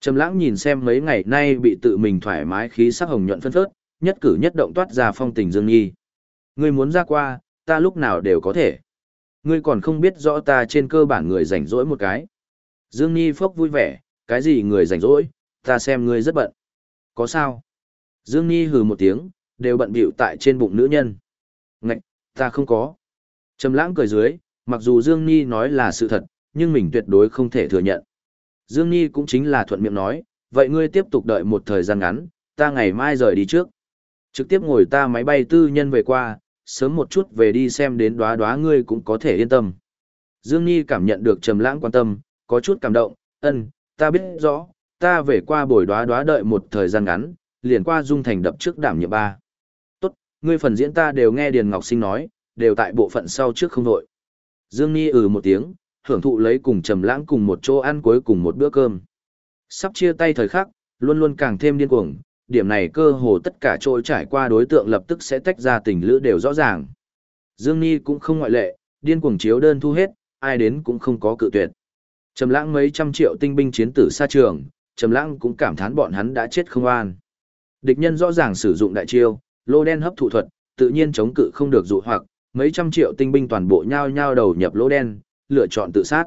Trầm lãng nhìn xem mấy ngày nay bị tự mình thoải mái khí sắc hồng nhuận phân phớt, nhất cử nhất động toát ra phong tình Dương Nhi. Ngươi muốn ra qua, ta lúc nào đều có thể. Ngươi còn không biết rõ ta trên cơ bản người rảnh rỗi một cái. Dương Nhi phốc vui vẻ, cái gì người rảnh rỗi, ta xem ngươi rất bận. Có sao? Dương Nhi hừ một tiếng, đều bận bịu tại trên bụng nữ nhân. Ngạch, ta không có. Trầm lãng cười dưới, mặc dù Dương Nhi nói là sự thật, nhưng mình tuyệt đối không thể thừa nhận. Dương Nhi cũng chính là thuận miệng nói, vậy ngươi tiếp tục đợi một thời gian ngắn, ta ngày mai rời đi trước. Trực tiếp ngồi ta máy bay tư nhân về qua, sớm một chút về đi xem đến đóa đóa ngươi cũng có thể yên tâm. Dương Nhi cảm nhận được trầm lãng quan tâm, có chút cảm động, ân, ta biết rõ, ta về qua buổi đóa đóa đợi một thời gian ngắn, liền qua dung thành đập trước đảm nhiệm ba. Tốt, ngươi phần diễn ta đều nghe Điền Ngọc Sinh nói, đều tại bộ phận sau trước không đội. Dương Nhi ừ một tiếng, hưởng thụ lấy cùng Trầm Lãng cùng một chỗ ăn cuối cùng một bữa cơm. Sắp chia tay thời khắc, luôn luôn càng thêm điên cuồng, điểm này cơ hồ tất cả trôi trải qua đối tượng lập tức sẽ tách ra tình lữ đều rõ ràng. Dương ni cũng không ngoại lệ, điên cuồng chiếu đơn thu hết, ai đến cũng không có cự tuyệt. Trầm Lãng mấy trăm triệu tinh binh chiến tử xa trường, Trầm Lãng cũng cảm thán bọn hắn đã chết không an. Địch nhân rõ ràng sử dụng đại chiêu, lô đen hấp thụ thuật, tự nhiên chống cự không được dụ hoặc, mấy trăm triệu tinh binh toàn bộ nhao nhao đầu nhập lỗ đen, lựa chọn tự sát.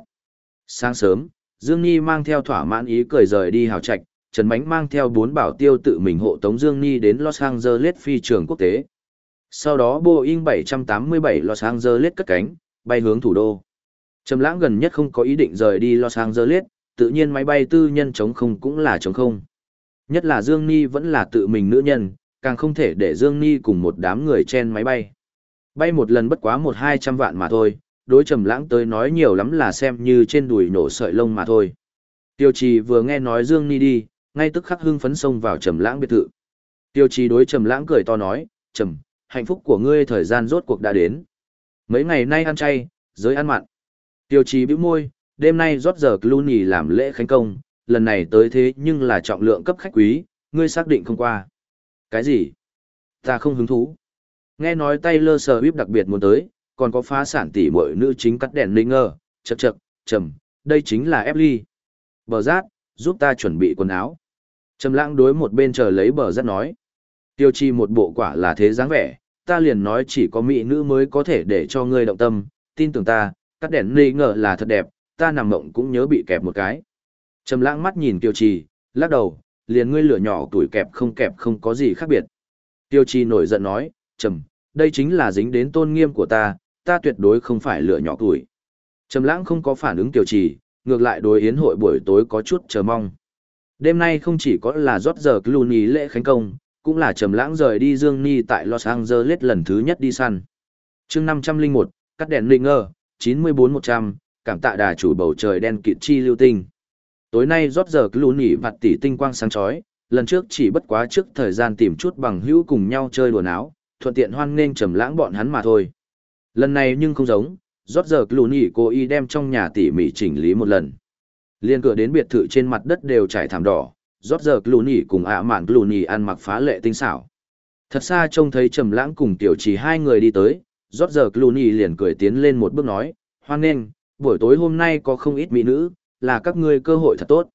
Sáng sớm, Dương Nhi mang theo thỏa mãn ý cười rời đi hào trạch, Trần Mánh mang theo bốn bảo tiêu tự mình hộ tống Dương Nhi đến Los Angeles phi trường quốc tế. Sau đó Boeing 787 Los Angeles cất cánh, bay hướng thủ đô. Trầm lãng gần nhất không có ý định rời đi Los Angeles, tự nhiên máy bay tư nhân chống không cũng là chống không. Nhất là Dương Ni vẫn là tự mình nữ nhân, càng không thể để Dương Ni cùng một đám người trên máy bay. Bay một lần bất quá một hai trăm vạn mà thôi, đối trầm lãng tới nói nhiều lắm là xem như trên đùi nổ sợi lông mà thôi. Tiêu trì vừa nghe nói Dương Ni đi, ngay tức khắc hưng phấn xông vào trầm lãng biệt thự. Tiêu trì đối trầm lãng cười to nói, trầm, hạnh phúc của ngươi thời gian rốt cuộc đã đến. Mấy ngày nay ăn chay, giới ăn mặn. Tiêu trì bĩu môi, đêm nay rót giờ Cluny làm lễ khánh công, lần này tới thế nhưng là trọng lượng cấp khách quý, ngươi xác định không qua. Cái gì? Ta không hứng thú. Nghe nói Taylor Swift đặc biệt muốn tới, còn có phá sản tỷ muội nữ chính cắt đèn linh ngơ chậc chậc, trầm, đây chính là Emily. Bờ giác, giúp ta chuẩn bị quần áo. Trầm lãng đối một bên chờ lấy bờ giác nói. Tiêu chi một bộ quả là thế dáng vẻ, ta liền nói chỉ có mỹ nữ mới có thể để cho ngươi động tâm, tin tưởng ta, cắt đèn linh ngơ là thật đẹp, ta nằm mộng cũng nhớ bị kẹp một cái. Trầm lãng mắt nhìn Tiêu chi lắc đầu, liền ngươi lửa nhỏ tuổi kẹp không kẹp không có gì khác biệt. Tiêu chi nổi giận nói, Trầm, đây chính là dính đến tôn nghiêm của ta, ta tuyệt đối không phải lựa nhỏ tuổi. Trầm lãng không có phản ứng tiểu Trì, ngược lại đối yến hội buổi tối có chút chờ mong. Đêm nay không chỉ có là rót giờ Clooney lễ khánh công, cũng là Trầm lãng rời đi Dương Ni tại Los Angeles lần thứ nhất đi săn. Chương 501, cắt đèn linh ngơ, 94100, cảm tạ đà chủ bầu trời đen kịt chi lưu tinh. Tối nay rót giờ cứ lún nhỉ vặt tinh quang sáng chói, lần trước chỉ bất quá trước thời gian tìm chút bằng hữu cùng nhau chơi đùa áo, thuận tiện hoan nghênh trầm lãng bọn hắn mà thôi. Lần này nhưng không giống, rót giờ cứ cô y đem trong nhà tỉ mỉ chỉnh lý một lần. Liên cửa đến biệt thự trên mặt đất đều trải thảm đỏ, rót giờ cứ cùng ạ mạn Clooney ăn mặc phá lệ tinh xảo. Thật xa trông thấy trầm lãng cùng tiểu chỉ hai người đi tới, rót giờ Clooney liền cười tiến lên một bước nói, hoan nghênh, buổi tối hôm nay có không ít mỹ nữ, là các ngươi cơ hội thật tốt.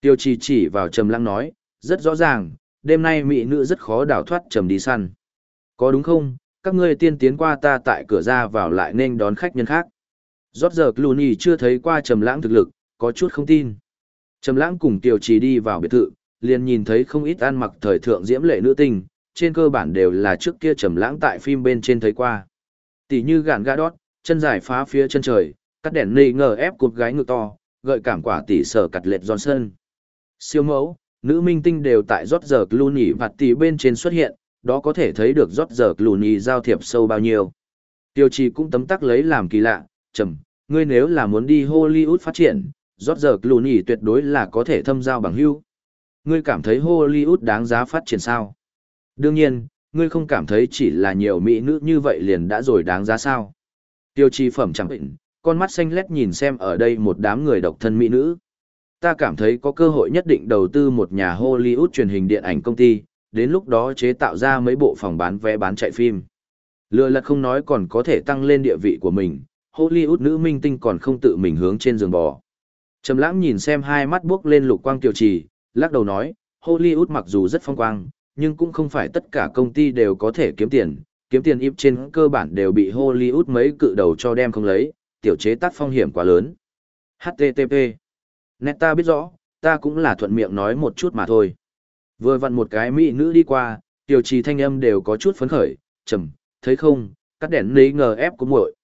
Tiêu trì chỉ vào trầm lãng nói, rất rõ ràng, đêm nay mỹ nữ rất khó đào thoát trầm đi săn. Có đúng không, các ngươi tiên tiến qua ta tại cửa ra vào lại nên đón khách nhân khác. Rót giờ Clooney chưa thấy qua trầm lãng thực lực, có chút không tin. Trầm lãng cùng Tiểu trì đi vào biệt thự, liền nhìn thấy không ít ăn mặc thời thượng diễm lệ nữ tinh, trên cơ bản đều là trước kia trầm lãng tại phim bên trên thấy qua. Tỷ như gạn gã đót, chân dài phá phía chân trời, cắt đèn nê ngờ ép cột gái ngực to, gợi cảm quả tỷ sở cặt lệt Johnson. Siêu mẫu, nữ minh tinh đều tại rót giờ Clooney và tỷ bên trên xuất hiện, đó có thể thấy được rót giờ Clooney giao thiệp sâu bao nhiêu. Tiêu trì cũng tấm tắc lấy làm kỳ lạ, trầm, ngươi nếu là muốn đi Hollywood phát triển, rót giờ Clooney tuyệt đối là có thể thâm giao bằng hữu. Ngươi cảm thấy Hollywood đáng giá phát triển sao? Đương nhiên, ngươi không cảm thấy chỉ là nhiều mỹ nữ như vậy liền đã rồi đáng giá sao? Tiêu trì phẩm chẳng định, con mắt xanh lét nhìn xem ở đây một đám người độc thân mỹ nữ. Ta cảm thấy có cơ hội nhất định đầu tư một nhà Hollywood truyền hình điện ảnh công ty, đến lúc đó chế tạo ra mấy bộ phòng bán vé bán chạy phim. Lừa lật không nói còn có thể tăng lên địa vị của mình, Hollywood nữ minh tinh còn không tự mình hướng trên giường bò. Trầm lãng nhìn xem hai mắt bước lên lục quang kiều trì, lắc đầu nói, Hollywood mặc dù rất phong quang, nhưng cũng không phải tất cả công ty đều có thể kiếm tiền, kiếm tiền ít trên cơ bản đều bị Hollywood mấy cự đầu cho đem không lấy, tiểu chế tác phong hiểm quá lớn. HTTP. Nét ta biết rõ, ta cũng là thuận miệng nói một chút mà thôi. Vừa vặn một cái mỹ nữ đi qua, tiểu trì thanh âm đều có chút phấn khởi, trầm, thấy không, cắt đèn lấy ngờ ép của muội.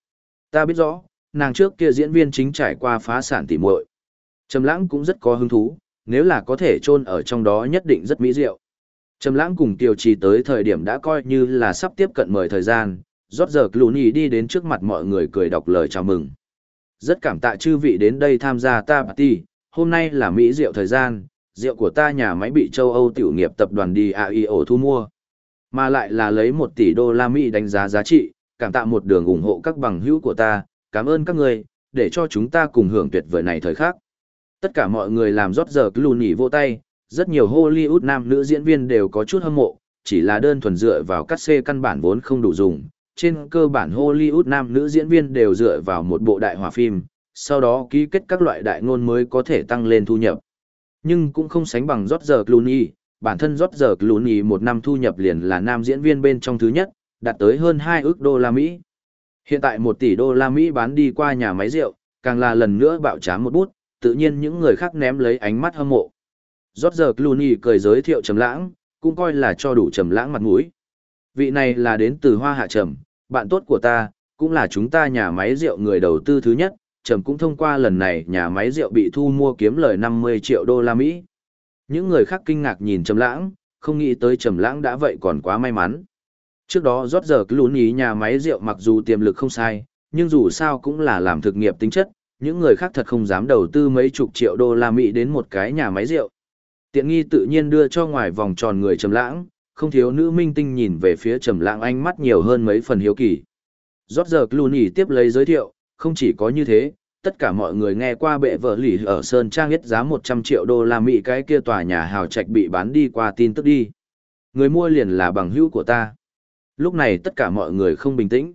Ta biết rõ, nàng trước kia diễn viên chính trải qua phá sản tỉ muội. Trầm lãng cũng rất có hứng thú, nếu là có thể chôn ở trong đó nhất định rất mỹ diệu. Trầm lãng cùng tiểu trì tới thời điểm đã coi như là sắp tiếp cận mời thời gian, rót giờ Clooney đi đến trước mặt mọi người cười đọc lời chào mừng. Rất cảm tạ chư vị đến đây tham gia ta party, hôm nay là Mỹ diệu thời gian, rượu của ta nhà máy bị châu Âu tiểu nghiệp tập đoàn đi AIO thu mua. Mà lại là lấy 1 tỷ đô la Mỹ đánh giá giá trị, cảm tạ một đường ủng hộ các bằng hữu của ta, cảm ơn các người, để cho chúng ta cùng hưởng tuyệt vời này thời khắc. Tất cả mọi người làm rót giờ Clooney vô tay, rất nhiều Hollywood nam nữ diễn viên đều có chút hâm mộ, chỉ là đơn thuần dựa vào cắt xê căn bản vốn không đủ dùng. Trên cơ bản Hollywood nam nữ diễn viên đều dựa vào một bộ đại hòa phim, sau đó ký kết các loại đại ngôn mới có thể tăng lên thu nhập. Nhưng cũng không sánh bằng rót giờ Clooney, bản thân rót giờ Clooney một năm thu nhập liền là nam diễn viên bên trong thứ nhất, đạt tới hơn 2 ước đô la Mỹ. Hiện tại 1 tỷ đô la Mỹ bán đi qua nhà máy rượu, càng là lần nữa bạo trá một bút, tự nhiên những người khác ném lấy ánh mắt hâm mộ. Rót giờ Clooney cười giới thiệu Trầm Lãng, cũng coi là cho đủ Trầm Lãng mặt mũi. Vị này là đến từ Hoa Hạ Trầm, bạn tốt của ta, cũng là chúng ta nhà máy rượu người đầu tư thứ nhất, Trầm cũng thông qua lần này nhà máy rượu bị thu mua kiếm lời 50 triệu đô la Mỹ. Những người khác kinh ngạc nhìn Trầm Lãng, không nghĩ tới Trầm Lãng đã vậy còn quá may mắn. Trước đó rót giờ Clooney nhà máy rượu mặc dù tiềm lực không sai, nhưng dù sao cũng là làm thực nghiệp tính chất, những người khác thật không dám đầu tư mấy chục triệu đô la Mỹ đến một cái nhà máy rượu. Tiện nghi tự nhiên đưa cho ngoài vòng tròn người trầm lãng, không thiếu nữ minh tinh nhìn về phía trầm lãng ánh mắt nhiều hơn mấy phần hiếu kỳ. Rốt giờ Clooney tiếp lấy giới thiệu, không chỉ có như thế, tất cả mọi người nghe qua bệ vợ lì ở Sơn Trang nhất giá 100 triệu đô la Mỹ cái kia tòa nhà hào trạch bị bán đi qua tin tức đi. Người mua liền là bằng hữu của ta. Lúc này tất cả mọi người không bình tĩnh.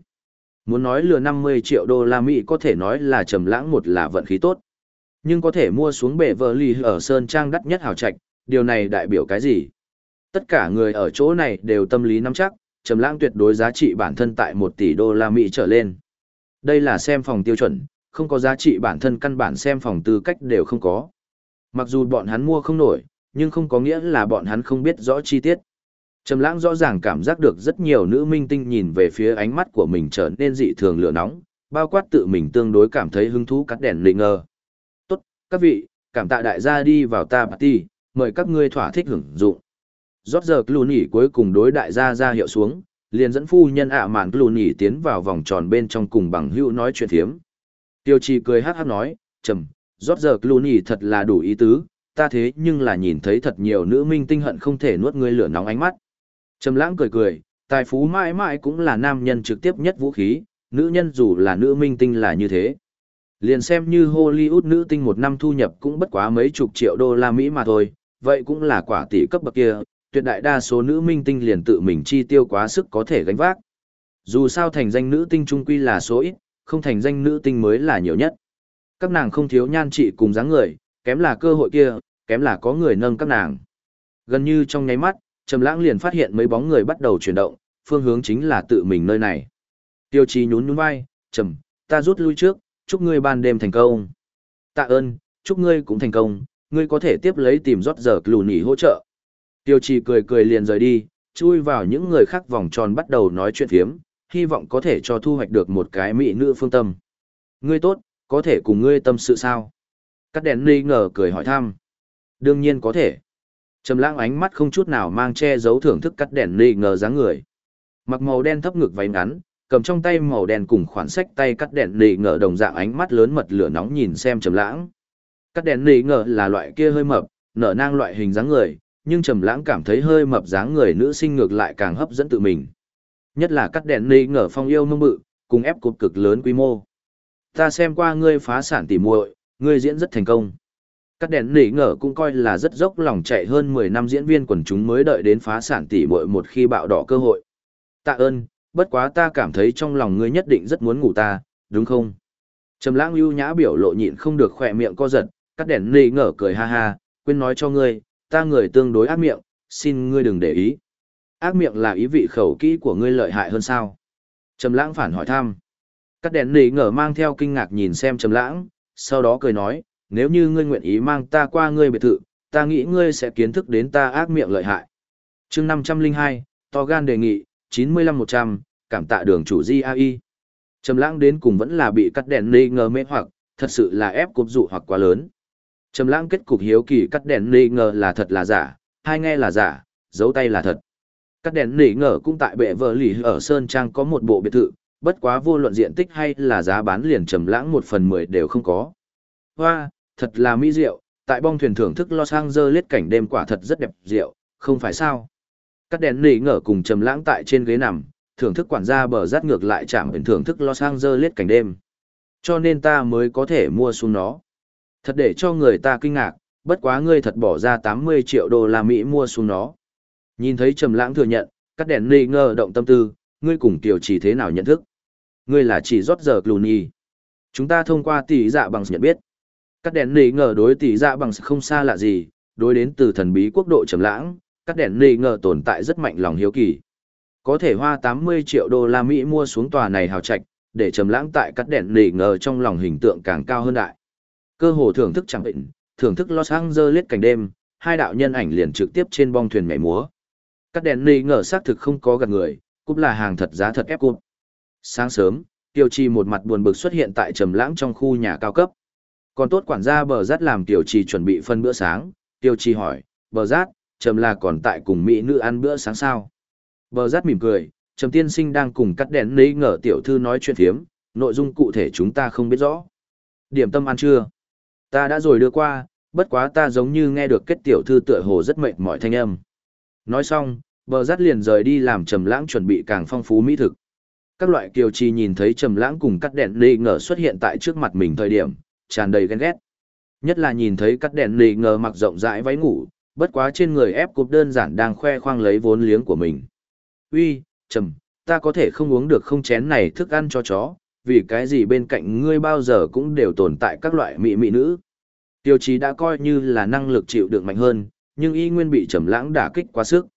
Muốn nói lừa 50 triệu đô la Mỹ có thể nói là trầm lãng một là vận khí tốt. Nhưng có thể mua xuống bệ vợ lì ở Sơn Trang đắt nhất hào trạch, điều này đại biểu cái gì? Tất cả người ở chỗ này đều tâm lý nắm chắc, Trầm Lãng tuyệt đối giá trị bản thân tại 1 tỷ đô la Mỹ trở lên. Đây là xem phòng tiêu chuẩn, không có giá trị bản thân căn bản xem phòng tư cách đều không có. Mặc dù bọn hắn mua không nổi, nhưng không có nghĩa là bọn hắn không biết rõ chi tiết. Trầm Lãng rõ ràng cảm giác được rất nhiều nữ minh tinh nhìn về phía ánh mắt của mình trở nên dị thường lửa nóng, bao quát tự mình tương đối cảm thấy hứng thú cắt đèn lịnh ngờ. "Tốt, các vị, cảm tạ đại gia đi vào ta party, mời các ngươi thỏa thích hưởng dụng. Rót giờ Clooney cuối cùng đối đại gia ra hiệu xuống, liền dẫn phu nhân ạ mạn Clooney tiến vào vòng tròn bên trong cùng bằng hữu nói chuyện thiếm. Tiêu trì cười hát hát nói, trầm, rót giờ Clooney thật là đủ ý tứ, ta thế nhưng là nhìn thấy thật nhiều nữ minh tinh hận không thể nuốt ngươi lửa nóng ánh mắt. Trầm lãng cười cười, tài phú mãi mãi cũng là nam nhân trực tiếp nhất vũ khí, nữ nhân dù là nữ minh tinh là như thế. Liền xem như Hollywood nữ tinh một năm thu nhập cũng bất quá mấy chục triệu đô la Mỹ mà thôi, vậy cũng là quả tỷ cấp bậc kia, tuyệt đại đa số nữ minh tinh liền tự mình chi tiêu quá sức có thể gánh vác. Dù sao thành danh nữ tinh trung quy là số ít, không thành danh nữ tinh mới là nhiều nhất. Các nàng không thiếu nhan trị cùng dáng người, kém là cơ hội kia, kém là có người nâng các nàng. Gần như trong nháy mắt, Trầm Lãng liền phát hiện mấy bóng người bắt đầu chuyển động, phương hướng chính là tự mình nơi này. Tiêu Chí nhún nhún vai, "Trầm, ta rút lui trước, chúc ngươi ban đêm thành công." "Tạ ơn, chúc ngươi cũng thành công, ngươi có thể tiếp lấy tìm rót giờ Clooney hỗ trợ. Tiêu trì cười cười liền rời đi, chui vào những người khác vòng tròn bắt đầu nói chuyện phiếm, hy vọng có thể cho thu hoạch được một cái mỹ nữ phương tâm. Ngươi tốt, có thể cùng ngươi tâm sự sao? Cắt đèn Ly ngờ cười hỏi thăm. Đương nhiên có thể. Trầm lãng ánh mắt không chút nào mang che giấu thưởng thức cắt đèn Ly ngờ dáng người. Mặc màu đen thấp ngực váy ngắn, cầm trong tay màu đen cùng khoản sách tay cắt đèn Ly ngờ đồng dạng ánh mắt lớn mật lửa nóng nhìn xem Trầm lãng. Cắt đèn Ly ngờ là loại kia hơi mập, nở nang loại hình dáng người, nhưng trầm lãng cảm thấy hơi mập dáng người nữ sinh ngược lại càng hấp dẫn tự mình. Nhất là cắt đèn nỉ ngở phong yêu mông bự, cùng ép cột cực lớn quy mô. Ta xem qua ngươi phá sản tỉ muội, ngươi diễn rất thành công. Cắt đèn nỉ ngờ cũng coi là rất dốc lòng chạy hơn 10 năm diễn viên quần chúng mới đợi đến phá sản tỉ muội một khi bạo đỏ cơ hội. Tạ ơn, bất quá ta cảm thấy trong lòng ngươi nhất định rất muốn ngủ ta, đúng không? Trầm lãng ưu nhã biểu lộ nhịn không được khỏe miệng co giật, cắt đèn nỉ ngờ cười ha ha, quên nói cho ngươi, ta người tương đối ác miệng, xin ngươi đừng để ý. Ác miệng là ý vị khẩu kỹ của ngươi lợi hại hơn sao? Trầm lãng phản hỏi thăm. Cắt đèn nỉ ngờ mang theo kinh ngạc nhìn xem trầm lãng, sau đó cười nói, nếu như ngươi nguyện ý mang ta qua ngươi biệt thự, ta nghĩ ngươi sẽ kiến thức đến ta ác miệng lợi hại. chương 502, to gan đề nghị, 95-100, cảm tạ đường chủ GAI. Trầm lãng đến cùng vẫn là bị cắt đèn nỉ ngờ mê hoặc, thật sự là ép cục dụ hoặc quá lớn. Trầm lãng kết cục hiếu kỳ cắt đèn nỉ ngờ là thật là giả, hai nghe là giả, giấu tay là thật. Cắt đèn nỉ ngờ cũng tại bệ vợ lì ở Sơn Trang có một bộ biệt thự, bất quá vô luận diện tích hay là giá bán liền trầm lãng một phần mười đều không có. Hoa, thật là mỹ diệu, tại bong thuyền thưởng thức Los Angeles cảnh đêm quả thật rất đẹp diệu, không phải sao? Cắt đèn nỉ ngờ cùng trầm lãng tại trên ghế nằm, thưởng thức quản gia bờ rát ngược lại chạm đến thưởng thức Los Angeles cảnh đêm. Cho nên ta mới có thể mua xuống nó. Thật để cho người ta kinh ngạc, bất quá ngươi thật bỏ ra 80 triệu đô la Mỹ mua xuống nó. Nhìn thấy Trầm Lãng thừa nhận, các đèn nghi ngờ động tâm tư, ngươi cùng tiểu chỉ thế nào nhận thức? Ngươi là chỉ rót giờ Clooney. Chúng ta thông qua tỷ dạ bằng nhận biết. Các đèn nghi ngờ đối tỷ dạ bằng không xa lạ gì, đối đến từ thần bí quốc độ Trầm Lãng, các đèn nghi ngờ tồn tại rất mạnh lòng hiếu kỳ. Có thể hoa 80 triệu đô la Mỹ mua xuống tòa này hào trạch, để Trầm Lãng tại các đèn nghi ngờ trong lòng hình tượng càng cao hơn đại. Cơ hồ thưởng thức chẳng định, thưởng thức Los Angeles cảnh đêm, hai đạo nhân ảnh liền trực tiếp trên bong thuyền nhảy múa. Các đèn nì ngờ xác thực không có gạt người, cũng là hàng thật giá thật ép cúp. Sáng sớm, Tiêu Trì một mặt buồn bực xuất hiện tại trầm lãng trong khu nhà cao cấp. Còn tốt quản gia bờ rát làm Tiêu Trì chuẩn bị phân bữa sáng, Tiêu Trì hỏi, bờ rát, trầm là còn tại cùng mỹ nữ ăn bữa sáng sao? Bờ rát mỉm cười, trầm tiên sinh đang cùng cắt đèn nì ngờ tiểu thư nói chuyện thiếm, nội dung cụ thể chúng ta không biết rõ. Điểm tâm ăn chưa? Ta đã rồi đưa qua, bất quá ta giống như nghe được kết tiểu thư tựa hồ rất mệt mỏi thanh âm. Nói xong, bờ rát liền rời đi làm trầm lãng chuẩn bị càng phong phú mỹ thực. Các loại kiều trì nhìn thấy trầm lãng cùng cắt đèn lì ngờ xuất hiện tại trước mặt mình thời điểm, tràn đầy ghen ghét. Nhất là nhìn thấy cắt đèn lì ngờ mặc rộng rãi váy ngủ, bất quá trên người ép cục đơn giản đang khoe khoang lấy vốn liếng của mình. Uy, trầm, ta có thể không uống được không chén này thức ăn cho chó, vì cái gì bên cạnh ngươi bao giờ cũng đều tồn tại các loại mỹ mỹ nữ. Tiêu chí đã coi như là năng lực chịu đựng mạnh hơn, nhưng y nguyên bị trầm lãng đả kích quá sức.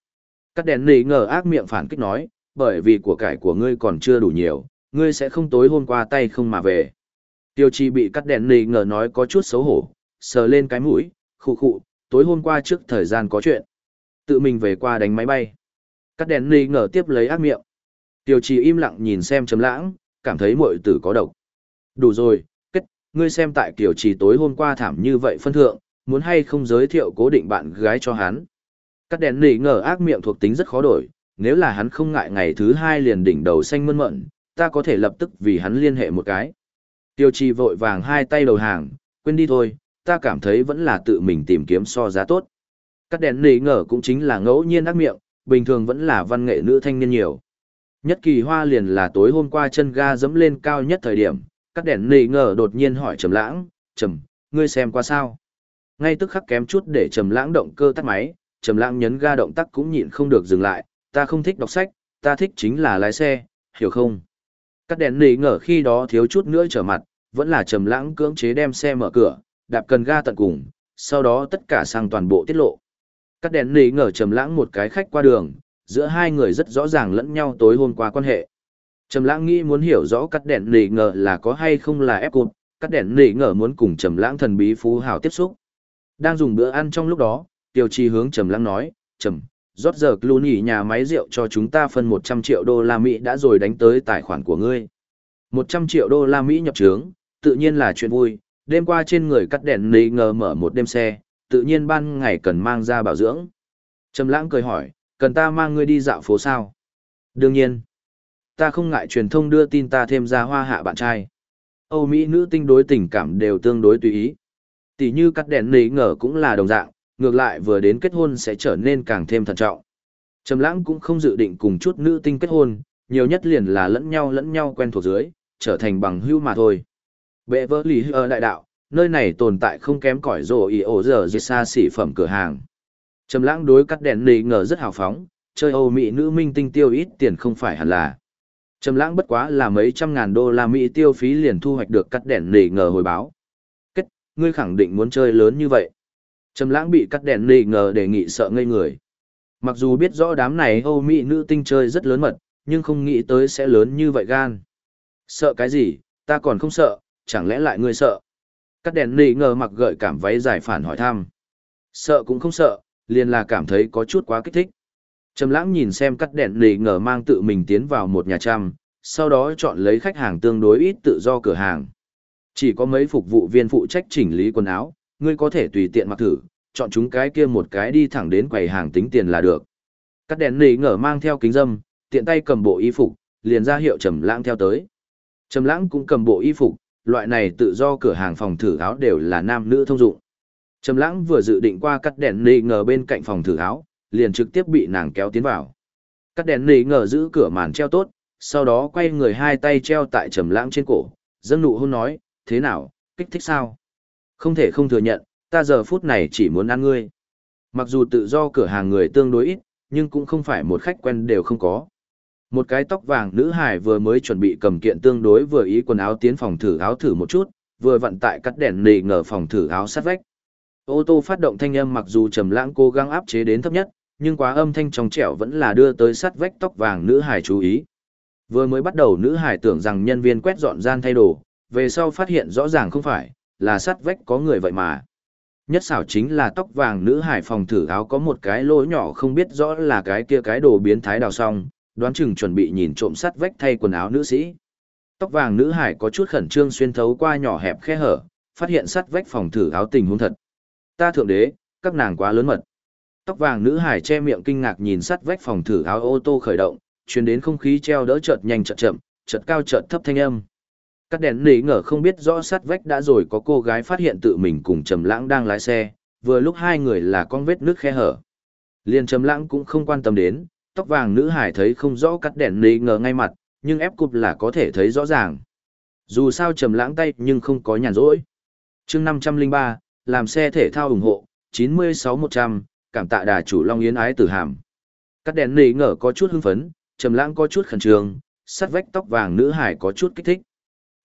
Các đèn nỉ ngờ ác miệng phản kích nói, bởi vì của cải của ngươi còn chưa đủ nhiều, ngươi sẽ không tối hôm qua tay không mà về. Tiêu chi bị cắt đèn nỉ ngờ nói có chút xấu hổ, sờ lên cái mũi, khụ khụ, tối hôm qua trước thời gian có chuyện. Tự mình về qua đánh máy bay. Cắt đèn nỉ ngờ tiếp lấy ác miệng. Tiêu chi im lặng nhìn xem trầm lãng, cảm thấy muội tử có độc. Đủ rồi, kết, ngươi xem tại kiểu trì tối hôm qua thảm như vậy phân thượng, muốn hay không giới thiệu cố định bạn gái cho hắn. Cắt đèn nỉ ngờ ác miệng thuộc tính rất khó đổi, nếu là hắn không ngại ngày thứ hai liền đỉnh đầu xanh mơn mận, ta có thể lập tức vì hắn liên hệ một cái. Tiêu trì vội vàng hai tay đầu hàng, quên đi thôi, ta cảm thấy vẫn là tự mình tìm kiếm so giá tốt. Cắt đèn nỉ ngờ cũng chính là ngẫu nhiên ác miệng, bình thường vẫn là văn nghệ nữ thanh niên nhiều. Nhất kỳ hoa liền là tối hôm qua chân ga dẫm lên cao nhất thời điểm, các đèn nỉ ngờ đột nhiên hỏi trầm lãng, trầm, ngươi xem qua sao? Ngay tức khắc kém chút để trầm lãng động cơ tắt máy, trầm lãng nhấn ga động tác cũng nhịn không được dừng lại, ta không thích đọc sách, ta thích chính là lái xe, hiểu không? Các đèn nỉ ngờ khi đó thiếu chút nữa trở mặt, vẫn là trầm lãng cưỡng chế đem xe mở cửa, đạp cần ga tận cùng, sau đó tất cả sang toàn bộ tiết lộ. Các đèn nỉ ngờ trầm lãng một cái khách qua đường, giữa hai người rất rõ ràng lẫn nhau tối hôm qua quan hệ. Trầm lãng nghĩ muốn hiểu rõ cắt đèn nỉ ngờ là có hay không là ép cụt, cắt đèn nỉ ngờ muốn cùng trầm lãng thần bí phú hào tiếp xúc. Đang dùng bữa ăn trong lúc đó, Tiêu Chi hướng Trầm Lãng nói, "Trầm, rót giờ Clooney nhà máy rượu cho chúng ta phân 100 triệu đô la Mỹ đã rồi đánh tới tài khoản của ngươi." 100 triệu đô la Mỹ nhập trướng, tự nhiên là chuyện vui, đêm qua trên người cắt đèn nỉ ngờ mở một đêm xe, tự nhiên ban ngày cần mang ra bảo dưỡng. Trầm Lãng cười hỏi, "Cần ta mang ngươi đi dạo phố sao?" "Đương nhiên." Ta không ngại truyền thông đưa tin ta thêm ra hoa hạ bạn trai. Âu Mỹ nữ tinh đối tình cảm đều tương đối tùy ý. Tỷ như cắt đèn nấy ngờ cũng là đồng dạng, ngược lại vừa đến kết hôn sẽ trở nên càng thêm thận trọng. Trầm lãng cũng không dự định cùng chút nữ tinh kết hôn, nhiều nhất liền là lẫn nhau lẫn nhau quen thuộc dưới, trở thành bằng hữu mà thôi. Bệ vỡ lì ở đại đạo, nơi này tồn tại không kém cỏi rồ ý ổ giờ dì xa xỉ phẩm cửa hàng. Trầm lãng đối cắt đèn nỉ ngờ rất hào phóng, chơi Âu Mỹ nữ minh tinh tiêu ít tiền không phải hẳn là. Trầm lãng bất quá là mấy trăm ngàn đô la Mỹ tiêu phí liền thu hoạch được cắt đèn nỉ ngờ hồi báo ngươi khẳng định muốn chơi lớn như vậy. Trầm lãng bị cắt đèn nỉ ngờ đề nghị sợ ngây người. Mặc dù biết rõ đám này Âu Mỹ nữ tinh chơi rất lớn mật, nhưng không nghĩ tới sẽ lớn như vậy gan. Sợ cái gì, ta còn không sợ, chẳng lẽ lại ngươi sợ? Cắt đèn nỉ ngờ mặc gợi cảm váy dài phản hỏi thăm. Sợ cũng không sợ, liền là cảm thấy có chút quá kích thích. Trầm lãng nhìn xem cắt đèn lì ngờ mang tự mình tiến vào một nhà trăm, sau đó chọn lấy khách hàng tương đối ít tự do cửa hàng. Chỉ có mấy phục vụ viên phụ trách chỉnh lý quần áo, ngươi có thể tùy tiện mặc thử, chọn chúng cái kia một cái đi thẳng đến quầy hàng tính tiền là được. Cắt đèn lì ngờ mang theo kính dâm, tiện tay cầm bộ y phục, liền ra hiệu Trầm lãng theo tới. Trầm lãng cũng cầm bộ y phục, loại này tự do cửa hàng phòng thử áo đều là nam nữ thông dụng. Trầm lãng vừa dự định qua cắt đèn nỉ ngờ bên cạnh phòng thử áo, liền trực tiếp bị nàng kéo tiến vào. Cắt đèn nỉ ngờ giữ cửa màn treo tốt, sau đó quay người hai tay treo tại trầm lãng trên cổ, dâng nụ hôn nói, thế nào, kích thích sao? Không thể không thừa nhận, ta giờ phút này chỉ muốn ăn ngươi. Mặc dù tự do cửa hàng người tương đối ít, nhưng cũng không phải một khách quen đều không có. Một cái tóc vàng nữ hải vừa mới chuẩn bị cầm kiện tương đối vừa ý quần áo tiến phòng thử áo thử một chút, vừa vận tại cắt đèn nỉ ngờ phòng thử áo sát vách. Ô tô phát động thanh âm mặc dù trầm lãng cố gắng áp chế đến thấp nhất, nhưng quá âm thanh trong trẻo vẫn là đưa tới sát vách tóc vàng nữ hải chú ý. Vừa mới bắt đầu nữ hải tưởng rằng nhân viên quét dọn gian thay đồ, về sau phát hiện rõ ràng không phải, là sát vách có người vậy mà. Nhất xảo chính là tóc vàng nữ hải phòng thử áo có một cái lỗ nhỏ không biết rõ là cái kia cái đồ biến thái đào xong, đoán chừng chuẩn bị nhìn trộm sát vách thay quần áo nữ sĩ. Tóc vàng nữ hải có chút khẩn trương xuyên thấu qua nhỏ hẹp khe hở, phát hiện sát vách phòng thử áo tình huống thật. Ta thượng đế, các nàng quá lớn mật. Tóc vàng nữ hải che miệng kinh ngạc nhìn sắt vách phòng thử áo ô tô khởi động, truyền đến không khí treo đỡ chợt nhanh chợt chậm, chợt cao chợt thấp thanh âm. Các đèn nỉ ngờ không biết rõ sắt vách đã rồi có cô gái phát hiện tự mình cùng Trầm Lãng đang lái xe, vừa lúc hai người là con vết nước khe hở. Liên Trầm Lãng cũng không quan tâm đến, tóc vàng nữ hải thấy không rõ cắt đèn nỉ ngờ ngay mặt, nhưng ép cụp là có thể thấy rõ ràng. Dù sao Trầm Lãng tay nhưng không có nhàn rỗi. Chương 503, làm xe thể thao ủng hộ, 96-100, cảm tạ đà chủ Long Yến ái tử hàm. Cắt đèn nỉ ngờ có chút hưng phấn, Trầm Lãng có chút khẩn trương, sắt vách tóc vàng nữ hải có chút kích thích.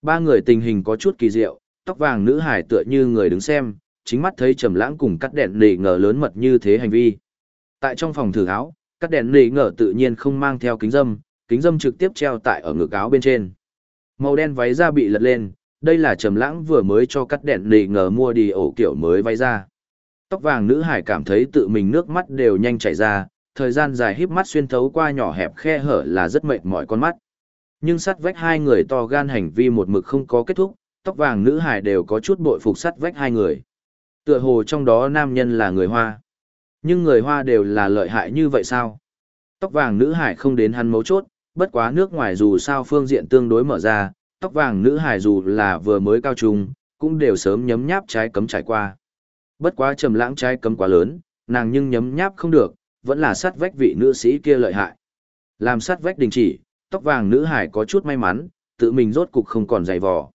Ba người tình hình có chút kỳ diệu, tóc vàng nữ hải tựa như người đứng xem, chính mắt thấy Trầm Lãng cùng cắt đèn nỉ ngờ lớn mật như thế hành vi. Tại trong phòng thử áo, cắt đèn nỉ ngờ tự nhiên không mang theo kính dâm, kính dâm trực tiếp treo tại ở ngực áo bên trên. Màu đen váy da bị lật lên, đây là Trầm Lãng vừa mới cho cắt đèn nỉ ngờ mua đi ổ kiểu mới vay ra. Tóc vàng nữ hải cảm thấy tự mình nước mắt đều nhanh chảy ra, thời gian dài híp mắt xuyên thấu qua nhỏ hẹp khe hở là rất mệt mỏi con mắt. Nhưng sắt vách hai người to gan hành vi một mực không có kết thúc, tóc vàng nữ hải đều có chút bội phục sắt vách hai người. Tựa hồ trong đó nam nhân là người Hoa. Nhưng người Hoa đều là lợi hại như vậy sao? Tóc vàng nữ hải không đến hắn mấu chốt, bất quá nước ngoài dù sao phương diện tương đối mở ra, tóc vàng nữ hải dù là vừa mới cao trung, cũng đều sớm nhấm nháp trái cấm trải qua. Bất quá trầm lãng trái cấm quá lớn, nàng nhưng nhấm nháp không được, vẫn là sát vách vị nữ sĩ kia lợi hại. Làm sát vách đình chỉ, tóc vàng nữ hải có chút may mắn, tự mình rốt cục không còn dày vò.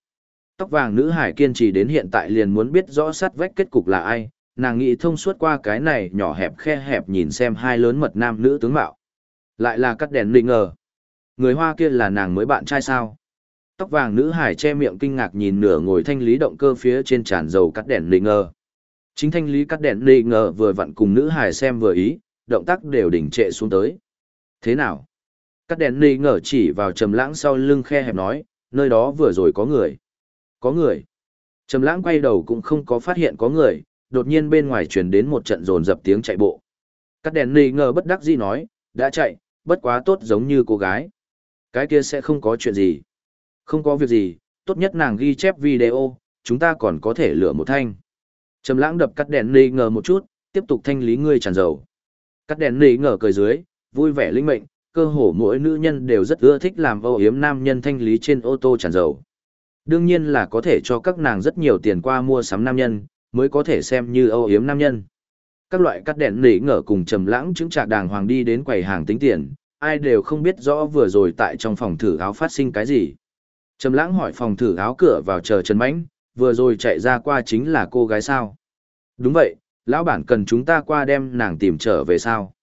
Tóc vàng nữ hải kiên trì đến hiện tại liền muốn biết rõ sát vách kết cục là ai, nàng nghĩ thông suốt qua cái này nhỏ hẹp khe hẹp nhìn xem hai lớn mật nam nữ tướng mạo. Lại là cắt đèn linh ngờ. Người hoa kia là nàng mới bạn trai sao? Tóc vàng nữ hải che miệng kinh ngạc nhìn nửa ngồi thanh lý động cơ phía trên tràn dầu cắt đèn lì ngờ. Chính thanh lý cắt đèn lì ngờ vừa vặn cùng nữ hải xem vừa ý, động tác đều đỉnh trệ xuống tới. Thế nào? Cắt đèn lì ngờ chỉ vào trầm lãng sau lưng khe hẹp nói, nơi đó vừa rồi có người. Có người. Trầm lãng quay đầu cũng không có phát hiện có người, đột nhiên bên ngoài truyền đến một trận rồn dập tiếng chạy bộ. Cắt đèn lì ngờ bất đắc dĩ nói, đã chạy, bất quá tốt giống như cô gái. Cái kia sẽ không có chuyện gì. Không có việc gì, tốt nhất nàng ghi chép video, chúng ta còn có thể lựa một thanh. Trầm lãng đập cắt đèn nì ngờ một chút, tiếp tục thanh lý ngươi tràn dầu. Cắt đèn nỉ ngờ cười dưới, vui vẻ linh mệnh, cơ hồ mỗi nữ nhân đều rất ưa thích làm âu yếm nam nhân thanh lý trên ô tô tràn dầu. Đương nhiên là có thể cho các nàng rất nhiều tiền qua mua sắm nam nhân, mới có thể xem như âu yếm nam nhân. Các loại cắt đèn nỉ ngờ cùng trầm lãng chứng trạc đàng hoàng đi đến quầy hàng tính tiền, ai đều không biết rõ vừa rồi tại trong phòng thử áo phát sinh cái gì. Trầm lãng hỏi phòng thử áo cửa vào chờ Trần Mãnh, vừa rồi chạy ra qua chính là cô gái sao? Đúng vậy, lão bản cần chúng ta qua đem nàng tìm trở về sao.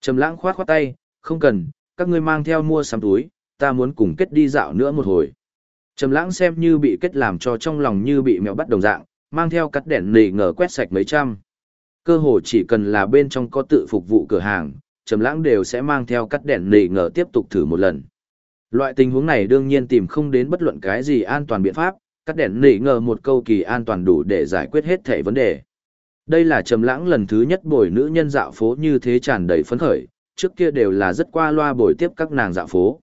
Trầm lãng khoát khoát tay, không cần, các ngươi mang theo mua sắm túi, ta muốn cùng kết đi dạo nữa một hồi. Trầm lãng xem như bị kết làm cho trong lòng như bị mèo bắt đồng dạng, mang theo cắt đèn nỉ ngờ quét sạch mấy trăm. Cơ hồ chỉ cần là bên trong có tự phục vụ cửa hàng, Trầm Lãng đều sẽ mang theo cắt đèn nỉ ngờ tiếp tục thử một lần. Loại tình huống này đương nhiên tìm không đến bất luận cái gì an toàn biện pháp, cắt đèn nỉ ngờ một câu kỳ an toàn đủ để giải quyết hết thảy vấn đề. Đây là Trầm Lãng lần thứ nhất bồi nữ nhân dạo phố như thế tràn đầy phấn khởi, trước kia đều là rất qua loa bồi tiếp các nàng dạo phố.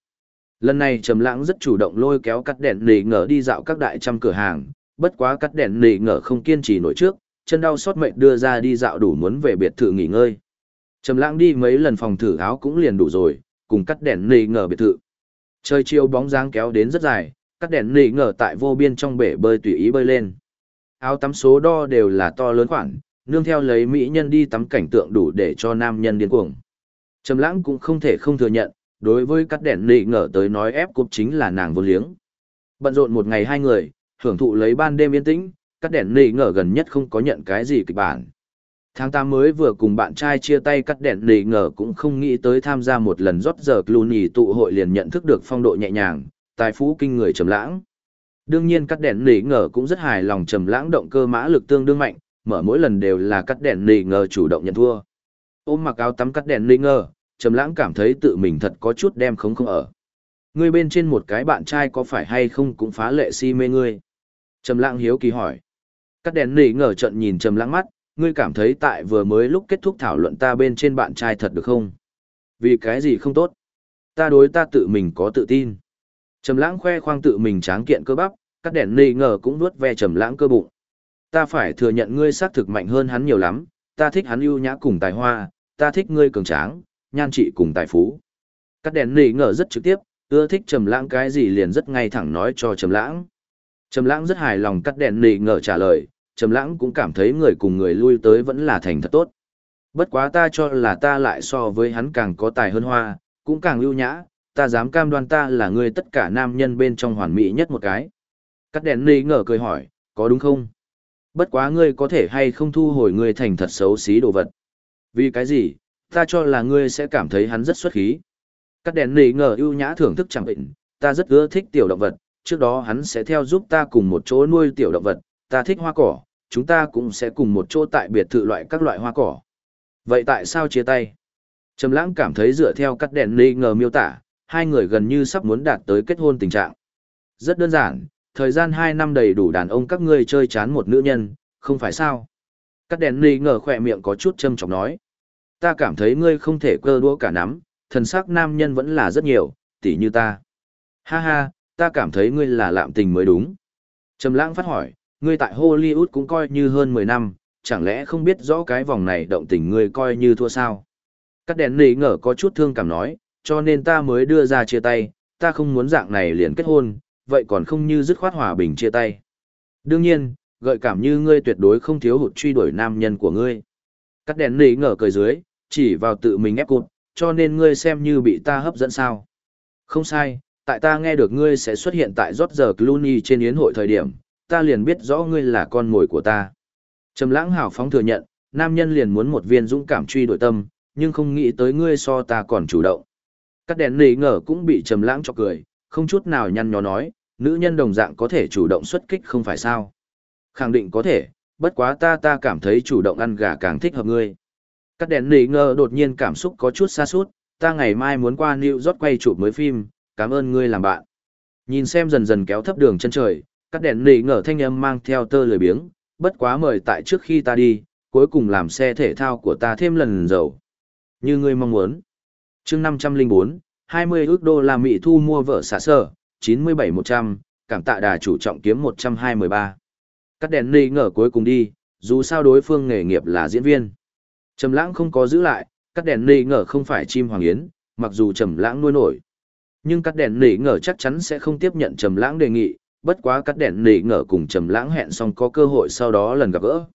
Lần này Trầm Lãng rất chủ động lôi kéo cắt đèn nỉ ngờ đi dạo các đại trăm cửa hàng, bất quá cắt đèn nỉ ngờ không kiên trì nổi trước, chân đau sót mệt đưa ra đi dạo đủ muốn về biệt thự nghỉ ngơi. Trầm Lãng đi mấy lần phòng thử áo cũng liền đủ rồi, cùng cắt đèn nỉ ngờ biệt thự. Trời chiều bóng dáng kéo đến rất dài, các đèn nỉ ngờ tại vô biên trong bể bơi tùy ý bơi lên. Áo tắm số đo đều là to lớn khoản, nương theo lấy mỹ nhân đi tắm cảnh tượng đủ để cho nam nhân điên cuồng. Trầm Lãng cũng không thể không thừa nhận, đối với các đèn nỉ ngờ tới nói ép cúp chính là nàng vô liếng. Bận rộn một ngày hai người, hưởng thụ lấy ban đêm yên tĩnh, các đèn nỉ ngờ gần nhất không có nhận cái gì kịch bản. Tháng 8 mới vừa cùng bạn trai chia tay cắt đèn nỉ ngờ cũng không nghĩ tới tham gia một lần rót giờ Clooney tụ hội liền nhận thức được phong độ nhẹ nhàng, tài phú kinh người trầm lãng. Đương nhiên cắt đèn nỉ ngờ cũng rất hài lòng trầm lãng động cơ mã lực tương đương mạnh, mở mỗi lần đều là cắt đèn nỉ ngờ chủ động nhận thua. Ôm mặc áo tắm cắt đèn nỉ ngờ, trầm lãng cảm thấy tự mình thật có chút đem không không ở. Ngươi bên trên một cái bạn trai có phải hay không cũng phá lệ si mê ngươi. Trầm lãng hiếu kỳ hỏi. Cắt đèn nỉ ngờ trận nhìn trầm lãng mắt, ngươi cảm thấy tại vừa mới lúc kết thúc thảo luận ta bên trên bạn trai thật được không? Vì cái gì không tốt? Ta đối ta tự mình có tự tin. Trầm lãng khoe khoang tự mình tráng kiện cơ bắp, các đèn nỉ ngờ cũng nuốt ve trầm lãng cơ bụng. Ta phải thừa nhận ngươi xác thực mạnh hơn hắn nhiều lắm, ta thích hắn ưu nhã cùng tài hoa, ta thích ngươi cường tráng, nhan trị cùng tài phú. Các đèn nỉ ngờ rất trực tiếp, ưa thích trầm lãng cái gì liền rất ngay thẳng nói cho trầm lãng. Trầm lãng rất hài lòng cắt đèn nỉ ngờ trả lời, trầm lãng cũng cảm thấy người cùng người lui tới vẫn là thành thật tốt. Bất quá ta cho là ta lại so với hắn càng có tài hơn hoa, cũng càng ưu nhã, ta dám cam đoan ta là người tất cả nam nhân bên trong hoàn mỹ nhất một cái. Cắt đèn nỉ ngờ cười hỏi, có đúng không? Bất quá ngươi có thể hay không thu hồi ngươi thành thật xấu xí đồ vật. Vì cái gì, ta cho là ngươi sẽ cảm thấy hắn rất xuất khí. Cắt đèn nỉ ngờ ưu nhã thưởng thức chẳng bệnh, ta rất ưa thích tiểu động vật, trước đó hắn sẽ theo giúp ta cùng một chỗ nuôi tiểu động vật, ta thích hoa cỏ, chúng ta cũng sẽ cùng một chỗ tại biệt thự loại các loại hoa cỏ. Vậy tại sao chia tay? Trầm lãng cảm thấy dựa theo cắt đèn lê ngờ miêu tả, hai người gần như sắp muốn đạt tới kết hôn tình trạng. Rất đơn giản, thời gian 2 năm đầy đủ đàn ông các ngươi chơi chán một nữ nhân, không phải sao? Cắt đèn lê ngờ khỏe miệng có chút châm chọc nói. Ta cảm thấy ngươi không thể cơ đua cả nắm, thần sắc nam nhân vẫn là rất nhiều, tỉ như ta. Ha ha, ta cảm thấy ngươi là lạm tình mới đúng. Trầm lãng phát hỏi, ngươi tại Hollywood cũng coi như hơn 10 năm, chẳng lẽ không biết rõ cái vòng này động tình ngươi coi như thua sao? Cắt đèn nỉ ngờ có chút thương cảm nói, cho nên ta mới đưa ra chia tay, ta không muốn dạng này liền kết hôn, vậy còn không như dứt khoát hòa bình chia tay. Đương nhiên, gợi cảm như ngươi tuyệt đối không thiếu hụt truy đuổi nam nhân của ngươi. Cắt đèn nỉ ngờ cười dưới, chỉ vào tự mình ép cụt, cho nên ngươi xem như bị ta hấp dẫn sao. Không sai, tại ta nghe được ngươi sẽ xuất hiện tại rót giờ Clooney trên yến hội thời điểm, ta liền biết rõ ngươi là con mồi của ta. Trầm lãng hào phóng thừa nhận, nam nhân liền muốn một viên dũng cảm truy đuổi tâm, nhưng không nghĩ tới ngươi so ta còn chủ động. Các đèn nỉ ngờ cũng bị trầm lãng cho cười, không chút nào nhăn nhó nói, nữ nhân đồng dạng có thể chủ động xuất kích không phải sao. Khẳng định có thể, bất quá ta ta cảm thấy chủ động ăn gà càng thích hợp ngươi. Các đèn nỉ ngờ đột nhiên cảm xúc có chút xa sút ta ngày mai muốn qua New York quay chụp mới phim, cảm ơn ngươi làm bạn. Nhìn xem dần dần kéo thấp đường chân trời, các đèn nỉ ngờ thanh âm mang theo tơ lười biếng, bất quá mời tại trước khi ta đi, cuối cùng làm xe thể thao của ta thêm lần dầu. Như ngươi mong muốn. chương 504, 20 ước đô la Mỹ thu mua vợ xả sở, 97-100, cảm tạ đà chủ trọng kiếm 123. Các đèn nỉ ngờ cuối cùng đi, dù sao đối phương nghề nghiệp là diễn viên. Trầm lãng không có giữ lại, các đèn nỉ ngờ không phải chim hoàng yến, mặc dù trầm lãng nuôi nổi. Nhưng các đèn nỉ ngờ chắc chắn sẽ không tiếp nhận trầm lãng đề nghị, bất quá cắt đèn nỉ ngờ cùng trầm lãng hẹn xong có cơ hội sau đó lần gặp gỡ.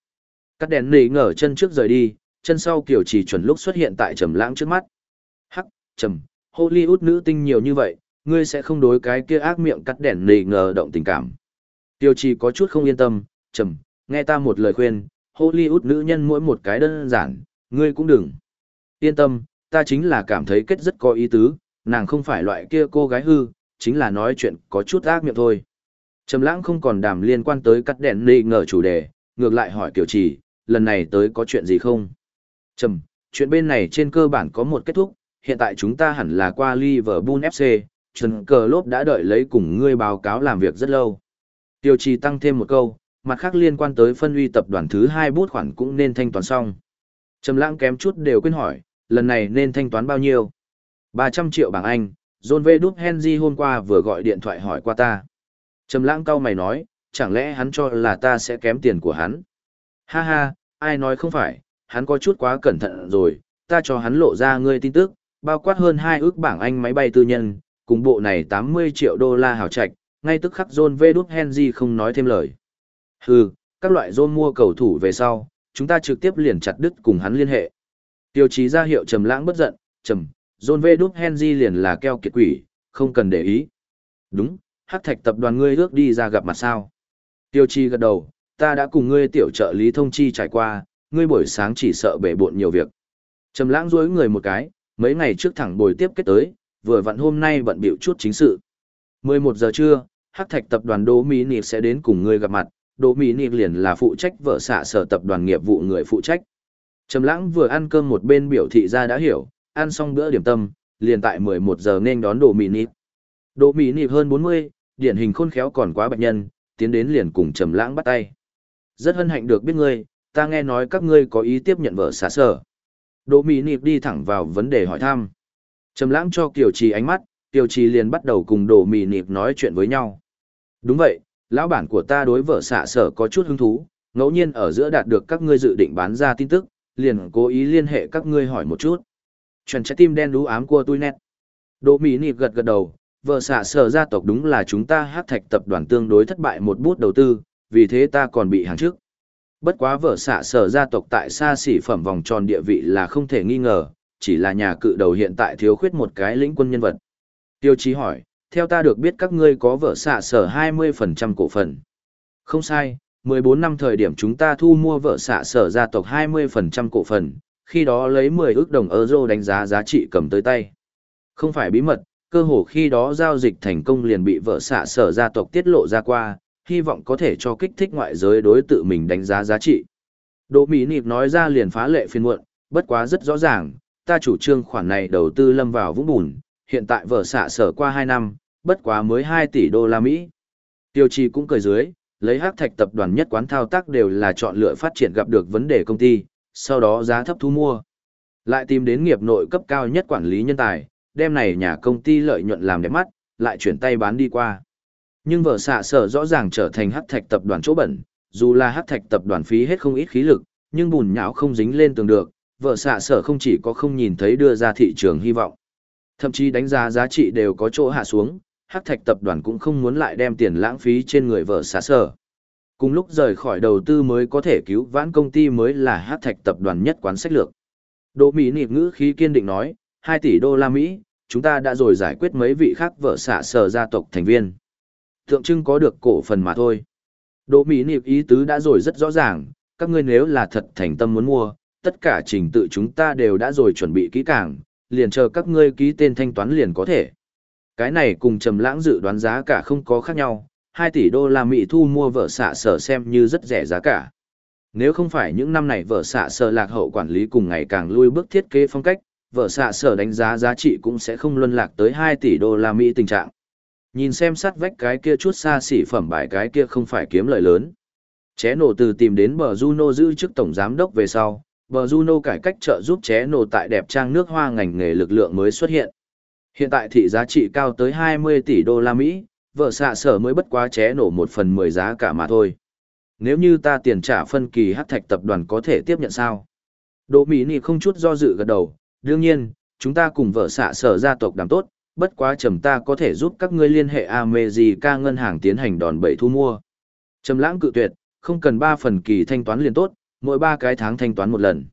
cắt đèn nỉ ngờ chân trước rời đi, chân sau kiểu chỉ chuẩn lúc xuất hiện tại trầm lãng trước mắt. Hắc, trầm, Hollywood nữ tinh nhiều như vậy, ngươi sẽ không đối cái kia ác miệng cắt đèn nỉ ngờ động tình cảm. Tiêu trì có chút không yên tâm, trầm, nghe ta một lời khuyên, Hollywood nữ nhân mỗi một cái đơn giản, ngươi cũng đừng. Yên tâm, ta chính là cảm thấy kết rất có ý tứ, nàng không phải loại kia cô gái hư, chính là nói chuyện có chút ác miệng thôi. Trầm lãng không còn đàm liên quan tới cắt đèn nị ngờ chủ đề, ngược lại hỏi kiểu Trì, lần này tới có chuyện gì không? Trầm, chuyện bên này trên cơ bản có một kết thúc, hiện tại chúng ta hẳn là qua Liverpool FC, Trần Cờ Lốp đã đợi lấy cùng ngươi báo cáo làm việc rất lâu. Tiêu trì tăng thêm một câu, mặt khác liên quan tới phân uy tập đoàn thứ hai bút khoản cũng nên thanh toán xong. Trầm lãng kém chút đều quên hỏi, lần này nên thanh toán bao nhiêu? 300 triệu bảng Anh, John V. Đúc Henry hôm qua vừa gọi điện thoại hỏi qua ta. Trầm lãng cao mày nói, chẳng lẽ hắn cho là ta sẽ kém tiền của hắn? Ha ha, ai nói không phải, hắn có chút quá cẩn thận rồi, ta cho hắn lộ ra ngươi tin tức, bao quát hơn hai ước bảng Anh máy bay tư nhân, cùng bộ này 80 triệu đô la hào trạch, ngay tức khắc John V. Đúc Henry không nói thêm lời. Hừ, các loại John mua cầu thủ về sau, chúng ta trực tiếp liền chặt đứt cùng hắn liên hệ. Tiêu chí ra hiệu trầm lãng bất giận, trầm, John V. Đúc Henry liền là keo kiệt quỷ, không cần để ý. Đúng, hắc thạch tập đoàn ngươi ước đi ra gặp mặt sao. Tiêu chi gật đầu, ta đã cùng ngươi tiểu trợ lý thông chi trải qua, ngươi buổi sáng chỉ sợ bể bộn nhiều việc. Trầm lãng duỗi người một cái, mấy ngày trước thẳng bồi tiếp kết tới, vừa vặn hôm nay bận biểu chút chính sự. 11 giờ trưa, Hắc Thạch tập đoàn Đỗ Mỹ Nịp sẽ đến cùng ngươi gặp mặt, Đỗ Mỹ Nịp liền là phụ trách vợ xạ sở tập đoàn nghiệp vụ người phụ trách. Trầm Lãng vừa ăn cơm một bên biểu thị ra đã hiểu, ăn xong bữa điểm tâm, liền tại 11 giờ nên đón Đỗ Mỹ Nịp. Đỗ Mỹ Nịp hơn 40, điển hình khôn khéo còn quá bệnh nhân, tiến đến liền cùng Trầm Lãng bắt tay. Rất hân hạnh được biết ngươi, ta nghe nói các ngươi có ý tiếp nhận vợ xã sở. Đỗ Mỹ Nịp đi thẳng vào vấn đề hỏi thăm. Trầm lãng cho Kiều Trì ánh mắt, Kiều Trì liền bắt đầu cùng Đỗ Mỹ Nịp nói chuyện với nhau. Đúng vậy, lão bản của ta đối vợ xạ sở có chút hứng thú, ngẫu nhiên ở giữa đạt được các ngươi dự định bán ra tin tức, liền cố ý liên hệ các ngươi hỏi một chút. Chuẩn trái tim đen đú ám của tôi nét. Đỗ Mỹ Nịp gật gật đầu, vợ xạ sở gia tộc đúng là chúng ta hát thạch tập đoàn tương đối thất bại một bút đầu tư, vì thế ta còn bị hàng trước. Bất quá vợ xạ sở gia tộc tại xa xỉ phẩm vòng tròn địa vị là không thể nghi ngờ, chỉ là nhà cự đầu hiện tại thiếu khuyết một cái lĩnh quân nhân vật. Tiêu chí hỏi, theo ta được biết các ngươi có vợ xạ sở 20% cổ phần. Không sai, 14 năm thời điểm chúng ta thu mua vợ xạ sở gia tộc 20% cổ phần, khi đó lấy 10 ước đồng euro đánh giá giá trị cầm tới tay. Không phải bí mật, cơ hồ khi đó giao dịch thành công liền bị vợ xạ sở gia tộc tiết lộ ra qua, hy vọng có thể cho kích thích ngoại giới đối tự mình đánh giá giá trị. Đỗ Mỹ Nịp nói ra liền phá lệ phiên muộn, bất quá rất rõ ràng, ta chủ trương khoản này đầu tư lâm vào vũng bùn, hiện tại vợ xạ sở qua 2 năm, bất quá mới 2 tỷ đô la Mỹ. Tiêu trì cũng cười dưới, lấy hắc thạch tập đoàn nhất quán thao tác đều là chọn lựa phát triển gặp được vấn đề công ty, sau đó giá thấp thu mua. Lại tìm đến nghiệp nội cấp cao nhất quản lý nhân tài, đem này nhà công ty lợi nhuận làm đẹp mắt, lại chuyển tay bán đi qua. Nhưng vợ xạ sở rõ ràng trở thành hắc thạch tập đoàn chỗ bẩn, dù là hắc thạch tập đoàn phí hết không ít khí lực, nhưng bùn nhão không dính lên tường được, vợ xạ sở không chỉ có không nhìn thấy đưa ra thị trường hy vọng. Thậm chí đánh giá giá trị đều có chỗ hạ xuống, hắc thạch tập đoàn cũng không muốn lại đem tiền lãng phí trên người vợ xạ sở. Cùng lúc rời khỏi đầu tư mới có thể cứu vãn công ty mới là hắc thạch tập đoàn nhất quán sách lược. Đỗ Mỹ nịp ngữ khí kiên định nói, 2 tỷ đô la Mỹ, chúng ta đã rồi giải quyết mấy vị khác vợ xạ sở gia tộc thành viên tượng trưng có được cổ phần mà thôi. Đỗ Mỹ Niệm ý tứ đã rồi rất rõ ràng, các ngươi nếu là thật thành tâm muốn mua, tất cả trình tự chúng ta đều đã rồi chuẩn bị kỹ càng, liền chờ các ngươi ký tên thanh toán liền có thể. Cái này cùng trầm lãng dự đoán giá cả không có khác nhau, 2 tỷ đô la Mỹ thu mua vợ xạ sở xem như rất rẻ giá cả. Nếu không phải những năm này vợ xạ sở lạc hậu quản lý cùng ngày càng lui bước thiết kế phong cách, vợ xạ sở đánh giá giá trị cũng sẽ không luân lạc tới 2 tỷ đô la Mỹ tình trạng. Nhìn xem sát vách cái kia chút xa xỉ phẩm bài cái kia không phải kiếm lợi lớn. Ché nổ từ tìm đến bờ Juno giữ chức tổng giám đốc về sau, bờ Juno cải cách trợ giúp ché nổ tại đẹp trang nước hoa ngành nghề lực lượng mới xuất hiện. Hiện tại thị giá trị cao tới 20 tỷ đô la Mỹ, vợ xạ sở mới bất quá ché nổ một phần 10 giá cả mà thôi. Nếu như ta tiền trả phân kỳ hát thạch tập đoàn có thể tiếp nhận sao? Đỗ Mỹ Nị không chút do dự gật đầu, đương nhiên, chúng ta cùng vợ xạ sở gia tộc đàm tốt, bất quá trầm ta có thể giúp các ngươi liên hệ America ngân hàng tiến hành đòn bẩy thu mua. Trầm lãng cự tuyệt, không cần 3 phần kỳ thanh toán liền tốt, mỗi 3 cái tháng thanh toán một lần.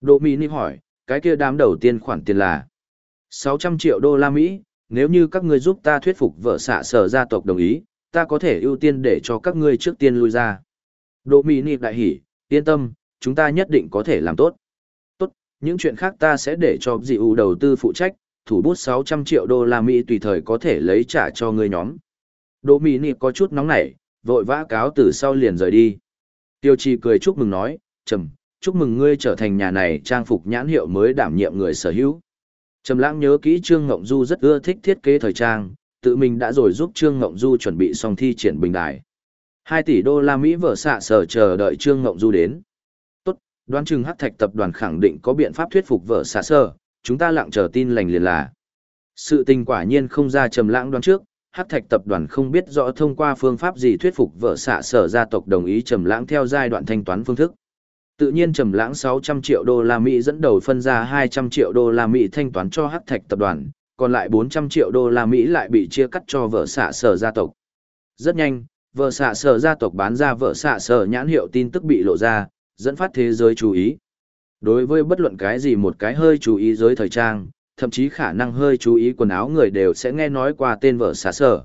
Đỗ Mỹ Nịp hỏi, cái kia đám đầu tiên khoản tiền là 600 triệu đô la Mỹ, nếu như các ngươi giúp ta thuyết phục vợ xạ sở gia tộc đồng ý, ta có thể ưu tiên để cho các ngươi trước tiên lui ra. Đỗ Mỹ Nịp đại hỉ, yên tâm, chúng ta nhất định có thể làm tốt. Những chuyện khác ta sẽ để cho dị ưu đầu tư phụ trách, thủ bút 600 triệu đô la Mỹ tùy thời có thể lấy trả cho người nhóm. Đỗ Mỹ Nịp có chút nóng nảy, vội vã cáo từ sau liền rời đi. Tiêu Chi cười chúc mừng nói, Trầm, chúc mừng ngươi trở thành nhà này trang phục nhãn hiệu mới đảm nhiệm người sở hữu. Trầm lãng nhớ kỹ Trương Ngộng Du rất ưa thích thiết kế thời trang, tự mình đã rồi giúp Trương Ngộng Du chuẩn bị xong thi triển bình đài. 2 tỷ đô la Mỹ vợ xạ sở chờ đợi Trương Ngộng Du đến. Đoán chừng Hắc Thạch tập đoàn khẳng định có biện pháp thuyết phục vợ xả sở, chúng ta lặng chờ tin lành liền là. Sự tình quả nhiên không ra trầm lãng đoán trước, Hắc Thạch tập đoàn không biết rõ thông qua phương pháp gì thuyết phục vợ xạ sở gia tộc đồng ý trầm lãng theo giai đoạn thanh toán phương thức. Tự nhiên trầm lãng 600 triệu đô la Mỹ dẫn đầu phân ra 200 triệu đô la Mỹ thanh toán cho Hắc Thạch tập đoàn, còn lại 400 triệu đô la Mỹ lại bị chia cắt cho vợ xạ sở gia tộc. Rất nhanh, vợ xạ sở gia tộc bán ra vợ xạ sở nhãn hiệu tin tức bị lộ ra, dẫn phát thế giới chú ý. Đối với bất luận cái gì một cái hơi chú ý giới thời trang, thậm chí khả năng hơi chú ý quần áo người đều sẽ nghe nói qua tên vợ xả sở.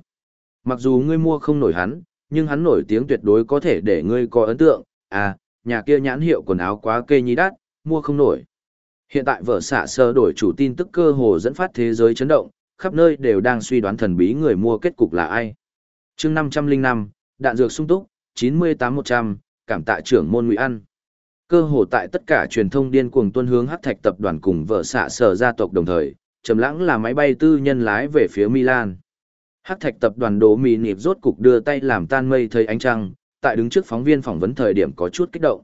Mặc dù ngươi mua không nổi hắn, nhưng hắn nổi tiếng tuyệt đối có thể để ngươi có ấn tượng, à, nhà kia nhãn hiệu quần áo quá kê nhí đắt, mua không nổi. Hiện tại vợ xả sơ đổi chủ tin tức cơ hồ dẫn phát thế giới chấn động, khắp nơi đều đang suy đoán thần bí người mua kết cục là ai. chương 505, đạn dược sung túc, 98-100, cảm tạ trưởng môn ngụy ăn. Cơ hồ tại tất cả truyền thông điên cuồng tuân hướng hắc thạch tập đoàn cùng vợ xạ sở gia tộc đồng thời, trầm lãng là máy bay tư nhân lái về phía Milan. Hắc thạch tập đoàn đố mì nịp rốt cục đưa tay làm tan mây thấy ánh trăng, tại đứng trước phóng viên phỏng vấn thời điểm có chút kích động.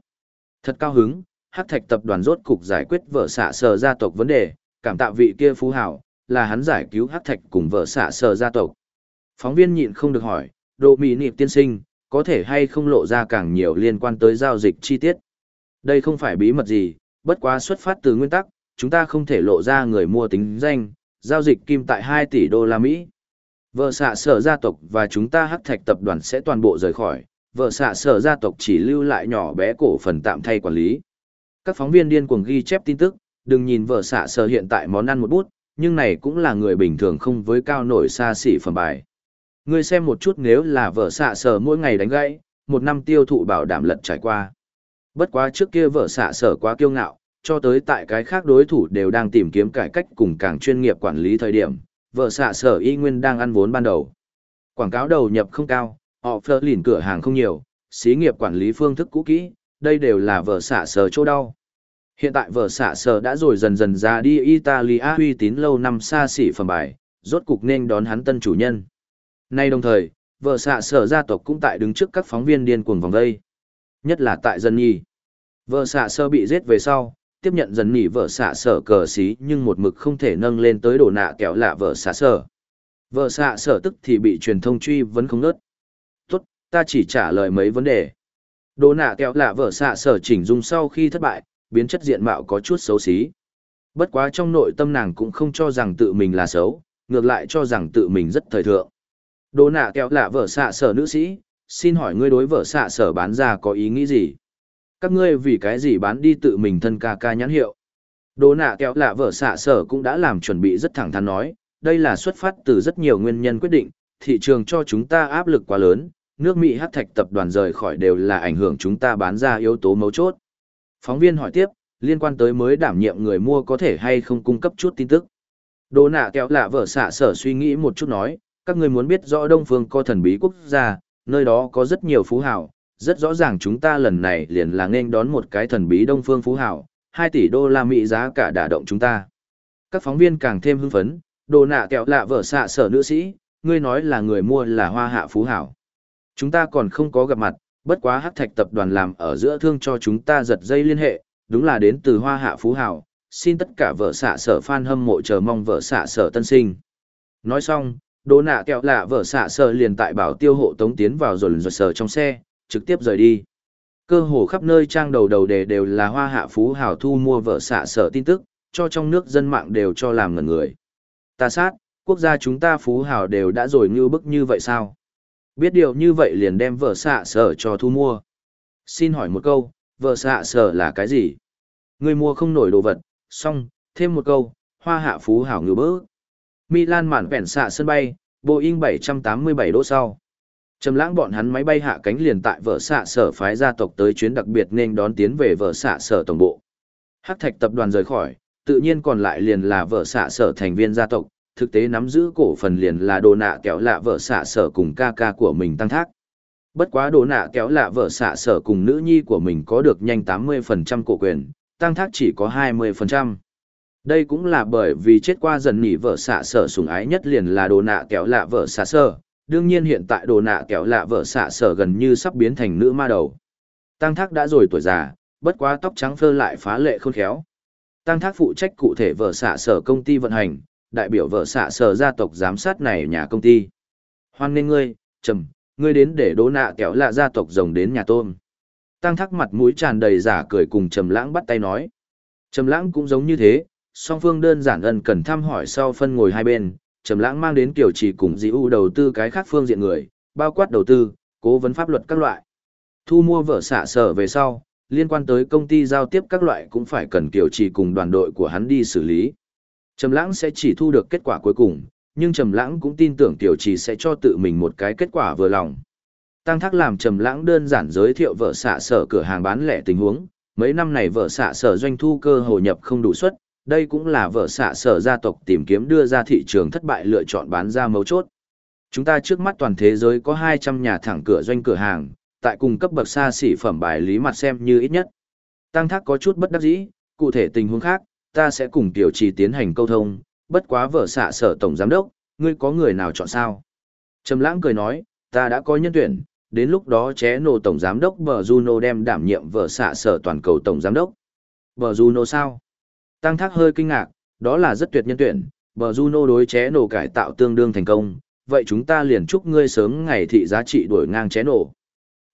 Thật cao hứng, Hắc Thạch tập đoàn rốt cục giải quyết vợ xạ sở gia tộc vấn đề, cảm tạ vị kia phú hảo, là hắn giải cứu Hắc Thạch cùng vợ xạ sở gia tộc. Phóng viên nhịn không được hỏi, độ mỹ niệm tiên sinh, có thể hay không lộ ra càng nhiều liên quan tới giao dịch chi tiết. Đây không phải bí mật gì, bất quá xuất phát từ nguyên tắc, chúng ta không thể lộ ra người mua tính danh, giao dịch kim tại 2 tỷ đô la Mỹ. Vợ xạ sở gia tộc và chúng ta hắc thạch tập đoàn sẽ toàn bộ rời khỏi, vợ xạ sở gia tộc chỉ lưu lại nhỏ bé cổ phần tạm thay quản lý. Các phóng viên điên cuồng ghi chép tin tức, đừng nhìn vợ xạ sở hiện tại món ăn một bút, nhưng này cũng là người bình thường không với cao nổi xa xỉ phẩm bài. Ngươi xem một chút nếu là vợ xạ sở mỗi ngày đánh gãy, một năm tiêu thụ bảo đảm lật trải qua. Bất quá trước kia vợ xạ sở quá kiêu ngạo, cho tới tại cái khác đối thủ đều đang tìm kiếm cải cách cùng càng chuyên nghiệp quản lý thời điểm, vợ xạ sở y nguyên đang ăn vốn ban đầu. Quảng cáo đầu nhập không cao, họ phơ lìn cửa hàng không nhiều, xí nghiệp quản lý phương thức cũ kỹ, đây đều là vợ xạ sở chỗ đau. Hiện tại vợ xạ sở đã rồi dần dần ra đi Italia uy tín lâu năm xa xỉ phẩm bài, rốt cục nên đón hắn tân chủ nhân. Nay đồng thời, vợ xạ sở gia tộc cũng tại đứng trước các phóng viên điên cuồng vòng đây. Nhất là tại dân nhi. Vợ xạ sơ bị giết về sau, tiếp nhận dần nỉ vợ xạ sở cờ xí nhưng một mực không thể nâng lên tới đồ nạ kéo lạ vợ xạ sở. Vợ xạ sở tức thì bị truyền thông truy vấn không ngớt. Tốt, ta chỉ trả lời mấy vấn đề. Đồ nạ kéo lạ vợ xạ sở chỉnh dung sau khi thất bại, biến chất diện mạo có chút xấu xí. Bất quá trong nội tâm nàng cũng không cho rằng tự mình là xấu, ngược lại cho rằng tự mình rất thời thượng. Đồ nạ kéo lạ vợ xạ sở nữ sĩ, xin hỏi ngươi đối vợ xạ sở bán ra có ý nghĩ gì? Các ngươi vì cái gì bán đi tự mình thân ca ca nhãn hiệu? Đồ nạ kéo lạ vợ xạ sở cũng đã làm chuẩn bị rất thẳng thắn nói, đây là xuất phát từ rất nhiều nguyên nhân quyết định, thị trường cho chúng ta áp lực quá lớn, nước Mỹ hát thạch tập đoàn rời khỏi đều là ảnh hưởng chúng ta bán ra yếu tố mấu chốt. Phóng viên hỏi tiếp, liên quan tới mới đảm nhiệm người mua có thể hay không cung cấp chút tin tức. Đồ nạ kéo lạ vợ xạ sở suy nghĩ một chút nói, các người muốn biết rõ Đông Phương có thần bí quốc gia, nơi đó có rất nhiều phú hào, rất rõ ràng chúng ta lần này liền là nên đón một cái thần bí Đông Phương phú hào, 2 tỷ đô la Mỹ giá cả đả động chúng ta. Các phóng viên càng thêm hưng phấn, đồ nạ kẹo lạ vợ xạ sở nữ sĩ, ngươi nói là người mua là hoa hạ phú hảo. Chúng ta còn không có gặp mặt, bất quá hắc thạch tập đoàn làm ở giữa thương cho chúng ta giật dây liên hệ, đúng là đến từ hoa hạ phú hảo, xin tất cả vợ xạ sở fan hâm mộ chờ mong vợ xạ sở tân sinh. Nói xong, đồ nạ kẹo lạ vợ xạ sờ liền tại bảo tiêu hộ tống tiến vào rồi rồi sờ trong xe, trực tiếp rời đi. Cơ hồ khắp nơi trang đầu đầu đề đều là hoa hạ phú hảo thu mua vợ xạ sở tin tức, cho trong nước dân mạng đều cho làm ngần người. Ta sát, quốc gia chúng ta phú hảo đều đã rồi như bức như vậy sao? Biết điều như vậy liền đem vợ xạ sở cho thu mua. Xin hỏi một câu, vợ xạ sở là cái gì? Người mua không nổi đồ vật, xong, thêm một câu, hoa hạ phú hảo ngư bức. Milan mạn vẹn xạ sân bay, Boeing 787 đỗ sau. Trầm lãng bọn hắn máy bay hạ cánh liền tại vợ xạ sở phái gia tộc tới chuyến đặc biệt nên đón tiến về vợ xạ sở tổng bộ. Hắc Thạch tập đoàn rời khỏi, tự nhiên còn lại liền là vợ xạ sở thành viên gia tộc, thực tế nắm giữ cổ phần liền là đồ nạ kẹo lạ vợ xạ sở cùng ca ca của mình tăng thác. Bất quá đồ nạ kéo lạ vợ xạ sở cùng nữ nhi của mình có được nhanh 80% cổ quyền, tăng thác chỉ có 20%. Đây cũng là bởi vì chết qua dần nỉ vợ xạ sở sủng ái nhất liền là đồ nạ kéo lạ vợ xạ sở, đương nhiên hiện tại đồ nạ kéo lạ vợ xạ sở gần như sắp biến thành nữ ma đầu. Tăng thác đã rồi tuổi già, bất quá tóc trắng phơ lại phá lệ khôn khéo. Tăng thác phụ trách cụ thể vợ xạ sở công ty vận hành, đại biểu vợ xạ sở gia tộc giám sát này nhà công ty. Hoan nên ngươi, trầm, ngươi đến để đố nạ kéo lạ gia tộc rồng đến nhà tôm. Tăng thác mặt mũi tràn đầy giả cười cùng trầm lãng bắt tay nói. Trầm lãng cũng giống như thế, song phương đơn giản ân cần thăm hỏi sau phân ngồi hai bên, trầm lãng mang đến kiểu chỉ cùng dĩ u đầu tư cái khác phương diện người, bao quát đầu tư, cố vấn pháp luật các loại. Thu mua vợ xạ sở về sau, liên quan tới công ty giao tiếp các loại cũng phải cần kiểu chỉ cùng đoàn đội của hắn đi xử lý. Trầm lãng sẽ chỉ thu được kết quả cuối cùng, nhưng Trầm lãng cũng tin tưởng tiểu chỉ sẽ cho tự mình một cái kết quả vừa lòng. Tăng Thác làm Trầm lãng đơn giản giới thiệu vợ xạ sở cửa hàng bán lẻ tình huống, mấy năm này vợ xạ sở doanh thu cơ hồ nhập không đủ suất, đây cũng là vợ xạ sở gia tộc tìm kiếm đưa ra thị trường thất bại lựa chọn bán ra mấu chốt. Chúng ta trước mắt toàn thế giới có 200 nhà thẳng cửa doanh cửa hàng, tại cùng cấp bậc xa xỉ phẩm bài lý mặt xem như ít nhất. Tăng thác có chút bất đắc dĩ, cụ thể tình huống khác, ta sẽ cùng tiểu trì tiến hành câu thông, bất quá vợ xạ sở tổng giám đốc, ngươi có người nào chọn sao? Trầm lãng cười nói, ta đã có nhân tuyển, đến lúc đó ché nổ tổng giám đốc bờ Juno đem đảm nhiệm vợ xạ sở toàn cầu tổng giám đốc. Bờ Juno sao? Tăng thác hơi kinh ngạc, đó là rất tuyệt nhân tuyển, bờ Juno đối ché nổ cải tạo tương đương thành công, vậy chúng ta liền chúc ngươi sớm ngày thị giá trị đuổi ngang ché nổ.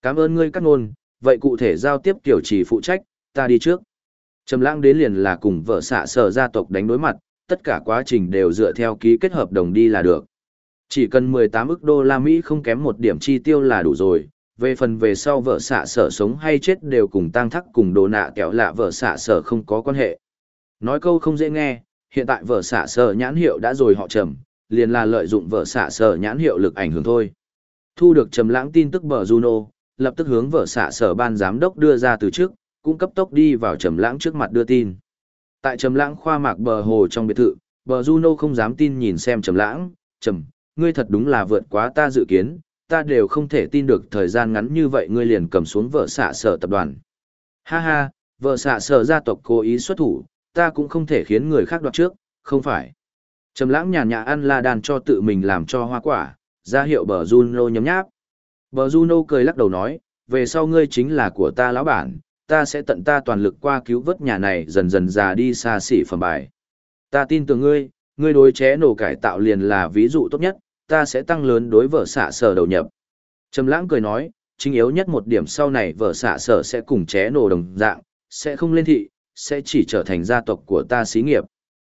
Cảm ơn ngươi cắt ngôn, vậy cụ thể giao tiếp tiểu chỉ phụ trách, ta đi trước. Trầm lãng đến liền là cùng vợ xạ sở gia tộc đánh đối mặt, tất cả quá trình đều dựa theo ký kết hợp đồng đi là được. Chỉ cần 18 ức đô la Mỹ không kém một điểm chi tiêu là đủ rồi, về phần về sau vợ xạ sở sống hay chết đều cùng tăng thắc cùng đồ nạ kẹo lạ vợ xạ sở không có quan hệ. Nói câu không dễ nghe, hiện tại vợ xả sở nhãn hiệu đã rồi họ trầm, liền là lợi dụng vợ xả sở nhãn hiệu lực ảnh hưởng thôi. Thu được trầm lãng tin tức bờ Juno, lập tức hướng vợ xả sở ban giám đốc đưa ra từ trước, cũng cấp tốc đi vào trầm lãng trước mặt đưa tin. Tại trầm lãng khoa mạc bờ hồ trong biệt thự, bờ Juno không dám tin nhìn xem trầm lãng, trầm, ngươi thật đúng là vượt quá ta dự kiến, ta đều không thể tin được thời gian ngắn như vậy ngươi liền cầm xuống vợ xạ sở tập đoàn. Ha ha, vợ xạ sở gia tộc cố ý xuất thủ, ta cũng không thể khiến người khác đoạt trước, không phải. Trầm lãng nhàn nhã ăn la đàn cho tự mình làm cho hoa quả, ra hiệu bờ Juno nhấm nháp. Bờ Juno cười lắc đầu nói, về sau ngươi chính là của ta lão bản, ta sẽ tận ta toàn lực qua cứu vớt nhà này dần dần già đi xa xỉ phẩm bài. Ta tin tưởng ngươi, ngươi đối chế nổ cải tạo liền là ví dụ tốt nhất, ta sẽ tăng lớn đối vợ xạ sở đầu nhập. Trầm lãng cười nói, chính yếu nhất một điểm sau này vợ xạ sở sẽ cùng chế nổ đồng dạng, sẽ không lên thị, sẽ chỉ trở thành gia tộc của ta xí nghiệp.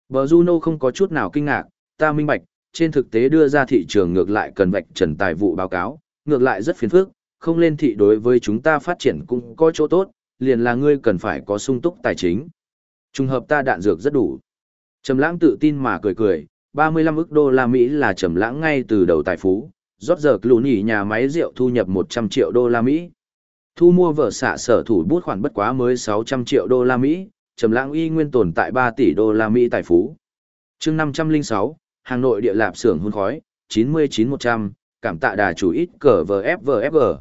Bờ Juno không có chút nào kinh ngạc, ta minh bạch, trên thực tế đưa ra thị trường ngược lại cần vạch trần tài vụ báo cáo, ngược lại rất phiền phức, không lên thị đối với chúng ta phát triển cũng có chỗ tốt, liền là ngươi cần phải có sung túc tài chính. Trùng hợp ta đạn dược rất đủ. Trầm lãng tự tin mà cười cười, 35 ức đô la Mỹ là trầm lãng ngay từ đầu tài phú, rót giờ nhỉ nhà máy rượu thu nhập 100 triệu đô la Mỹ. Thu mua vợ xạ sở thủ bút khoản bất quá mới 600 triệu đô la Mỹ, trầm lãng y nguyên tồn tại 3 tỷ đô la Mỹ tài phú. Chương 506, Hà Nội địa lạp xưởng hun khói, 99100, cảm tạ đà chủ ít cờ VFVFG.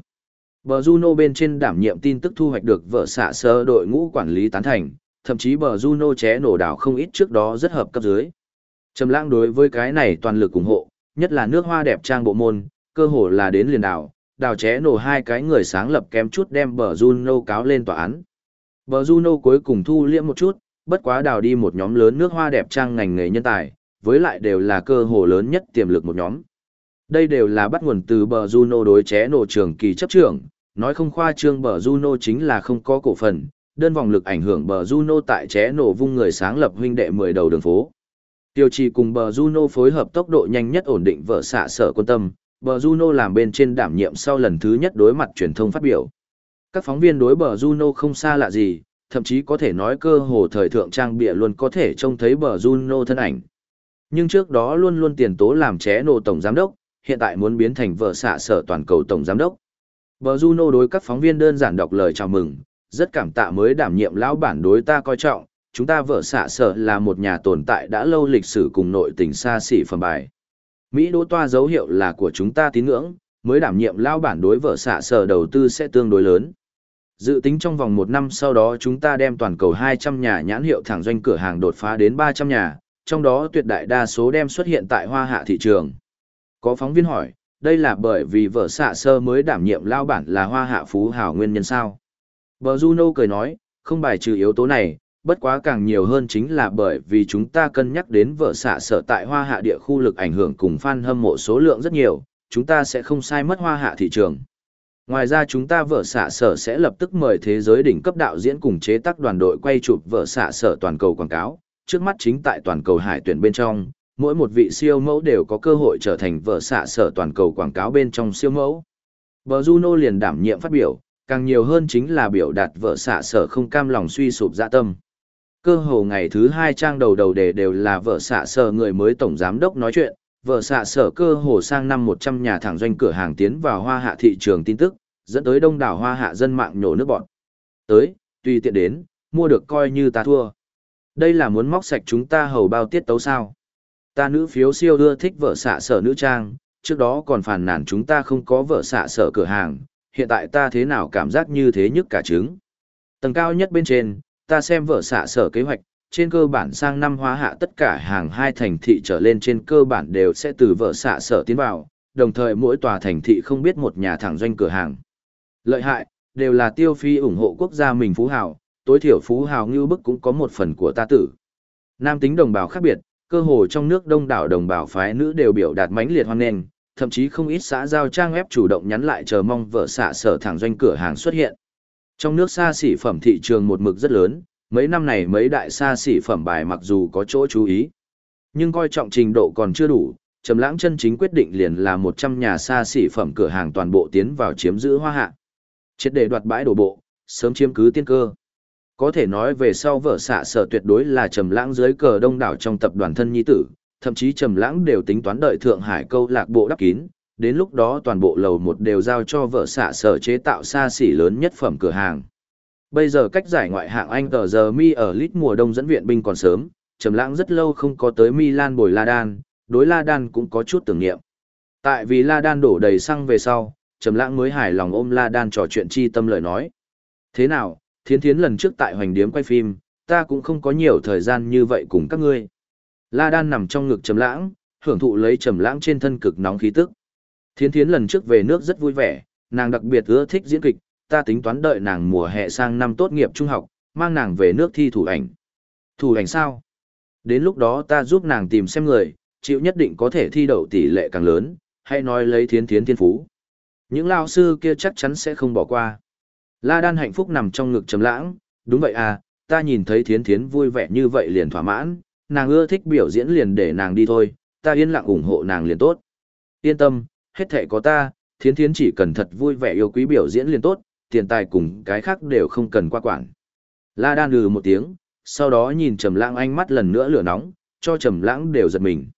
Bờ Juno bên trên đảm nhiệm tin tức thu hoạch được vợ xạ sơ đội ngũ quản lý tán thành, thậm chí bờ Juno ché nổ đảo không ít trước đó rất hợp cấp dưới. Trầm lãng đối với cái này toàn lực ủng hộ, nhất là nước hoa đẹp trang bộ môn, cơ hồ là đến liền đảo, đào ché nổ hai cái người sáng lập kém chút đem bờ Juno cáo lên tòa án. Bờ Juno cuối cùng thu liễm một chút, bất quá đào đi một nhóm lớn nước hoa đẹp trang ngành nghề nhân tài, với lại đều là cơ hồ lớn nhất tiềm lực một nhóm. Đây đều là bắt nguồn từ bờ Juno đối ché nổ trường kỳ chấp trưởng, nói không khoa trương bờ Juno chính là không có cổ phần, đơn vòng lực ảnh hưởng bờ Juno tại ché nổ vung người sáng lập huynh đệ 10 đầu đường phố. Tiêu trì cùng bờ Juno phối hợp tốc độ nhanh nhất ổn định vợ xạ sở quân tâm, bờ Juno làm bên trên đảm nhiệm sau lần thứ nhất đối mặt truyền thông phát biểu. Các phóng viên đối bờ Juno không xa lạ gì, thậm chí có thể nói cơ hồ thời thượng trang bịa luôn có thể trông thấy bờ Juno thân ảnh. Nhưng trước đó luôn luôn tiền tố làm ché nổ tổng giám đốc, hiện tại muốn biến thành vợ xạ sở toàn cầu tổng giám đốc. Bờ Juno đối các phóng viên đơn giản đọc lời chào mừng, rất cảm tạ mới đảm nhiệm lão bản đối ta coi trọng, chúng ta vợ xạ sở là một nhà tồn tại đã lâu lịch sử cùng nội tình xa xỉ phẩm bài. Mỹ đỗ toa dấu hiệu là của chúng ta tín ngưỡng, mới đảm nhiệm lao bản đối vợ xạ sở đầu tư sẽ tương đối lớn. Dự tính trong vòng một năm sau đó chúng ta đem toàn cầu 200 nhà nhãn hiệu thẳng doanh cửa hàng đột phá đến 300 nhà, trong đó tuyệt đại đa số đem xuất hiện tại hoa hạ thị trường. Có phóng viên hỏi, đây là bởi vì vợ xạ sơ mới đảm nhiệm lao bản là hoa hạ phú hào nguyên nhân sao? Bờ Juno cười nói, không bài trừ yếu tố này, bất quá càng nhiều hơn chính là bởi vì chúng ta cân nhắc đến vợ xạ sở tại hoa hạ địa khu lực ảnh hưởng cùng fan hâm mộ số lượng rất nhiều, chúng ta sẽ không sai mất hoa hạ thị trường. Ngoài ra chúng ta vợ xạ sở sẽ lập tức mời thế giới đỉnh cấp đạo diễn cùng chế tác đoàn đội quay chụp vợ xạ sở toàn cầu quảng cáo, trước mắt chính tại toàn cầu hải tuyển bên trong, mỗi một vị siêu mẫu đều có cơ hội trở thành vợ xạ sở toàn cầu quảng cáo bên trong siêu mẫu. Bờ Juno liền đảm nhiệm phát biểu, càng nhiều hơn chính là biểu đạt vợ xạ sở không cam lòng suy sụp dạ tâm. Cơ hồ ngày thứ hai trang đầu đầu đề đều là vợ xạ sở người mới tổng giám đốc nói chuyện, vợ xạ sở cơ hồ sang năm 100 nhà thẳng doanh cửa hàng tiến vào hoa hạ thị trường tin tức, dẫn tới đông đảo hoa hạ dân mạng nhổ nước bọn. Tới, tùy tiện đến, mua được coi như ta thua. Đây là muốn móc sạch chúng ta hầu bao tiết tấu sao. Ta nữ phiếu siêu đưa thích vợ xạ sở nữ trang, trước đó còn phàn nàn chúng ta không có vợ xạ sở cửa hàng, hiện tại ta thế nào cảm giác như thế nhức cả trứng. Tầng cao nhất bên trên, ta xem vợ xạ sở kế hoạch, trên cơ bản sang năm hóa hạ tất cả hàng hai thành thị trở lên trên cơ bản đều sẽ từ vợ xạ sở tiến vào, đồng thời mỗi tòa thành thị không biết một nhà thẳng doanh cửa hàng. Lợi hại, đều là tiêu phi ủng hộ quốc gia mình phú hào, tối thiểu phú hào như bức cũng có một phần của ta tử. Nam tính đồng bào khác biệt, cơ hồ trong nước đông đảo đồng bào phái nữ đều biểu đạt mãnh liệt hoan nghênh, thậm chí không ít xã giao trang web chủ động nhắn lại chờ mong vợ xạ sở thẳng doanh cửa hàng xuất hiện. Trong nước xa xỉ phẩm thị trường một mực rất lớn, mấy năm này mấy đại xa xỉ phẩm bài mặc dù có chỗ chú ý, nhưng coi trọng trình độ còn chưa đủ, Trầm Lãng chân chính quyết định liền là 100 nhà xa xỉ phẩm cửa hàng toàn bộ tiến vào chiếm giữ hoa hạ. Triệt để đoạt bãi đổ bộ, sớm chiếm cứ tiên cơ. Có thể nói về sau vợ xạ sở tuyệt đối là Trầm Lãng dưới cờ đông đảo trong tập đoàn thân nhi tử, thậm chí Trầm Lãng đều tính toán đợi Thượng Hải câu lạc bộ đắp kín, đến lúc đó toàn bộ lầu một đều giao cho vợ xạ sở chế tạo xa xỉ lớn nhất phẩm cửa hàng. Bây giờ cách giải ngoại hạng Anh tờ giờ mi ở lit mùa đông dẫn viện binh còn sớm, Trầm Lãng rất lâu không có tới Milan bồi La Đan, đối La Đan cũng có chút tưởng niệm. Tại vì La Đan đổ đầy xăng về sau, Trầm Lãng mới hài lòng ôm La Đan trò chuyện chi tâm lời nói. Thế nào, Thiến Thiến lần trước tại Hoành Điếm quay phim, ta cũng không có nhiều thời gian như vậy cùng các ngươi. La Đan nằm trong ngực Trầm Lãng, hưởng thụ lấy Trầm Lãng trên thân cực nóng khí tức. Thiến Thiến lần trước về nước rất vui vẻ, nàng đặc biệt ưa thích diễn kịch, ta tính toán đợi nàng mùa hè sang năm tốt nghiệp trung học, mang nàng về nước thi thủ ảnh. Thủ ảnh sao? Đến lúc đó ta giúp nàng tìm xem người, chịu nhất định có thể thi đậu tỷ lệ càng lớn, hay nói lấy thiến thiến thiên phú. Những lao sư kia chắc chắn sẽ không bỏ qua. La đan hạnh phúc nằm trong ngực trầm lãng, đúng vậy à, ta nhìn thấy thiến thiến vui vẻ như vậy liền thỏa mãn, nàng ưa thích biểu diễn liền để nàng đi thôi, ta yên lặng ủng hộ nàng liền tốt. Yên tâm, hết thệ có ta, thiến thiến chỉ cần thật vui vẻ yêu quý biểu diễn liền tốt, tiền tài cùng cái khác đều không cần qua quản. La đan lừ một tiếng, sau đó nhìn trầm lãng ánh mắt lần nữa lửa nóng, cho trầm lãng đều giật mình.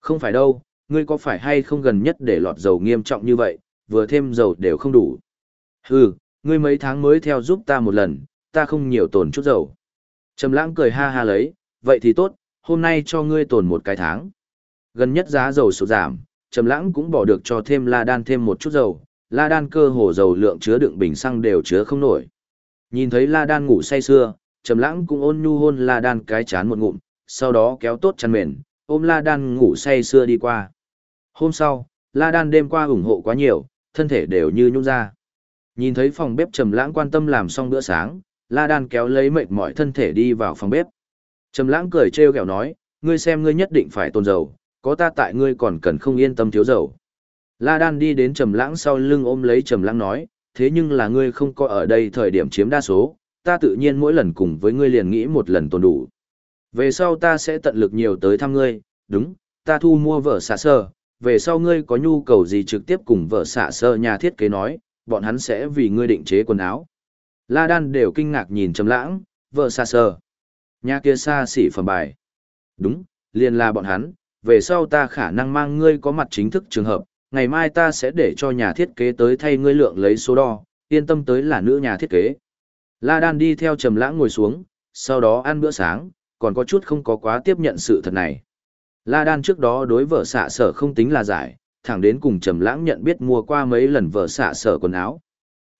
Không phải đâu, ngươi có phải hay không gần nhất để lọt dầu nghiêm trọng như vậy, vừa thêm dầu đều không đủ. Hừ, ngươi mấy tháng mới theo giúp ta một lần, ta không nhiều tồn chút dầu. Trầm lãng cười ha ha lấy, vậy thì tốt, hôm nay cho ngươi tồn một cái tháng. Gần nhất giá dầu sụt giảm, Trầm lãng cũng bỏ được cho thêm la đan thêm một chút dầu, la đan cơ hồ dầu lượng chứa đựng bình xăng đều chứa không nổi. Nhìn thấy la đan ngủ say sưa, Trầm lãng cũng ôn nhu hôn la đan cái chán một ngụm, sau đó kéo tốt chăn mền, ôm La Đan ngủ say sưa đi qua. Hôm sau, La Đan đêm qua ủng hộ quá nhiều, thân thể đều như nhũ ra. Nhìn thấy phòng bếp Trầm Lãng quan tâm làm xong bữa sáng, La Đan kéo lấy mệt mỏi thân thể đi vào phòng bếp. Trầm Lãng cười trêu ghẹo nói, ngươi xem ngươi nhất định phải tôn dầu, có ta tại ngươi còn cần không yên tâm thiếu dầu. La Đan đi đến Trầm Lãng sau lưng ôm lấy Trầm Lãng nói, thế nhưng là ngươi không có ở đây thời điểm chiếm đa số, ta tự nhiên mỗi lần cùng với ngươi liền nghĩ một lần tồn đủ. Về sau ta sẽ tận lực nhiều tới thăm ngươi, đúng, ta thu mua vợ xạ sơ, về sau ngươi có nhu cầu gì trực tiếp cùng vợ xạ sơ nhà thiết kế nói, bọn hắn sẽ vì ngươi định chế quần áo. La Đan đều kinh ngạc nhìn trầm lãng, vợ xạ sơ. Nhà kia xa xỉ phẩm bài. Đúng, liền là bọn hắn, về sau ta khả năng mang ngươi có mặt chính thức trường hợp, ngày mai ta sẽ để cho nhà thiết kế tới thay ngươi lượng lấy số đo, yên tâm tới là nữ nhà thiết kế. La Đan đi theo Trầm Lãng ngồi xuống, sau đó ăn bữa sáng, còn có chút không có quá tiếp nhận sự thật này. La Đan trước đó đối vợ xạ sở không tính là giải, thẳng đến cùng Trầm Lãng nhận biết mua qua mấy lần vợ xạ sở quần áo.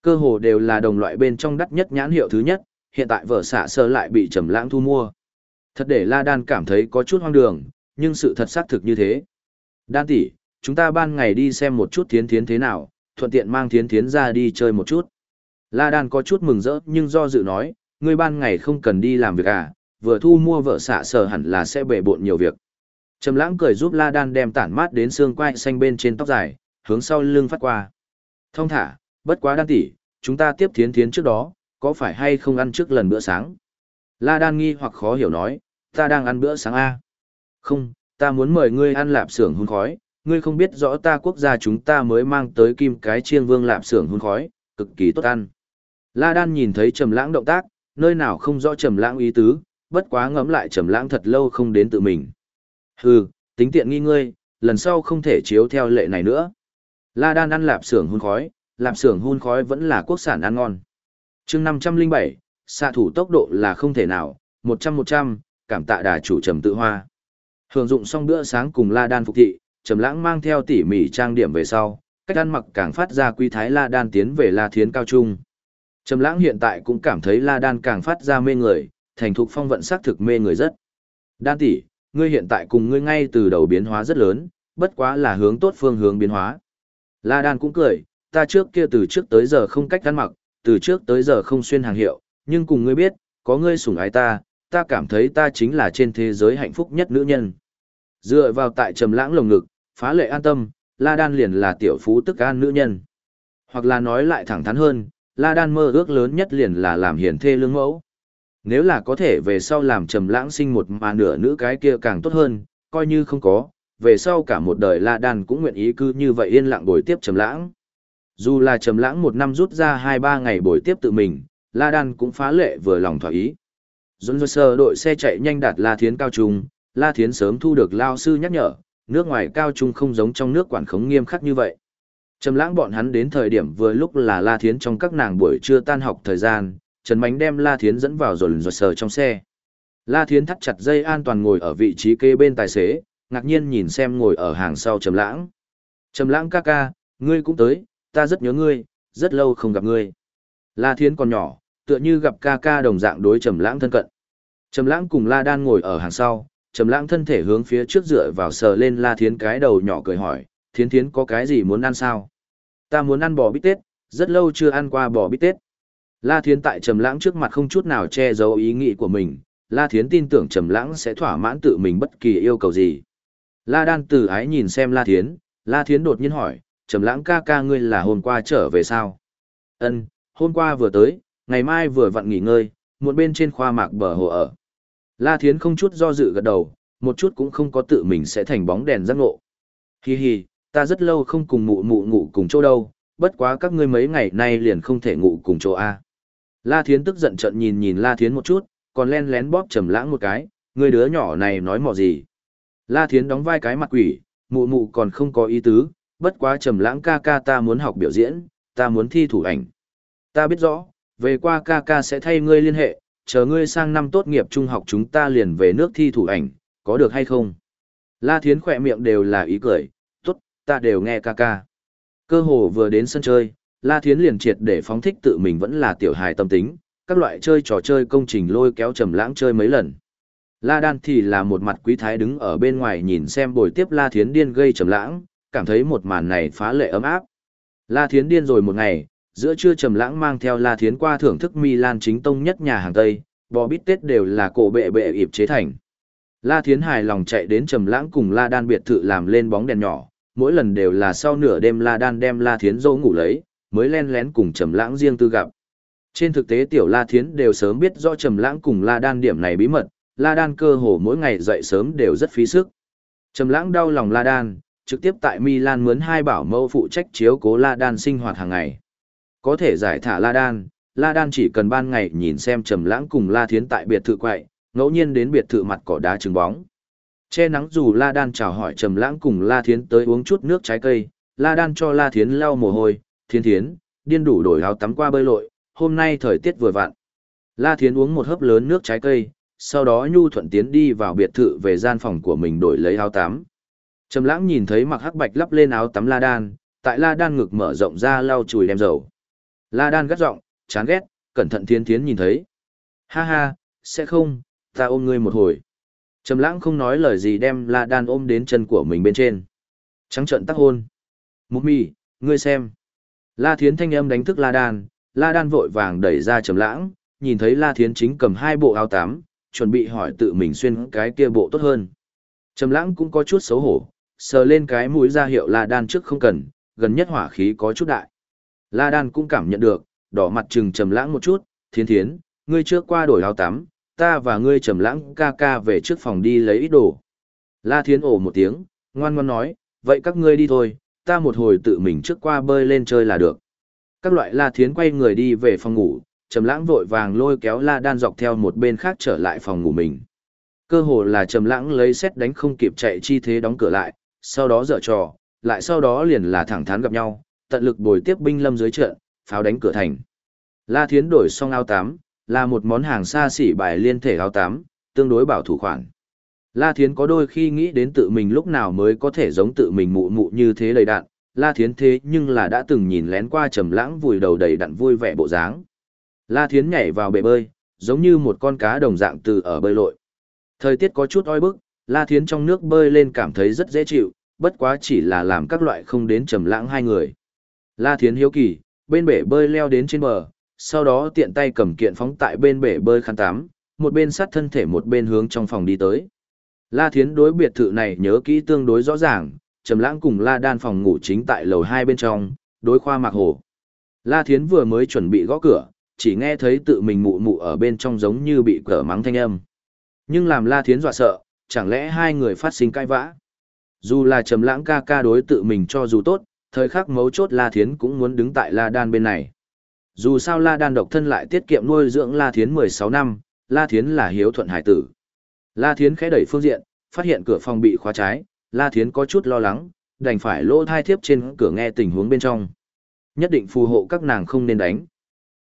Cơ hồ đều là đồng loại bên trong đắt nhất nhãn hiệu thứ nhất, hiện tại vợ xạ sở lại bị Trầm Lãng thu mua. Thật để La Đan cảm thấy có chút hoang đường, nhưng sự thật xác thực như thế. Đan tỷ, chúng ta ban ngày đi xem một chút thiến thiến thế nào, thuận tiện mang thiến thiến ra đi chơi một chút. La Đan có chút mừng rỡ nhưng do dự nói, ngươi ban ngày không cần đi làm việc à, vừa thu mua vợ xạ sở hẳn là sẽ bể bộn nhiều việc. Trầm lãng cười giúp La Đan đem tản mát đến xương quai xanh bên trên tóc dài, hướng sau lưng phát qua. Thông thả, bất quá đan tỷ, chúng ta tiếp thiến thiến trước đó, có phải hay không ăn trước lần bữa sáng? La Đan nghi hoặc khó hiểu nói, ta đang ăn bữa sáng A. Không, ta muốn mời ngươi ăn lạp xưởng hun khói, ngươi không biết rõ ta quốc gia chúng ta mới mang tới kim cái chiên vương lạp xưởng hun khói, cực kỳ tốt ăn. La Đan nhìn thấy Trầm Lãng động tác, nơi nào không rõ Trầm Lãng ý tứ, bất quá ngẫm lại Trầm Lãng thật lâu không đến tự mình. Hừ, tính tiện nghi ngươi, lần sau không thể chiếu theo lệ này nữa. La Đan ăn lạp xưởng hun khói, lạp xưởng hun khói vẫn là quốc sản ăn ngon. Chương 507, xạ thủ tốc độ là không thể nào, 100-100, cảm tạ đà chủ Trầm Tự Hoa thường dụng xong bữa sáng cùng La Đan phục thị, Trầm Lãng mang theo tỉ mỉ trang điểm về sau, cách ăn mặc càng phát ra quý thái La Đan tiến về La Thiến cao trung. Trầm Lãng hiện tại cũng cảm thấy La Đan càng phát ra mê người, thành thục phong vận sắc thực mê người rất. Đan tỷ, ngươi hiện tại cùng ngươi ngay từ đầu biến hóa rất lớn, bất quá là hướng tốt phương hướng biến hóa. La Đan cũng cười, ta trước kia từ trước tới giờ không cách ăn mặc, từ trước tới giờ không xuyên hàng hiệu, nhưng cùng ngươi biết, có ngươi sủng ái ta, ta cảm thấy ta chính là trên thế giới hạnh phúc nhất nữ nhân. Dựa vào tại trầm lãng lồng ngực, phá lệ an tâm, La Đan liền là tiểu phú tức an nữ nhân. Hoặc là nói lại thẳng thắn hơn, La Đan mơ ước lớn nhất liền là làm hiền thê lương mẫu. Nếu là có thể về sau làm trầm lãng sinh một mà nửa nữ cái kia càng tốt hơn, coi như không có, về sau cả một đời La Đan cũng nguyện ý cứ như vậy yên lặng bồi tiếp trầm lãng. Dù là trầm lãng một năm rút ra hai ba ngày bồi tiếp tự mình, La Đan cũng phá lệ vừa lòng thỏa ý. Dũng dơ sơ đội xe chạy nhanh đạt La Thiến cao trung, La Thiến sớm thu được lao sư nhắc nhở, nước ngoài cao trung không giống trong nước quản khống nghiêm khắc như vậy. Trầm lãng bọn hắn đến thời điểm vừa lúc là La Thiến trong các nàng buổi trưa tan học thời gian, Trần Mánh đem La Thiến dẫn vào rồi rồi sờ trong xe. La Thiến thắt chặt dây an toàn ngồi ở vị trí kế bên tài xế, ngạc nhiên nhìn xem ngồi ở hàng sau Trầm lãng. Trầm lãng ca ca, ngươi cũng tới, ta rất nhớ ngươi, rất lâu không gặp ngươi. La Thiến còn nhỏ, tựa như gặp ca ca đồng dạng đối Trầm lãng thân cận. Trầm lãng cùng La Đan ngồi ở hàng sau, Trầm lãng thân thể hướng phía trước dựa vào sờ lên La Thiến cái đầu nhỏ cười hỏi, Thiến Thiến có cái gì muốn ăn sao? Ta muốn ăn bò bít tết, rất lâu chưa ăn qua bò bít tết. La Thiến tại Trầm Lãng trước mặt không chút nào che giấu ý nghĩ của mình, La Thiến tin tưởng Trầm Lãng sẽ thỏa mãn tự mình bất kỳ yêu cầu gì. La Đan từ ái nhìn xem La Thiến, La Thiến đột nhiên hỏi, Trầm Lãng ca ca ngươi là hôm qua trở về sao? Ân, hôm qua vừa tới, ngày mai vừa vặn nghỉ ngơi, một bên trên khoa mạc bờ hồ ở. La Thiến không chút do dự gật đầu, một chút cũng không có tự mình sẽ thành bóng đèn giác ngộ. Hi hi, ta rất lâu không cùng mụ mụ ngủ cùng chỗ đâu, bất quá các ngươi mấy ngày nay liền không thể ngủ cùng chỗ A. La Thiến tức giận trận nhìn nhìn La Thiến một chút, còn len lén bóp trầm lãng một cái, người đứa nhỏ này nói mò gì. La Thiến đóng vai cái mặt quỷ, mụ mụ còn không có ý tứ, bất quá trầm lãng ca ca ta muốn học biểu diễn, ta muốn thi thủ ảnh. Ta biết rõ, về qua ca ca sẽ thay ngươi liên hệ, chờ ngươi sang năm tốt nghiệp trung học chúng ta liền về nước thi thủ ảnh, có được hay không? La Thiến khỏe miệng đều là ý cười, tốt, ta đều nghe ca ca. Cơ hồ vừa đến sân chơi, La Thiến liền triệt để phóng thích tự mình vẫn là tiểu hài tâm tính, các loại chơi trò chơi công trình lôi kéo trầm lãng chơi mấy lần. La Đan thì là một mặt quý thái đứng ở bên ngoài nhìn xem buổi tiếp La Thiến điên gây trầm lãng, cảm thấy một màn này phá lệ ấm áp. La Thiến điên rồi một ngày, giữa trưa trầm lãng mang theo La Thiến qua thưởng thức Milan chính tông nhất nhà hàng Tây, bò bít tết đều là cổ bệ bệ ịp chế thành. La Thiến hài lòng chạy đến trầm lãng cùng La Đan biệt thự làm lên bóng đèn nhỏ, mỗi lần đều là sau nửa đêm La Đan đem La Thiến dỗ ngủ lấy, mới len lén cùng Trầm Lãng riêng tư gặp. Trên thực tế tiểu La Thiến đều sớm biết rõ Trầm Lãng cùng La Đan điểm này bí mật, La Đan cơ hồ mỗi ngày dậy sớm đều rất phí sức. Trầm Lãng đau lòng La Đan, trực tiếp tại Milan mướn hai bảo mẫu phụ trách chiếu cố La Đan sinh hoạt hàng ngày. Có thể giải thả La Đan, La Đan chỉ cần ban ngày nhìn xem Trầm Lãng cùng La Thiến tại biệt thự quậy, ngẫu nhiên đến biệt thự mặt cỏ đá trứng bóng. Che nắng dù La Đan chào hỏi Trầm Lãng cùng La Thiến tới uống chút nước trái cây, La Đan cho La Thiến lau mồ hôi, "Thiến Thiến, điên đủ đổi áo tắm qua bơi lội, hôm nay thời tiết vừa vặn." La Thiến uống một hớp lớn nước trái cây, sau đó nhu thuận tiến đi vào biệt thự về gian phòng của mình đổi lấy áo tắm. Trầm lãng nhìn thấy mặc hắc bạch lắp lên áo tắm la đan, tại la đan ngực mở rộng ra lau chùi đem dầu. La đan gắt giọng, chán ghét, cẩn thận Thiên thiến nhìn thấy. Ha ha, sẽ không, ta ôm ngươi một hồi. Trầm lãng không nói lời gì đem la đan ôm đến chân của mình bên trên. Trắng trợn tác hôn. Mục mì, ngươi xem. La thiến thanh âm đánh thức la đan, la đan vội vàng đẩy ra trầm lãng, nhìn thấy la thiến chính cầm hai bộ áo tắm, chuẩn bị hỏi tự mình xuyên cái kia bộ tốt hơn. Trầm lãng cũng có chút xấu hổ, sờ lên cái mũi ra hiệu La Đan trước không cần, gần nhất hỏa khí có chút đại. La Đan cũng cảm nhận được, đỏ mặt trừng trầm lãng một chút, thiến thiến, ngươi trước qua đổi áo tắm, ta và ngươi trầm lãng ca ca về trước phòng đi lấy ít đồ. La thiến ồ một tiếng, ngoan ngoãn nói, vậy các ngươi đi thôi, ta một hồi tự mình trước qua bơi lên chơi là được. Các loại La thiến quay người đi về phòng ngủ, trầm lãng vội vàng lôi kéo La Đan dọc theo một bên khác trở lại phòng ngủ mình. Cơ hồ là trầm lãng lấy xét đánh không kịp chạy chi thế đóng cửa lại, sau đó dở trò, lại sau đó liền là thẳng thắn gặp nhau, tận lực bồi tiếp binh lâm dưới trận, pháo đánh cửa thành. La Thiến đổi xong áo tám, là một món hàng xa xỉ bài liên thể áo tám, tương đối bảo thủ khoản. La Thiến có đôi khi nghĩ đến tự mình lúc nào mới có thể giống tự mình mụ mụ như thế đầy đạn, La Thiến thế nhưng là đã từng nhìn lén qua trầm lãng vùi đầu đầy đặn vui vẻ bộ dáng. La Thiến nhảy vào bể bơi, giống như một con cá đồng dạng từ ở bơi lội. Thời tiết có chút oi bức, La Thiến trong nước bơi lên cảm thấy rất dễ chịu, bất quá chỉ là làm các loại không đến trầm lãng hai người. La Thiến hiếu kỳ, bên bể bơi leo đến trên bờ, sau đó tiện tay cầm kiện phóng tại bên bể bơi khăn tắm, một bên sát thân thể một bên hướng trong phòng đi tới. La Thiến đối biệt thự này nhớ kỹ tương đối rõ ràng, Trầm Lãng cùng La Đan phòng ngủ chính tại lầu hai bên trong, đối khoa mạc hồ. La Thiến vừa mới chuẩn bị gõ cửa, chỉ nghe thấy tự mình mụ mụ ở bên trong giống như bị cờ mắng thanh âm. Nhưng làm La Thiến dọa sợ, chẳng lẽ hai người phát sinh cãi vã? Dù là trầm lãng ca ca đối tự mình cho dù tốt, thời khắc mấu chốt La Thiến cũng muốn đứng tại La Đan bên này. Dù sao La Đan độc thân lại tiết kiệm nuôi dưỡng La Thiến 16 năm, La Thiến là hiếu thuận hải tử. La Thiến khẽ đẩy phương diện, phát hiện cửa phòng bị khóa trái, La Thiến có chút lo lắng, đành phải lỗ thai thiếp trên cửa nghe tình huống bên trong. Nhất định phù hộ các nàng không nên đánh.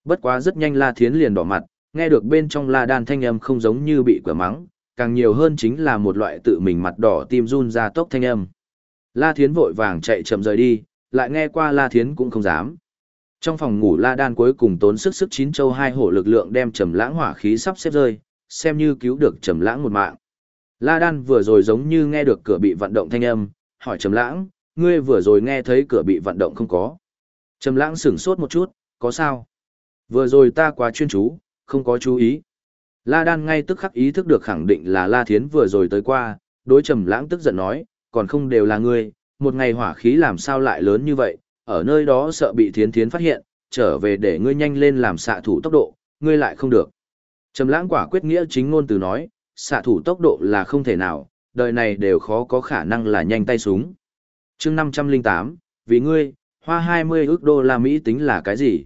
Bất quá rất nhanh La Thiến liền đỏ mặt, nghe được bên trong La Đan thanh âm không giống như bị cửa mắng, càng nhiều hơn chính là một loại tự mình mặt đỏ tim run ra tốc thanh âm. La Thiến vội vàng chạy chậm rời đi, lại nghe qua La Thiến cũng không dám. Trong phòng ngủ La Đan cuối cùng tốn sức sức chín châu hai hổ lực lượng đem Trầm Lãng hỏa khí sắp xếp rơi, xem như cứu được Trầm Lãng một mạng. La Đan vừa rồi giống như nghe được cửa bị vận động thanh âm, hỏi Trầm Lãng, ngươi vừa rồi nghe thấy cửa bị vận động không có? Trầm Lãng sững sốt một chút, có sao? Vừa rồi ta quá chuyên chú, không có chú ý. La Đan ngay tức khắc ý thức được khẳng định là La Thiến vừa rồi tới qua, đối trầm lãng tức giận nói, còn không đều là ngươi, một ngày hỏa khí làm sao lại lớn như vậy, ở nơi đó sợ bị Thiến Thiến phát hiện, trở về để ngươi nhanh lên làm xạ thủ tốc độ, ngươi lại không được. Trầm lãng quả quyết nghĩa chính ngôn từ nói, xạ thủ tốc độ là không thể nào, đời này đều khó có khả năng là nhanh tay súng. Chương 508, vì ngươi, hoa 20 ức đô la Mỹ tính là cái gì?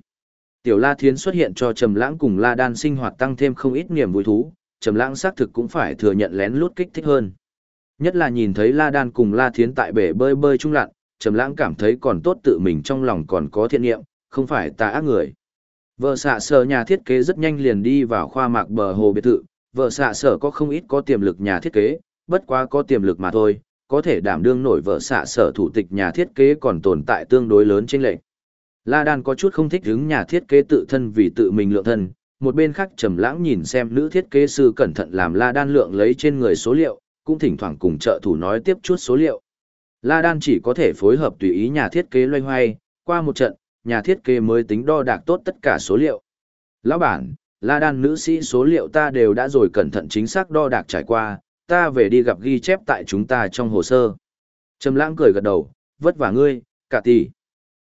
Tiểu La Thiến xuất hiện cho Trầm Lãng cùng La Đan sinh hoạt tăng thêm không ít niềm vui thú, Trầm Lãng xác thực cũng phải thừa nhận lén lút kích thích hơn. Nhất là nhìn thấy La Đan cùng La Thiến tại bể bơi bơi trung lặn, Trầm Lãng cảm thấy còn tốt tự mình trong lòng còn có thiện niệm, không phải tà ác người. Vợ xạ sở nhà thiết kế rất nhanh liền đi vào khoa mạc bờ hồ biệt thự, vợ xạ sở có không ít có tiềm lực nhà thiết kế, bất quá có tiềm lực mà thôi, có thể đảm đương nổi vợ xạ sở thủ tịch nhà thiết kế còn tồn tại tương đối lớn trên lệnh. La Đan có chút không thích hứng nhà thiết kế tự thân vì tự mình lượng thân, một bên khác trầm lãng nhìn xem nữ thiết kế sư cẩn thận làm La Đan lượng lấy trên người số liệu, cũng thỉnh thoảng cùng trợ thủ nói tiếp chút số liệu. La Đan chỉ có thể phối hợp tùy ý nhà thiết kế loay hoay, qua một trận, nhà thiết kế mới tính đo đạc tốt tất cả số liệu. Lão bản, La Đan nữ sĩ số liệu ta đều đã rồi cẩn thận chính xác đo đạc trải qua, ta về đi gặp ghi chép tại chúng ta trong hồ sơ. Trầm lãng cười gật đầu, vất vả ngươi, cả tỷ.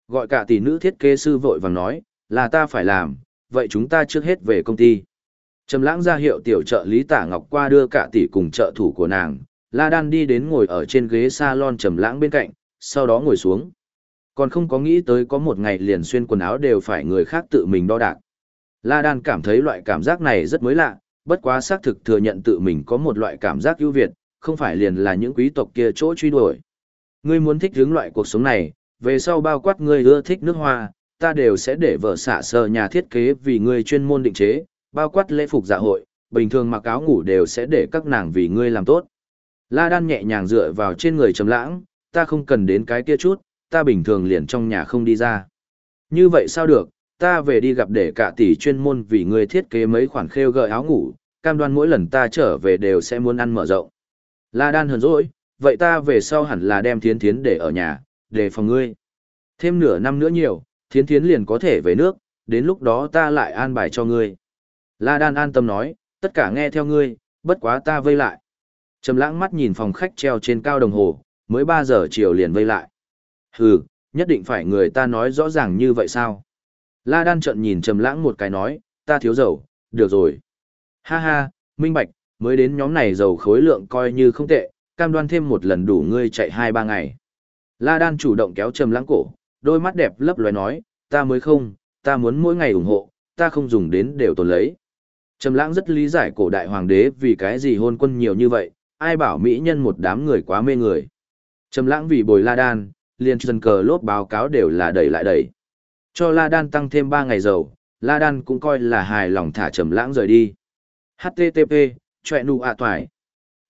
Gọi cả tỷ nữ thiết kế sư vội vàng nói, là ta phải làm, vậy chúng ta trước hết về công ty. Trầm lãng ra hiệu tiểu trợ lý tả ngọc qua đưa cả tỷ cùng trợ thủ của nàng, La Đan đi đến ngồi ở trên ghế salon trầm lãng bên cạnh, sau đó ngồi xuống. Còn không có nghĩ tới có một ngày liền xuyên quần áo đều phải người khác tự mình đo đạc. La Đan cảm thấy loại cảm giác này rất mới lạ, bất quá xác thực thừa nhận tự mình có một loại cảm giác ưu việt, không phải liền là những quý tộc kia chỗ truy đuổi. Ngươi muốn thích hướng loại cuộc sống này, về sau bao quát ngươi ưa thích nước hoa, ta đều sẽ để vợ xạ sờ nhà thiết kế vì ngươi chuyên môn định chế, bao quát lễ phục dạ hội, bình thường mặc áo ngủ đều sẽ để các nàng vì ngươi làm tốt. La Đan nhẹ nhàng dựa vào trên người Trầm Lãng, ta không cần đến cái kia chút, ta bình thường liền trong nhà không đi ra. Như vậy sao được, ta về đi gặp để cả tỷ chuyên môn vì ngươi thiết kế mấy khoản khêu gợi áo ngủ, cam đoan mỗi lần ta trở về đều sẽ muốn ăn mở rộng. La Đan hờn dỗi, vậy ta về sau hẳn là đem thiến thiến để ở nhà, để phòng ngươi. Thêm nửa năm nữa nhiều, thiến thiến liền có thể về nước, đến lúc đó ta lại an bài cho ngươi. La Đan an tâm nói, tất cả nghe theo ngươi, bất quá ta vây lại. Trầm lãng mắt nhìn phòng khách treo trên cao đồng hồ, mới 3 giờ chiều liền vây lại. Hừ, nhất định phải người ta nói rõ ràng như vậy sao? La Đan trợn nhìn Trầm lãng một cái nói, ta thiếu dầu, được rồi. Ha ha, minh bạch, mới đến nhóm này dầu khối lượng coi như không tệ, cam đoan thêm một lần đủ ngươi chạy 2-3 ngày. La Đan chủ động kéo Trầm lãng cổ, đôi mắt đẹp lấp lóe nói, ta mới không, ta muốn mỗi ngày ủng hộ, ta không dùng đến đều tồn lấy. Trầm lãng rất lý giải cổ đại hoàng đế vì cái gì hôn quân nhiều như vậy, ai bảo mỹ nhân một đám người quá mê người. Trầm lãng vì bồi La Đan, liền dần cờ lốt báo cáo đều là đẩy lại đẩy. Cho La Đan tăng thêm 3 ngày dầu, La Đan cũng coi là hài lòng thả Trầm lãng rời đi. HTTP, chọe nụ ạ toài.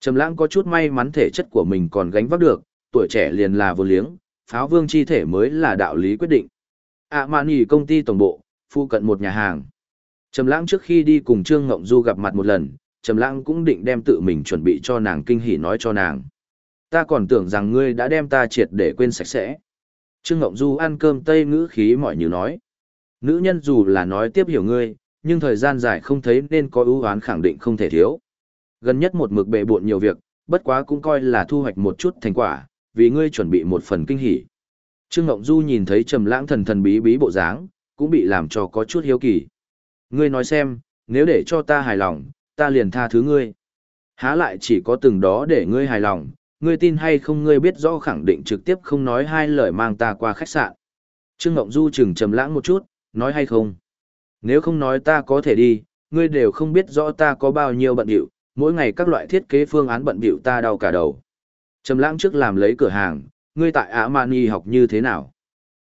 Trầm lãng có chút may mắn thể chất của mình còn gánh vác được, tuổi trẻ liền là vô liếng, pháo vương chi thể mới là đạo lý quyết định. ạ mạn nghỉ công ty tổng bộ, phụ cận một nhà hàng. Trầm lãng trước khi đi cùng Trương Ngộng Du gặp mặt một lần, Trầm lãng cũng định đem tự mình chuẩn bị cho nàng kinh hỉ nói cho nàng. Ta còn tưởng rằng ngươi đã đem ta triệt để quên sạch sẽ. Trương Ngộng Du ăn cơm tây ngữ khí mỏi như nói. Nữ nhân dù là nói tiếp hiểu ngươi, nhưng thời gian dài không thấy nên có ưu oán khẳng định không thể thiếu. Gần nhất một mực bệ bội nhiều việc, bất quá cũng coi là thu hoạch một chút thành quả, vì ngươi chuẩn bị một phần kinh hỉ. Trương Ngộng Du nhìn thấy Trầm Lãng thần thần bí bí bộ dáng, cũng bị làm cho có chút hiếu kỳ. Ngươi nói xem, nếu để cho ta hài lòng, ta liền tha thứ ngươi. Há lại chỉ có từng đó để ngươi hài lòng, ngươi tin hay không ngươi biết rõ khẳng định trực tiếp không nói hai lời mang ta qua khách sạn. Trương Ngộng Du chừng trầm lãng một chút, nói hay không? Nếu không nói ta có thể đi, ngươi đều không biết rõ ta có bao nhiêu bận rộn, mỗi ngày các loại thiết kế phương án bận rộn ta đau cả đầu. Trầm lãng trước làm lấy cửa hàng, ngươi tại Amani học như thế nào?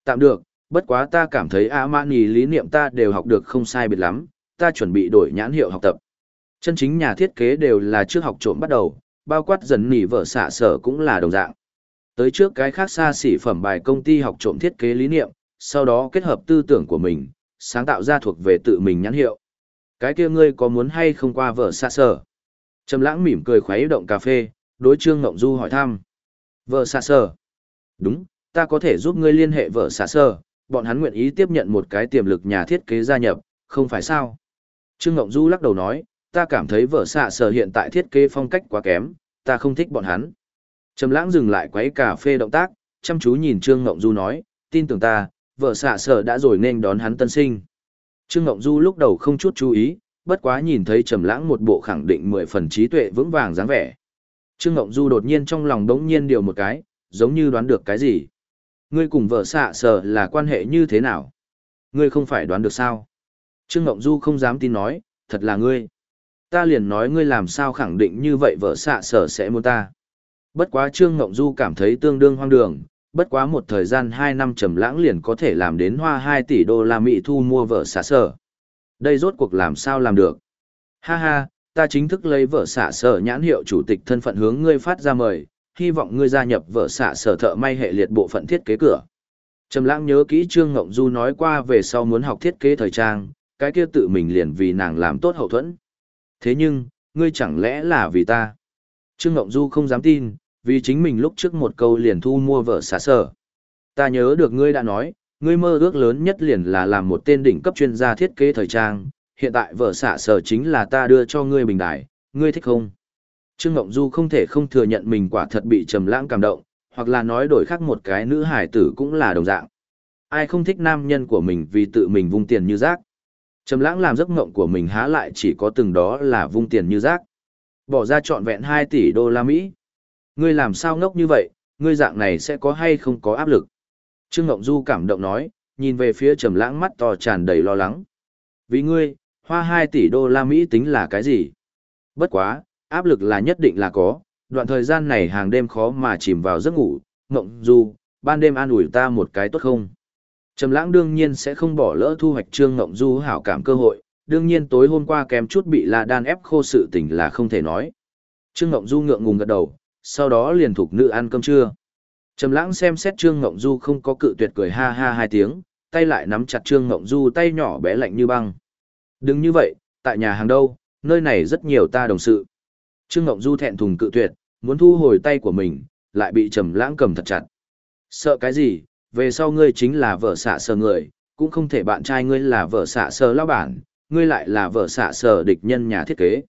Tạm được, bất quá ta cảm thấy a Amani lý niệm ta đều học được không sai biệt lắm, ta chuẩn bị đổi nhãn hiệu học tập. Chân chính nhà thiết kế đều là trước học trộm bắt đầu, bao quát dần nỉ vợ xạ sở cũng là đồng dạng. Tới trước cái khác xa xỉ phẩm bài công ty học trộm thiết kế lý niệm, sau đó kết hợp tư tưởng của mình, sáng tạo ra thuộc về tự mình nhãn hiệu. Cái kia ngươi có muốn hay không qua vợ xạ sở? Trầm lãng mỉm cười khuấy động cà phê, đối trương ngộng du hỏi thăm. Vợ xạ sở? Đúng, ta có thể giúp ngươi liên hệ vợ xạ sở, bọn hắn nguyện ý tiếp nhận một cái tiềm lực nhà thiết kế gia nhập, không phải sao? Trương Ngộng Du lắc đầu nói, ta cảm thấy vợ xạ sở hiện tại thiết kế phong cách quá kém, ta không thích bọn hắn. Trầm lãng dừng lại quấy cà phê động tác, chăm chú nhìn Trương Ngộng Du nói, tin tưởng ta, vợ xạ sở đã rồi nên đón hắn tân sinh. Trương Ngộng Du lúc đầu không chút chú ý, bất quá nhìn thấy Trầm lãng một bộ khẳng định mười phần trí tuệ vững vàng dáng vẻ. Trương Ngộng Du đột nhiên trong lòng đống nhiên điều một cái, giống như đoán được cái gì. Ngươi cùng vợ xạ sở là quan hệ như thế nào? Ngươi không phải đoán được sao? Trương Ngộng Du không dám tin nói, thật là ngươi. Ta liền nói ngươi làm sao khẳng định như vậy vợ xạ sở sẽ muốn ta. Bất quá Trương Ngộng Du cảm thấy tương đương hoang đường, bất quá một thời gian 2 năm trầm lãng liền có thể làm đến hoa 2 tỷ đô la Mỹ thu mua vợ xạ sở. Đây rốt cuộc làm sao làm được? Ha ha, ta chính thức lấy vợ xạ sở nhãn hiệu chủ tịch thân phận hướng ngươi phát ra mời, hy vọng ngươi gia nhập vợ xạ sở thợ may hệ liệt bộ phận thiết kế cửa. Trầm lãng nhớ kỹ Trương Ngộng Du nói qua về sau muốn học thiết kế thời trang, cái kia tự mình liền vì nàng làm tốt hậu thuẫn. Thế nhưng, ngươi chẳng lẽ là vì ta? Trương Ngộng Du không dám tin, vì chính mình lúc trước một câu liền thu mua vợ xả sở. Ta nhớ được ngươi đã nói, ngươi mơ ước lớn nhất liền là làm một tên đỉnh cấp chuyên gia thiết kế thời trang, hiện tại vợ xả sở chính là ta đưa cho ngươi bình đại, ngươi thích không? Trương Ngộng Du không thể không thừa nhận mình quả thật bị trầm lãng cảm động, hoặc là nói đổi khác một cái nữ hải tử cũng là đồng dạng. Ai không thích nam nhân của mình vì tự mình vung tiền như rác. Trầm lãng làm giấc mộng của mình há lại chỉ có từng đó là vung tiền như rác. Bỏ ra trọn vẹn 2 tỷ đô la Mỹ. Ngươi làm sao ngốc như vậy, ngươi dạng này sẽ có hay không có áp lực. Trương Ngộng Du cảm động nói, nhìn về phía trầm lãng mắt to tràn đầy lo lắng. Vì ngươi, hoa 2 tỷ đô la Mỹ tính là cái gì? Bất quá, áp lực là nhất định là có, đoạn thời gian này hàng đêm khó mà chìm vào giấc ngủ, Ngộng Du, ban đêm an ủi ta một cái tốt không? Trầm lãng đương nhiên sẽ không bỏ lỡ thu hoạch Trương Ngộng Du hảo cảm cơ hội, đương nhiên tối hôm qua kém chút bị La Đan ép khô sự tình là không thể nói. Trương Ngộng Du ngượng ngùng gật đầu, sau đó liền thuộc nữ ăn cơm trưa. Trầm lãng xem xét Trương Ngộng Du không có cự tuyệt cười ha ha hai tiếng, tay lại nắm chặt Trương Ngộng Du tay nhỏ bé lạnh như băng. Đừng như vậy, tại nhà hàng đâu, nơi này rất nhiều ta đồng sự. Trương Ngộng Du thẹn thùng cự tuyệt, muốn thu hồi tay của mình, lại bị Trầm lãng cầm thật chặt. Sợ cái gì, về sau ngươi chính là vợ xạ sờ người, cũng không thể bạn trai ngươi là vợ xạ sờ lão bản, ngươi lại là vợ xạ sờ địch nhân nhà thiết kế.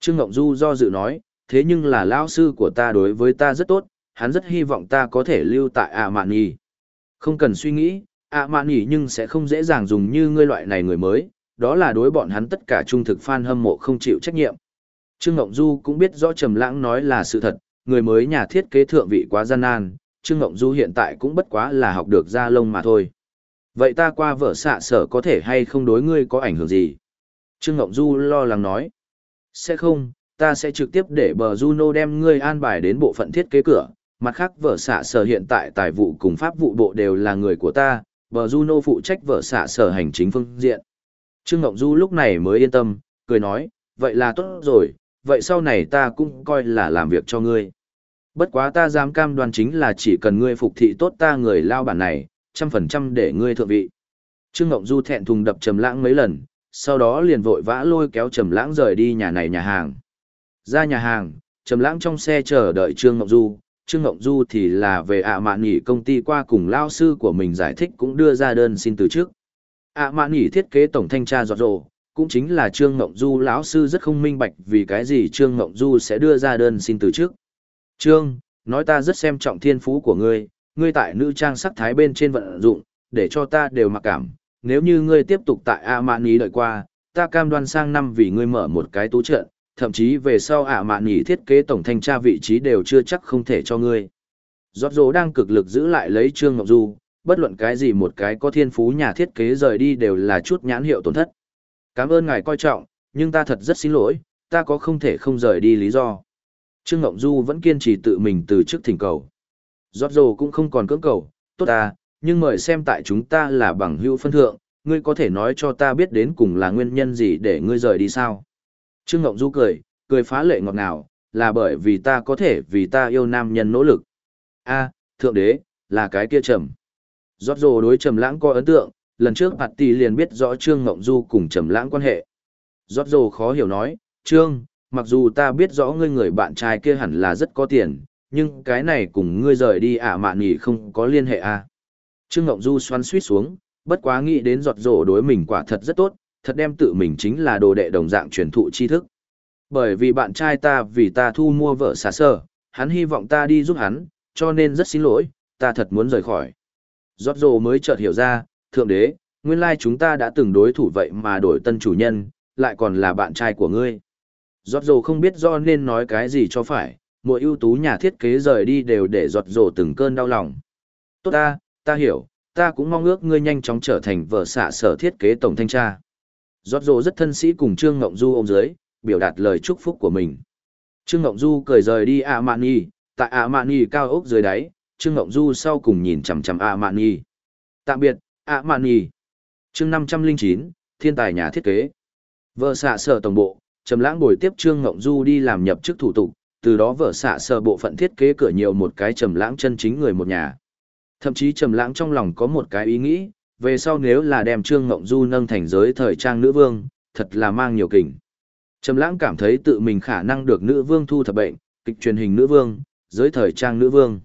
Trương Ngộng Du do dự nói, thế nhưng là lão sư của ta đối với ta rất tốt, hắn rất hy vọng ta có thể lưu tại ạ mạn nhì. Không cần suy nghĩ, ạ mạn nhì nhưng sẽ không dễ dàng dùng như ngươi loại này người mới, đó là đối bọn hắn tất cả trung thực fan hâm mộ không chịu trách nhiệm. Trương Ngộng Du cũng biết rõ Trầm Lãng nói là sự thật, người mới nhà thiết kế thượng vị quá gian nan, Trương Ngộng Du hiện tại cũng bất quá là học được ra lông mà thôi. Vậy ta qua vợ xạ sở có thể hay không đối ngươi có ảnh hưởng gì? Trương Ngộng Du lo lắng nói. Sẽ không, ta sẽ trực tiếp để bờ Juno đem ngươi an bài đến bộ phận thiết kế cửa. Mặt khác vợ xạ sở hiện tại tài vụ cùng pháp vụ bộ đều là người của ta, bờ Juno phụ trách vợ xạ sở hành chính phương diện. Trương Ngộng Du lúc này mới yên tâm, cười nói, vậy là tốt rồi, vậy sau này ta cũng coi là làm việc cho ngươi. Bất quá ta dám cam đoan chính là chỉ cần ngươi phục thị tốt ta người lao bản này, trăm phần trăm để ngươi thượng vị. Trương Ngộng Du thẹn thùng đập Trầm Lãng mấy lần, sau đó liền vội vã lôi kéo Trầm Lãng rời đi nhà này nhà hàng. Ra nhà hàng, Trầm Lãng trong xe chờ đợi Trương Ngộng Du, Trương Ngộng Du thì là về ạ mạn nghỉ công ty qua cùng lao sư của mình giải thích cũng đưa ra đơn xin từ trước. ạ mạn nghỉ thiết kế tổng thanh tra giọt rồ, cũng chính là Trương Ngộng Du lão sư rất không minh bạch vì cái gì Trương Ngộng Du sẽ đưa ra đơn xin từ trước. Trương, nói ta rất xem trọng thiên phú của ngươi, ngươi tại nữ trang sắc thái bên trên vận dụng, để cho ta đều mặc cảm. Nếu như ngươi tiếp tục tại A Mạn Ý đợi qua, ta cam đoan sang năm vì ngươi mở một cái tú trận, thậm chí về sau A Mạn Ý thiết kế tổng thanh tra vị trí đều chưa chắc không thể cho ngươi. Giọt dỗ đang cực lực giữ lại lấy Trương Ngọc Du, bất luận cái gì một cái có thiên phú nhà thiết kế rời đi đều là chút nhãn hiệu tổn thất. Cảm ơn ngài coi trọng, nhưng ta thật rất xin lỗi, ta có không thể không rời đi lý do. Trương Ngộng Du vẫn kiên trì tự mình từ chức thỉnh cầu. Giọt dồ cũng không còn cưỡng cầu, tốt ta, nhưng mời xem tại chúng ta là bằng hữu phân thượng, ngươi có thể nói cho ta biết đến cùng là nguyên nhân gì để ngươi rời đi sao. Trương Ngộng Du cười, cười phá lệ ngọt ngào, là bởi vì ta có thể vì ta yêu nam nhân nỗ lực. a thượng đế, là cái kia trầm. Giọt dồ đối trầm lãng có ấn tượng, lần trước hạt Tỷ liền biết rõ Trương Ngộng Du cùng trầm lãng quan hệ. Giọt dồ khó hiểu nói, Trương, mặc dù ta biết rõ ngươi người bạn trai kia hẳn là rất có tiền, nhưng cái này cùng ngươi rời đi ả mạn nghỉ không có liên hệ à. Trương Ngộng Du xoắn suýt xuống, bất quá nghĩ đến giọt rổ đối mình quả thật rất tốt, thật đem tự mình chính là đồ đệ đồng dạng truyền thụ tri thức. Bởi vì bạn trai ta vì ta thu mua vợ xả sơ, hắn hy vọng ta đi giúp hắn, cho nên rất xin lỗi, ta thật muốn rời khỏi. Giọt rổ mới chợt hiểu ra, thượng đế, nguyên lai chúng ta đã từng đối thủ vậy mà đổi tân chủ nhân, lại còn là bạn trai của ngươi. Giọt rồ không biết do nên nói cái gì cho phải, mỗi ưu tú nhà thiết kế rời đi đều để giọt rồ từng cơn đau lòng. Tốt ta, ta hiểu, ta cũng mong ước ngươi nhanh chóng trở thành vợ xạ sở thiết kế tổng thanh tra. Giọt rồ rất thân sĩ cùng Trương Ngộng Du ôm dưới, biểu đạt lời chúc phúc của mình. Trương Ngộng Du cười rời đi ạ mạn nhi, tại ạ mạn nhi cao ốc dưới đáy, Trương Ngộng Du sau cùng nhìn chằm chằm ạ mạn nhi. Tạm biệt, ạ mạn nhì Chương 509, thiên tài nhà thiết kế. Vợ xạ sở tổng bộ, Trầm Lãng bồi tiếp Trương Ngộng Du đi làm nhập chức thủ tục, từ đó vợ xạ sở bộ phận thiết kế cửa nhiều một cái Trầm Lãng chân chính người một nhà. Thậm chí Trầm Lãng trong lòng có một cái ý nghĩ, về sau nếu là đem Trương Ngộng Du nâng thành giới thời trang nữ vương, thật là mang nhiều kình. Trầm Lãng cảm thấy tự mình khả năng được nữ vương thu thập bệnh, kịch truyền hình nữ vương, giới thời trang nữ vương.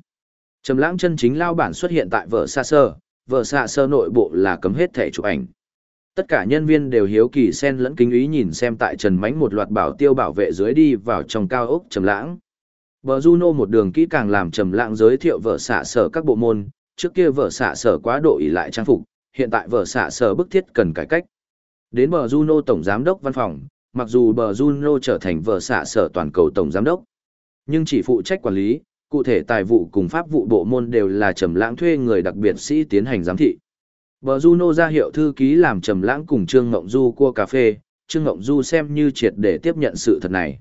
Trầm Lãng chân chính lao bản xuất hiện tại vợ xa sơ, vợ xạ sơ nội bộ là cấm hết thẻ chụp ảnh. Tất cả nhân viên đều hiếu kỳ xen lẫn kính ý nhìn xem tại Trần Mánh một loạt bảo tiêu bảo vệ dưới đi vào trong cao ốc Trầm Lãng. Bờ Juno một đường kỹ càng làm Trầm Lãng giới thiệu vợ xạ sở các bộ môn, trước kia vợ xạ sở quá độ ỷ lại trang phục, hiện tại vợ xạ sở bức thiết cần cải cách. Đến bờ Juno tổng giám đốc văn phòng, mặc dù bờ Juno trở thành vợ xạ sở toàn cầu tổng giám đốc, nhưng chỉ phụ trách quản lý, cụ thể tài vụ cùng pháp vụ bộ môn đều là Trầm Lãng thuê người đặc biệt sĩ tiến hành giám thị. Bờ Juno ra hiệu thư ký làm trầm lãng cùng Trương Ngộng Du cua cà phê, Trương Ngộng Du xem như triệt để tiếp nhận sự thật này.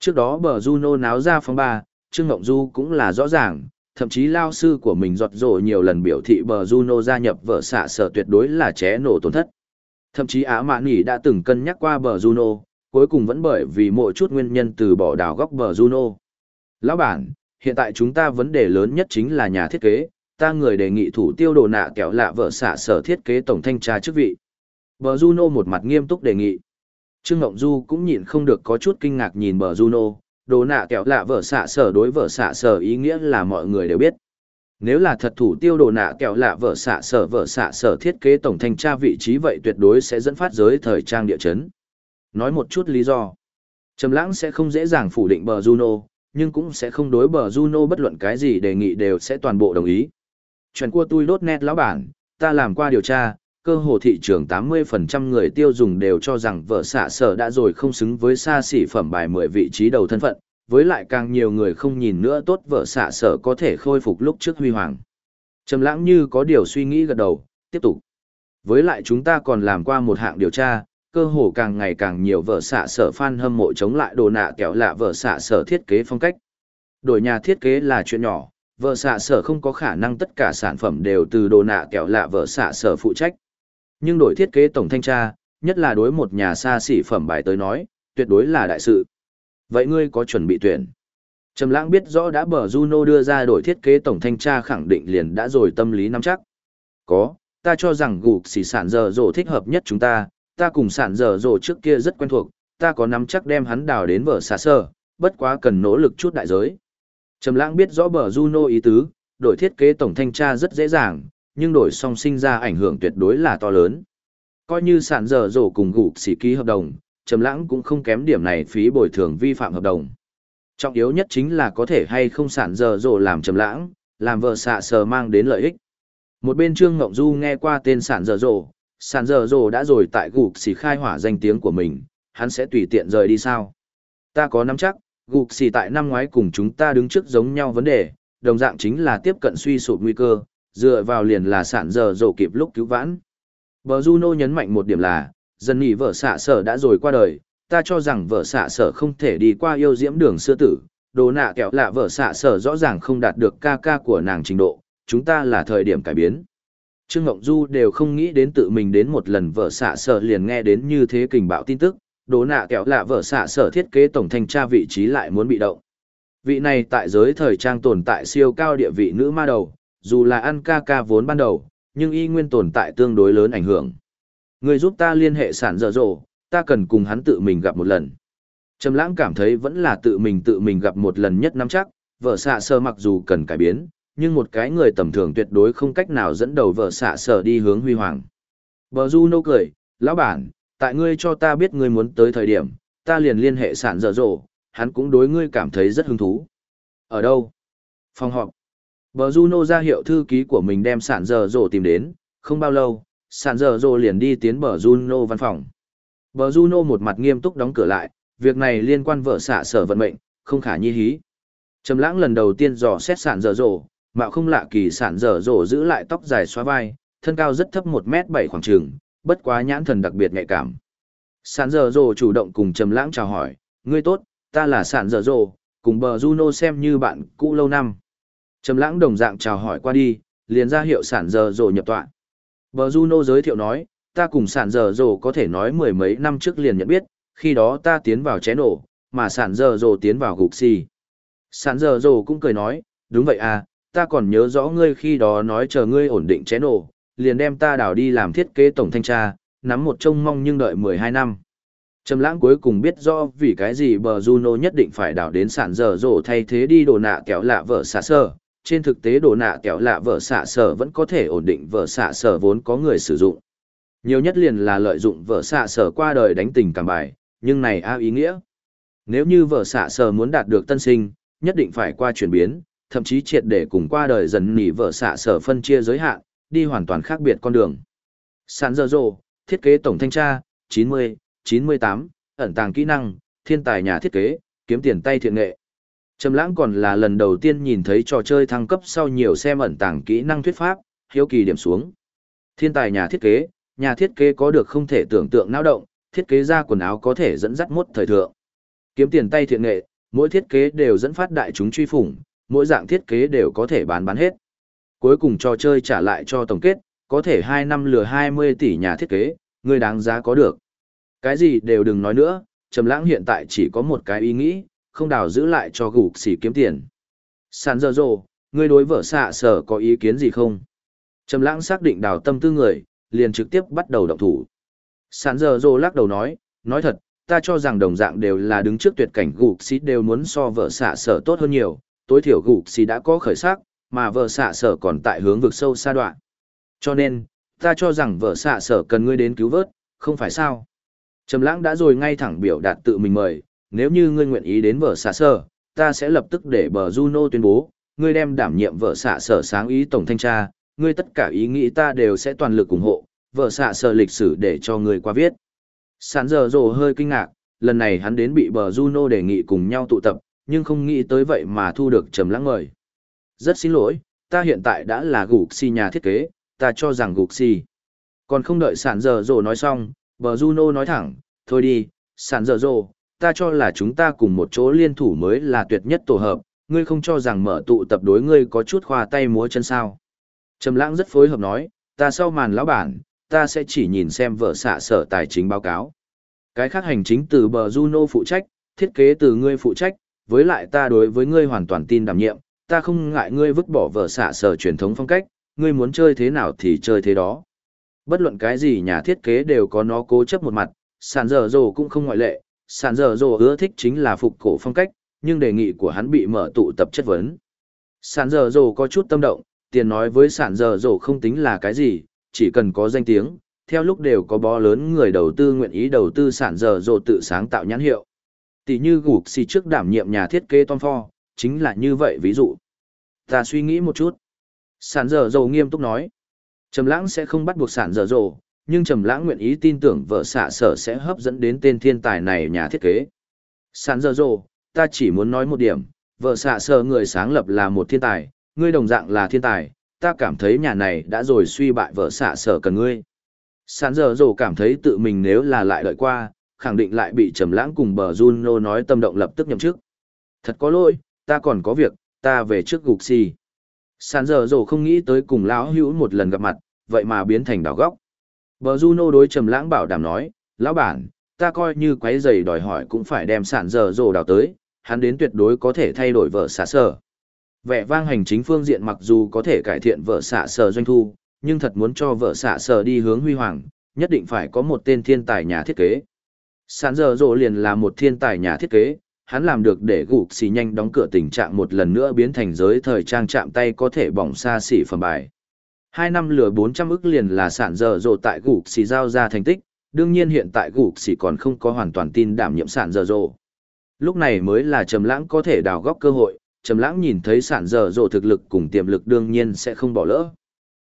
Trước đó bờ Juno náo ra phòng ba, Trương Ngộng Du cũng là rõ ràng, thậm chí lao sư của mình giọt rổ nhiều lần biểu thị bờ Juno gia nhập vợ xạ sở tuyệt đối là ché nổ tổn thất. Thậm chí Á Mã Nghị đã từng cân nhắc qua bờ Juno, cuối cùng vẫn bởi vì mỗi chút nguyên nhân từ bỏ đào góc bờ Juno. Lão bản, Hiện tại chúng ta vấn đề lớn nhất chính là nhà thiết kế, ta người đề nghị thủ tiêu đồ nạ kẹo lạ vợ xạ sở thiết kế tổng thanh tra chức vị. Bờ Juno một mặt nghiêm túc đề nghị. Trương Ngộng Du cũng nhịn không được có chút kinh ngạc nhìn bờ Juno, đồ nạ kẹo lạ vợ xạ sở đối vợ xạ sở ý nghĩa là mọi người đều biết. Nếu là thật thủ tiêu đồ nạ kẹo lạ vợ xạ sở vợ xạ sở thiết kế tổng thanh tra vị trí vậy tuyệt đối sẽ dẫn phát giới thời trang địa chấn. Nói một chút lý do. Trầm lãng sẽ không dễ dàng phủ định bờ Juno, nhưng cũng sẽ không đối bờ Juno bất luận cái gì đề nghị đều sẽ toàn bộ đồng ý. Chuyện của tôi đốt nét lão bản, ta làm qua điều tra, cơ hồ thị trường 80% người tiêu dùng đều cho rằng vợ xạ sở đã rồi không xứng với xa xỉ phẩm bài 10 vị trí đầu thân phận, với lại càng nhiều người không nhìn nữa tốt vợ xạ sở có thể khôi phục lúc trước huy hoàng. Trầm lãng như có điều suy nghĩ gật đầu, tiếp tục. Với lại chúng ta còn làm qua một hạng điều tra, cơ hồ càng ngày càng nhiều vợ xạ sở fan hâm mộ chống lại đồ nạ kéo lạ vợ xạ sở thiết kế phong cách. Đổi nhà thiết kế là chuyện nhỏ, vợ xạ sở không có khả năng tất cả sản phẩm đều từ đồ nạ kéo lạ vợ xạ sở phụ trách. Nhưng đổi thiết kế tổng thanh tra, nhất là đối một nhà xa xỉ phẩm bài tới nói, tuyệt đối là đại sự. Vậy ngươi có chuẩn bị tuyển? Trầm lãng biết rõ đã bờ Juno đưa ra đổi thiết kế tổng thanh tra khẳng định liền đã rồi tâm lý nắm chắc. Có, ta cho rằng gục xỉ sản giờ rổ thích hợp nhất chúng ta, ta cùng sản dở dồ trước kia rất quen thuộc, ta có nắm chắc đem hắn đào đến vở xa sơ, bất quá cần nỗ lực chút đại giới. Trầm lãng biết rõ bờ Juno ý tứ, đổi thiết kế tổng thanh tra rất dễ dàng, nhưng đổi song sinh ra ảnh hưởng tuyệt đối là to lớn. Coi như sản dở dồ cùng gục xỉ ký hợp đồng, Trầm lãng cũng không kém điểm này phí bồi thường vi phạm hợp đồng. Trọng yếu nhất chính là có thể hay không sản dở dồ làm Trầm lãng, làm vợ xạ sờ mang đến lợi ích. Một bên Trương Ngộng Du nghe qua tên sản dở dồ, sàn giờ rổ đã rồi tại gục xì khai hỏa danh tiếng của mình, hắn sẽ tùy tiện rời đi sao? Ta có nắm chắc, gục xì tại năm ngoái cùng chúng ta đứng trước giống nhau vấn đề, đồng dạng chính là tiếp cận suy sụp nguy cơ, dựa vào liền là sản giờ rổ kịp lúc cứu vãn. Bờ Juno nhấn mạnh một điểm là, dần nhỉ vợ xạ sở đã rồi qua đời, ta cho rằng vợ xạ sở không thể đi qua yêu diễm đường xưa tử, đồ nạ kẹo lạ vợ xạ sở rõ ràng không đạt được ca ca của nàng trình độ, chúng ta là thời điểm cải biến. Trương Ngộng Du đều không nghĩ đến tự mình đến một lần vợ xạ sở liền nghe đến như thế kình bạo tin tức, đồ nạ kẹo lạ vợ xạ sở thiết kế tổng thanh tra vị trí lại muốn bị động. Vị này tại giới thời trang tồn tại siêu cao địa vị nữ ma đầu, dù là ăn ca ca vốn ban đầu, nhưng y nguyên tồn tại tương đối lớn ảnh hưởng. Người giúp ta liên hệ sản dở dộ, ta cần cùng hắn tự mình gặp một lần. Trầm lãng cảm thấy vẫn là tự mình tự mình gặp một lần nhất nắm chắc, vợ xạ sơ mặc dù cần cải biến, nhưng một cái người tầm thường tuyệt đối không cách nào dẫn đầu vợ xạ sở đi hướng huy hoàng. Bờ Du nô cười, lão bản, tại ngươi cho ta biết ngươi muốn tới thời điểm, ta liền liên hệ sản dở dồ, hắn cũng đối ngươi cảm thấy rất hứng thú. Ở đâu? Phòng họp. Bờ Juno ra hiệu thư ký của mình đem sản dở dồ tìm đến, không bao lâu, sản dở dồ liền đi tiến bờ Juno văn phòng. Bờ Juno một mặt nghiêm túc đóng cửa lại, việc này liên quan vợ xạ sở vận mệnh, không khả nhi hí. Trầm lãng lần đầu tiên dò xét sản dở dồ, mạo không lạ kỳ sản dở dồ giữ lại tóc dài xóa vai, thân cao rất thấp 1 mét 7 khoảng trường, bất quá nhãn thần đặc biệt nhạy cảm. Sản dở dồ chủ động cùng Trầm lãng chào hỏi, ngươi tốt, ta là sản dở dồ, cùng bờ Juno xem như bạn cũ lâu năm. Trầm lãng đồng dạng chào hỏi qua đi, liền ra hiệu sản dở dồ nhập tọa. Bờ Juno giới thiệu nói, ta cùng sản dở dồ có thể nói mười mấy năm trước liền nhận biết, khi đó ta tiến vào chế nổ, mà sản dở dồ tiến vào gục xì. Sản dở dồ cũng cười nói, đúng vậy à, ta còn nhớ rõ ngươi khi đó nói chờ ngươi ổn định chế nổ, liền đem ta đào đi làm thiết kế tổng thanh tra, nắm một trông mong nhưng đợi 12 năm. Trầm lãng cuối cùng biết rõ vì cái gì bờ Juno nhất định phải đào đến sản dở rổ thay thế đi đồ nạ kéo lạ vợ xả sở. trên thực tế đồ nạ kẹo lạ vợ xạ sở vẫn có thể ổn định vợ xạ sở vốn có người sử dụng. Nhiều nhất liền là lợi dụng vợ xạ sở qua đời đánh tình cảm bài, nhưng này a ý nghĩa. Nếu như vợ xạ sở muốn đạt được tân sinh, nhất định phải qua chuyển biến, thậm chí triệt để cùng qua đời dần nỉ vợ xạ sở phân chia giới hạn, đi hoàn toàn khác biệt con đường. Sản dơ dồ, thiết kế tổng thanh tra, 90, 98, ẩn tàng kỹ năng, thiên tài nhà thiết kế, kiếm tiền tay thiện nghệ. Trầm lãng còn là lần đầu tiên nhìn thấy trò chơi thăng cấp sau nhiều xem ẩn tàng kỹ năng thuyết pháp, hiếu kỳ điểm xuống. Thiên tài nhà thiết kế, nhà thiết kế có được không thể tưởng tượng não động, thiết kế ra quần áo có thể dẫn dắt mốt thời thượng. Kiếm tiền tay thiện nghệ, mỗi thiết kế đều dẫn phát đại chúng truy phủng, mỗi dạng thiết kế đều có thể bán bán hết. Cuối cùng trò chơi trả lại cho tổng kết, có thể 2 năm lừa 20 tỷ nhà thiết kế, người đáng giá có được. Cái gì đều đừng nói nữa, Trầm Lãng hiện tại chỉ có một cái ý nghĩ, không đào giữ lại cho gục xỉ kiếm tiền. Sàn giờ rồ, ngươi đối vợ xạ sở có ý kiến gì không? Trầm lãng xác định đào tâm tư người, liền trực tiếp bắt đầu động thủ. Sàn giờ rồ lắc đầu nói, nói thật, ta cho rằng đồng dạng đều là đứng trước tuyệt cảnh gục xỉ đều muốn so vợ xạ sở tốt hơn nhiều, tối thiểu gục xì đã có khởi sắc, mà vợ xạ sở còn tại hướng vực sâu xa đoạn. Cho nên, ta cho rằng vợ xạ sở cần ngươi đến cứu vớt, không phải sao? Trầm lãng đã rồi ngay thẳng biểu đạt tự mình mời, nếu như ngươi nguyện ý đến vợ xạ sở, ta sẽ lập tức để bờ Juno tuyên bố, ngươi đem đảm nhiệm vợ xạ sở sáng ý tổng thanh tra, ngươi tất cả ý nghĩ ta đều sẽ toàn lực ủng hộ, vợ xạ sở lịch sử để cho ngươi qua viết. Sản giờ rồ hơi kinh ngạc, lần này hắn đến bị bờ Juno đề nghị cùng nhau tụ tập, nhưng không nghĩ tới vậy mà thu được trầm lãng mời. Rất xin lỗi, ta hiện tại đã là gục xì nhà thiết kế, ta cho rằng gục xì Còn không đợi sản giờ rồ nói xong, bờ Juno nói thẳng, thôi đi, sản giờ rồ, ta cho là chúng ta cùng một chỗ liên thủ mới là tuyệt nhất tổ hợp, ngươi không cho rằng mở tụ tập đối ngươi có chút khoa tay múa chân sao. Trầm lãng rất phối hợp nói, ta sau màn lão bản, ta sẽ chỉ nhìn xem vợ xạ sở tài chính báo cáo. Cái khác hành chính từ bờ Juno phụ trách, thiết kế từ ngươi phụ trách, với lại ta đối với ngươi hoàn toàn tin đảm nhiệm, ta không ngại ngươi vứt bỏ vợ xạ sở truyền thống phong cách, ngươi muốn chơi thế nào thì chơi thế đó. Bất luận cái gì nhà thiết kế đều có nó cố chấp một mặt, sàn dở dồ cũng không ngoại lệ, sàn dở dồ ưa thích chính là phục cổ phong cách, nhưng đề nghị của hắn bị mở tụ tập chất vấn. Sàn dở dồ có chút tâm động, tiền nói với sàn dở dồ không tính là cái gì, chỉ cần có danh tiếng, theo lúc đều có bó lớn người đầu tư nguyện ý đầu tư sản dở dồ tự sáng tạo nhãn hiệu. Tỷ như gục xì trước đảm nhiệm nhà thiết kế Tom Ford, chính là như vậy ví dụ. Ta suy nghĩ một chút. Sản dở dầu nghiêm túc nói. Trầm lãng sẽ không bắt buộc sản dở dầu, nhưng Trầm lãng nguyện ý tin tưởng vợ xạ sở sẽ hấp dẫn đến tên thiên tài này nhà thiết kế. Sản dở dầu, ta chỉ muốn nói một điểm, vợ xạ sở người sáng lập là một thiên tài, ngươi đồng dạng là thiên tài, ta cảm thấy nhà này đã rồi suy bại vợ xạ sở cần ngươi. Sản dở dầu cảm thấy tự mình nếu là lại đợi qua, khẳng định lại bị trầm lãng cùng bờ Juno nói tâm động lập tức nhậm chức. Thật có lỗi, ta còn có việc, ta về trước gục xì. Sàn giờ dồ không nghĩ tới cùng lão hữu một lần gặp mặt, vậy mà biến thành đảo góc. Bờ Juno đối trầm lãng bảo đảm nói, lão bản, ta coi như quấy giày đòi hỏi cũng phải đem sàn giờ dồ đào tới, hắn đến tuyệt đối có thể thay đổi vợ xạ sở. Vẻ vang hành chính phương diện mặc dù có thể cải thiện vợ xạ sở doanh thu, nhưng thật muốn cho vợ xạ sở đi hướng huy hoàng, nhất định phải có một tên thiên tài nhà thiết kế. Sản giờ rộ liền là một thiên tài nhà thiết kế, hắn làm được để gục xì nhanh đóng cửa tình trạng một lần nữa biến thành giới thời trang chạm tay có thể bỏng xa xỉ phẩm bài. Hai năm lừa 400 ức liền là sản dở dồ tại gục xì giao ra thành tích, đương nhiên hiện tại gục xì còn không có hoàn toàn tin đảm nhiệm sản dở dồ. Lúc này mới là Trầm Lãng có thể đào góc cơ hội, Trầm Lãng nhìn thấy sản dở dồ thực lực cùng tiềm lực đương nhiên sẽ không bỏ lỡ.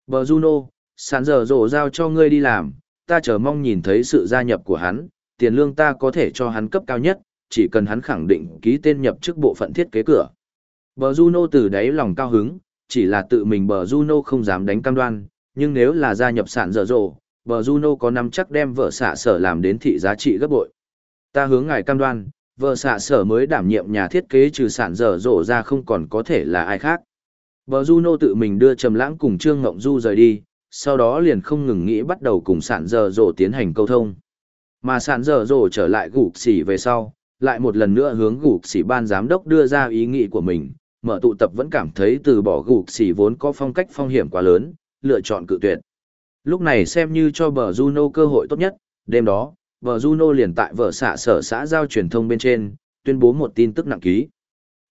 Bờ Juno, sản dở dồ giao cho ngươi đi làm, ta chờ mong nhìn thấy sự gia nhập của hắn, tiền lương ta có thể cho hắn cấp cao nhất, chỉ cần hắn khẳng định ký tên nhập chức bộ phận thiết kế cửa. Bờ Juno từ đáy lòng cao hứng, chỉ là tự mình bờ Juno không dám đánh cam đoan, nhưng nếu là gia nhập sản dở dồ, bờ Juno có nắm chắc đem vợ xạ sở làm đến thị giá trị gấp bội. Ta hướng ngài cam đoan, vợ xạ sở mới đảm nhiệm nhà thiết kế trừ sản dở dồ ra không còn có thể là ai khác. Bờ Juno tự mình đưa Trầm Lãng cùng Trương Ngộng Du rời đi, sau đó liền không ngừng nghĩ bắt đầu cùng sản dở dồ tiến hành câu thông. Mà sàn dở dồ trở lại gục xỉ về sau, lại một lần nữa hướng gục xỉ ban giám đốc đưa ra ý nghĩ của mình, mở tụ tập vẫn cảm thấy từ bỏ gục xỉ vốn có phong cách phong hiểm quá lớn, lựa chọn cự tuyệt. Lúc này xem như cho bờ Juno cơ hội tốt nhất, đêm đó, bờ Juno liền tại vợ xạ sở xã giao truyền thông bên trên, tuyên bố một tin tức nặng ký.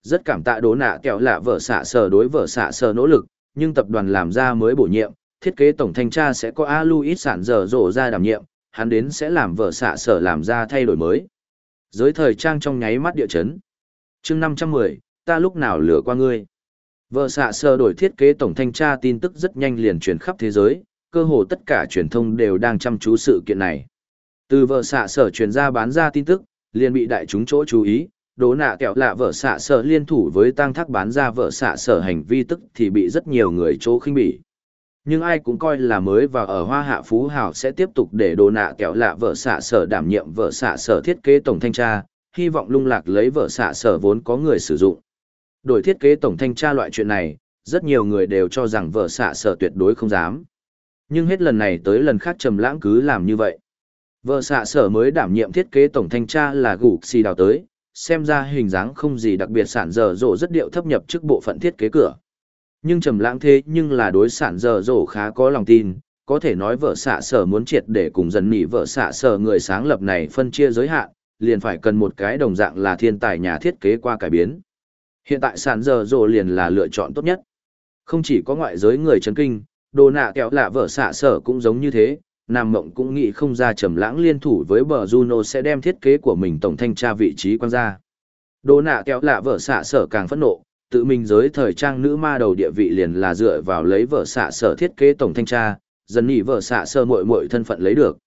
Rất cảm tạ đố nạ kẹo lạ vợ xạ sở đối vợ xạ sở nỗ lực, nhưng tập đoàn làm ra mới bổ nhiệm, thiết kế tổng thanh tra sẽ có A Luis sản dở rộ ra đảm nhiệm, hắn đến sẽ làm vợ xạ sở làm ra thay đổi mới. Giới thời trang trong nháy mắt địa chấn. chương 510, ta lúc nào lừa qua ngươi. Vợ xạ sở đổi thiết kế tổng thanh tra tin tức rất nhanh liền truyền khắp thế giới, cơ hồ tất cả truyền thông đều đang chăm chú sự kiện này. Từ vợ xạ sở truyền ra bán ra tin tức, liền bị đại chúng chỗ chú ý, đố nạ kẹo lạ vợ xạ sở liên thủ với tăng thác bán ra vợ xạ sở hành vi tức thì bị rất nhiều người chỗ khinh bỉ. Nhưng ai cũng coi là mới và ở hoa hạ phú hào sẽ tiếp tục để đồ nạ kẹo lạ vợ xạ sở đảm nhiệm vợ xạ sở thiết kế tổng thanh tra, hy vọng lung lạc lấy vợ xạ sở vốn có người sử dụng. Đổi thiết kế tổng thanh tra loại chuyện này, rất nhiều người đều cho rằng vợ xạ sở tuyệt đối không dám. Nhưng hết lần này tới lần khác trầm lãng cứ làm như vậy. Vợ xạ sở mới đảm nhiệm thiết kế tổng thanh tra là gục xì đào tới, xem ra hình dáng không gì đặc biệt sản dở dộ rất điệu thấp nhập trước bộ phận thiết kế cửa. Nhưng trầm lãng thế nhưng là đối sản giờ rổ khá có lòng tin, có thể nói vợ xạ sở muốn triệt để cùng dần nỉ vợ xạ sở người sáng lập này phân chia giới hạn, liền phải cần một cái đồng dạng là thiên tài nhà thiết kế qua cải biến. Hiện tại sản giờ rổ liền là lựa chọn tốt nhất. Không chỉ có ngoại giới người chấn kinh, đồ nạ kéo lạ vợ xạ sở cũng giống như thế, Nam Mộng cũng nghĩ không ra trầm lãng liên thủ với bờ Juno sẽ đem thiết kế của mình tổng thanh tra vị trí quan ra. Đồ nạ kéo lạ vợ xạ sở càng phẫn nộ, tự mình giới thời trang nữ ma đầu địa vị liền là dựa vào lấy vợ xạ sở thiết kế tổng thanh tra, dần nỉ vợ xạ sở muội muội thân phận lấy được.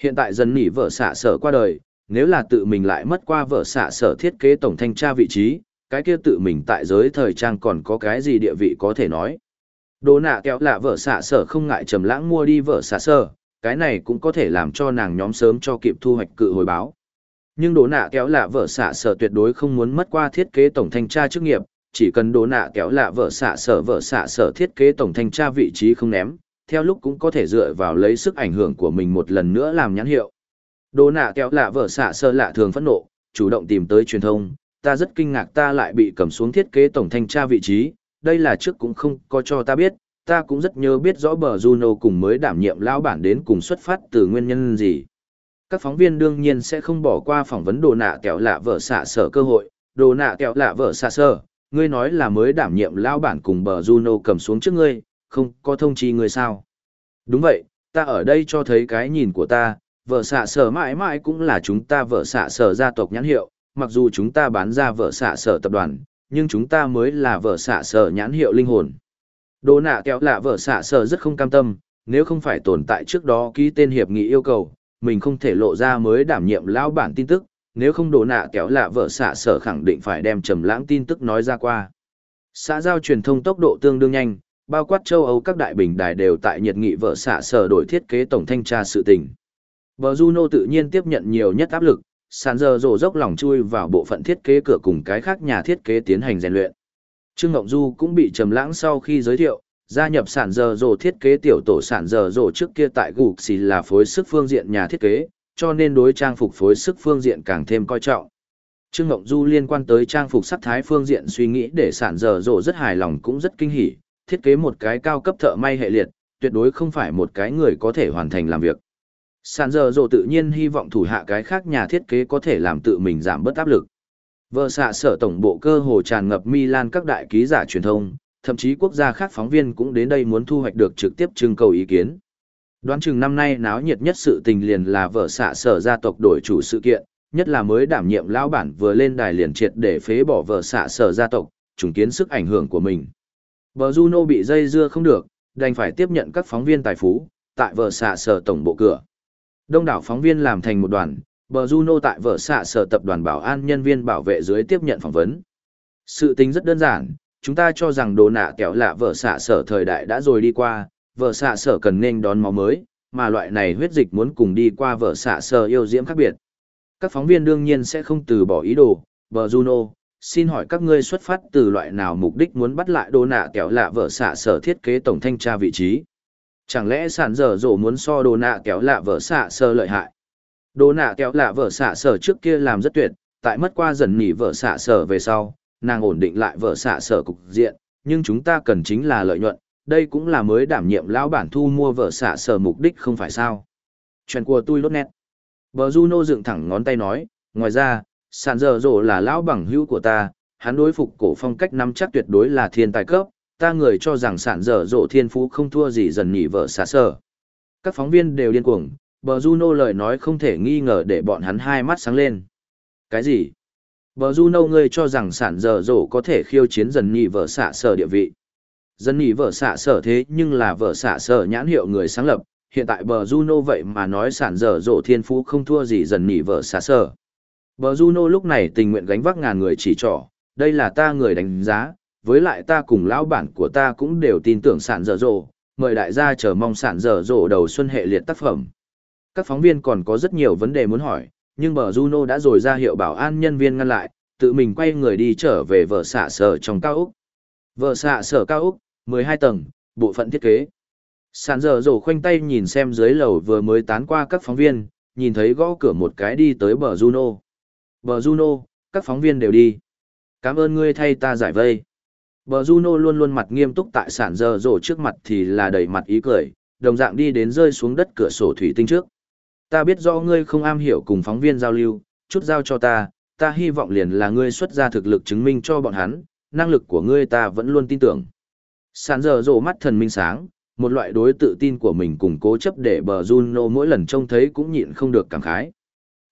Hiện tại dần nỉ vợ xạ sở qua đời, nếu là tự mình lại mất qua vợ xạ sở thiết kế tổng thanh tra vị trí, cái kia tự mình tại giới thời trang còn có cái gì địa vị có thể nói. Đồ nạ kéo lạ vợ xạ sở không ngại trầm lãng mua đi vợ xạ sở, cái này cũng có thể làm cho nàng nhóm sớm cho kịp thu hoạch cự hồi báo. Nhưng đồ nạ kéo lạ vợ xạ sở tuyệt đối không muốn mất qua thiết kế tổng thanh tra chức nghiệp, chỉ cần đồ nạ kéo lạ vợ xạ sở vợ xạ sở thiết kế tổng thanh tra vị trí không ném, theo lúc cũng có thể dựa vào lấy sức ảnh hưởng của mình một lần nữa làm nhãn hiệu. Đồ nạ kéo lạ vợ xạ sở lạ thường phẫn nộ, chủ động tìm tới truyền thông, ta rất kinh ngạc ta lại bị cầm xuống thiết kế tổng thanh tra vị trí, đây là trước cũng không có cho ta biết, ta cũng rất nhớ biết rõ bờ Juno cùng mới đảm nhiệm lão bản đến cùng xuất phát từ nguyên nhân gì. Các phóng viên đương nhiên sẽ không bỏ qua phỏng vấn đồ nạ kẹo lạ vợ xạ sở cơ hội, đồ nạ kẹo lạ vợ xạ sở, ngươi nói là mới đảm nhiệm lão bản cùng bờ Juno cầm xuống trước ngươi, không có thông chi ngươi sao. Đúng vậy, ta ở đây cho thấy cái nhìn của ta, vợ xạ sở mãi mãi cũng là chúng ta vợ xạ sở gia tộc nhãn hiệu, mặc dù chúng ta bán ra vợ xạ sở tập đoàn, nhưng chúng ta mới là vợ xạ sở nhãn hiệu linh hồn. Đồ nạ kéo lạ vợ xạ sở rất không cam tâm, nếu không phải tồn tại trước đó ký tên hiệp nghị yêu cầu, mình không thể lộ ra mới đảm nhiệm lão bản tin tức, nếu không đổ nạ kéo lạ vợ xạ sở khẳng định phải đem trầm lãng tin tức nói ra qua. Xã giao truyền thông tốc độ tương đương nhanh, bao quát châu Âu các đại bình đài đều tại nhiệt nghị vợ xạ sở đổi thiết kế tổng thanh tra sự tình. Bờ Juno tự nhiên tiếp nhận nhiều nhất áp lực, sàn giờ rổ dốc lòng chui vào bộ phận thiết kế cửa cùng cái khác nhà thiết kế tiến hành rèn luyện. Trương Ngộng Du cũng bị trầm lãng sau khi giới thiệu, gia nhập sản giờ rổ thiết kế tiểu tổ sản giờ rổ trước kia tại gục xì là phối sức phương diện nhà thiết kế, cho nên đối trang phục phối sức phương diện càng thêm coi trọng. Trương Ngộng Du liên quan tới trang phục sắc thái phương diện suy nghĩ để sản giờ rổ rất hài lòng cũng rất kinh hỉ, thiết kế một cái cao cấp thợ may hệ liệt, tuyệt đối không phải một cái người có thể hoàn thành làm việc. Sản giờ rổ tự nhiên hy vọng thủ hạ cái khác nhà thiết kế có thể làm tự mình giảm bớt áp lực. Vợ xạ sở tổng bộ cơ hồ tràn ngập Milan các đại ký giả truyền thông, thậm chí quốc gia khác phóng viên cũng đến đây muốn thu hoạch được trực tiếp trưng cầu ý kiến. Đoán chừng năm nay náo nhiệt nhất sự tình liền là vợ xạ sở gia tộc đổi chủ sự kiện, nhất là mới đảm nhiệm lão bản vừa lên đài liền triệt để phế bỏ vợ xạ sở gia tộc, trùng kiến sức ảnh hưởng của mình. Bờ Juno bị dây dưa không được, đành phải tiếp nhận các phóng viên tài phú, tại vợ xạ sở tổng bộ cửa. Đông đảo phóng viên làm thành một đoàn, bờ Juno tại vợ xạ sở tập đoàn bảo an nhân viên bảo vệ dưới tiếp nhận phỏng vấn. Sự tính rất đơn giản, chúng ta cho rằng đồ nạ kẹo lạ vợ xạ sở thời đại đã rồi đi qua, vợ xạ sở cần nên đón máu mới, mà loại này huyết dịch muốn cùng đi qua vợ xạ sở yêu diễm khác biệt. Các phóng viên đương nhiên sẽ không từ bỏ ý đồ, Vợ Juno, xin hỏi các ngươi xuất phát từ loại nào mục đích muốn bắt lại đồ nạ kẹo lạ vợ xạ sở thiết kế tổng thanh tra vị trí. Chẳng lẽ sản dở dỗ muốn so đồ nạ kéo lạ vợ xạ sở lợi hại? Đồ nạ kéo lạ vợ xạ sở trước kia làm rất tuyệt, tại mất qua dần nỉ vợ xạ sở về sau, nàng ổn định lại vợ xạ sở cục diện, nhưng chúng ta cần chính là lợi nhuận, đây cũng là mới đảm nhiệm lão bản thu mua vợ xạ sở mục đích không phải sao. Chuyện của tôi lốt nét. Bờ Juno dựng thẳng ngón tay nói, ngoài ra, sàn dở dỗ là lão bằng hữu của ta, hắn đối phục cổ phong cách nắm chắc tuyệt đối là thiên tài cấp, ta người cho rằng sản dở dỗ thiên phú không thua gì dần nhỉ vợ xạ sở. Các phóng viên đều điên cuồng, bờ Juno lời nói không thể nghi ngờ để bọn hắn hai mắt sáng lên. Cái gì? Bờ Juno ngươi cho rằng sản dở dỗ có thể khiêu chiến dần nhị vợ xạ sở địa vị. Dần nhị vợ xạ sở thế nhưng là vợ xạ sở nhãn hiệu người sáng lập, hiện tại bờ Juno vậy mà nói sản dở dỗ thiên phú không thua gì dần nhị vợ xạ sở. Bờ Juno lúc này tình nguyện gánh vác ngàn người chỉ trỏ, đây là ta người đánh giá, với lại ta cùng lão bản của ta cũng đều tin tưởng sản dở dỗ, mời đại gia chờ mong sản dở dỗ đầu xuân hệ liệt tác phẩm. Các phóng viên còn có rất nhiều vấn đề muốn hỏi, nhưng bờ Juno đã rồi ra hiệu bảo an nhân viên ngăn lại, tự mình quay người đi trở về vợ xạ sở trong cao Úc. Vợ xạ sở cao Úc, 12 tầng, bộ phận thiết kế. Sản dở rổ khoanh tay nhìn xem dưới lầu vừa mới tán qua các phóng viên, nhìn thấy gõ cửa một cái đi tới bờ Juno. Bờ Juno, Các phóng viên đều đi. Cảm ơn ngươi thay ta giải vây. Bờ Juno luôn luôn mặt nghiêm túc tại sản giờ rổ trước mặt thì là đầy mặt ý cười, đồng dạng đi đến rơi xuống đất cửa sổ thủy tinh trước. Ta biết rõ ngươi không am hiểu cùng phóng viên giao lưu, chút giao cho ta, ta hy vọng liền là ngươi xuất ra thực lực chứng minh cho bọn hắn, năng lực của ngươi ta vẫn luôn tin tưởng sàn giờ rộ mắt thần minh sáng, một loại đối tự tin của mình cùng cố chấp để bờ Juno mỗi lần trông thấy cũng nhịn không được cảm khái.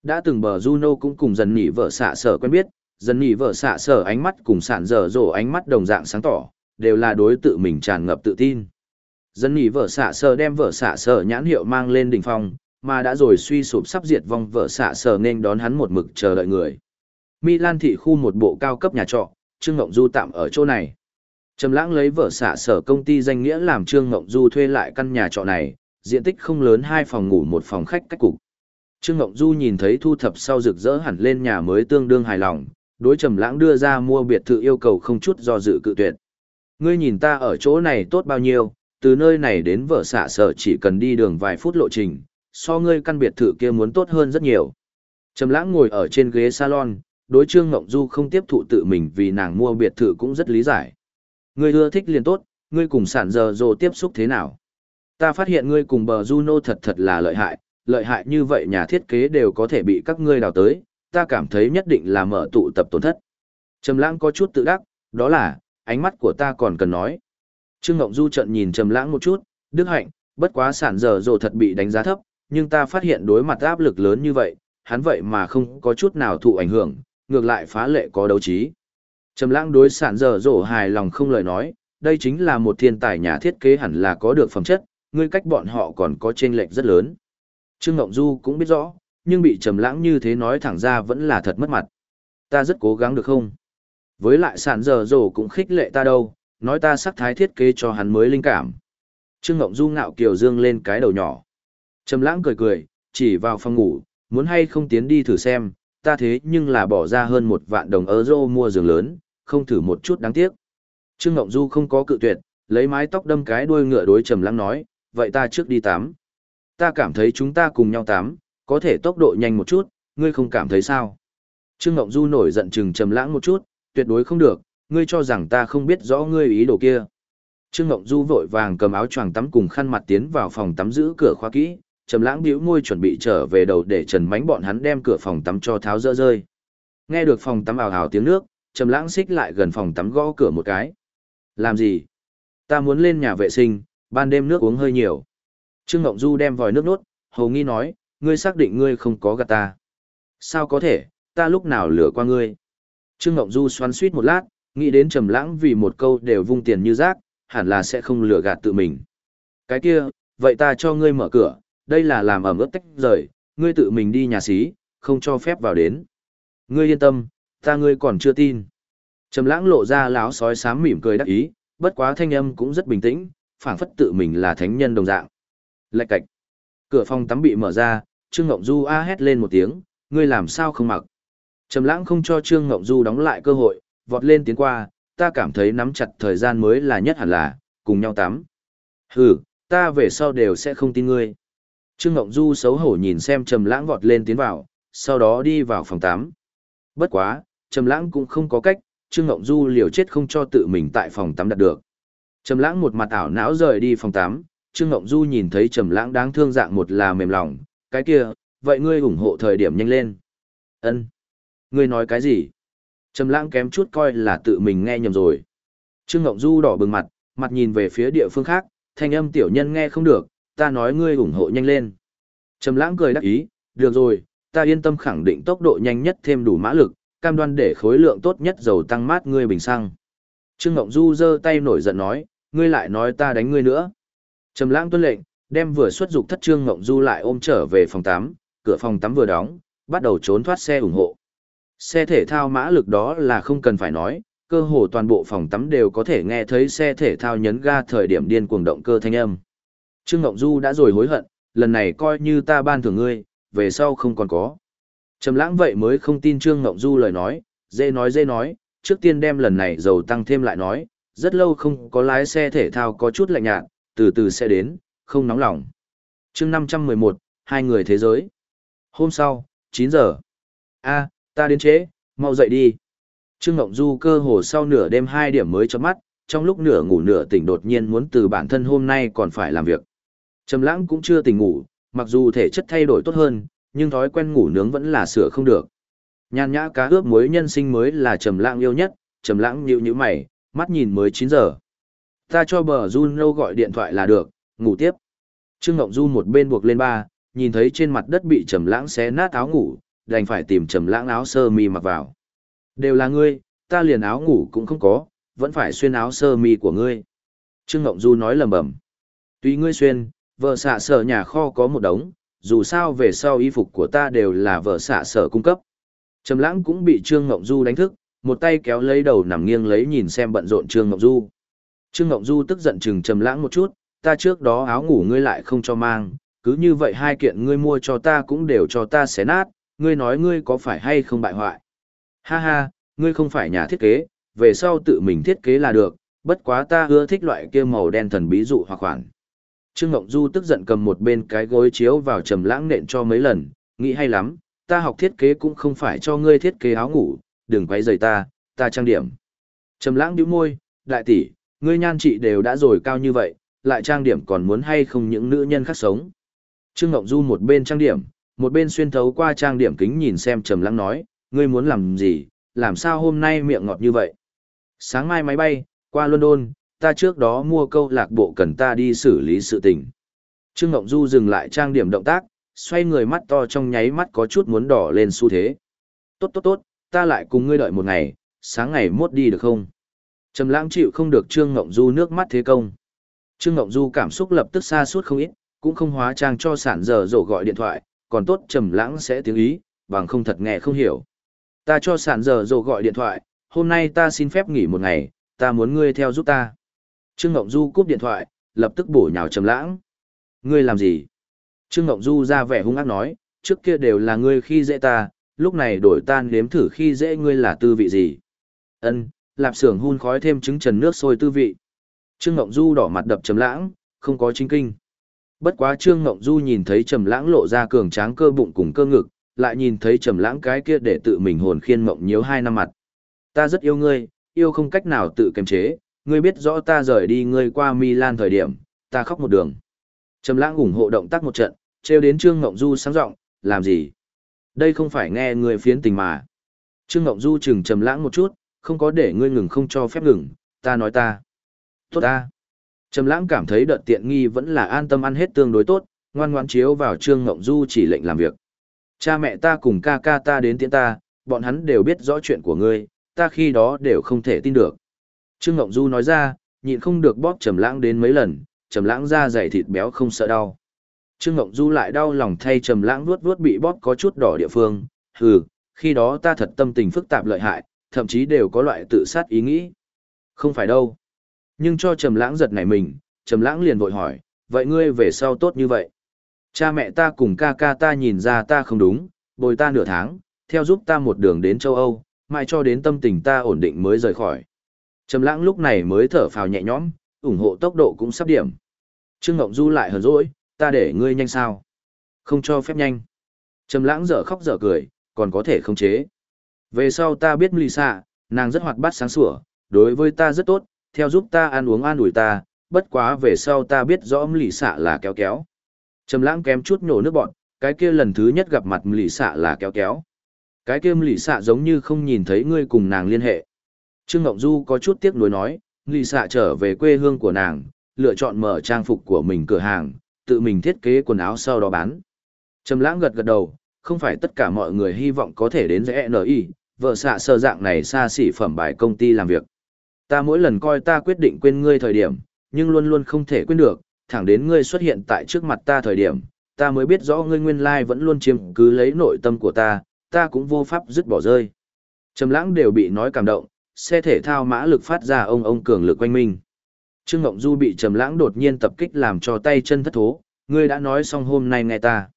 Đã từng bờ Juno cũng cùng dần nỉ vợ xạ sở quen biết, dần nỉ vợ xạ sở ánh mắt cùng sàn dở dỗ ánh mắt đồng dạng sáng tỏ, đều là đối tự mình tràn ngập tự tin. Dần nỉ vợ xạ sở đem vợ xạ sở nhãn hiệu mang lên đỉnh phong, mà đã rồi suy sụp sắp diệt vong vợ xạ sở nên đón hắn một mực chờ đợi người. Milan thị khu một bộ cao cấp nhà trọ, Trương Ngộng Du tạm ở chỗ này. Trầm lãng lấy vợ xạ sở công ty danh nghĩa làm Trương Ngộng Du thuê lại căn nhà trọ này, diện tích không lớn hai phòng ngủ một phòng khách cách cục. Trương Ngộng Du nhìn thấy thu thập sau rực rỡ hẳn lên nhà mới tương đương hài lòng, đối trầm lãng đưa ra mua biệt thự yêu cầu không chút do dự cự tuyệt. Ngươi nhìn ta ở chỗ này tốt bao nhiêu, từ nơi này đến vợ xạ sở chỉ cần đi đường vài phút lộ trình, so ngươi căn biệt thự kia muốn tốt hơn rất nhiều. Trầm lãng ngồi ở trên ghế salon, đối Trương Ngộng Du không tiếp thụ tự mình vì nàng mua biệt thự cũng rất lý giải. Ngươi ưa thích liền tốt, ngươi cùng sản giờ rồ tiếp xúc thế nào? Ta phát hiện ngươi cùng bờ Juno thật thật là lợi hại, lợi hại như vậy nhà thiết kế đều có thể bị các ngươi đào tới, ta cảm thấy nhất định là mở tụ tập tổn thất. Trầm lãng có chút tự đắc, đó là, ánh mắt của ta còn cần nói. Trương Ngộng Du trận nhìn Trầm lãng một chút, đức hạnh, bất quá sản giờ rồ thật bị đánh giá thấp, nhưng ta phát hiện đối mặt áp lực lớn như vậy, hắn vậy mà không có chút nào thụ ảnh hưởng, ngược lại phá lệ có đấu trí. Trầm lãng đối sản giờ rồ hài lòng không lời nói, đây chính là một thiên tài nhà thiết kế hẳn là có được phẩm chất, ngươi cách bọn họ còn có chênh lệch rất lớn. Trương Ngộng Du cũng biết rõ, nhưng bị trầm lãng như thế nói thẳng ra vẫn là thật mất mặt. Ta rất cố gắng được không? Với lại sản giờ rồ cũng khích lệ ta đâu, nói ta sắc thái thiết kế cho hắn mới linh cảm. Trương Ngộng Du ngạo kiều dương lên cái đầu nhỏ. Trầm lãng cười cười, chỉ vào phòng ngủ, muốn hay không tiến đi thử xem, ta thế nhưng là bỏ ra hơn một vạn đồng euro mua giường lớn, không thử một chút đáng tiếc. Trương Ngộng Du không có cự tuyệt, lấy mái tóc đâm cái đuôi ngựa đối Trầm lắng nói, vậy ta trước đi tắm. Ta cảm thấy chúng ta cùng nhau tắm, có thể tốc độ nhanh một chút, ngươi không cảm thấy sao? Trương Ngộng Du nổi giận chừng trầm lãng một chút, tuyệt đối không được, ngươi cho rằng ta không biết rõ ngươi ý đồ kia. Trương Ngộng Du vội vàng cầm áo choàng tắm cùng khăn mặt tiến vào phòng tắm giữ cửa khóa kỹ, trầm lãng bĩu môi chuẩn bị trở về đầu để Trần Mánh bọn hắn đem cửa phòng tắm cho tháo dỡ rơi. Nghe được phòng tắm ào ào tiếng nước, trầm lãng xích lại gần phòng tắm gõ cửa một cái. Làm gì? Ta muốn lên nhà vệ sinh, ban đêm nước uống hơi nhiều. Trương Ngộng Du đem vòi nước nốt, hầu nghi nói, ngươi xác định ngươi không có gạt ta. Sao có thể, ta lúc nào lừa qua ngươi. Trương Ngộng Du xoắn suýt một lát, nghĩ đến trầm lãng vì một câu đều vung tiền như rác, hẳn là sẽ không lừa gạt tự mình. Cái kia, vậy ta cho ngươi mở cửa, đây là làm ẩm ướt tách rời, ngươi tự mình đi nhà xí, không cho phép vào đến. Ngươi yên tâm, ta ngươi còn chưa tin. Trầm lãng lộ ra láo sói sám mỉm cười đắc ý, bất quá thanh âm cũng rất bình tĩnh, phảng phất tự mình là thánh nhân đồng dạng. Lạch cạch. Cửa phòng tắm bị mở ra, Trương Ngộng Du a hét lên một tiếng, ngươi làm sao không mặc. Trầm lãng không cho Trương Ngộng Du đóng lại cơ hội, vọt lên tiến qua, ta cảm thấy nắm chặt thời gian mới là nhất hẳn là, cùng nhau tắm. Hừ, ta về sau đều sẽ không tin ngươi. Trương Ngộng Du xấu hổ nhìn xem Trầm lãng vọt lên tiến vào, sau đó đi vào phòng tắm. Bất quá, Trầm lãng cũng không có cách, Trương Ngộng Du liều chết không cho tự mình tại phòng tắm đặt được. Trầm lãng một mặt ảo não rời đi phòng tắm, Trương Ngộng Du nhìn thấy Trầm Lãng đáng thương dạng một là mềm lòng, cái kia, vậy ngươi ủng hộ thời điểm nhanh lên. Ân, Ngươi nói cái gì? Trầm Lãng kém chút coi là tự mình nghe nhầm rồi. Trương Ngộng Du đỏ bừng mặt, mặt nhìn về phía địa phương khác, thanh âm tiểu nhân nghe không được, ta nói ngươi ủng hộ nhanh lên. Trầm Lãng cười đáp ý, được rồi, ta yên tâm khẳng định tốc độ nhanh nhất thêm đủ mã lực, cam đoan để khối lượng tốt nhất dầu tăng mát ngươi bình xăng. Trương Ngộng Du giơ tay nổi giận nói, ngươi lại nói ta đánh ngươi nữa. Trầm lãng tuân lệnh, đem vừa xuất dục thất trương ngộng du lại ôm trở về phòng tắm, cửa phòng tắm vừa đóng, bắt đầu trốn thoát xe ủng hộ. Xe thể thao mã lực đó là không cần phải nói, cơ hồ toàn bộ phòng tắm đều có thể nghe thấy xe thể thao nhấn ga thời điểm điên cuồng động cơ thanh âm. Trương Ngộng Du đã rồi hối hận, lần này coi như ta ban thưởng ngươi, về sau không còn có. Trầm lãng vậy mới không tin Trương Ngộng Du lời nói, dễ nói dễ nói, trước tiên đem lần này dầu tăng thêm lại nói, rất lâu không có lái xe thể thao có chút lạnh nhạt, từ từ sẽ đến, không nóng lòng. chương 511, hai người thế giới. Hôm sau, 9 giờ. a ta đến trễ, mau dậy đi. Trương Ngộng Du cơ hồ sau nửa đêm hai điểm mới chấm mắt, trong lúc nửa ngủ nửa tỉnh đột nhiên muốn từ bản thân hôm nay còn phải làm việc. Trầm Lãng cũng chưa tỉnh ngủ, mặc dù thể chất thay đổi tốt hơn, nhưng thói quen ngủ nướng vẫn là sửa không được. Nhan nhã cá ướp muối nhân sinh mới là Trầm Lãng yêu nhất, Trầm Lãng nhíu nhíu mày, mắt nhìn mới 9 giờ. Ta cho bờ Juno gọi điện thoại là được, ngủ tiếp. Trương Ngộng Du một bên buộc lên ba, nhìn thấy trên mặt đất bị Trầm Lãng xé nát áo ngủ, đành phải tìm Trầm Lãng áo sơ mi mặc vào. Đều là ngươi, ta liền áo ngủ cũng không có, vẫn phải xuyên áo sơ mi của ngươi. Trương Ngộng Du nói lầm bầm. Tuy ngươi xuyên, vợ xạ sở nhà kho có một đống, dù sao về sau y phục của ta đều là vợ xạ sở cung cấp. Trầm lãng cũng bị Trương Ngộng Du đánh thức, một tay kéo lấy đầu nằm nghiêng lấy nhìn xem bận rộn Trương Ngộng Du. Trương Ngộng Du tức giận chừng Trầm lãng một chút, ta trước đó áo ngủ ngươi lại không cho mang, cứ như vậy hai kiện ngươi mua cho ta cũng đều cho ta xé nát, ngươi nói ngươi có phải hay không bại hoại. Ha ha, ngươi không phải nhà thiết kế, về sau tự mình thiết kế là được, bất quá ta ưa thích loại kia màu đen thần bí dụ hoặc khoản. Trương Ngộng Du tức giận cầm một bên cái gối chiếu vào trầm lãng nện cho mấy lần, nghĩ hay lắm, ta học thiết kế cũng không phải cho ngươi thiết kế áo ngủ, đừng quấy rầy ta, ta trang điểm. Trầm lãng nhíu môi, đại tỷ, ngươi nhan trị đều đã rồi cao như vậy, lại trang điểm còn muốn hay không những nữ nhân khác sống. Trương Ngộng Du một bên trang điểm, một bên xuyên thấu qua trang điểm kính nhìn xem Trầm lãng nói, ngươi muốn làm gì, làm sao hôm nay miệng ngọt như vậy. Sáng mai máy bay, qua London, ta trước đó mua câu lạc bộ cần ta đi xử lý sự tình. Trương Ngộng Du dừng lại trang điểm động tác, xoay người mắt to trong nháy mắt có chút muốn đỏ lên xu thế. Tốt tốt tốt, ta lại cùng ngươi đợi một ngày, sáng ngày mốt đi được không? Trầm lãng chịu không được Trương Ngộng Du nước mắt thế công. Trương Ngộng Du cảm xúc lập tức xa suốt không ít, cũng không hóa trang cho sản giờ rổ gọi điện thoại, còn tốt Trầm lãng sẽ tiếng ý, bằng không thật nghe không hiểu. Ta cho sản giờ rổ gọi điện thoại, hôm nay ta xin phép nghỉ một ngày, ta muốn ngươi theo giúp ta. Trương Ngộng Du cúp điện thoại, lập tức bổ nhào trầm lãng. Ngươi làm gì? Trương Ngộng Du ra vẻ hung ác nói, trước kia đều là ngươi khi dễ ta, lúc này đổi tan nếm thử khi dễ ngươi là tư vị gì? Ân, lạp xưởng hun khói thêm trứng trần nước sôi tư vị. Trương Ngộng Du đỏ mặt đập trầm lãng, không có chính kinh. Bất quá Trương Ngộng Du nhìn thấy trầm lãng lộ ra cường tráng cơ bụng cùng cơ ngực, lại nhìn thấy trầm lãng cái kia để tự mình hồn khiên mộng nhiễu hai năm mặt. Ta rất yêu ngươi, yêu không cách nào tự kiềm chế, ngươi biết rõ ta rời đi ngươi qua Milan thời điểm, ta khóc một đường. Trầm lãng ủng hộ động tác một trận, treo đến Trương ngọng Du sáng giọng, làm gì? Đây không phải nghe ngươi phiến tình mà. Trương ngọng Du chừng trầm lãng một chút, không có để ngươi ngừng không cho phép ngừng, ta nói ta. Tốt ta. Trầm lãng cảm thấy đợt tiện nghi vẫn là an tâm ăn hết tương đối tốt, ngoan ngoãn chiếu vào Trương ngọng Du chỉ lệnh làm việc. Cha mẹ ta cùng ca ca ta đến tiễn ta, bọn hắn đều biết rõ chuyện của ngươi, ta khi đó đều không thể tin được. Trương Ngộng Du nói ra, nhịn không được bóp trầm lãng đến mấy lần, trầm lãng ra dày thịt béo không sợ đau. Trương Ngộng Du lại đau lòng thay trầm lãng vuốt vuốt bị bóp có chút đỏ địa phương, hừ, khi đó ta thật tâm tình phức tạp lợi hại, thậm chí đều có loại tự sát ý nghĩ. Không phải đâu. Nhưng cho trầm lãng giật nảy mình, trầm lãng liền vội hỏi, vậy ngươi về sau tốt như vậy? Cha mẹ ta cùng ca ca ta nhìn ra ta không đúng, bồi ta nửa tháng, theo giúp ta một đường đến châu Âu, mãi cho đến tâm tình ta ổn định mới rời khỏi. Trầm lãng lúc này mới thở phào nhẹ nhõm, ủng hộ tốc độ cũng sắp điểm. Trương Ngộng Du lại hờn dỗi, ta để ngươi nhanh sao? Không cho phép nhanh. Trầm lãng dở khóc dở cười, còn có thể không chế. Về sau ta biết Lisa, nàng rất hoạt bát sáng sủa, đối với ta rất tốt, theo giúp ta ăn uống an ủi ta, bất quá về sau ta biết rõ Lisa là kéo kéo. Trầm lãng kém chút nổ nước bọn, cái kia lần thứ nhất gặp mặt Lisa là kéo kéo. Cái kia Lisa giống như không nhìn thấy ngươi cùng nàng liên hệ. Trương Ngộng Du có chút tiếc nuối nói, Lì xạ trở về quê hương của nàng, lựa chọn mở trang phục của mình cửa hàng, tự mình thiết kế quần áo sau đó bán. Trầm lãng gật gật đầu, không phải tất cả mọi người hy vọng có thể đến rẽ NI, vợ xạ sơ dạng này xa xỉ phẩm bài công ty làm việc. Ta mỗi lần coi ta quyết định quên ngươi thời điểm, nhưng luôn luôn không thể quên được, thẳng đến ngươi xuất hiện tại trước mặt ta thời điểm, ta mới biết rõ ngươi nguyên lai vẫn luôn chiếm cứ lấy nội tâm của ta, ta cũng vô pháp dứt bỏ rơi. Trầm lãng đều bị nói cảm động, xe thể thao mã lực phát ra ông ông cường lực quanh minh. Trương Ngộng Du bị Trầm Lãng đột nhiên tập kích làm cho tay chân thất thố, ngươi đã nói xong hôm nay nghe ta.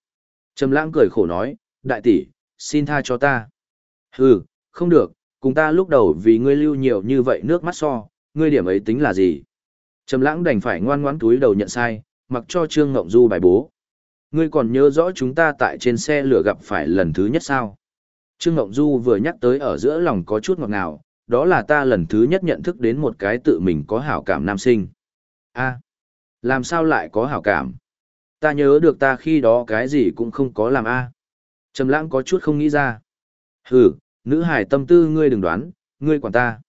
Trầm Lãng cười khổ nói, đại tỷ, xin tha cho ta. Hừ, không được, cùng ta lúc đầu vì ngươi lưu nhiều như vậy nước mắt so, ngươi điểm ấy tính là gì? Trầm Lãng đành phải ngoan ngoãn cúi đầu nhận sai, mặc cho Trương Ngộng Du bài bố. Ngươi còn nhớ rõ chúng ta tại trên xe lửa gặp phải lần thứ nhất sao? Trương Ngộng Du vừa nhắc tới ở giữa lòng có chút ngọt ngào, đó là ta lần thứ nhất nhận thức đến một cái tự mình có hảo cảm nam sinh. a làm sao lại có hảo cảm? Ta nhớ được ta khi đó cái gì cũng không có làm a Trầm lãng có chút không nghĩ ra. Hừ, nữ hải tâm tư ngươi đừng đoán, ngươi quản ta.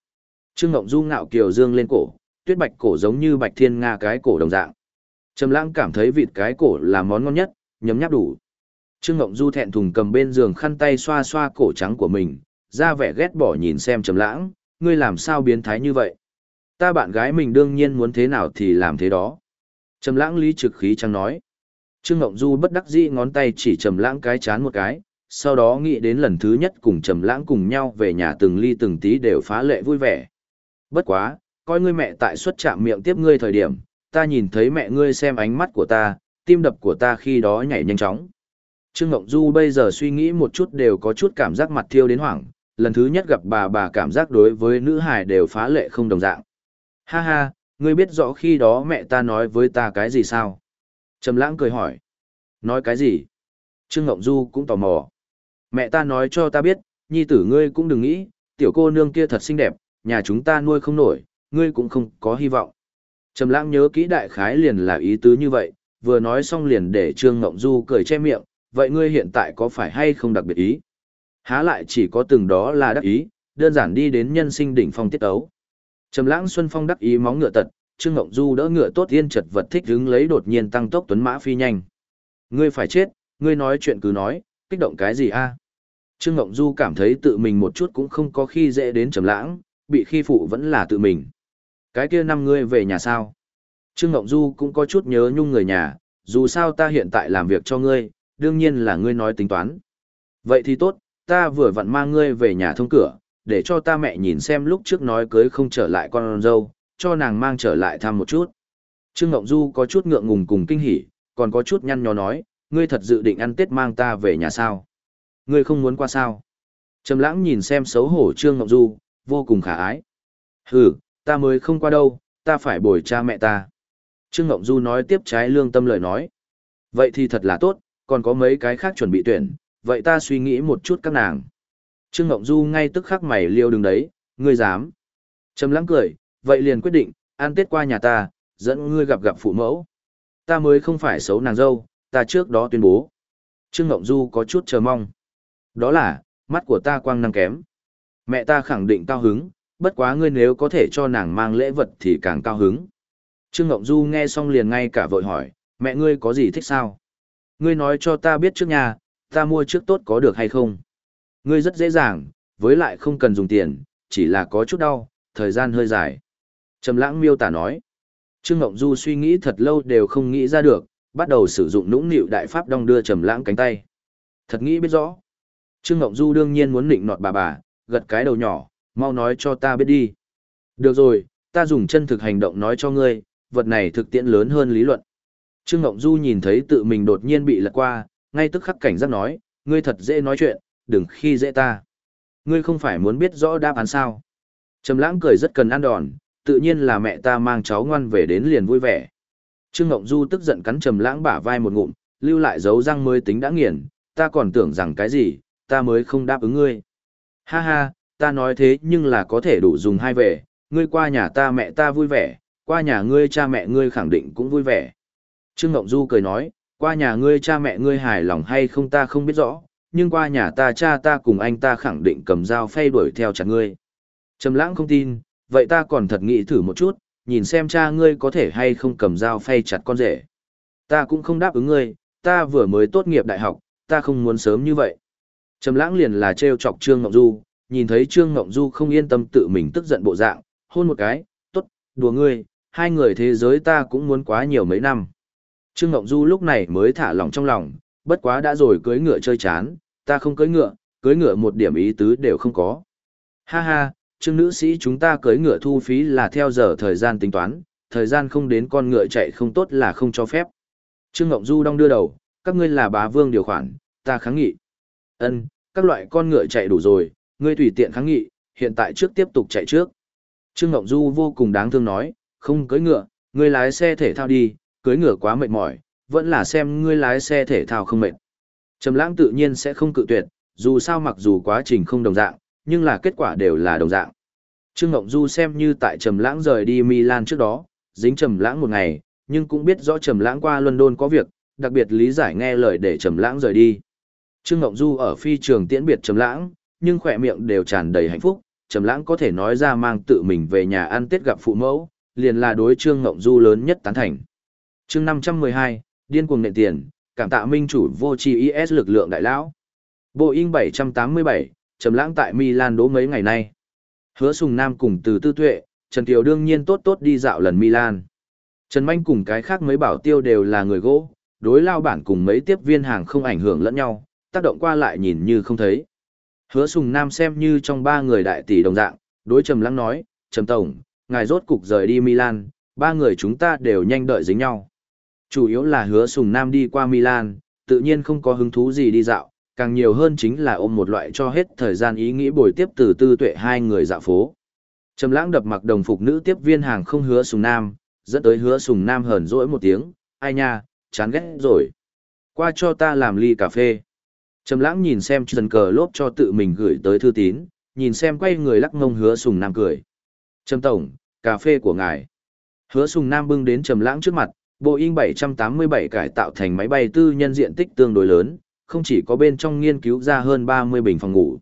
Trương Ngộng Du ngạo kiều dương lên cổ, tuyết bạch cổ giống như bạch thiên nga cái cổ đồng dạng. Trầm lãng cảm thấy vịt cái cổ là món ngon nhất, nhấm nháp đủ. Trương Ngộng Du thẹn thùng cầm bên giường khăn tay xoa xoa cổ trắng của mình, ra vẻ ghét bỏ nhìn xem Trầm lãng, ngươi làm sao biến thái như vậy? Ta bạn gái mình đương nhiên muốn thế nào thì làm thế đó. Trầm lãng lý trực khí chẳng nói. Trương Ngộng Du bất đắc dĩ ngón tay chỉ Trầm lãng cái chán một cái, sau đó nghĩ đến lần thứ nhất cùng Trầm lãng cùng nhau về nhà từng ly từng tí đều phá lệ vui vẻ. Bất quá, coi ngươi mẹ tại xuất chạm miệng tiếp ngươi thời điểm, ta nhìn thấy mẹ ngươi xem ánh mắt của ta, tim đập của ta khi đó nhảy nhanh chóng. Trương Ngộng Du bây giờ suy nghĩ một chút đều có chút cảm giác mặt thiêu đến hoảng, lần thứ nhất gặp bà bà cảm giác đối với nữ hài đều phá lệ không đồng dạng. Ha ha, ngươi biết rõ khi đó mẹ ta nói với ta cái gì sao? Trầm lãng cười hỏi. Nói cái gì? Trương Ngộng Du cũng tò mò. Mẹ ta nói cho ta biết, nhi tử ngươi cũng đừng nghĩ, tiểu cô nương kia thật xinh đẹp, nhà chúng ta nuôi không nổi, ngươi cũng không có hy vọng. Trầm lãng nhớ kỹ đại khái liền là ý tứ như vậy, vừa nói xong liền để Trương Ngộng Du cười che miệng, vậy ngươi hiện tại có phải hay không đặc biệt ý? Há lại chỉ có từng đó là đắc ý, đơn giản đi đến nhân sinh đỉnh phong tiết ấu. Trầm lãng Xuân Phong đắc ý móng ngựa tật, Trương Ngộng Du đỡ ngựa tốt yên chật vật thích hứng lấy đột nhiên tăng tốc tuấn mã phi nhanh. Ngươi phải chết, ngươi nói chuyện cứ nói, kích động cái gì a? Trương Ngộng Du cảm thấy tự mình một chút cũng không có khi dễ đến Trầm lãng, bị khi phụ vẫn là tự mình. Cái kia năm ngươi về nhà sao? Trương Ngộng Du cũng có chút nhớ nhung người nhà, dù sao ta hiện tại làm việc cho ngươi, đương nhiên là ngươi nói tính toán. Vậy thì tốt, ta vừa vặn mang ngươi về nhà thông cửa, để cho ta mẹ nhìn xem lúc trước nói cưới không trở lại con dâu, cho nàng mang trở lại thăm một chút. Trương Ngộng Du có chút ngượng ngùng cùng kinh hỉ, còn có chút nhăn nhó nói, ngươi thật dự định ăn Tết mang ta về nhà sao? Ngươi không muốn qua sao? Trầm lãng nhìn xem xấu hổ Trương Ngộng Du, vô cùng khả ái. Hừ, ta mới không qua đâu, ta phải bồi cha mẹ ta. Trương Ngộng Du nói tiếp trái lương tâm lời nói. Vậy thì thật là tốt, còn có mấy cái khác chuẩn bị tuyển, vậy ta suy nghĩ một chút các nàng. Trương Ngộng Du ngay tức khắc mày liêu đứng đấy, ngươi dám. Trầm lắng cười, vậy liền quyết định, ăn tết qua nhà ta, dẫn ngươi gặp gặp phụ mẫu. Ta mới không phải xấu nàng dâu, ta trước đó tuyên bố. Trương Ngộng Du có chút chờ mong. Đó là, mắt của ta quang năng kém. Mẹ ta khẳng định cao hứng, bất quá ngươi nếu có thể cho nàng mang lễ vật thì càng cao hứng. Trương Ngộng Du nghe xong liền ngay cả vội hỏi, mẹ ngươi có gì thích sao? Ngươi nói cho ta biết trước nhà, ta mua trước tốt có được hay không? Ngươi rất dễ dàng, với lại không cần dùng tiền, chỉ là có chút đau, thời gian hơi dài. Trầm lãng miêu tả nói. Trương Ngộng Du suy nghĩ thật lâu đều không nghĩ ra được, bắt đầu sử dụng nũng nịu đại pháp đong đưa Trầm lãng cánh tay. Thật nghĩ biết rõ. Trương Ngộng Du đương nhiên muốn nịnh nọt bà bà, gật cái đầu nhỏ, mau nói cho ta biết đi. Được rồi, ta dùng chân thực hành động nói cho ngươi, vật này thực tiễn lớn hơn lý luận. Trương Ngộng Du nhìn thấy tự mình đột nhiên bị lật qua, ngay tức khắc cảnh giác nói, ngươi thật dễ nói chuyện, đừng khi dễ ta. Ngươi không phải muốn biết rõ đáp án sao. Trầm lãng cười rất cần ăn đòn, tự nhiên là mẹ ta mang cháu ngoan về đến liền vui vẻ. Trương Ngộng Du tức giận cắn Trầm lãng bả vai một ngụm, lưu lại dấu răng mới tính đã nghiền, ta còn tưởng rằng cái gì, ta mới không đáp ứng ngươi. Ha ha, ta nói thế nhưng là có thể đủ dùng hai về, ngươi qua nhà ta mẹ ta vui vẻ, qua nhà ngươi cha mẹ ngươi khẳng định cũng vui vẻ. Trương Ngộng Du cười nói, qua nhà ngươi cha mẹ ngươi hài lòng hay không ta không biết rõ, nhưng qua nhà ta cha ta cùng anh ta khẳng định cầm dao phay đuổi theo chặt ngươi. Trầm lãng không tin, vậy ta còn thật nghĩ thử một chút, nhìn xem cha ngươi có thể hay không cầm dao phay chặt con rể. Ta cũng không đáp ứng ngươi, ta vừa mới tốt nghiệp đại học, ta không muốn sớm như vậy. Trầm lãng liền là trêu chọc Trương Ngộng Du, nhìn thấy Trương Ngộng Du không yên tâm tự mình tức giận bộ dạng, hôn một cái, tốt, đùa ngươi, hai người thế giới ta cũng muốn quá nhiều mấy năm. Trương Ngộng Du lúc này mới thả lòng trong lòng, bất quá đã rồi cưới ngựa chơi chán, ta không cưới ngựa, cưới ngựa một điểm ý tứ đều không có. Ha ha, Trương nữ sĩ chúng ta cưới ngựa thu phí là theo giờ thời gian tính toán, thời gian không đến con ngựa chạy không tốt là không cho phép. Trương Ngộng Du đong đưa đầu, các ngươi là bá vương điều khoản, ta kháng nghị. Ân, các loại con ngựa chạy đủ rồi, ngươi tùy tiện kháng nghị, hiện tại trước tiếp tục chạy trước. Trương Ngộng Du vô cùng đáng thương nói, không cưới ngựa, ngươi lái xe thể thao đi, cưới ngựa quá mệt mỏi, vẫn là xem ngươi lái xe thể thao không mệt. Trầm lãng tự nhiên sẽ không cự tuyệt, Dù sao mặc dù quá trình không đồng dạng, nhưng là kết quả đều là đồng dạng. Trương Ngộng Du xem như tại Trầm Lãng rời đi Milan trước đó, dính Trầm Lãng một ngày, nhưng cũng biết rõ Trầm Lãng qua London có việc, đặc biệt lý giải nghe lời để Trầm Lãng rời đi. Trương Ngộng Du ở phi trường tiễn biệt Trầm Lãng, nhưng khỏe miệng đều tràn đầy hạnh phúc, Trầm Lãng có thể nói ra mang tự mình về nhà ăn Tết gặp phụ mẫu, liền là đối Trương Ngộng Du lớn nhất tán thành. Chương 512, điên cuồng nện tiền, cảm tạ minh chủ vô tri IS lực lượng đại lão. Boeing 787, Trầm Lãng tại Milan đố mấy ngày nay. Hứa Sùng Nam cùng Từ Tư Tuệ, Trần Kiều đương nhiên tốt tốt đi dạo lần Milan. Trần Minh cùng cái khác mấy bảo tiêu đều là người gỗ, đối lao bản cùng mấy tiếp viên hàng không ảnh hưởng lẫn nhau, tác động qua lại nhìn như không thấy. Hứa Sùng Nam xem như trong ba người đại tỷ đồng dạng, đối Trầm lãng nói, Trầm Tổng, ngài rốt cục rời đi Milan, ba người chúng ta đều nhanh đợi dính nhau. Chủ yếu là hứa Sùng Nam đi qua Milan, tự nhiên không có hứng thú gì đi dạo, càng nhiều hơn chính là ôm một loại cho hết thời gian ý nghĩ bồi tiếp từ tư tuệ hai người dạo phố. Trầm lãng đập mặc đồng phục nữ tiếp viên hàng không hứa Sùng Nam, dẫn tới hứa Sùng Nam hờn dỗi một tiếng, ai nha, chán ghét rồi. Qua cho ta làm ly cà phê. Trầm lãng nhìn xem trần cờ lốp cho tự mình gửi tới thư tín, nhìn xem quay người lắc mông hứa Sùng Nam cười. Trầm Tổng, cà phê của ngài. Hứa Sùng Nam bưng đến Trầm lãng trước mặt, Boeing 787 cải tạo thành máy bay tư nhân diện tích tương đối lớn, không chỉ có bên trong nghiên cứu ra hơn 30 bình phòng ngủ.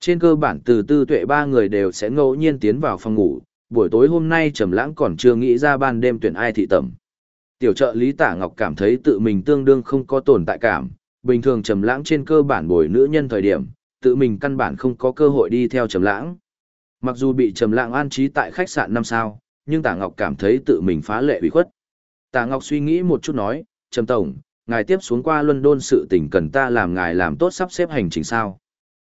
Trên cơ bản từ tư tuệ ba người đều sẽ ngẫu nhiên tiến vào phòng ngủ, buổi tối hôm nay Trầm Lãng còn chưa nghĩ ra ban đêm tuyển ai thị tẩm. Tiểu trợ lý Tả Ngọc cảm thấy tự mình tương đương không có tồn tại cảm, bình thường Trầm Lãng trên cơ bản bồi nữ nhân thời điểm, tự mình căn bản không có cơ hội đi theo Trầm Lãng. Mặc dù bị Trầm Lãng an trí tại khách sạn năm sao, nhưng Tả Ngọc cảm thấy tự mình phá lệ ủy khuất. Tạ Ngọc suy nghĩ một chút nói, Trầm Tổng, ngài tiếp xuống qua London sự tình cần ta làm ngài làm tốt sắp xếp hành trình sao.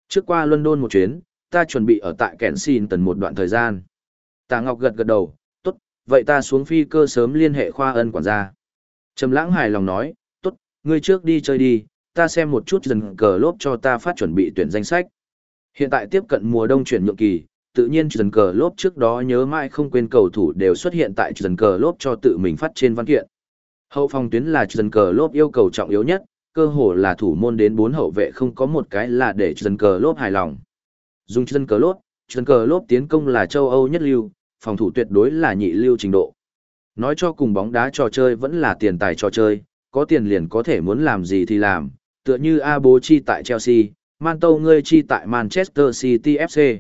Trước qua London một chuyến, ta chuẩn bị ở tại Kensington một đoạn thời gian. Tạ Ngọc gật gật đầu, tốt, vậy ta xuống phi cơ sớm liên hệ khoa ân quản gia. Trầm lãng hài lòng nói, tốt, ngươi trước đi chơi đi, ta xem một chút dần cờ lốp cho ta phát chuẩn bị tuyển danh sách. Hiện tại tiếp cận mùa đông chuyển nhượng kỳ, tự nhiên dần cờ lốp trước đó nhớ mãi không quên cầu thủ đều xuất hiện tại dần cờ lốp cho tự mình phát trên văn kiện. Hậu phòng tuyến là dần cờ lốp yêu cầu trọng yếu nhất, cơ hồ là thủ môn đến bốn hậu vệ không có một cái là để dần cờ lốp hài lòng. Dùng dần cờ lốp, dần cờ lốp tiến công là châu Âu nhất lưu, phòng thủ tuyệt đối là nhị lưu trình độ. Nói cho cùng bóng đá trò chơi vẫn là tiền tài trò chơi, có tiền liền có thể muốn làm gì thì làm, tựa như A bố chi tại Chelsea, Man Manto ngươi chi tại Manchester City FC.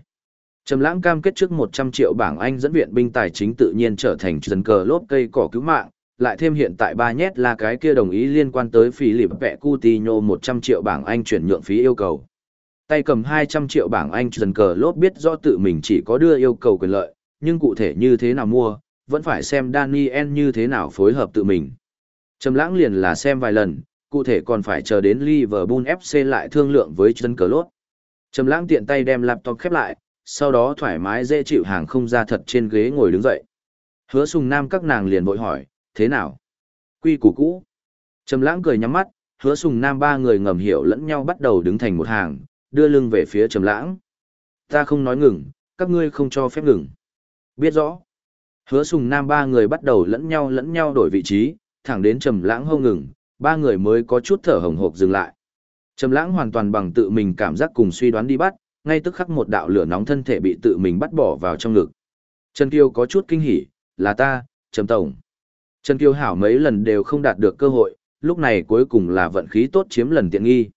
Trầm lãng cam kết trước 100 triệu bảng Anh dẫn viện binh tài chính tự nhiên trở thành dân cờ lốp cây cỏ cứu mạng, lại thêm hiện tại ba nhét là cái kia đồng ý liên quan tới phí lịp vẹ Coutinho 100 triệu bảng Anh chuyển nhượng phí yêu cầu. Tay cầm 200 triệu bảng Anh dân cờ lốp biết rõ tự mình chỉ có đưa yêu cầu quyền lợi, nhưng cụ thể như thế nào mua, vẫn phải xem Daniel như thế nào phối hợp tự mình. Trầm lãng liền là xem vài lần, cụ thể còn phải chờ đến Liverpool FC lại thương lượng với dân cờ lốp. Trầm lãng tiện tay đem laptop khép lại, sau đó thoải mái dễ chịu hàng không ra thật trên ghế ngồi đứng dậy. Hứa sùng nam các nàng liền vội hỏi, thế nào? Quy củ cũ. Trầm lãng cười nhắm mắt, hứa sùng nam ba người ngầm hiểu lẫn nhau bắt đầu đứng thành một hàng, đưa lưng về phía trầm lãng. Ta không nói ngừng, các ngươi không cho phép ngừng. Biết rõ. Hứa sùng nam ba người bắt đầu lẫn nhau lẫn nhau đổi vị trí, thẳng đến trầm lãng hông ngừng, ba người mới có chút thở hồng hộc dừng lại. Trầm lãng hoàn toàn bằng tự mình cảm giác cùng suy đoán đi bắt, ngay tức khắc một đạo lửa nóng thân thể bị tự mình bắt bỏ vào trong ngực. Trần Kiêu có chút kinh hỉ, là ta, Trầm Tổng. Trần Kiêu hảo mấy lần đều không đạt được cơ hội, lúc này cuối cùng là vận khí tốt chiếm lần tiện nghi.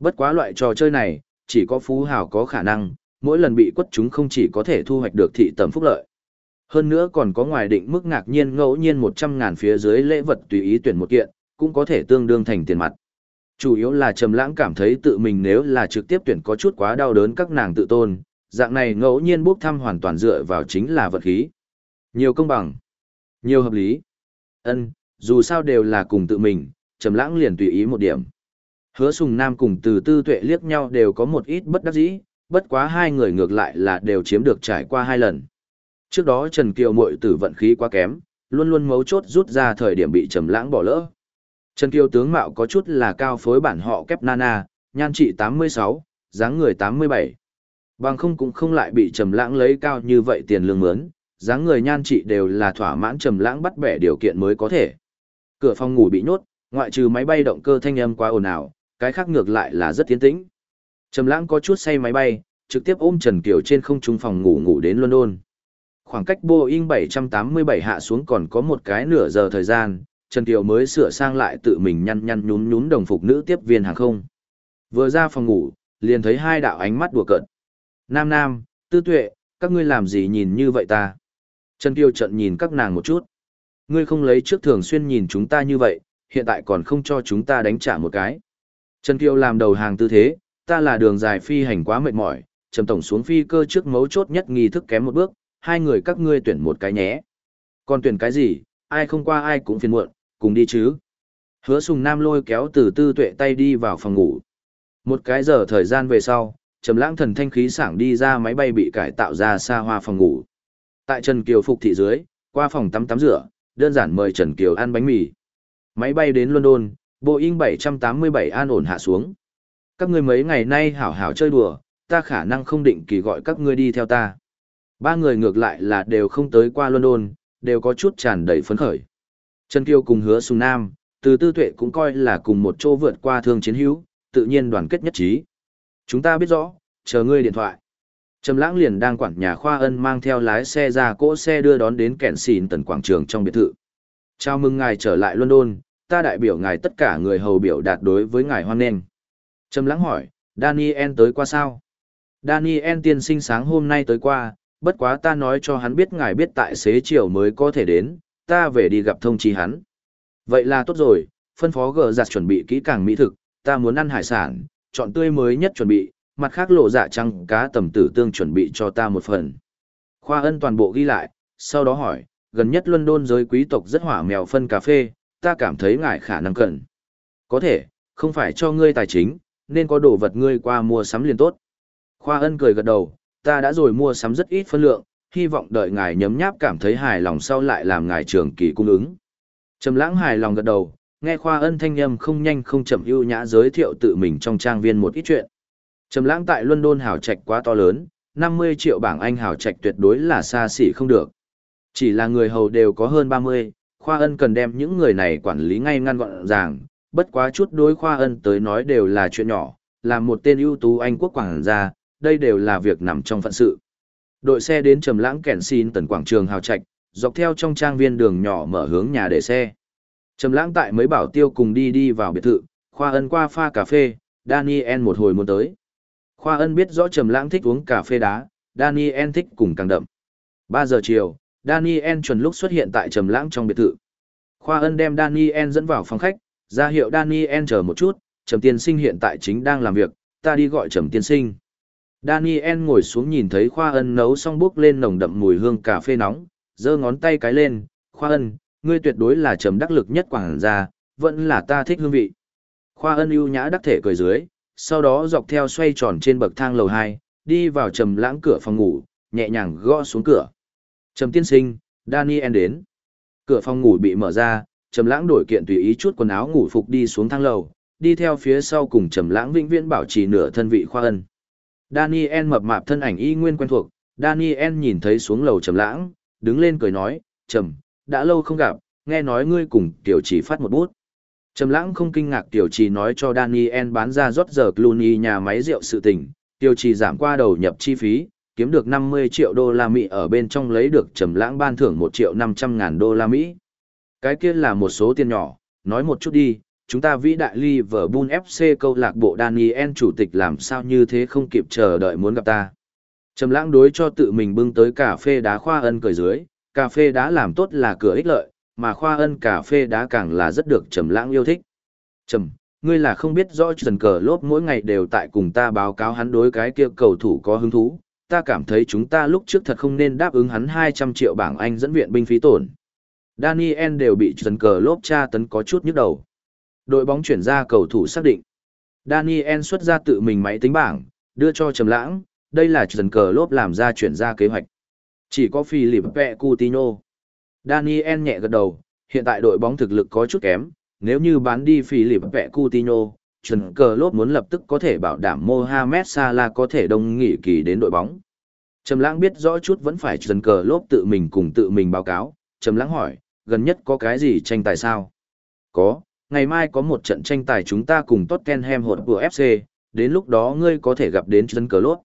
Bất quá loại trò chơi này, chỉ có phú hảo có khả năng, mỗi lần bị quất chúng không chỉ có thể thu hoạch được thị tầm phúc lợi. Hơn nữa còn có ngoài định mức ngạc nhiên ngẫu nhiên 100 ngàn phía dưới lễ vật tùy ý tuyển một kiện, cũng có thể tương đương thành tiền mặt. Chủ yếu là Trầm Lãng cảm thấy tự mình nếu là trực tiếp tuyển có chút quá đau đớn các nàng tự tôn, dạng này ngẫu nhiên bốc thăm hoàn toàn dựa vào chính là vật khí. Nhiều công bằng, nhiều hợp lý. Ân, dù sao đều là cùng tự mình, Trầm Lãng liền tùy ý một điểm. Hứa Sùng Nam cùng Từ Tư Tuệ liếc nhau đều có một ít bất đắc dĩ, bất quá hai người ngược lại là đều chiếm được trải qua hai lần. Trước đó Trần Kiều muội tử vận khí quá kém, luôn luôn mấu chốt rút ra thời điểm bị Trầm Lãng bỏ lỡ. Trần Kiều tướng mạo có chút là cao phối bản họ kép nana, nhan trị 86, dáng người 87. Bằng không cũng không lại bị Trầm Lãng lấy cao như vậy tiền lương mướn, dáng người nhan trị đều là thỏa mãn Trầm Lãng bắt bẻ điều kiện mới có thể. Cửa phòng ngủ bị nhốt, ngoại trừ máy bay động cơ thanh âm quá ồn ào, cái khác ngược lại là rất tiến tĩnh. Trầm Lãng có chút say máy bay, trực tiếp ôm Trần Kiều trên không trung phòng ngủ ngủ đến London. Khoảng cách Boeing 787 hạ xuống còn có một cái nửa giờ thời gian, Trần Kiều mới sửa sang lại tự mình nhăn nhăn nhún nhún đồng phục nữ tiếp viên hàng không. Vừa ra phòng ngủ, liền thấy hai đạo ánh mắt đùa cợt. Nam Nam, Tư Tuệ, các ngươi làm gì nhìn như vậy ta? Trần Kiều trận nhìn các nàng một chút. Ngươi không lấy trước thường xuyên nhìn chúng ta như vậy, hiện tại còn không cho chúng ta đánh trả một cái. Trần Kiều làm đầu hàng tư thế, ta là đường dài phi hành quá mệt mỏi, trầm tổng xuống phi cơ trước mấu chốt nhất nghi thức kém một bước, hai người các ngươi tuyển một cái nhé. Còn tuyển cái gì, ai không qua ai cũng phiền muộn, cùng đi chứ. Hứa sùng nam lôi kéo từ tư tuệ tay đi vào phòng ngủ. Một cái giờ thời gian về sau, trầm lãng thần thanh khí sảng đi ra máy bay bị cải tạo ra xa hoa phòng ngủ. Tại Trần Kiều phục thị dưới, qua phòng tắm tắm rửa, đơn giản mời Trần Kiều ăn bánh mì. Máy bay đến London, Boeing 787 an ổn hạ xuống. Các ngươi mấy ngày nay hảo hảo chơi đùa, ta khả năng không định kỳ gọi các ngươi đi theo ta. Ba người ngược lại là đều không tới qua London, đều có chút tràn đầy phấn khởi. Trần Kiều cùng hứa Sùng Nam, từ tư tuệ cũng coi là cùng một chỗ vượt qua thương chiến hữu, tự nhiên đoàn kết nhất trí. Chúng ta biết rõ, chờ ngươi điện thoại. Trầm lãng liền đang quản nhà khoa ân mang theo lái xe ra cỗ xe đưa đón đến kẹn xìn tần quảng trường trong biệt thự. Chào mừng ngài trở lại London, ta đại biểu ngài tất cả người hầu biểu đạt đối với ngài hoan nghênh. Trầm lãng hỏi, Daniel tới qua sao? Daniel tiên sinh sáng hôm nay tới qua, bất quá ta nói cho hắn biết ngài biết tại xế chiều mới có thể đến, ta về đi gặp thông chi hắn. Vậy là tốt rồi, phân phó gờ giặt chuẩn bị kỹ càng mỹ thực, ta muốn ăn hải sản, chọn tươi mới nhất chuẩn bị, mặt khác lộ dạ trăng cá tầm tử tương chuẩn bị cho ta một phần. Khoa ân toàn bộ ghi lại, sau đó hỏi, gần nhất London giới quý tộc rất hỏa mèo phân cà phê, ta cảm thấy ngại khả năng cần. Có thể, không phải cho ngươi tài chính, nên có đồ vật ngươi qua mua sắm liền tốt. Khoa ân cười gật đầu, ta đã rồi mua sắm rất ít phân lượng, hy vọng đợi ngài nhấm nháp cảm thấy hài lòng sau lại làm ngài trường kỳ cung ứng. Trầm lãng hài lòng gật đầu, nghe khoa ân thanh nhâm không nhanh không chậm ưu nhã giới thiệu tự mình trong trang viên một ít chuyện. Trầm lãng tại London hào trạch quá to lớn, 50 triệu bảng Anh hào trạch tuyệt đối là xa xỉ không được. Chỉ là người hầu đều có hơn 30, khoa ân cần đem những người này quản lý ngay ngăn gọn ràng, bất quá chút đối khoa ân tới nói đều là chuyện nhỏ, là một tên ưu tú Anh quốc quảng gia, đây đều là việc nằm trong phận sự. Đội xe đến trầm lãng kẹn xin tần quảng trường hào trạch, dọc theo trong trang viên đường nhỏ mở hướng nhà để xe. Trầm lãng tại mấy bảo tiêu cùng đi đi vào biệt thự, khoa ân qua pha cà phê, Daniel một hồi muốn tới. Khoa ân biết rõ trầm lãng thích uống cà phê đá, Daniel thích cùng càng đậm. 3 giờ chiều, Daniel chuẩn lúc xuất hiện tại trầm lãng trong biệt thự. Khoa ân đem Daniel dẫn vào phòng khách, ra hiệu Daniel chờ một chút, trầm tiên sinh hiện tại chính đang làm việc, ta đi gọi trầm tiên sinh. Daniel ngồi xuống nhìn thấy Khoa ân nấu xong bốc lên nồng đậm mùi hương cà phê nóng, giơ ngón tay cái lên, Khoa ân, ngươi tuyệt đối là trầm đắc lực nhất quảng gia, vẫn là ta thích hương vị. Khoa ân ưu nhã đắc thể cười dưới, sau đó dọc theo xoay tròn trên bậc thang lầu 2, đi vào trầm lãng cửa phòng ngủ, nhẹ nhàng gõ xuống cửa. Trầm tiên sinh, Daniel đến. Cửa phòng ngủ bị mở ra, trầm lãng đổi kiện tùy ý chút quần áo ngủ phục đi xuống thang lầu, đi theo phía sau cùng trầm lãng vĩnh viễn bảo trì nửa thân vị khoa ân. Daniel mập mạp thân ảnh y nguyên quen thuộc, Daniel nhìn thấy xuống lầu trầm lãng, đứng lên cười nói, "Trầm, đã lâu không gặp, nghe nói ngươi cùng tiểu chỉ phát một bút." Trầm lãng không kinh ngạc tiểu trì nói cho Daniel bán ra rót giờ Cluny nhà máy rượu sự tình, tiểu trì giảm qua đầu nhập chi phí, kiếm được 50 triệu đô la Mỹ ở bên trong lấy được trầm lãng ban thưởng 1 triệu 500 ngàn đô la Mỹ. Cái kia là một số tiền nhỏ, nói một chút đi, chúng ta vĩ đại Liverpool FC câu lạc bộ Daniel chủ tịch làm sao như thế không kịp chờ đợi muốn gặp ta. Trầm lãng đối cho tự mình bưng tới cà phê đá khoa ân cười dưới, cà phê đá làm tốt là cửa ích lợi, mà khoa ân cà phê đá càng là rất được trầm lãng yêu thích. Trầm, ngươi là không biết rõ trần cờ lốp mỗi ngày đều tại cùng ta báo cáo hắn đối cái kia cầu thủ có hứng thú, ta cảm thấy chúng ta lúc trước thật không nên đáp ứng hắn 200 triệu bảng Anh dẫn viện binh phí tổn. Daniel đều bị trần cờ lốp tra tấn có chút nhức đầu. Đội bóng chuyển ra cầu thủ xác định. Daniel xuất ra tự mình máy tính bảng, đưa cho Trầm Lãng, đây là trần cờ lốp làm ra chuyển ra kế hoạch. Chỉ có Philippe Coutinho. Daniel nhẹ gật đầu, hiện tại đội bóng thực lực có chút kém, nếu như bán đi Philippe Coutinho, Trần Cờ lốp muốn lập tức có thể bảo đảm Mohamed Salah có thể đồng nghỉ kỳ đến đội bóng. Trầm Lãng biết rõ chút vẫn phải Trần Cờ lốp tự mình cùng tự mình báo cáo, Trầm Lãng hỏi, gần nhất có cái gì tranh tài sao? Có, ngày mai có một trận tranh tài chúng ta cùng Tottenham hột của FC, đến lúc đó ngươi có thể gặp đến chân cờ lốt.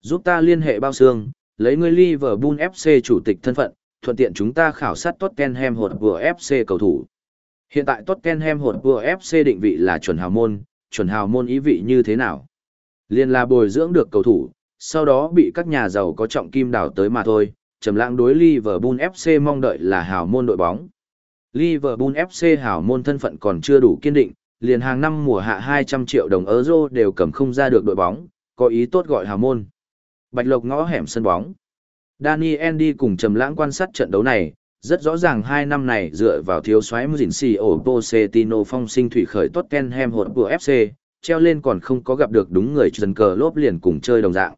Giúp ta liên hệ bao xương, lấy ngươi Liverpool FC chủ tịch thân phận, thuận tiện chúng ta khảo sát Tottenham Hotspur FC cầu thủ. Hiện tại Tottenham Hotspur FC định vị là chuẩn hào môn, chuẩn hào môn ý vị như thế nào? Liên là bồi dưỡng được cầu thủ, sau đó bị các nhà giàu có trọng kim đào tới mà thôi, trầm lãng đối Liverpool FC mong đợi là hào môn đội bóng. Liverpool FC hảo môn thân phận còn chưa đủ kiên định, liền hàng năm mùa hạ 200 triệu đồng euro đều cầm không ra được đội bóng, có ý tốt gọi hào môn. Bạch Lộc ngõ hẻm sân bóng. Daniel đi cùng trầm lãng quan sát trận đấu này, rất rõ ràng hai năm này dựa vào thiếu soái Mujinsi ở Pochettino phong sinh thủy khởi Tottenham hột của FC, treo lên còn không có gặp được đúng người dân cờ lốp liền cùng chơi đồng dạng.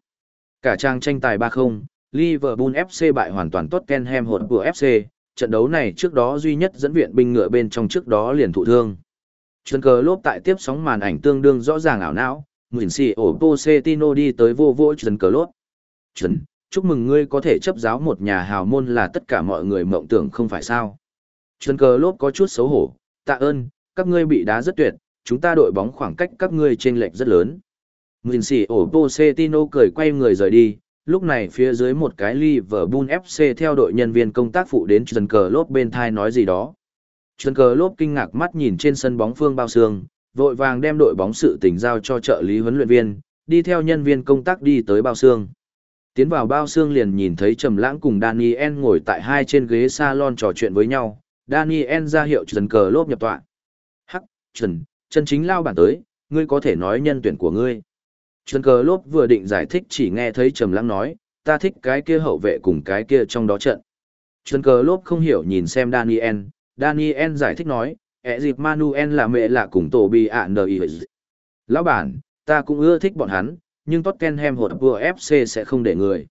Cả trang tranh tài 3-0, Liverpool FC bại hoàn toàn Tottenham hột của FC, trận đấu này trước đó duy nhất dẫn viện binh ngựa bên trong trước đó liền thụ thương. Chân cờ lốp tại tiếp sóng màn ảnh tương đương rõ ràng ảo não, Mujinsi ở Pochettino đi tới vô vô chân cờ lốp. Trần, chúc mừng ngươi có thể chấp giáo một nhà hào môn là tất cả mọi người mộng tưởng không phải sao. Trần cờ lốp có chút xấu hổ, tạ ơn, các ngươi bị đá rất tuyệt, chúng ta đội bóng khoảng cách các ngươi chênh lệch rất lớn. Nguyên sĩ ổ Pochettino cười quay người rời đi, lúc này phía dưới một cái Liverpool FC theo đội nhân viên công tác phụ đến Trần cờ lốp bên thai nói gì đó. Trần cờ lốp kinh ngạc mắt nhìn trên sân bóng phương bao xương, vội vàng đem đội bóng sự tình giao cho trợ lý huấn luyện viên, đi theo nhân viên công tác đi tới bao xương. Tiến vào bao xương liền nhìn thấy Trầm Lãng cùng Daniel ngồi tại hai trên ghế salon trò chuyện với nhau, Daniel ra hiệu Trần cờ lốp nhập tọa. Hắc, Trần, chân chính lao bản tới, ngươi có thể nói nhân tuyển của ngươi. Trần cờ lốp vừa định giải thích chỉ nghe thấy Trầm Lãng nói, ta thích cái kia hậu vệ cùng cái kia trong đó trận. Trần cờ lốp không hiểu nhìn xem Daniel, Daniel giải thích nói, ẹ dịp Manuel là mẹ lạ cùng tổ bị ạ nờ Lão bản, ta cũng ưa thích bọn hắn, nhưng Tottenham Hotspur FC sẽ không để người.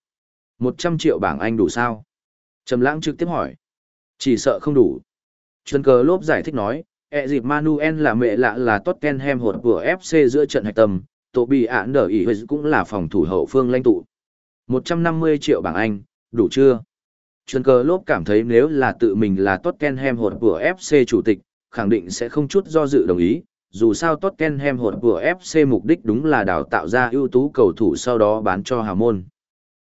100 triệu bảng Anh đủ sao? Trầm lãng trực tiếp hỏi. Chỉ sợ không đủ. Trần cờ lốp giải thích nói, ẹ dịp Manuel là mẹ lạ là Tottenham Hotspur FC giữa trận hạch tâm, tổ bị ản đỡ ý cũng là phòng thủ hậu phương lãnh tụ. 150 triệu bảng Anh, đủ chưa? Trần cờ lốp cảm thấy nếu là tự mình là Tottenham Hotspur FC chủ tịch, khẳng định sẽ không chút do dự đồng ý, dù sao Tottenham hột của FC mục đích đúng là đào tạo ra ưu tú cầu thủ sau đó bán cho Hà môn.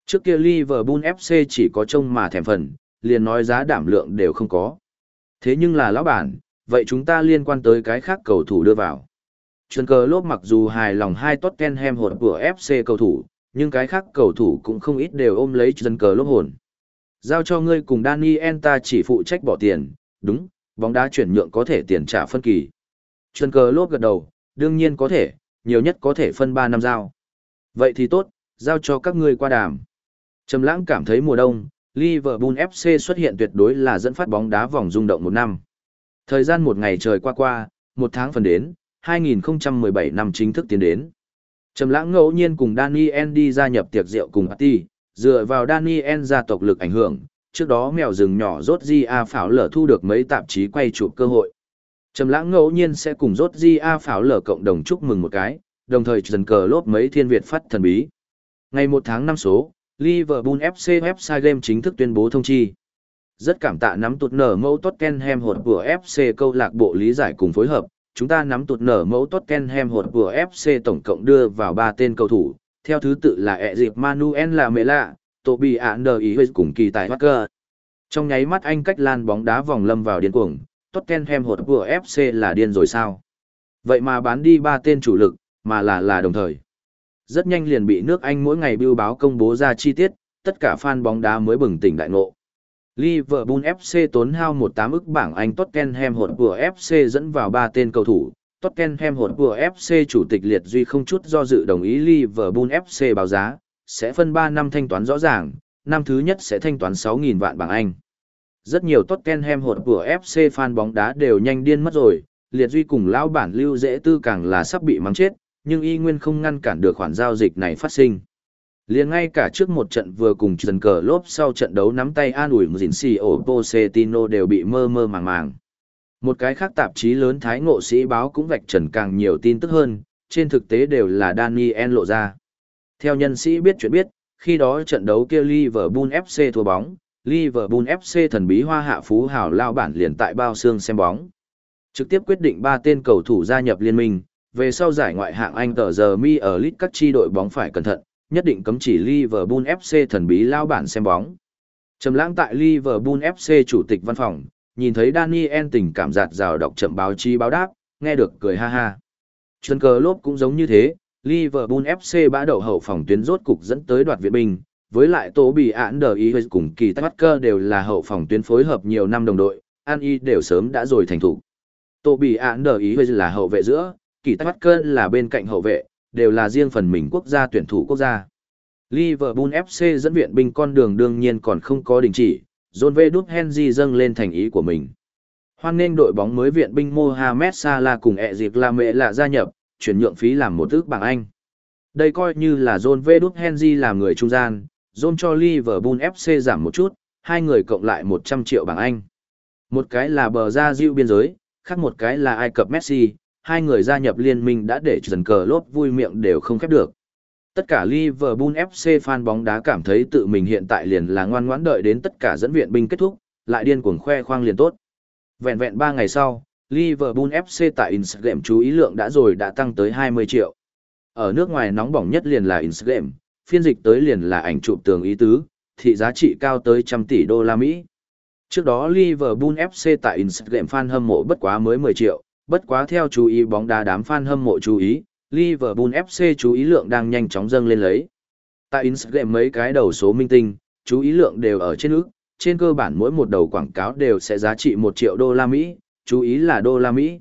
Trước kia Liverpool FC chỉ có trông mà thèm phần, liền nói giá đảm lượng đều không có. Thế nhưng là lão bản, vậy chúng ta liên quan tới cái khác cầu thủ đưa vào. Chuẩn cờ lốp mặc dù hài lòng hai Tottenham hột của FC cầu thủ, nhưng cái khác cầu thủ cũng không ít đều ôm lấy chân cờ lốp hồn. Giao cho ngươi cùng Daniel ta chỉ phụ trách bỏ tiền, đúng, bóng đá chuyển nhượng có thể tiền trả phân kỳ. Trần cờ lốp gật đầu, đương nhiên có thể, nhiều nhất có thể phân 3 năm giao. Vậy thì tốt, giao cho các ngươi qua đàm. Trầm lãng cảm thấy mùa đông, Liverpool FC xuất hiện tuyệt đối là dẫn phát bóng đá vòng rung động một năm. Thời gian một ngày trời qua qua, một tháng phần đến, 2017 năm chính thức tiến đến. Trầm lãng ngẫu nhiên cùng Daniel đi gia nhập tiệc rượu cùng party, dựa vào Daniel gia tộc lực ảnh hưởng, trước đó mèo rừng nhỏ rốt di a phảo lở thu được mấy tạp chí quay chụp cơ hội. Trầm lãng ngẫu nhiên sẽ cùng rốt di a pháo lở cộng đồng chúc mừng một cái, đồng thời dần cờ lốp mấy thiên Việt phát thần bí. Ngày 1 tháng 5 số, Liverpool FC website game chính thức tuyên bố thông chi. Rất cảm tạ nắm tụt nở mẫu Tottenham hột của FC câu lạc bộ lý giải cùng phối hợp, chúng ta nắm tụt nở mẫu Tottenham hột của FC tổng cộng đưa vào 3 tên cầu thủ, theo thứ tự là ẹ dịp Manuel Lamela, Toby Anderson cùng kỳ tài Walker. Trong nháy mắt anh cách lan bóng đá vòng lâm vào điên cuồng, Tottenham hột của FC là điên rồi sao? Vậy mà bán đi ba tên chủ lực, mà là là đồng thời. Rất nhanh liền bị nước Anh mỗi ngày bưu báo công bố ra chi tiết, tất cả fan bóng đá mới bừng tỉnh đại ngộ. Liverpool FC tốn hao một tám ức bảng Anh Tottenham hột vừa FC dẫn vào ba tên cầu thủ. Tottenham hột vừa FC chủ tịch liệt duy không chút do dự đồng ý Liverpool FC báo giá, sẽ phân 3 năm thanh toán rõ ràng, năm thứ nhất sẽ thanh toán 6.000 vạn bảng Anh. Rất nhiều Tottenham hột vừa FC fan bóng đá đều nhanh điên mất rồi, liệt duy cùng lão bản lưu dễ tư càng là sắp bị mắng chết, nhưng y nguyên không ngăn cản được khoản giao dịch này phát sinh. Liền ngay cả trước một trận vừa cùng trần cờ lốp sau trận đấu nắm tay an ủi dịn xì ổ Pochettino đều bị mơ mơ màng màng. Một cái khác tạp chí lớn Thái Ngộ Sĩ báo cũng vạch trần càng nhiều tin tức hơn, trên thực tế đều là Daniel lộ ra. Theo nhân sĩ biết chuyện biết, khi đó trận đấu kia Liverpool FC thua bóng, Liverpool FC thần bí hoa hạ phú hào lao bản liền tại bao xương xem bóng. Trực tiếp quyết định ba tên cầu thủ gia nhập liên minh, về sau giải ngoại hạng Anh tờ giờ mi ở lit các chi đội bóng phải cẩn thận, nhất định cấm chỉ Liverpool FC thần bí lao bản xem bóng. Trầm lãng tại Liverpool FC chủ tịch văn phòng, nhìn thấy Daniel tình cảm giạt rào đọc chậm báo chí báo đáp, nghe được cười ha ha. Chân cờ lốp cũng giống như thế, Liverpool FC bã đậu hậu phòng tuyến rốt cục dẫn tới đoạt viện binh, với lại tố bị án đờ ý cùng kỳ tắc cơ đều là hậu phòng tuyến phối hợp nhiều năm đồng đội, an y đều sớm đã rồi thành thủ. Tô bị án đờ ý là hậu vệ giữa, kỳ tắc cơ là bên cạnh hậu vệ, đều là riêng phần mình quốc gia tuyển thủ quốc gia. Liverpool FC dẫn viện binh con đường đương nhiên còn không có đình chỉ, John V. Đúc Henry dâng lên thành ý của mình. Hoan nghênh đội bóng mới viện binh Mohamed Salah cùng ẹ dịp La Mệ là gia nhập, chuyển nhượng phí làm một ước bảng Anh. Đây coi như là John V. Đúc Henry làm người trung gian, John cho Liverpool FC giảm một chút, hai người cộng lại 100 triệu bảng Anh. Một cái là bờ ra diệu biên giới, khác một cái là Ai Cập Messi, hai người gia nhập liên minh đã để dần cờ lốp vui miệng đều không khép được. Tất cả Liverpool FC fan bóng đá cảm thấy tự mình hiện tại liền là ngoan ngoãn đợi đến tất cả dẫn viện binh kết thúc, lại điên cuồng khoe khoang liền tốt. Vẹn vẹn 3 ngày sau, Liverpool FC tại Instagram chú ý lượng đã rồi đã tăng tới 20 triệu. Ở nước ngoài nóng bỏng nhất liền là Instagram, phiên dịch tới liền là ảnh chụp tường ý tứ, thị giá trị cao tới trăm tỷ đô la Mỹ. Trước đó Liverpool FC tại Instagram fan hâm mộ bất quá mới 10 triệu, bất quá theo chú ý bóng đá đám fan hâm mộ chú ý, Liverpool FC chú ý lượng đang nhanh chóng dâng lên lấy. Tại Instagram mấy cái đầu số minh tinh, chú ý lượng đều ở trên ước, trên cơ bản mỗi một đầu quảng cáo đều sẽ giá trị 1 triệu đô la Mỹ, chú ý là đô la Mỹ.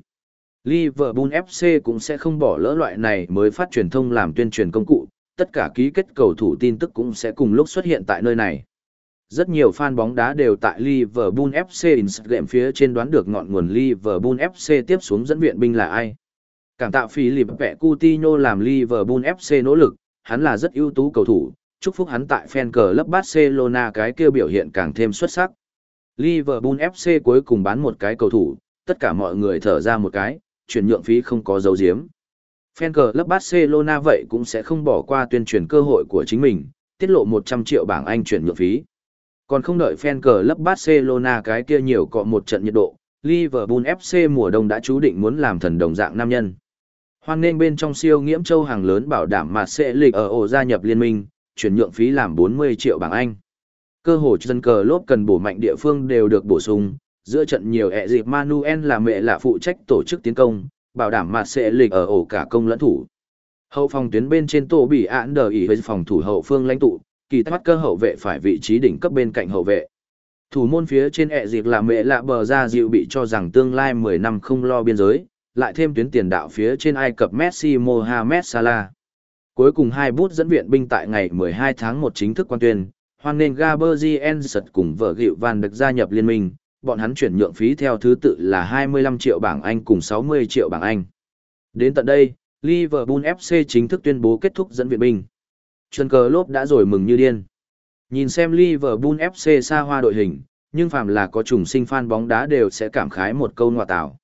Liverpool FC cũng sẽ không bỏ lỡ loại này mới phát truyền thông làm tuyên truyền công cụ, tất cả ký kết cầu thủ tin tức cũng sẽ cùng lúc xuất hiện tại nơi này. Rất nhiều fan bóng đá đều tại Liverpool FC Instagram phía trên đoán được ngọn nguồn Liverpool FC tiếp xuống dẫn viện binh là ai. Cảm tạ phí Vẹ Coutinho làm Liverpool FC nỗ lực, hắn là rất ưu tú cầu thủ, chúc phúc hắn tại fan cờ lớp Barcelona cái kia biểu hiện càng thêm xuất sắc. Liverpool FC cuối cùng bán một cái cầu thủ, tất cả mọi người thở ra một cái, chuyển nhượng phí không có dấu diếm. Fan cờ lớp Barcelona vậy cũng sẽ không bỏ qua tuyên truyền cơ hội của chính mình, tiết lộ 100 triệu bảng Anh chuyển nhượng phí. Còn không đợi fan cờ lấp Barcelona cái kia nhiều cọ một trận nhiệt độ, Liverpool FC mùa đông đã chú định muốn làm thần đồng dạng nam nhân. Hoan nên bên trong siêu nghiễm châu hàng lớn bảo đảm mà sẽ lịch ở ổ gia nhập liên minh, chuyển nhượng phí làm 40 triệu bảng Anh. Cơ hội dân cờ lốp cần bổ mạnh địa phương đều được bổ sung, giữa trận nhiều ẹ dịp Manuel là mẹ là phụ trách tổ chức tiến công, bảo đảm mà sẽ lịch ở ổ cả công lẫn thủ. Hậu phòng tuyến bên trên tổ bị án đờ ý với phòng thủ hậu phương lãnh tụ, kỳ tắc cơ hậu vệ phải vị trí đỉnh cấp bên cạnh hậu vệ. Thủ môn phía trên ẹ dịp là mẹ lạ bờ ra dịu bị cho rằng tương lai 10 năm không lo biên giới, lại thêm tuyến tiền đạo phía trên Ai Cập Messi Mohamed Salah. Cuối cùng hai bút dẫn viện binh tại ngày 12 tháng 1 chính thức quan tuyên, hoan nên Gaberzien sật cùng vợ gịu Van được gia nhập liên minh, bọn hắn chuyển nhượng phí theo thứ tự là 25 triệu bảng Anh cùng 60 triệu bảng Anh. Đến tận đây, Liverpool FC chính thức tuyên bố kết thúc dẫn viện binh. Trần cờ lốp đã rồi mừng như điên. Nhìn xem Liverpool FC xa hoa đội hình, nhưng phàm là có trùng sinh fan bóng đá đều sẽ cảm khái một câu ngọa tạo.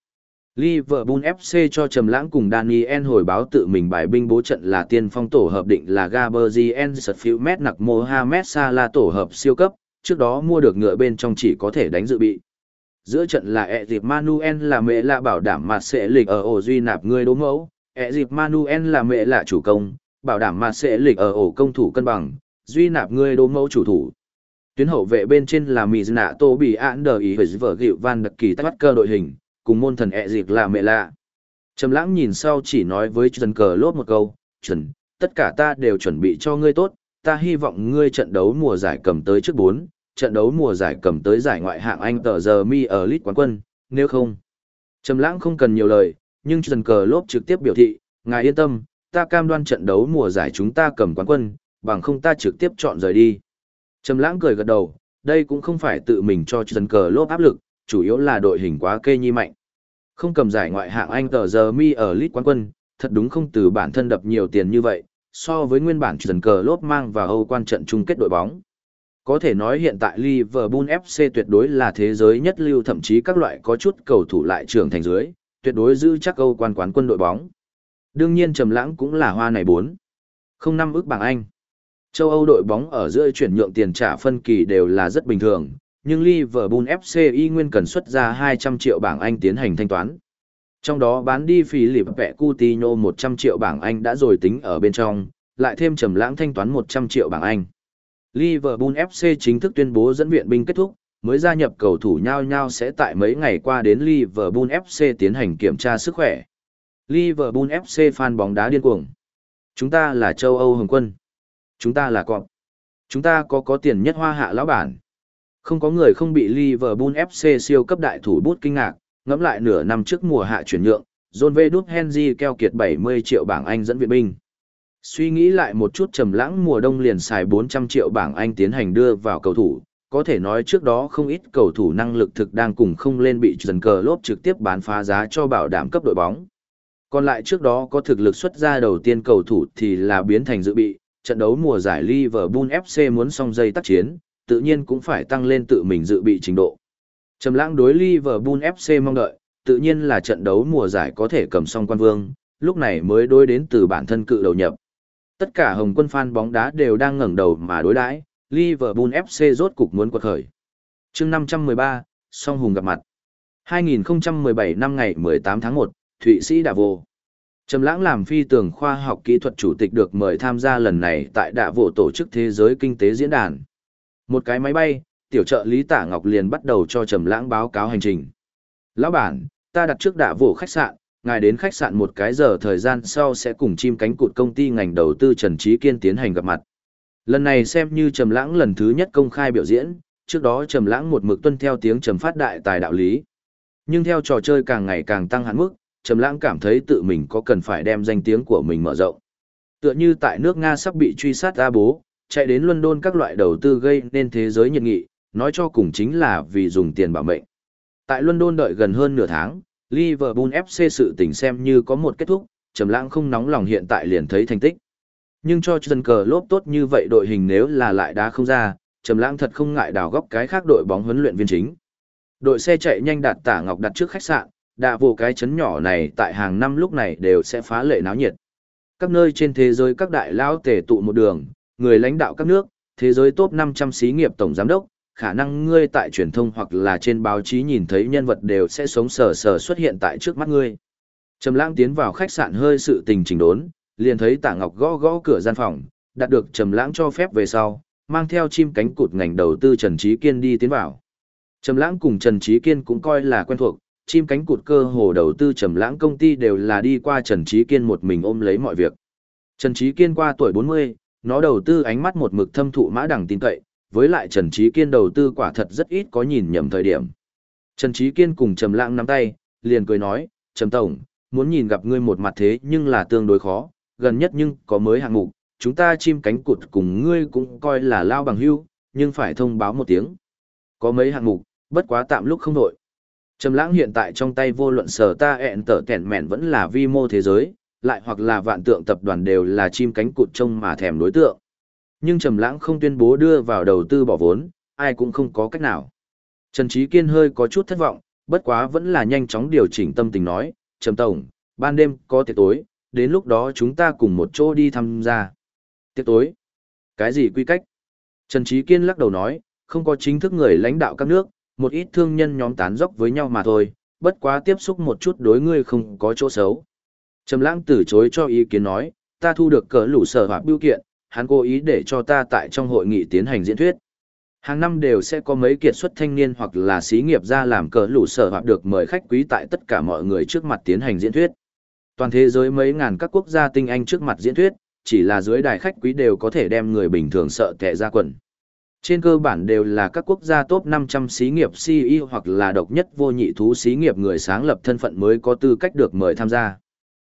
Liverpool FC cho Trầm Lãng cùng Daniel hồi báo tự mình bài binh bố trận là tiên phong tổ hợp định là Gabriel Sutfield Met nặc Mohamed Salah tổ hợp siêu cấp, trước đó mua được ngựa bên trong chỉ có thể đánh dự bị. Giữa trận là Ezip Manuel là mẹ lạ bảo đảm mà sẽ lịch ở ổ duy nạp người đố mẫu, Ezip Manuel là mẹ lạ chủ công, bảo đảm mà sẽ lịch ở ổ công thủ cân bằng, duy nạp người đô mẫu chủ thủ. Tuyến hậu vệ bên trên là Mizna Tô Bì Án Đờ Ý Vở Gịu Van Đặc Kỳ tắt cơ đội hình, cùng môn thần ẹ dịp là mẹ lạ. Trầm lãng nhìn sau chỉ nói với Trần Cờ lốt một câu, Trần, tất cả ta đều chuẩn bị cho ngươi tốt, ta hy vọng ngươi trận đấu mùa giải cầm tới trước 4, trận đấu mùa giải cầm tới giải ngoại hạng Anh tờ giờ mi ở lit quán quân, nếu không. Trầm lãng không cần nhiều lời, nhưng Trần Cờ lốt trực tiếp biểu thị, ngài yên tâm, ta cam đoan trận đấu mùa giải chúng ta cầm quán quân, bằng không ta trực tiếp chọn rời đi. Trầm lãng cười gật đầu, đây cũng không phải tự mình cho Trần Cờ lốp áp lực, chủ yếu là đội hình quá kê nhi mạnh. Không cầm giải ngoại hạng Anh tờ giờ mi ở lít quán quân, thật đúng không từ bản thân đập nhiều tiền như vậy, so với nguyên bản Trần cờ lốp mang vào Âu quan trận chung kết đội bóng. Có thể nói hiện tại Liverpool FC tuyệt đối là thế giới nhất lưu thậm chí các loại có chút cầu thủ lại trưởng thành dưới, tuyệt đối giữ chắc Âu quan quán quân đội bóng. Đương nhiên trầm lãng cũng là hoa này 4. Không năm ước bảng Anh. Châu Âu đội bóng ở giữa chuyển nhượng tiền trả phân kỳ đều là rất bình thường, nhưng Liverpool FC y nguyên cần xuất ra 200 triệu bảng Anh tiến hành thanh toán. Trong đó bán đi phí lịp vẹ Coutinho 100 triệu bảng Anh đã rồi tính ở bên trong, lại thêm trầm lãng thanh toán 100 triệu bảng Anh. Liverpool FC chính thức tuyên bố dẫn viện binh kết thúc, mới gia nhập cầu thủ nhau nhau sẽ tại mấy ngày qua đến Liverpool FC tiến hành kiểm tra sức khỏe. Liverpool FC fan bóng đá điên cuồng. Chúng ta là châu Âu Hồng quân. Chúng ta là cọp. Chúng ta có có tiền nhất hoa hạ lão bản. Không có người không bị Liverpool FC siêu cấp đại thủ bút kinh ngạc, ngẫm lại nửa năm trước mùa hạ chuyển nhượng, John V. Đúc Henry keo kiệt 70 triệu bảng Anh dẫn viện binh. Suy nghĩ lại một chút trầm lãng mùa đông liền xài 400 triệu bảng Anh tiến hành đưa vào cầu thủ, có thể nói trước đó không ít cầu thủ năng lực thực đang cùng không lên bị dần cờ lốp trực tiếp bán phá giá cho bảo đảm cấp đội bóng. Còn lại trước đó có thực lực xuất ra đầu tiên cầu thủ thì là biến thành dự bị, trận đấu mùa giải Liverpool FC muốn xong dây tác chiến, tự nhiên cũng phải tăng lên tự mình dự bị trình độ. Trầm lãng đối Liverpool FC mong đợi, tự nhiên là trận đấu mùa giải có thể cầm xong quan vương, lúc này mới đối đến từ bản thân cự đầu nhập. Tất cả hồng quân fan bóng đá đều đang ngẩng đầu mà đối đãi, Liverpool FC rốt cục muốn quật khởi. Chương 513, song hùng gặp mặt. 2017 năm ngày 18 tháng 1, Thụy Sĩ Đạ Vô. Trầm Lãng làm phi tường khoa học kỹ thuật chủ tịch được mời tham gia lần này tại Đạ Vô tổ chức thế giới kinh tế diễn đàn. Một cái máy bay, tiểu trợ lý Tả Ngọc liền bắt đầu cho Trầm Lãng báo cáo hành trình. "Lão bản, ta đặt trước Đạ Vô khách sạn, ngài đến khách sạn một cái giờ thời gian sau sẽ cùng chim cánh cụt công ty ngành đầu tư Trần Trí Kiên tiến hành gặp mặt. Lần này xem như Trầm Lãng lần thứ nhất công khai biểu diễn, trước đó Trầm Lãng một mực tuân theo tiếng trầm phát đại tài đạo lý. Nhưng theo trò chơi càng ngày càng tăng hạn mức, Trầm Lãng cảm thấy tự mình có cần phải đem danh tiếng của mình mở rộng. Tựa như tại nước Nga sắp bị truy sát ra bố, chạy đến London các loại đầu tư gây nên thế giới nhiệt nghị, nói cho cùng chính là vì dùng tiền bảo mệnh. Tại London đợi gần hơn nửa tháng, Liverpool FC sự tình xem như có một kết thúc, Trầm Lãng không nóng lòng hiện tại liền thấy thành tích. Nhưng cho chân cờ lốp tốt như vậy đội hình nếu là lại đá không ra, Trầm Lãng thật không ngại đào góc cái khác đội bóng huấn luyện viên chính. Đội xe chạy nhanh đạt tả ngọc đặt trước khách sạn, đạ vụ cái chấn nhỏ này tại hàng năm lúc này đều sẽ phá lệ náo nhiệt. Các nơi trên thế giới các đại lão tề tụ một đường, người lãnh đạo các nước, thế giới top 500 xí nghiệp tổng giám đốc, khả năng ngươi tại truyền thông hoặc là trên báo chí nhìn thấy nhân vật đều sẽ sống sờ sờ xuất hiện tại trước mắt ngươi. Trầm Lãng tiến vào khách sạn hơi sự tình chỉnh đốn, liền thấy Tạ Ngọc gõ gõ cửa gian phòng, đạt được Trầm Lãng cho phép về sau, mang theo chim cánh cụt ngành đầu tư Trần Trí Kiên đi tiến vào. Trầm Lãng cùng Trần Trí Kiên cũng coi là quen thuộc, chim cánh cụt cơ hồ đầu tư Trầm Lãng công ty đều là đi qua Trần Trí Kiên một mình ôm lấy mọi việc. Trần Trí Kiên qua tuổi 40, nó đầu tư ánh mắt một mực thâm thụ mã đẳng tin cậy, với lại Trần Trí Kiên đầu tư quả thật rất ít có nhìn nhầm thời điểm. Trần Trí Kiên cùng Trầm Lãng nắm tay, liền cười nói, "Trầm tổng, muốn nhìn gặp ngươi một mặt thế nhưng là tương đối khó, gần nhất nhưng có mới hạng mục, chúng ta chim cánh cụt cùng ngươi cũng coi là lao bằng hữu, nhưng phải thông báo một tiếng. Có mấy hạng mục, bất quá tạm lúc không đổi. Trầm lãng hiện tại trong tay vô luận sở ta ẹn tở tẹn mẹn vẫn là vi mô thế giới, lại hoặc là vạn tượng tập đoàn đều là chim cánh cụt trông mà thèm đối tượng. Nhưng Trầm lãng không tuyên bố đưa vào đầu tư bỏ vốn, ai cũng không có cách nào. Trần Trí Kiên hơi có chút thất vọng, bất quá vẫn là nhanh chóng điều chỉnh tâm tình nói, Trầm Tổng, ban đêm có tiệc tối, đến lúc đó chúng ta cùng một chỗ đi tham gia. Tiệc tối. Cái gì quy cách? Trần Trí Kiên lắc đầu nói, không có chính thức người lãnh đạo các nước, một ít thương nhân nhóm tán dốc với nhau mà thôi, bất quá tiếp xúc một chút đối ngươi không có chỗ xấu. Trầm lãng từ chối cho ý kiến nói, ta thu được cỡ lũ sở hoặc biểu kiện, hắn cố ý để cho ta tại trong hội nghị tiến hành diễn thuyết. Hàng năm đều sẽ có mấy kiệt xuất thanh niên hoặc là sĩ nghiệp ra làm cỡ lũ sở hoặc được mời khách quý tại tất cả mọi người trước mặt tiến hành diễn thuyết. Toàn thế giới mấy ngàn các quốc gia tinh anh trước mặt diễn thuyết, chỉ là dưới đài khách quý đều có thể đem người bình thường sợ tè ra quần. Trên cơ bản đều là các quốc gia top 500 xí nghiệp CEO hoặc là độc nhất vô nhị thú xí nghiệp người sáng lập thân phận mới có tư cách được mời tham gia.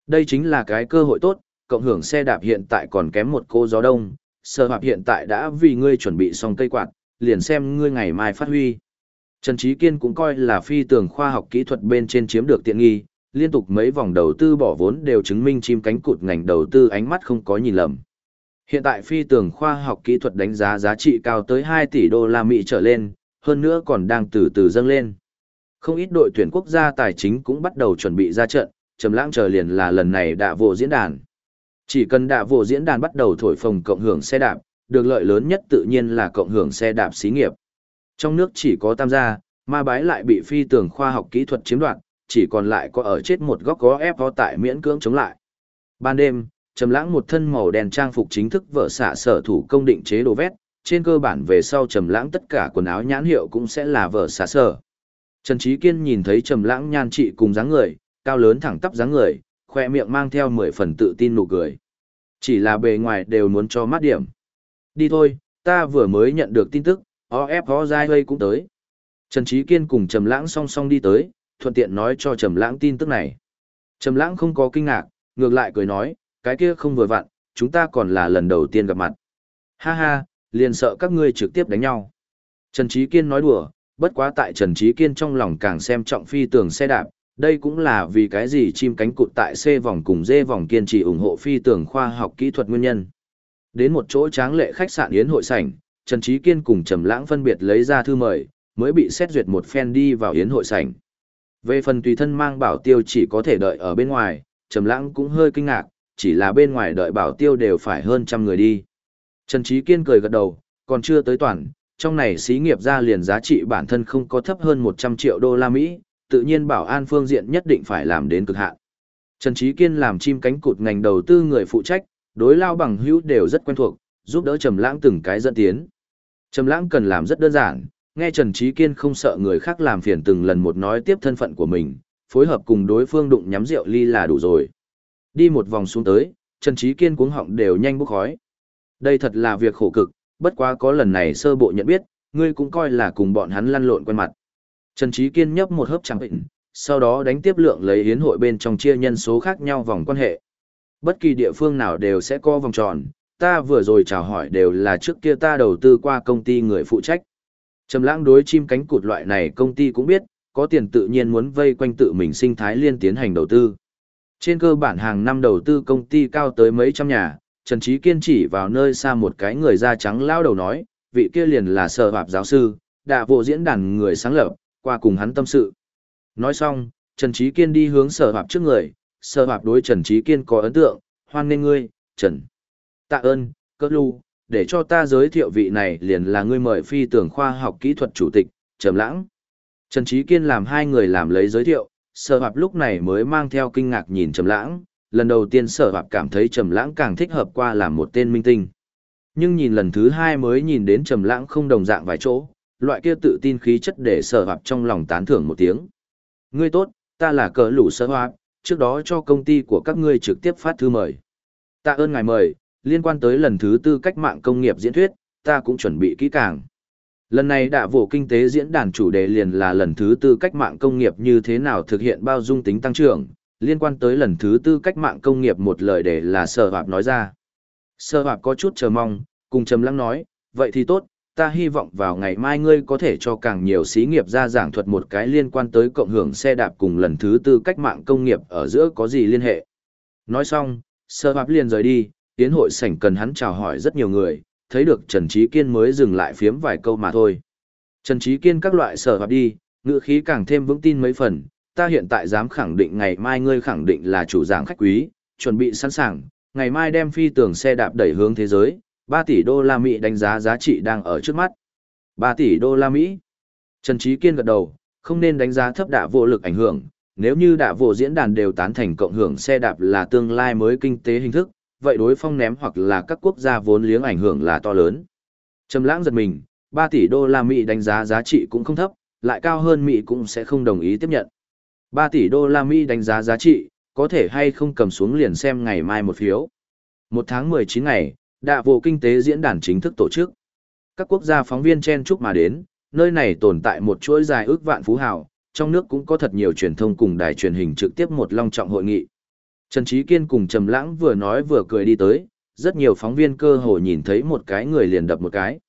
Đây chính là cái cơ hội tốt, cộng hưởng xe đạp hiện tại còn kém một cô gió đông, sở hợp hiện tại đã vì ngươi chuẩn bị xong cây quạt, liền xem ngươi ngày mai phát huy. Trần Trí Kiên cũng coi là phi tường khoa học kỹ thuật bên trên chiếm được tiện nghi, liên tục mấy vòng đầu tư bỏ vốn đều chứng minh chim cánh cụt ngành đầu tư ánh mắt không có nhìn lầm. Hiện tại phi tường khoa học kỹ thuật đánh giá giá trị cao tới 2 tỷ đô la Mỹ trở lên, hơn nữa còn đang từ từ dâng lên. Không ít đội tuyển quốc gia tài chính cũng bắt đầu chuẩn bị ra trận, trầm lãng chờ liền là lần này đạ vụ diễn đàn. Chỉ cần đạ vụ diễn đàn bắt đầu thổi phồng cộng hưởng xe đạp, được lợi lớn nhất tự nhiên là cộng hưởng xe đạp xí nghiệp. Trong nước chỉ có tam gia, ma bái lại bị phi tường khoa học kỹ thuật chiếm đoạt, chỉ còn lại có ở chết một góc có ép tại miễn cưỡng chống lại. Ban đêm, Trầm Lãng một thân màu đen trang phục chính thức vợ xạ sở thủ công định chế đồ vét, trên cơ bản về sau Trầm Lãng tất cả quần áo nhãn hiệu cũng sẽ là vợ xạ sở. Trần Chí Kiên nhìn thấy Trầm Lãng nhan trị cùng dáng người, cao lớn thẳng tắp dáng người, khoe miệng mang theo mười phần tự tin nụ cười. Chỉ là bề ngoài đều muốn cho mát điểm. Đi thôi, ta vừa mới nhận được tin tức, OFO Giai cũng tới. Trần Chí Kiên cùng Trầm Lãng song song đi tới, thuận tiện nói cho Trầm Lãng tin tức này. Trầm Lãng không có kinh ngạc, ngược lại cười nói, cái kia không vừa vặn, chúng ta còn là lần đầu tiên gặp mặt. Ha ha, liền sợ các ngươi trực tiếp đánh nhau. Trần Trí Kiên nói đùa, bất quá tại Trần Trí Kiên trong lòng càng xem trọng phi tường xe đạp, đây cũng là vì cái gì chim cánh cụt tại C vòng cùng D vòng kiên trì ủng hộ phi tường khoa học kỹ thuật nguyên nhân. Đến một chỗ tráng lệ khách sạn yến hội sảnh, Trần Trí Kiên cùng Trầm Lãng phân biệt lấy ra thư mời, mới bị xét duyệt một phen đi vào yến hội sảnh. Về phần tùy thân mang bảo tiêu chỉ có thể đợi ở bên ngoài, Trầm Lãng cũng hơi kinh ngạc, chỉ là bên ngoài đợi bảo tiêu đều phải hơn trăm người đi. Trần Trí Kiên cười gật đầu, còn chưa tới toàn, trong này xí nghiệp ra liền giá trị bản thân không có thấp hơn 100 triệu đô la Mỹ, tự nhiên bảo an phương diện nhất định phải làm đến cực hạn. Trần Trí Kiên làm chim cánh cụt ngành đầu tư người phụ trách, đối lao bằng hữu đều rất quen thuộc, giúp đỡ Trầm Lãng từng cái dẫn tiến. Trầm Lãng cần làm rất đơn giản, nghe Trần Trí Kiên không sợ người khác làm phiền từng lần một nói tiếp thân phận của mình, phối hợp cùng đối phương đụng nhắm rượu ly là đủ rồi. Đi một vòng xuống tới, Trần Trí Kiên cuống họng đều nhanh bốc khói. Đây thật là việc khổ cực, bất quá có lần này sơ bộ nhận biết, ngươi cũng coi là cùng bọn hắn lăn lộn quen mặt. Trần Trí Kiên nhấp một hớp trắng bệnh, sau đó đánh tiếp lượng lấy hiến hội bên trong chia nhân số khác nhau vòng quan hệ. Bất kỳ địa phương nào đều sẽ có vòng tròn, ta vừa rồi chào hỏi đều là trước kia ta đầu tư qua công ty người phụ trách. Trầm lãng đối chim cánh cụt loại này công ty cũng biết, có tiền tự nhiên muốn vây quanh tự mình sinh thái liên tiến hành đầu tư. Trên cơ bản hàng năm đầu tư công ty cao tới mấy trăm nhà, Trần Trí Kiên chỉ vào nơi xa một cái người da trắng lao đầu nói, vị kia liền là sở hạp giáo sư, đã vô diễn đàn người sáng lập, qua cùng hắn tâm sự. Nói xong, Trần Trí Kiên đi hướng sở hạp trước người, sở hạp đối Trần Trí Kiên có ấn tượng, hoan nghênh ngươi, Trần. Tạ ơn, cơ lưu, để cho ta giới thiệu vị này liền là ngươi mời phi tưởng khoa học kỹ thuật chủ tịch, Trầm Lãng. Trần Trí Kiên làm hai người làm lấy giới thiệu, sở hạp lúc này mới mang theo kinh ngạc nhìn Trầm Lãng, lần đầu tiên sở hạp cảm thấy Trầm Lãng càng thích hợp qua làm một tên minh tinh. Nhưng nhìn lần thứ hai mới nhìn đến Trầm Lãng không đồng dạng vài chỗ, loại kia tự tin khí chất để sở hạp trong lòng tán thưởng một tiếng. Ngươi tốt, ta là cờ lũ sở hạp, trước đó cho công ty của các ngươi trực tiếp phát thư mời. Tạ ơn ngài mời, liên quan tới lần thứ tư cách mạng công nghiệp diễn thuyết, ta cũng chuẩn bị kỹ càng. Lần này đạ vụ kinh tế diễn đàn chủ đề liền là lần thứ tư cách mạng công nghiệp như thế nào thực hiện bao dung tính tăng trưởng, liên quan tới lần thứ tư cách mạng công nghiệp một lời để là sở hạp nói ra. Sở hạp có chút chờ mong, cùng trầm lắng nói, vậy thì tốt, ta hy vọng vào ngày mai ngươi có thể cho càng nhiều xí nghiệp ra giảng thuật một cái liên quan tới cộng hưởng xe đạp cùng lần thứ tư cách mạng công nghiệp ở giữa có gì liên hệ. Nói xong, sơ hạp liền rời đi, tiến hội sảnh cần hắn chào hỏi rất nhiều người, thấy được Trần Trí Kiên mới dừng lại phiếm vài câu mà thôi. Trần Trí Kiên các loại sở hợp đi, ngựa khí càng thêm vững tin mấy phần, ta hiện tại dám khẳng định ngày mai ngươi khẳng định là chủ giảng khách quý, chuẩn bị sẵn sàng, ngày mai đem phi tường xe đạp đẩy hướng thế giới, 3 tỷ đô la Mỹ đánh giá giá trị đang ở trước mắt. 3 tỷ đô la Mỹ. Trần Trí Kiên gật đầu, không nên đánh giá thấp đạ vô lực ảnh hưởng, nếu như đạ vô diễn đàn đều tán thành cộng hưởng xe đạp là tương lai mới kinh tế hình thức, vậy đối phong ném hoặc là các quốc gia vốn liếng ảnh hưởng là to lớn. Trầm lãng giật mình, 3 tỷ đô la Mỹ đánh giá giá trị cũng không thấp, lại cao hơn Mỹ cũng sẽ không đồng ý tiếp nhận. 3 tỷ đô la Mỹ đánh giá giá trị, có thể hay không cầm xuống liền xem ngày mai một phiếu. Một tháng 19 ngày, Đạ vụ kinh tế diễn đàn chính thức tổ chức. Các quốc gia phóng viên chen chúc mà đến, nơi này tồn tại một chuỗi dài ước vạn phú hào, trong nước cũng có thật nhiều truyền thông cùng đài truyền hình trực tiếp một long trọng hội nghị. Trần Trí Kiên cùng Trầm Lãng vừa nói vừa cười đi tới, rất nhiều phóng viên cơ hồ nhìn thấy một cái người liền đập một cái.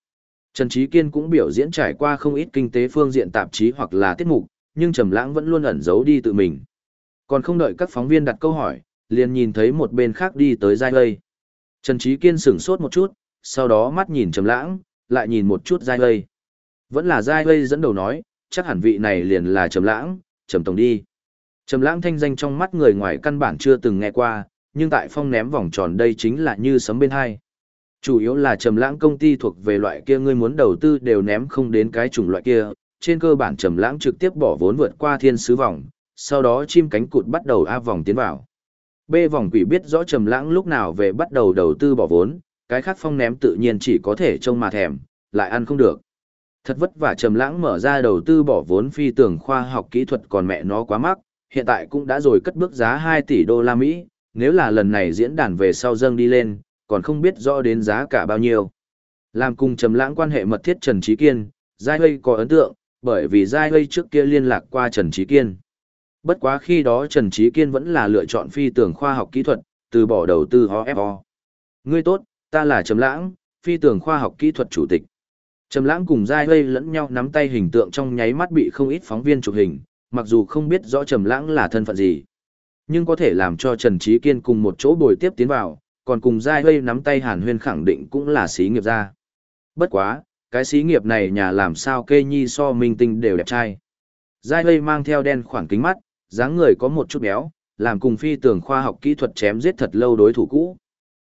Trần Trí Kiên cũng biểu diễn trải qua không ít kinh tế phương diện tạp chí hoặc là tiết mục, nhưng Trầm Lãng vẫn luôn ẩn giấu đi tự mình. Còn không đợi các phóng viên đặt câu hỏi, liền nhìn thấy một bên khác đi tới Giai Lây. Trần Trí Kiên sửng sốt một chút, sau đó mắt nhìn Trầm Lãng, lại nhìn một chút Giai Lây. Vẫn là Giai Lây dẫn đầu nói, chắc hẳn vị này liền là Trầm Lãng, Trầm Tổng đi. Trầm Lãng thanh danh trong mắt người ngoài căn bản chưa từng nghe qua, nhưng tại phong ném vòng tròn đây chính là như sấm bên hai. Chủ yếu là Trầm Lãng công ty thuộc về loại kia ngươi muốn đầu tư đều ném không đến cái chủng loại kia, trên cơ bản Trầm Lãng trực tiếp bỏ vốn vượt qua thiên sứ vòng, sau đó chim cánh cụt bắt đầu A vòng tiến vào. B vòng quỷ biết rõ Trầm Lãng lúc nào về bắt đầu đầu tư bỏ vốn, cái khác phong ném tự nhiên chỉ có thể trông mà thèm, lại ăn không được. Thật vất vả Trầm Lãng mở ra đầu tư bỏ vốn phi tưởng khoa học kỹ thuật còn mẹ nó quá mắc, hiện tại cũng đã rồi cất bước giá 2 tỷ đô la Mỹ, nếu là lần này diễn đàn về sau dâng đi lên, còn không biết rõ đến giá cả bao nhiêu. Làm cùng Trầm Lãng quan hệ mật thiết Trần Trí Kiên, Giai Hây có ấn tượng, bởi vì Giai Hây trước kia liên lạc qua Trần Trí Kiên. Bất quá khi đó Trần Trí Kiên vẫn là lựa chọn phi tưởng khoa học kỹ thuật, từ bỏ đầu tư HFO. Ngươi tốt, ta là Trầm Lãng, phi tưởng khoa học kỹ thuật chủ tịch. Trầm Lãng cùng Giai Hây lẫn nhau nắm tay hình tượng trong nháy mắt bị không ít phóng viên chụp hình, mặc dù không biết rõ Trầm Lãng là thân phận gì, nhưng có thể làm cho Trần Trí Kiên cùng một chỗ bồi tiếp tiến vào, còn cùng Giai Hây nắm tay Hàn Huyên khẳng định cũng là xí nghiệp gia. Bất quá, cái xí nghiệp này nhà làm sao kê nhi so minh tinh đều đẹp trai. Giai Hây mang theo đen khoảng kính mắt, dáng người có một chút béo, làm cùng phi tưởng khoa học kỹ thuật chém giết thật lâu đối thủ cũ.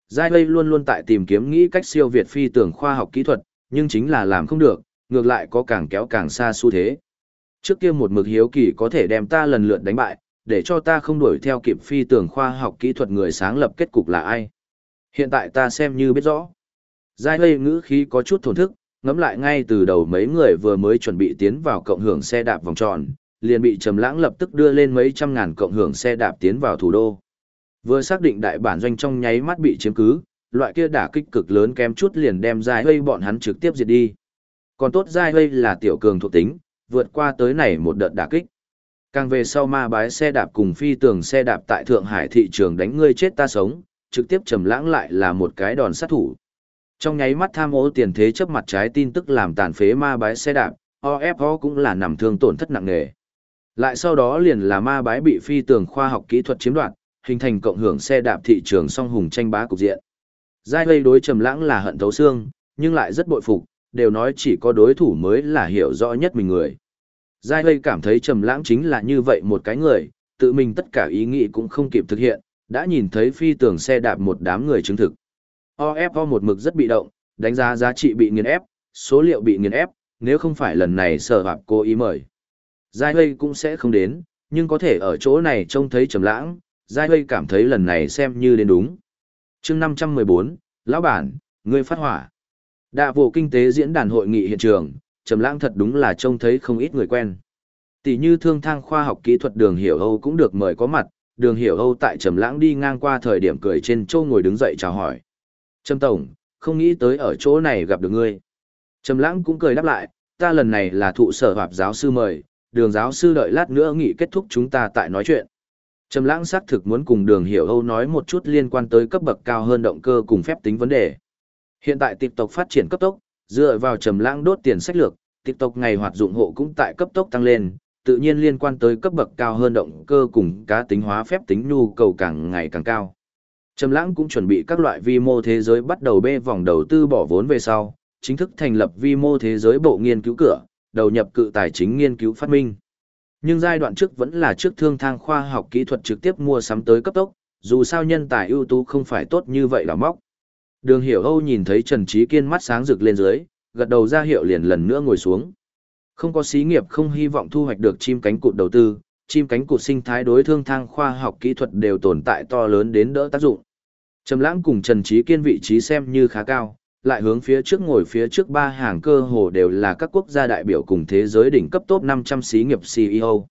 Giai Lây luôn luôn tại tìm kiếm nghĩ cách siêu việt phi tưởng khoa học kỹ thuật, nhưng chính là làm không được, ngược lại có càng kéo càng xa xu thế. Trước kia một mực hiếu kỳ có thể đem ta lần lượt đánh bại, để cho ta không đuổi theo kịp phi tưởng khoa học kỹ thuật người sáng lập kết cục là ai. Hiện tại ta xem như biết rõ. Giai Lây ngữ khí có chút thổn thức, ngẫm lại ngay từ đầu mấy người vừa mới chuẩn bị tiến vào cộng hưởng xe đạp vòng tròn, liền bị Trầm Lãng lập tức đưa lên mấy trăm ngàn cộng hưởng xe đạp tiến vào thủ đô. Vừa xác định đại bản doanh trong nháy mắt bị chiếm cứ, loại kia đả kích cực lớn kém chút liền đem Giai Hây bọn hắn trực tiếp diệt đi. Còn tốt Giai Hây là tiểu cường thuộc tính, vượt qua tới này một đợt đả kích. Càng về sau ma bái xe đạp cùng phi tường xe đạp tại Thượng Hải thị trường đánh ngươi chết ta sống, trực tiếp trầm lãng lại là một cái đòn sát thủ. Trong nháy mắt tham ô tiền thế chấp mặt trái tin tức làm tàn phế ma bái xe đạp, OFO cũng là nằm thương tổn thất nặng nề. Lại sau đó liền là ma bái bị phi tường khoa học kỹ thuật chiếm đoạt, hình thành cộng hưởng xe đạp thị trường song hùng tranh bá cục diện. Giai Lây đối Trầm Lãng là hận thấu xương, nhưng lại rất bội phục, đều nói chỉ có đối thủ mới là hiểu rõ nhất mình người. Giai Lây cảm thấy Trầm Lãng chính là như vậy một cái người, tự mình tất cả ý nghĩ cũng không kịp thực hiện, đã nhìn thấy phi tường xe đạp một đám người chứng thực. OFO một mực rất bị động, đánh giá giá trị bị nghiền ép, số liệu bị nghiền ép, nếu không phải lần này sở hợp cố ý mời. Giai Lây cũng sẽ không đến, nhưng có thể ở chỗ này trông thấy Trầm Lãng, Giai Lây cảm thấy lần này xem như đến đúng. chương 514, Lão bản, ngươi phát hỏa. Đạ vụ kinh tế diễn đàn hội nghị hiện trường, Trầm Lãng thật đúng là trông thấy không ít người quen. Tỷ như thương thang khoa học kỹ thuật đường hiểu Âu cũng được mời có mặt, đường hiểu Âu tại Trầm Lãng đi ngang qua thời điểm cười trên châu ngồi đứng dậy chào hỏi. Trầm Tổng, không nghĩ tới ở chỗ này gặp được ngươi. Trầm Lãng cũng cười đáp lại, ta lần này là thụ sở hợp giáo sư mời, đường giáo sư đợi lát nữa nghị kết thúc chúng ta tại nói chuyện. Trầm lãng xác thực muốn cùng đường hiểu Âu nói một chút liên quan tới cấp bậc cao hơn động cơ cùng phép tính vấn đề. Hiện tại TikTok phát triển cấp tốc, dựa vào trầm lãng đốt tiền sách lược, TikTok ngày hoạt dụng hộ cũng tại cấp tốc tăng lên, tự nhiên liên quan tới cấp bậc cao hơn động cơ cùng cá tính hóa phép tính nhu cầu càng ngày càng cao. Trầm lãng cũng chuẩn bị các loại vi mô thế giới bắt đầu bê vòng đầu tư bỏ vốn về sau, chính thức thành lập vi mô thế giới bộ nghiên cứu cửa, đầu nhập cự tài chính nghiên cứu phát minh. Nhưng giai đoạn trước vẫn là trước thương thang khoa học kỹ thuật trực tiếp mua sắm tới cấp tốc, dù sao nhân tài ưu tú không phải tốt như vậy là móc. Đường Hiểu Âu nhìn thấy Trần Trí Kiên mắt sáng rực lên dưới, gật đầu ra hiệu liền lần nữa ngồi xuống. Không có xí nghiệp không hy vọng thu hoạch được chim cánh cụt đầu tư, chim cánh cụt sinh thái đối thương thang khoa học kỹ thuật đều tồn tại to lớn đến đỡ tác dụng. Trầm Lãng cùng Trần Trí Kiên vị trí xem như khá cao, lại hướng phía trước ngồi phía trước ba hàng cơ hồ đều là các quốc gia đại biểu cùng thế giới đỉnh cấp top 500 xí nghiệp CEO.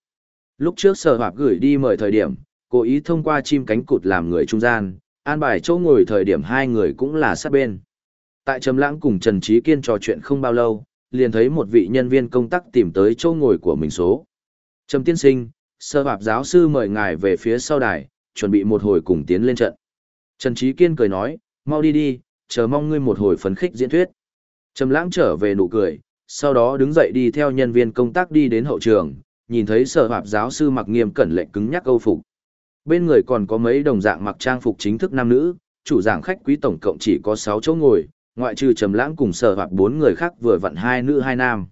Lúc trước sở hoạt gửi đi mời thời điểm, cố ý thông qua chim cánh cụt làm người trung gian, an bài chỗ ngồi thời điểm hai người cũng là sát bên. Tại Trầm Lãng cùng Trần Trí Kiên trò chuyện không bao lâu, liền thấy một vị nhân viên công tác tìm tới chỗ ngồi của mình số. Trầm tiên sinh, sơ bạc giáo sư mời ngài về phía sau đài, chuẩn bị một hồi cùng tiến lên trận. Trần Trí Kiên cười nói, mau đi đi, chờ mong ngươi một hồi phấn khích diễn thuyết. Trầm lãng trở về nụ cười, sau đó đứng dậy đi theo nhân viên công tác đi đến hậu trường, nhìn thấy sở hạp giáo sư mặc nghiêm cẩn lệnh cứng nhắc câu phục. Bên người còn có mấy đồng dạng mặc trang phục chính thức nam nữ, chủ giảng khách quý tổng cộng chỉ có 6 chỗ ngồi, ngoại trừ Trầm lãng cùng sở Hoạt bốn người khác vừa vặn hai nữ hai nam.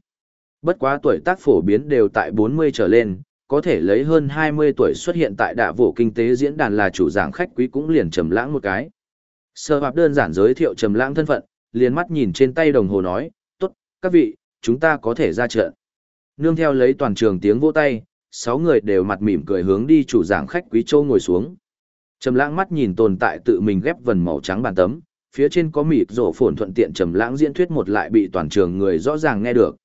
Bất quá tuổi tác phổ biến đều tại 40 trở lên, có thể lấy hơn 20 tuổi xuất hiện tại đạ vũ kinh tế diễn đàn là chủ giảng khách quý cũng liền Trầm lãng một cái. Sở Hoạt đơn giản giới thiệu Trầm Lãng thân phận, liền mắt nhìn trên tay đồng hồ nói, "Tốt, các vị, chúng ta có thể ra trận." Nương theo lấy toàn trường tiếng vỗ tay, sáu người đều mặt mỉm cười hướng đi chủ giảng khách quý châu ngồi xuống. Trầm lãng mắt nhìn tồn tại tự mình ghép vần màu trắng bàn tấm, phía trên có mịt rổ phồn thuận tiện trầm lãng diễn thuyết một lại bị toàn trường người rõ ràng nghe được.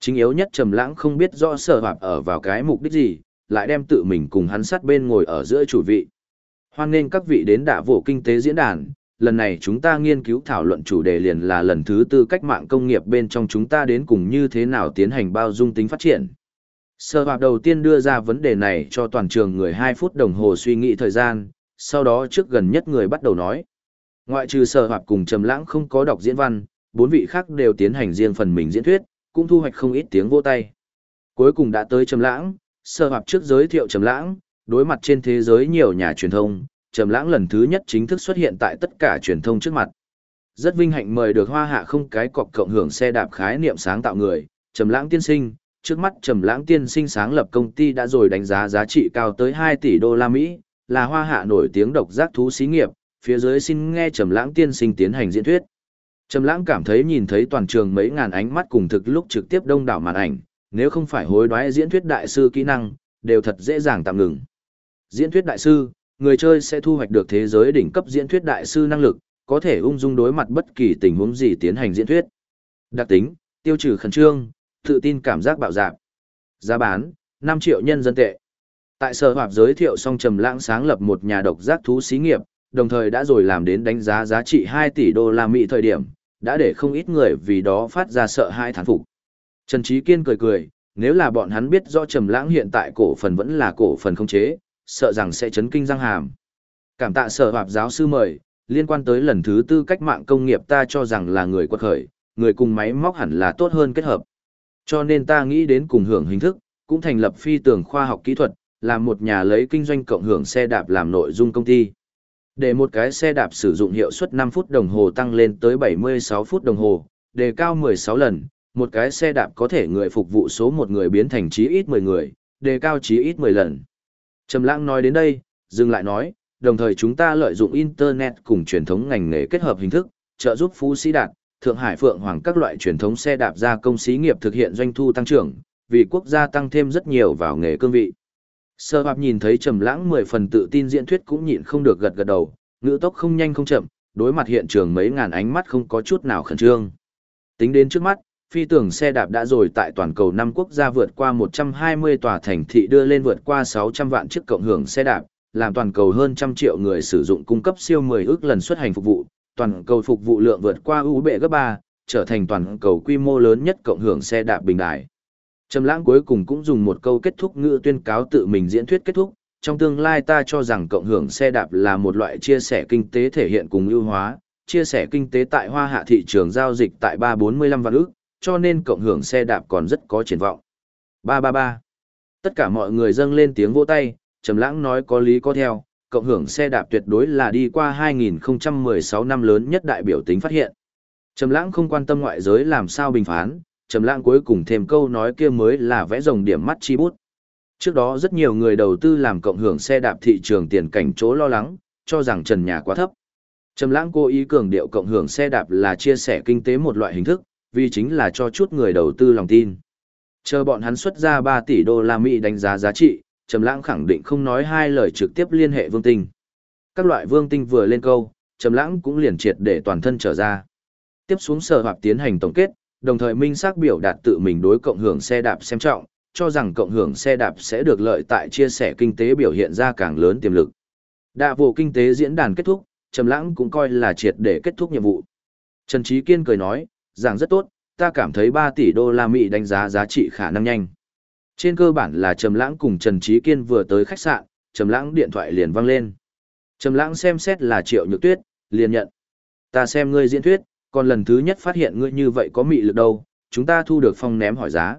Chính yếu nhất trầm lãng không biết rõ sở hoạt ở vào cái mục đích gì, lại đem tự mình cùng hắn sát bên ngồi ở giữa chủ vị. Hoan nghênh các vị đến đả vụ kinh tế diễn đàn, lần này chúng ta nghiên cứu thảo luận chủ đề liền là lần thứ tư cách mạng công nghiệp bên trong chúng ta đến cùng như thế nào tiến hành bao dung tính phát triển. Sở hoạt đầu tiên đưa ra vấn đề này cho toàn trường người 2 phút đồng hồ suy nghĩ thời gian, sau đó trước gần nhất người bắt đầu nói. Ngoại trừ sở hoạt cùng trầm lãng không có đọc diễn văn, bốn vị khác đều tiến hành riêng phần mình diễn thuyết, cũng thu hoạch không ít tiếng vỗ tay. Cuối cùng đã tới trầm lãng, sở hoạt trước giới thiệu trầm lãng, đối mặt trên thế giới nhiều nhà truyền thông, trầm lãng lần thứ nhất chính thức xuất hiện tại tất cả truyền thông trước mặt. Rất vinh hạnh mời được hoa hạ không cái cọc cộng hưởng xe đạp khái niệm sáng tạo người, trầm lãng tiên sinh, trước mắt trầm lãng tiên sinh sáng lập công ty đã rồi đánh giá giá trị cao tới 2 tỷ đô la Mỹ, là hoa hạ nổi tiếng độc giác thú xí nghiệp, phía dưới xin nghe trầm lãng tiên sinh tiến hành diễn thuyết. Trầm lãng cảm thấy nhìn thấy toàn trường mấy ngàn ánh mắt cùng thực lúc trực tiếp đông đảo màn ảnh, nếu không phải hối đoái diễn thuyết đại sư kỹ năng, đều thật dễ dàng tạm ngừng. Diễn thuyết đại sư, người chơi sẽ thu hoạch được thế giới đỉnh cấp diễn thuyết đại sư năng lực, có thể ung dung đối mặt bất kỳ tình huống gì tiến hành diễn thuyết. Đặc tính, tiêu trừ khẩn trương, tự tin cảm giác bạo dạn. Giá bán, 5 triệu nhân dân tệ. Tại sở hoạt giới thiệu xong Trầm Lãng sáng lập một nhà độc giác thú xí nghiệp, đồng thời đã rồi làm đến đánh giá giá trị 2 tỷ đô la Mỹ thời điểm, đã để không ít người vì đó phát ra sợ hãi thán phục. Trần Trí Kiên cười cười, nếu là bọn hắn biết rõ Trầm Lãng hiện tại cổ phần vẫn là cổ phần không chế, sợ rằng sẽ chấn kinh răng hàm. Cảm tạ sở hoạt giáo sư mời, liên quan tới lần thứ tư cách mạng công nghiệp ta cho rằng là người quật khởi, người cùng máy móc hẳn là tốt hơn kết hợp. Cho nên ta nghĩ đến cùng hưởng hình thức, cũng thành lập phi tường khoa học kỹ thuật, làm một nhà lấy kinh doanh cộng hưởng xe đạp làm nội dung công ty. Để một cái xe đạp sử dụng hiệu suất 5 phút đồng hồ tăng lên tới 76 phút đồng hồ, đề cao 16 lần, một cái xe đạp có thể người phục vụ số một người biến thành chí ít 10 người, đề cao chí ít 10 lần. Trầm Lãng nói đến đây, dừng lại nói, đồng thời chúng ta lợi dụng internet cùng truyền thống ngành nghề kết hợp hình thức, trợ giúp Phú Sĩ Đạt, Thượng Hải Phượng Hoàng các loại truyền thống xe đạp gia công xí nghiệp thực hiện doanh thu tăng trưởng, vì quốc gia tăng thêm rất nhiều vào nghề cương vị. Sơ Hoạt nhìn thấy Trầm Lãng mười phần tự tin diễn thuyết cũng nhịn không được gật gật đầu, ngữ tốc không nhanh không chậm, đối mặt hiện trường mấy ngàn ánh mắt không có chút nào khẩn trương. Tính đến trước mắt, phi tưởng xe đạp đã rồi tại toàn cầu năm quốc gia vượt qua 120 tòa thành thị đưa lên vượt qua 600 vạn chiếc cộng hưởng xe đạp, làm toàn cầu hơn trăm triệu người sử dụng cung cấp siêu 10 ước lần xuất hành phục vụ, toàn cầu phục vụ lượng vượt qua ưu bệ gấp 3, trở thành toàn cầu quy mô lớn nhất cộng hưởng xe đạp bình đại. Trầm lãng cuối cùng cũng dùng một câu kết thúc ngữ tuyên cáo tự mình diễn thuyết kết thúc, trong tương lai ta cho rằng cộng hưởng xe đạp là một loại chia sẻ kinh tế thể hiện cùng ưu hóa, chia sẻ kinh tế tại hoa hạ thị trường giao dịch tại 345 vạn ước, cho nên cộng hưởng xe đạp còn rất có triển vọng. 333. Tất cả mọi người dâng lên tiếng vỗ tay, Trầm Lãng nói có lý có theo, cộng hưởng xe đạp tuyệt đối là đi qua 2016 năm lớn nhất đại biểu tính phát hiện. Trầm Lãng không quan tâm ngoại giới làm sao bình phán, Trầm Lãng cuối cùng thêm câu nói kia mới là vẽ rồng điểm mắt chi bút. Trước đó rất nhiều người đầu tư làm cộng hưởng xe đạp thị trường tiền cảnh chỗ lo lắng, cho rằng trần nhà quá thấp. Trầm Lãng cố ý cường điệu cộng hưởng xe đạp là chia sẻ kinh tế một loại hình thức, vì chính là cho chút người đầu tư lòng tin. Chờ bọn hắn xuất ra 3 tỷ đô la Mỹ đánh giá giá trị, Trầm Lãng khẳng định không nói hai lời trực tiếp liên hệ Vương Tinh. Các loại Vương Tinh vừa lên câu, Trầm Lãng cũng liền triệt để toàn thân trở ra. Tiếp xuống sở hoạt tiến hành tổng kết, đồng thời minh xác biểu đạt tự mình đối cộng hưởng xe đạp xem trọng, cho rằng cộng hưởng xe đạp sẽ được lợi tại chia sẻ kinh tế biểu hiện ra càng lớn tiềm lực. Đạ vụ kinh tế diễn đàn kết thúc, Trầm Lãng cũng coi là triệt để kết thúc nhiệm vụ. Trần Chí Kiên cười nói, giảng rất tốt, ta cảm thấy 3 tỷ đô la Mỹ đánh giá giá trị khả năng nhanh. Trên cơ bản là Trầm Lãng cùng Trần Trí Kiên vừa tới khách sạn, Trầm Lãng điện thoại liền vang lên. Trầm Lãng xem xét là Triệu Nhược Tuyết, liền nhận. Ta xem ngươi diễn thuyết, còn lần thứ nhất phát hiện ngươi như vậy có mị lực đâu, chúng ta thu được phong ném hỏi giá.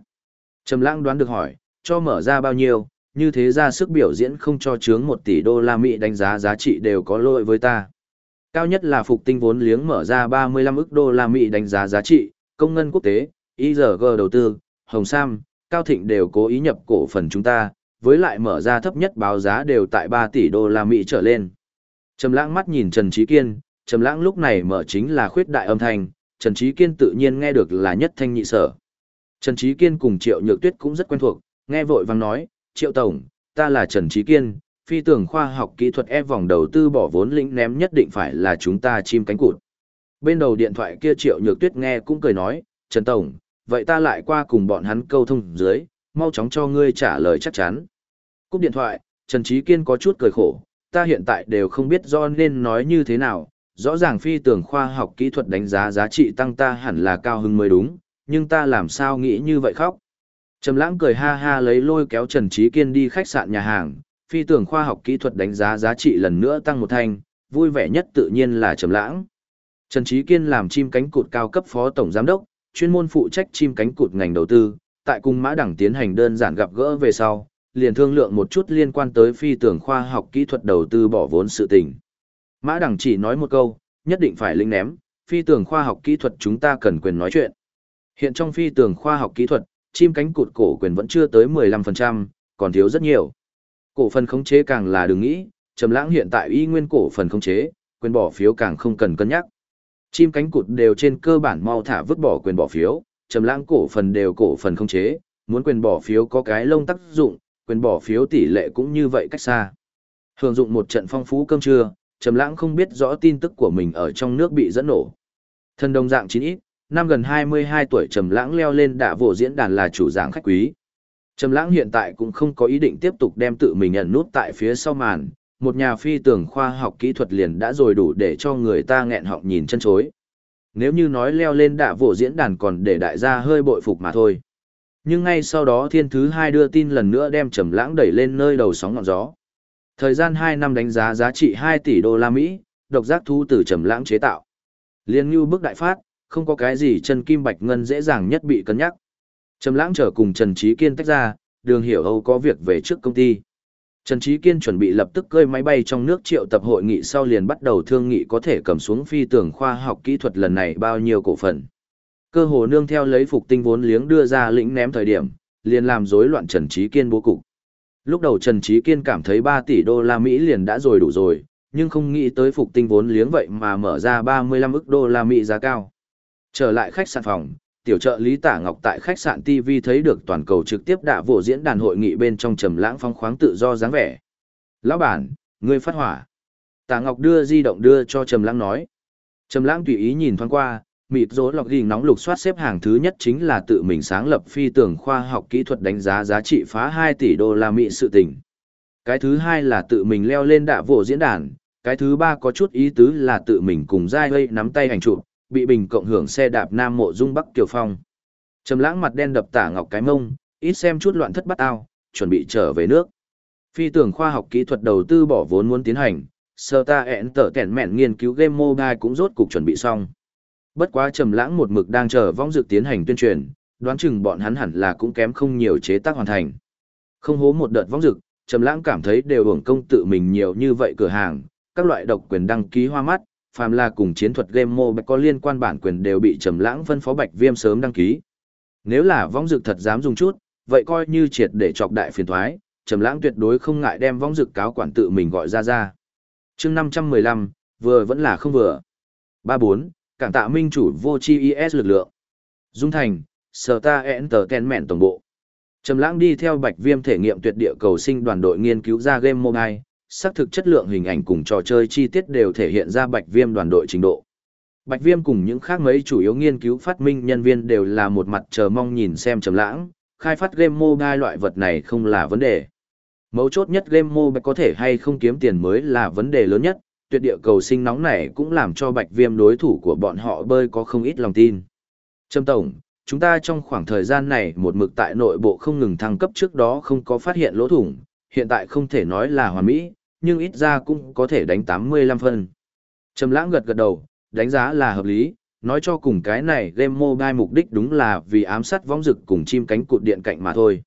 Trầm Lãng đoán được hỏi, cho mở ra bao nhiêu, như thế ra sức biểu diễn không cho chướng 1 tỷ đô la Mỹ đánh giá giá trị đều có lỗi với ta. Cao nhất là phục tinh vốn liếng mở ra 35 ức đô la Mỹ đánh giá giá trị, công ngân quốc tế, IRG đầu tư, Hồng Sam, Cao Thịnh đều cố ý nhập cổ phần chúng ta, với lại mở ra thấp nhất báo giá đều tại 3 tỷ đô la Mỹ trở lên. Trầm lãng mắt nhìn Trần Trí Kiên, Trầm lãng lúc này mở chính là khuyết đại âm thanh, Trần Trí Kiên tự nhiên nghe được là nhất thanh nhị sở. Trần Trí Kiên cùng Triệu Nhược Tuyết cũng rất quen thuộc, nghe vội vàng nói, Triệu Tổng, ta là Trần Trí Kiên, phi tưởng khoa học kỹ thuật ép vòng đầu tư bỏ vốn lĩnh ném nhất định phải là chúng ta chim cánh cụt. Bên đầu điện thoại kia Triệu Nhược Tuyết nghe cũng cười nói, Trần Tổng, vậy ta lại qua cùng bọn hắn câu thông dưới, mau chóng cho ngươi trả lời chắc chắn. Cúp điện thoại, Trần Trí Kiên có chút cười khổ, ta hiện tại đều không biết do nên nói như thế nào, rõ ràng phi tưởng khoa học kỹ thuật đánh giá giá trị tăng ta hẳn là cao hơn mới đúng, nhưng ta làm sao nghĩ như vậy khóc. Trầm lãng cười ha ha lấy lôi kéo Trần Trí Kiên đi khách sạn nhà hàng, phi tưởng khoa học kỹ thuật đánh giá giá trị lần nữa tăng một thanh, vui vẻ nhất tự nhiên là Trầm lãng. Trần Trí Kiên làm chim cánh cụt cao cấp phó tổng giám đốc, chuyên môn phụ trách chim cánh cụt ngành đầu tư, tại cùng Mã Đẳng tiến hành đơn giản gặp gỡ về sau, liền thương lượng một chút liên quan tới phi tưởng khoa học kỹ thuật đầu tư bỏ vốn sự tình. Mã Đẳng chỉ nói một câu, nhất định phải linh ném, phi tưởng khoa học kỹ thuật chúng ta cần quyền nói chuyện. Hiện trong phi tưởng khoa học kỹ thuật, chim cánh cụt cổ quyền vẫn chưa tới 15%, còn thiếu rất nhiều. Cổ phần khống chế càng là đừng nghĩ, Trầm Lãng hiện tại y nguyên cổ phần khống chế, quyền bỏ phiếu càng không cần cân nhắc. Chim cánh cụt đều trên cơ bản mau thả vứt bỏ quyền bỏ phiếu, Trầm Lãng cổ phần đều cổ phần không chế, muốn quyền bỏ phiếu có cái lông tác dụng, quyền bỏ phiếu tỷ lệ cũng như vậy cách xa. Hưởng dụng một trận phong phú cơm trưa, Trầm Lãng không biết rõ tin tức của mình ở trong nước bị dẫn nổ. Thân đồng dạng chín ít, năm gần 22 tuổi Trầm Lãng leo lên đả vụ diễn đàn là chủ giảng khách quý. Trầm Lãng hiện tại cũng không có ý định tiếp tục đem tự mình ẩn nút tại phía sau màn, một nhà phi tưởng khoa học kỹ thuật liền đã rồi đủ để cho người ta nghẹn họng nhìn chân chối. Nếu như nói leo lên đạ vụ diễn đàn còn để đại gia hơi bội phục mà thôi. Nhưng ngay sau đó thiên thứ hai đưa tin lần nữa đem Trầm Lãng đẩy lên nơi đầu sóng ngọn gió. Thời gian 2 năm đánh giá giá trị 2 tỷ đô la Mỹ, độc giác thu từ Trầm Lãng chế tạo. Liên như bước đại phát, không có cái gì chân kim bạch ngân dễ dàng nhất bị cân nhắc. Trầm lãng trở cùng Trần Trí Kiên tách ra, đường hiểu Âu có việc về trước công ty. Trần Trí Kiên chuẩn bị lập tức cơi máy bay trong nước triệu tập hội nghị sau liền bắt đầu thương nghị có thể cầm xuống phi tưởng khoa học kỹ thuật lần này bao nhiêu cổ phần. Cơ hồ nương theo lấy phục tinh vốn liếng đưa ra lĩnh ném thời điểm, liền làm rối loạn Trần Trí Kiên bố cục. Lúc đầu Trần Trí Kiên cảm thấy 3 tỷ đô la Mỹ liền đã rồi đủ rồi, nhưng không nghĩ tới phục tinh vốn liếng vậy mà mở ra 35 ức đô la Mỹ giá cao. Trở lại khách sạn phòng, tiểu trợ lý Tả Ngọc tại khách sạn TV thấy được toàn cầu trực tiếp đạ vỗ diễn đàn hội nghị bên trong trầm lãng phong khoáng tự do dáng vẻ. "Lão bản, ngươi phát hỏa." Tả Ngọc đưa di động đưa cho Trầm Lãng nói. Trầm Lãng tùy ý nhìn thoáng qua, mịt rối lọc ghi nóng lục soát xếp hàng thứ nhất chính là tự mình sáng lập phi tưởng khoa học kỹ thuật đánh giá giá trị phá 2 tỷ đô la Mỹ sự tình. Cái thứ hai là tự mình leo lên đạ vỗ diễn đàn, cái thứ ba có chút ý tứ là tự mình cùng Giai Hây nắm tay hành chụp, bị bình cộng hưởng xe đạp Nam Mộ Dung Bắc Kiều Phong. Trầm lãng mặt đen đập tả ngọc cái mông, ít xem chút loạn thất bắt ao, chuẩn bị trở về nước. Phi tưởng khoa học kỹ thuật đầu tư bỏ vốn muốn tiến hành, sơ ta ẹn tở tẻn mẹn nghiên cứu game mobile cũng rốt cục chuẩn bị xong. Bất quá trầm lãng một mực đang chờ vong dự tiến hành tuyên truyền, đoán chừng bọn hắn hẳn là cũng kém không nhiều chế tác hoàn thành. Không hố một đợt vong dực trầm lãng cảm thấy đều hưởng công tự mình nhiều như vậy cửa hàng, các loại độc quyền đăng ký hoa mắt, phàm là cùng chiến thuật game mobile có liên quan bản quyền đều bị trầm lãng phân phó Bạch Viêm sớm đăng ký. Nếu là võng dược thật dám dùng chút, vậy coi như triệt để chọc đại phiền toái, trầm lãng tuyệt đối không ngại đem võng dược cáo quản tự mình gọi ra ra. Chương 515, vừa vẫn là không vừa. 34, cảng tạ minh chủ vô chi IS lực lượng. Dung Thành, Sở Ta Entertainment tổng bộ. Trầm lãng đi theo Bạch Viêm thể nghiệm tuyệt địa cầu sinh đoàn đội nghiên cứu ra game mobile, xác thực chất lượng hình ảnh cùng trò chơi chi tiết đều thể hiện ra Bạch Viêm đoàn đội trình độ. Bạch Viêm cùng những khác mấy chủ yếu nghiên cứu phát minh nhân viên đều là một mặt chờ mong nhìn xem trầm lãng, khai phát game mobile loại vật này không là vấn đề. Mấu chốt nhất game mobile có thể hay không kiếm tiền mới là vấn đề lớn nhất, tuyệt địa cầu sinh nóng này cũng làm cho Bạch Viêm đối thủ của bọn họ bơi có không ít lòng tin. Trâm Tổng, chúng ta trong khoảng thời gian này một mực tại nội bộ không ngừng thăng cấp trước đó không có phát hiện lỗ thủng, hiện tại không thể nói là hoàn mỹ, nhưng ít ra cũng có thể đánh 85 phân. Trầm lãng gật gật đầu, đánh giá là hợp lý, nói cho cùng cái này game mobile mục đích đúng là vì ám sát vong rực cùng chim cánh cụt điện cạnh mà thôi.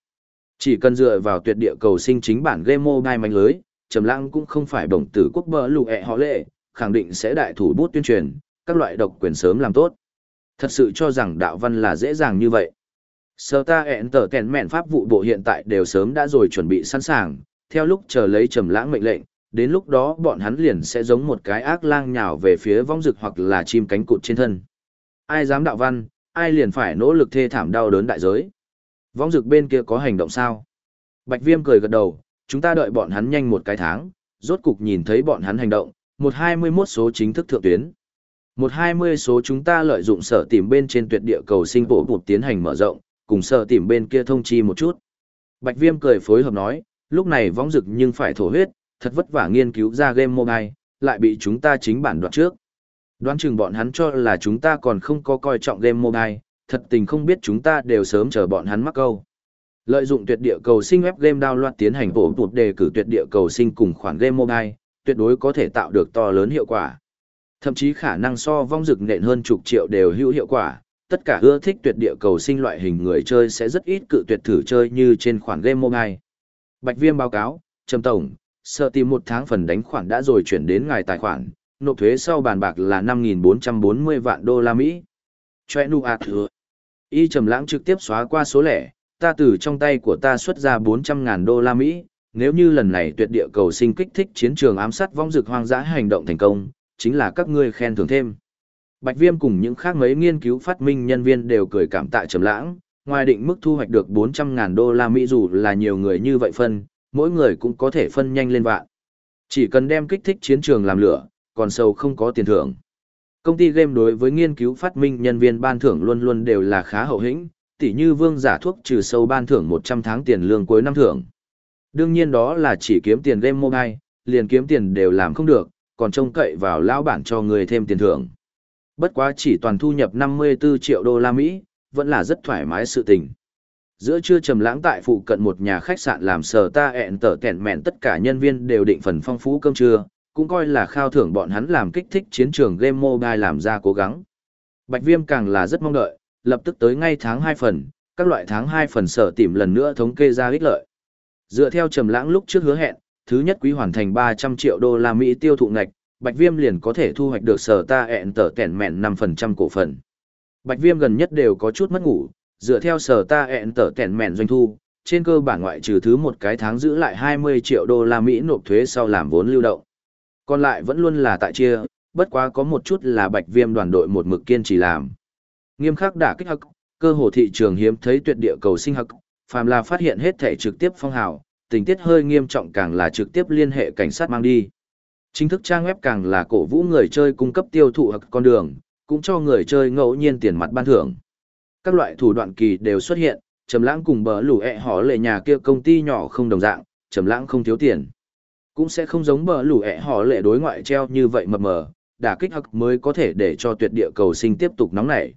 Chỉ cần dựa vào tuyệt địa cầu sinh chính bản game mobile mạnh lưới, Trầm lãng cũng không phải đồng tử quốc bờ lù ẹ họ lệ, khẳng định sẽ đại thủ bút tuyên truyền, các loại độc quyền sớm làm tốt. Thật sự cho rằng đạo văn là dễ dàng như vậy. Sở ta ẹn tờ kèn mẹn pháp vụ bộ hiện tại đều sớm đã rồi chuẩn bị sẵn sàng, theo lúc chờ lấy trầm lãng mệnh lệnh, đến lúc đó bọn hắn liền sẽ giống một cái ác lang nhào về phía vong rực hoặc là chim cánh cụt trên thân. Ai dám đạo văn, ai liền phải nỗ lực thê thảm đau đớn đại giới. Vong rực bên kia có hành động sao? Bạch Viêm cười gật đầu, chúng ta đợi bọn hắn nhanh một cái tháng, rốt cục nhìn thấy bọn hắn hành động, một hai mươi 121 số chính thức thượng tuyến. Một hai mươi số chúng ta lợi dụng sở tìm bên trên tuyệt địa cầu sinh bộ bụt tiến hành mở rộng, cùng sở tìm bên kia thông chi một chút. Bạch Viêm cười phối hợp nói, lúc này vong rực nhưng phải thổ huyết, thật vất vả nghiên cứu ra game mobile, lại bị chúng ta chính bản đoạt trước. Đoán chừng bọn hắn cho là chúng ta còn không có coi trọng game mobile, thật tình không biết chúng ta đều sớm chờ bọn hắn mắc câu. Lợi dụng tuyệt địa cầu sinh web game download tiến hành bổ tụt đề cử tuyệt địa cầu sinh cùng khoản game mobile, tuyệt đối có thể tạo được to lớn hiệu quả. Thậm chí khả năng so vong rực nện hơn chục triệu đều hữu hiệu quả, tất cả ưa thích tuyệt địa cầu sinh loại hình người chơi sẽ rất ít cự tuyệt thử chơi như trên khoản game mobile. Bạch Viêm báo cáo, Trầm Tổng, sợ tìm một tháng phần đánh khoản đã rồi chuyển đến ngài tài khoản, nộp thuế sau bàn bạc là 5.440 vạn đô la Mỹ. Chòe nụ ạt thừa. Y trầm lãng trực tiếp xóa qua số lẻ, ta từ trong tay của ta xuất ra 400.000 đô la Mỹ, nếu như lần này tuyệt địa cầu sinh kích thích chiến trường ám sát vong dực hoang dã hành động thành công, chính là các ngươi khen thưởng thêm. Bạch Viêm cùng những khác mấy nghiên cứu phát minh nhân viên đều cười cảm tạ trầm lãng, ngoài định mức thu hoạch được 400.000 đô la Mỹ dù là nhiều người như vậy phân, mỗi người cũng có thể phân nhanh lên vạn. Chỉ cần đem kích thích chiến trường làm lửa, còn sâu không có tiền thưởng. Công ty game đối với nghiên cứu phát minh nhân viên ban thưởng luôn luôn đều là khá hậu hĩnh, tỉ như vương giả thuốc trừ sâu ban thưởng 100 tháng tiền lương cuối năm thưởng. Đương nhiên đó là chỉ kiếm tiền game mobile, liền kiếm tiền đều làm không được, còn trông cậy vào lão bản cho người thêm tiền thưởng. Bất quá chỉ toàn thu nhập 54 triệu đô la Mỹ, vẫn là rất thoải mái sự tình. Giữa trưa trầm lãng tại phụ cận một nhà khách sạn làm sở ta ẹn tở kẹn mẹn tất cả nhân viên đều định phần phong phú cơm trưa, cũng coi là khao thưởng bọn hắn làm kích thích chiến trường game mobile làm ra cố gắng. Bạch Viêm càng là rất mong đợi, lập tức tới ngay tháng 2 phần, các loại tháng 2 phần sở tìm lần nữa thống kê ra ích lợi. Dựa theo trầm lãng lúc trước hứa hẹn, thứ nhất quý hoàn thành 300 triệu đô la Mỹ tiêu thụ ngạch, Bạch Viêm liền có thể thu hoạch được sở ta ẹn tở kẻn mẹn 5% cổ phần. Bạch Viêm gần nhất đều có chút mất ngủ, dựa theo sở ta ẹn tở kẻn mẹn doanh thu, trên cơ bản ngoại trừ thứ một cái tháng giữ lại 20 triệu đô la Mỹ nộp thuế sau làm vốn lưu động. Còn lại vẫn luôn là tại chia, bất quá có một chút là Bạch Viêm đoàn đội một mực kiên trì làm. Nghiêm khắc đả kích hắc, cơ hồ thị trường hiếm thấy tuyệt địa cầu sinh hắc, phàm là phát hiện hết thể trực tiếp phong hào, tình tiết hơi nghiêm trọng càng là trực tiếp liên hệ cảnh sát mang đi. Chính thức trang web càng là cổ vũ người chơi cung cấp tiêu thụ hoặc con đường, cũng cho người chơi ngẫu nhiên tiền mặt ban thưởng. Các loại thủ đoạn kỳ đều xuất hiện, Trầm Lãng cùng bờ lũ ẹ họ lệ nhà kia công ty nhỏ không đồng dạng, Trầm Lãng không thiếu tiền. Cũng sẽ không giống bờ lũ ẹ họ lệ đối ngoại treo như vậy mập mờ, đả kích hắc mới có thể để cho tuyệt địa cầu sinh tiếp tục nóng nảy.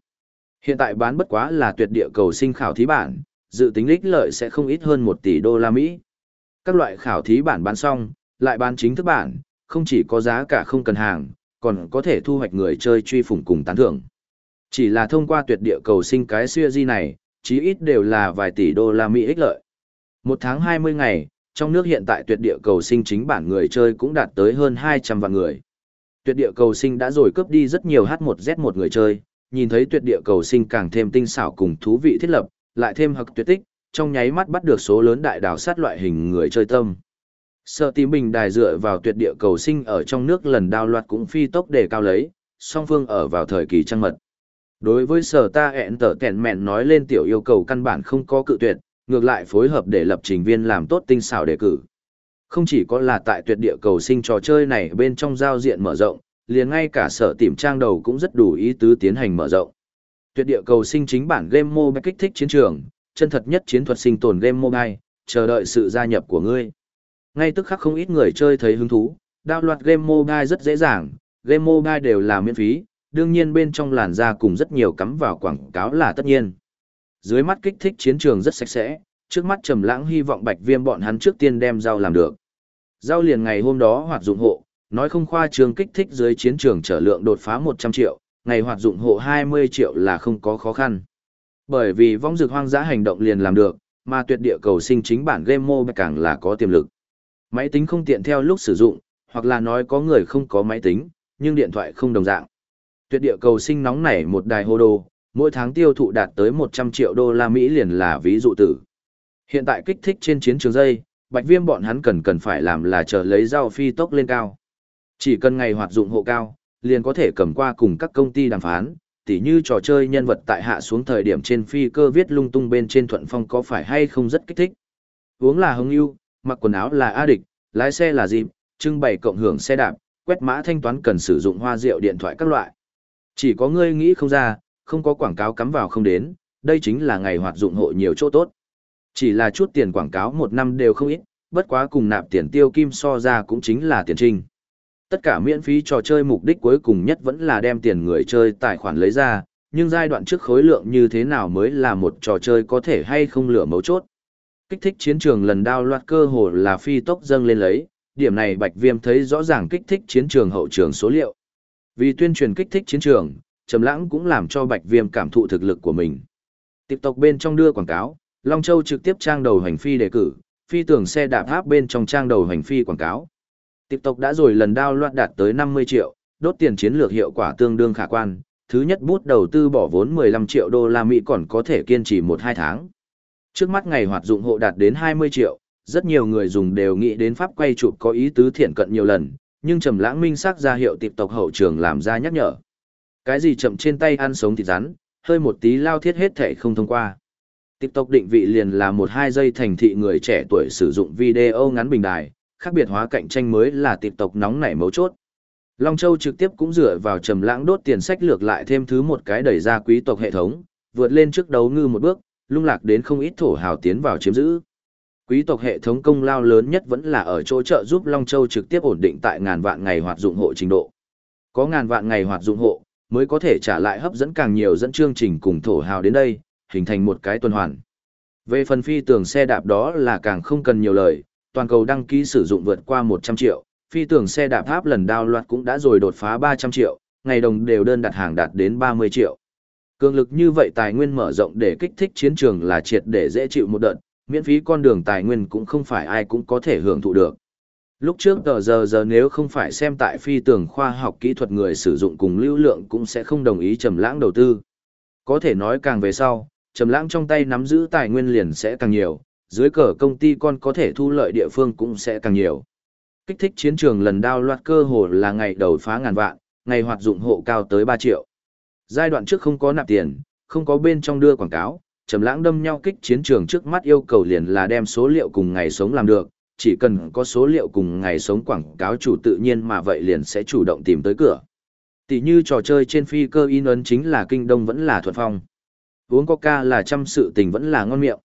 Hiện tại bán bất quá là tuyệt địa cầu sinh khảo thí bản, dự tính lích lợi sẽ không ít hơn 1 tỷ đô la Mỹ. Các loại khảo thí bản bán xong, lại bán chính thức bản, không chỉ có giá cả không cần hàng, còn có thể thu hoạch người chơi truy phủng cùng tán thưởng. Chỉ là thông qua tuyệt địa cầu sinh cái xưa di này, chí ít đều là vài tỷ đô la Mỹ ích lợi. Một tháng 20 ngày, trong nước hiện tại tuyệt địa cầu sinh chính bản người chơi cũng đạt tới hơn 200 vạn người. Tuyệt địa cầu sinh đã rồi cướp đi rất nhiều H1Z1 người chơi, nhìn thấy tuyệt địa cầu sinh càng thêm tinh xảo cùng thú vị thiết lập, lại thêm hậc tuyệt tích, trong nháy mắt bắt được số lớn đại đảo sát loại hình người chơi tâm. Sợ tím bình đài dựa vào tuyệt địa cầu sinh ở trong nước lần đao loạt cũng phi tốc để cao lấy, song phương ở vào thời kỳ trăng mật. Đối với sở ta ẹn tở kẹn mẹn nói lên tiểu yêu cầu căn bản không có cự tuyệt, ngược lại phối hợp để lập trình viên làm tốt tinh xảo đề cử. Không chỉ có là tại tuyệt địa cầu sinh trò chơi này bên trong giao diện mở rộng, liền ngay cả sở tìm trang đầu cũng rất đủ ý tứ tiến hành mở rộng. Tuyệt địa cầu sinh chính bản game mobile kích thích chiến trường, chân thật nhất chiến thuật sinh tồn game mobile, chờ đợi sự gia nhập của ngươi. Ngay tức khắc không ít người chơi thấy hứng thú, download game mobile rất dễ dàng, game mobile đều là miễn phí, đương nhiên bên trong làn da cùng rất nhiều cắm vào quảng cáo là tất nhiên. Dưới mắt kích thích chiến trường rất sạch sẽ, trước mắt trầm lãng hy vọng bạch viêm bọn hắn trước tiên đem rau làm được. Rau liền ngày hôm đó hoạt dụng hộ, nói không khoa trương kích thích dưới chiến trường trở lượng đột phá 100 triệu, ngày hoạt dụng hộ 20 triệu là không có khó khăn. Bởi vì vong dược hoang dã hành động liền làm được, mà tuyệt địa cầu sinh chính bản game mobile càng là có tiềm lực. Máy tính không tiện theo lúc sử dụng, hoặc là nói có người không có máy tính, nhưng điện thoại không đồng dạng. Tuyệt địa cầu sinh nóng nảy một đài hô đô, mỗi tháng tiêu thụ đạt tới 100 triệu đô la Mỹ liền là ví dụ tử. Hiện tại kích thích trên chiến trường dây, bạch viêm bọn hắn cần cần phải làm là chờ lấy rau phi tốc lên cao. Chỉ cần ngày hoạt dụng hộ cao, liền có thể cầm qua cùng các công ty đàm phán, tỉ như trò chơi nhân vật tại hạ xuống thời điểm trên phi cơ viết lung tung bên trên thuận phong có phải hay không rất kích thích. Uống là hứng yêu mặc quần áo là A địch, lái xe là dịp, trưng bày cộng hưởng xe đạp, quét mã thanh toán cần sử dụng hoa rượu điện thoại các loại. Chỉ có ngươi nghĩ không ra, không có quảng cáo cắm vào không đến, đây chính là ngày hoạt dụng hộ nhiều chỗ tốt. Chỉ là chút tiền quảng cáo một năm đều không ít, bất quá cùng nạp tiền tiêu kim so ra cũng chính là tiền trinh. Tất cả miễn phí trò chơi mục đích cuối cùng nhất vẫn là đem tiền người chơi tài khoản lấy ra, nhưng giai đoạn trước khối lượng như thế nào mới là một trò chơi có thể hay không lửa mấu chốt. Kích thích chiến trường lần đao loạt cơ hồ là phi tốc dâng lên lấy, điểm này Bạch Viêm thấy rõ ràng kích thích chiến trường hậu trường số liệu. Vì tuyên truyền kích thích chiến trường, Trầm Lãng cũng làm cho Bạch Viêm cảm thụ thực lực của mình. Tiếp tục bên trong đưa quảng cáo, Long Châu trực tiếp trang đầu hành phi đề cử, phi tưởng xe đạp áp bên trong trang đầu hành phi quảng cáo. Tiếp tục đã rồi lần đao loạt đạt tới 50 triệu, đốt tiền chiến lược hiệu quả tương đương khả quan, thứ nhất bút đầu tư bỏ vốn 15 triệu đô la Mỹ còn có thể kiên trì 1-2 tháng. Trước mắt ngày hoạt dụng hộ đạt đến 20 triệu, rất nhiều người dùng đều nghĩ đến pháp quay chụp có ý tứ thiện cận nhiều lần, nhưng Trầm Lãng Minh sắc ra hiệu tiếp tộc hậu trường làm ra nhắc nhở. Cái gì chậm trên tay ăn sống thịt rắn, hơi một tí lao thiết hết thể không thông qua. Tiếp tộc định vị liền là một hai giây thành thị người trẻ tuổi sử dụng video ngắn bình đài, khác biệt hóa cạnh tranh mới là tiếp tộc nóng nảy mấu chốt. Long Châu trực tiếp cũng dựa vào trầm lãng đốt tiền sách lược lại thêm thứ một cái đẩy ra quý tộc hệ thống, vượt lên trước đấu ngư một bước, lung lạc đến không ít thổ hào tiến vào chiếm giữ. Quý tộc hệ thống công lao lớn nhất vẫn là ở chỗ trợ giúp Long Châu trực tiếp ổn định tại ngàn vạn ngày hoạt dụng hộ trình độ. Có ngàn vạn ngày hoạt dụng hộ, mới có thể trả lại hấp dẫn càng nhiều dẫn chương trình cùng thổ hào đến đây, hình thành một cái tuần hoàn. Về phần phi tường xe đạp đó là càng không cần nhiều lời, toàn cầu đăng ký sử dụng vượt qua 100 triệu, phi tường xe đạp tháp lần đao loạt cũng đã rồi đột phá 300 triệu, ngày đồng đều đơn đặt hàng đạt đến 30 triệu. Cường lực như vậy tài nguyên mở rộng để kích thích chiến trường là triệt để dễ chịu một đợt, miễn phí con đường tài nguyên cũng không phải ai cũng có thể hưởng thụ được. Lúc trước tờ giờ giờ nếu không phải xem tại phi tường khoa học kỹ thuật người sử dụng cùng lưu lượng cũng sẽ không đồng ý trầm lãng đầu tư. Có thể nói càng về sau, trầm lãng trong tay nắm giữ tài nguyên liền sẽ càng nhiều, dưới cờ công ty con có thể thu lợi địa phương cũng sẽ càng nhiều. Kích thích chiến trường lần đao loạt cơ hồ là ngày đầu phá ngàn vạn, ngày hoạt dụng hộ cao tới 3 triệu. Giai đoạn trước không có nạp tiền, không có bên trong đưa quảng cáo, trầm lãng đâm nhau kích chiến trường trước mắt yêu cầu liền là đem số liệu cùng ngày sống làm được, chỉ cần có số liệu cùng ngày sống quảng cáo chủ tự nhiên mà vậy liền sẽ chủ động tìm tới cửa. Tỷ như trò chơi trên phi cơ in ấn chính là kinh đông vẫn là thuận phong. Uống coca là trăm sự tình vẫn là ngon miệng.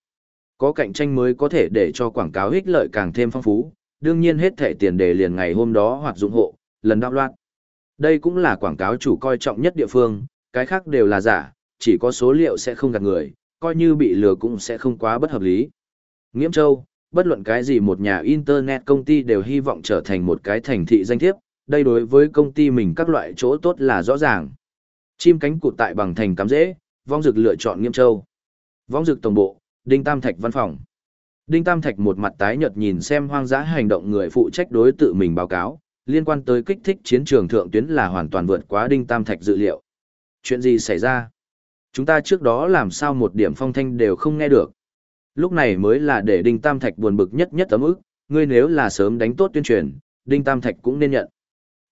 Có cạnh tranh mới có thể để cho quảng cáo ích lợi càng thêm phong phú, đương nhiên hết thẻ tiền đề liền ngày hôm đó hoặc dụng hộ, lần đạo loạt. Đây cũng là quảng cáo chủ coi trọng nhất địa phương, cái khác đều là giả, chỉ có số liệu sẽ không gạt người, coi như bị lừa cũng sẽ không quá bất hợp lý. Nghiễm Châu, bất luận cái gì một nhà internet công ty đều hy vọng trở thành một cái thành thị danh thiếp, đây đối với công ty mình các loại chỗ tốt là rõ ràng. Chim cánh cụt tại bằng thành cắm dễ, vong dực lựa chọn Nghiễm Châu. Vong dực tổng bộ, Đinh Tam Thạch văn phòng. Đinh Tam Thạch một mặt tái nhợt nhìn xem hoang dã hành động người phụ trách đối tự mình báo cáo, liên quan tới kích thích chiến trường thượng tuyến là hoàn toàn vượt quá Đinh Tam Thạch dự liệu. Chuyện gì xảy ra? Chúng ta trước đó làm sao một điểm phong thanh đều không nghe được. Lúc này mới là để Đinh Tam Thạch buồn bực nhất nhất tấm ức, ngươi nếu là sớm đánh tốt tuyên truyền, Đinh Tam Thạch cũng nên nhận.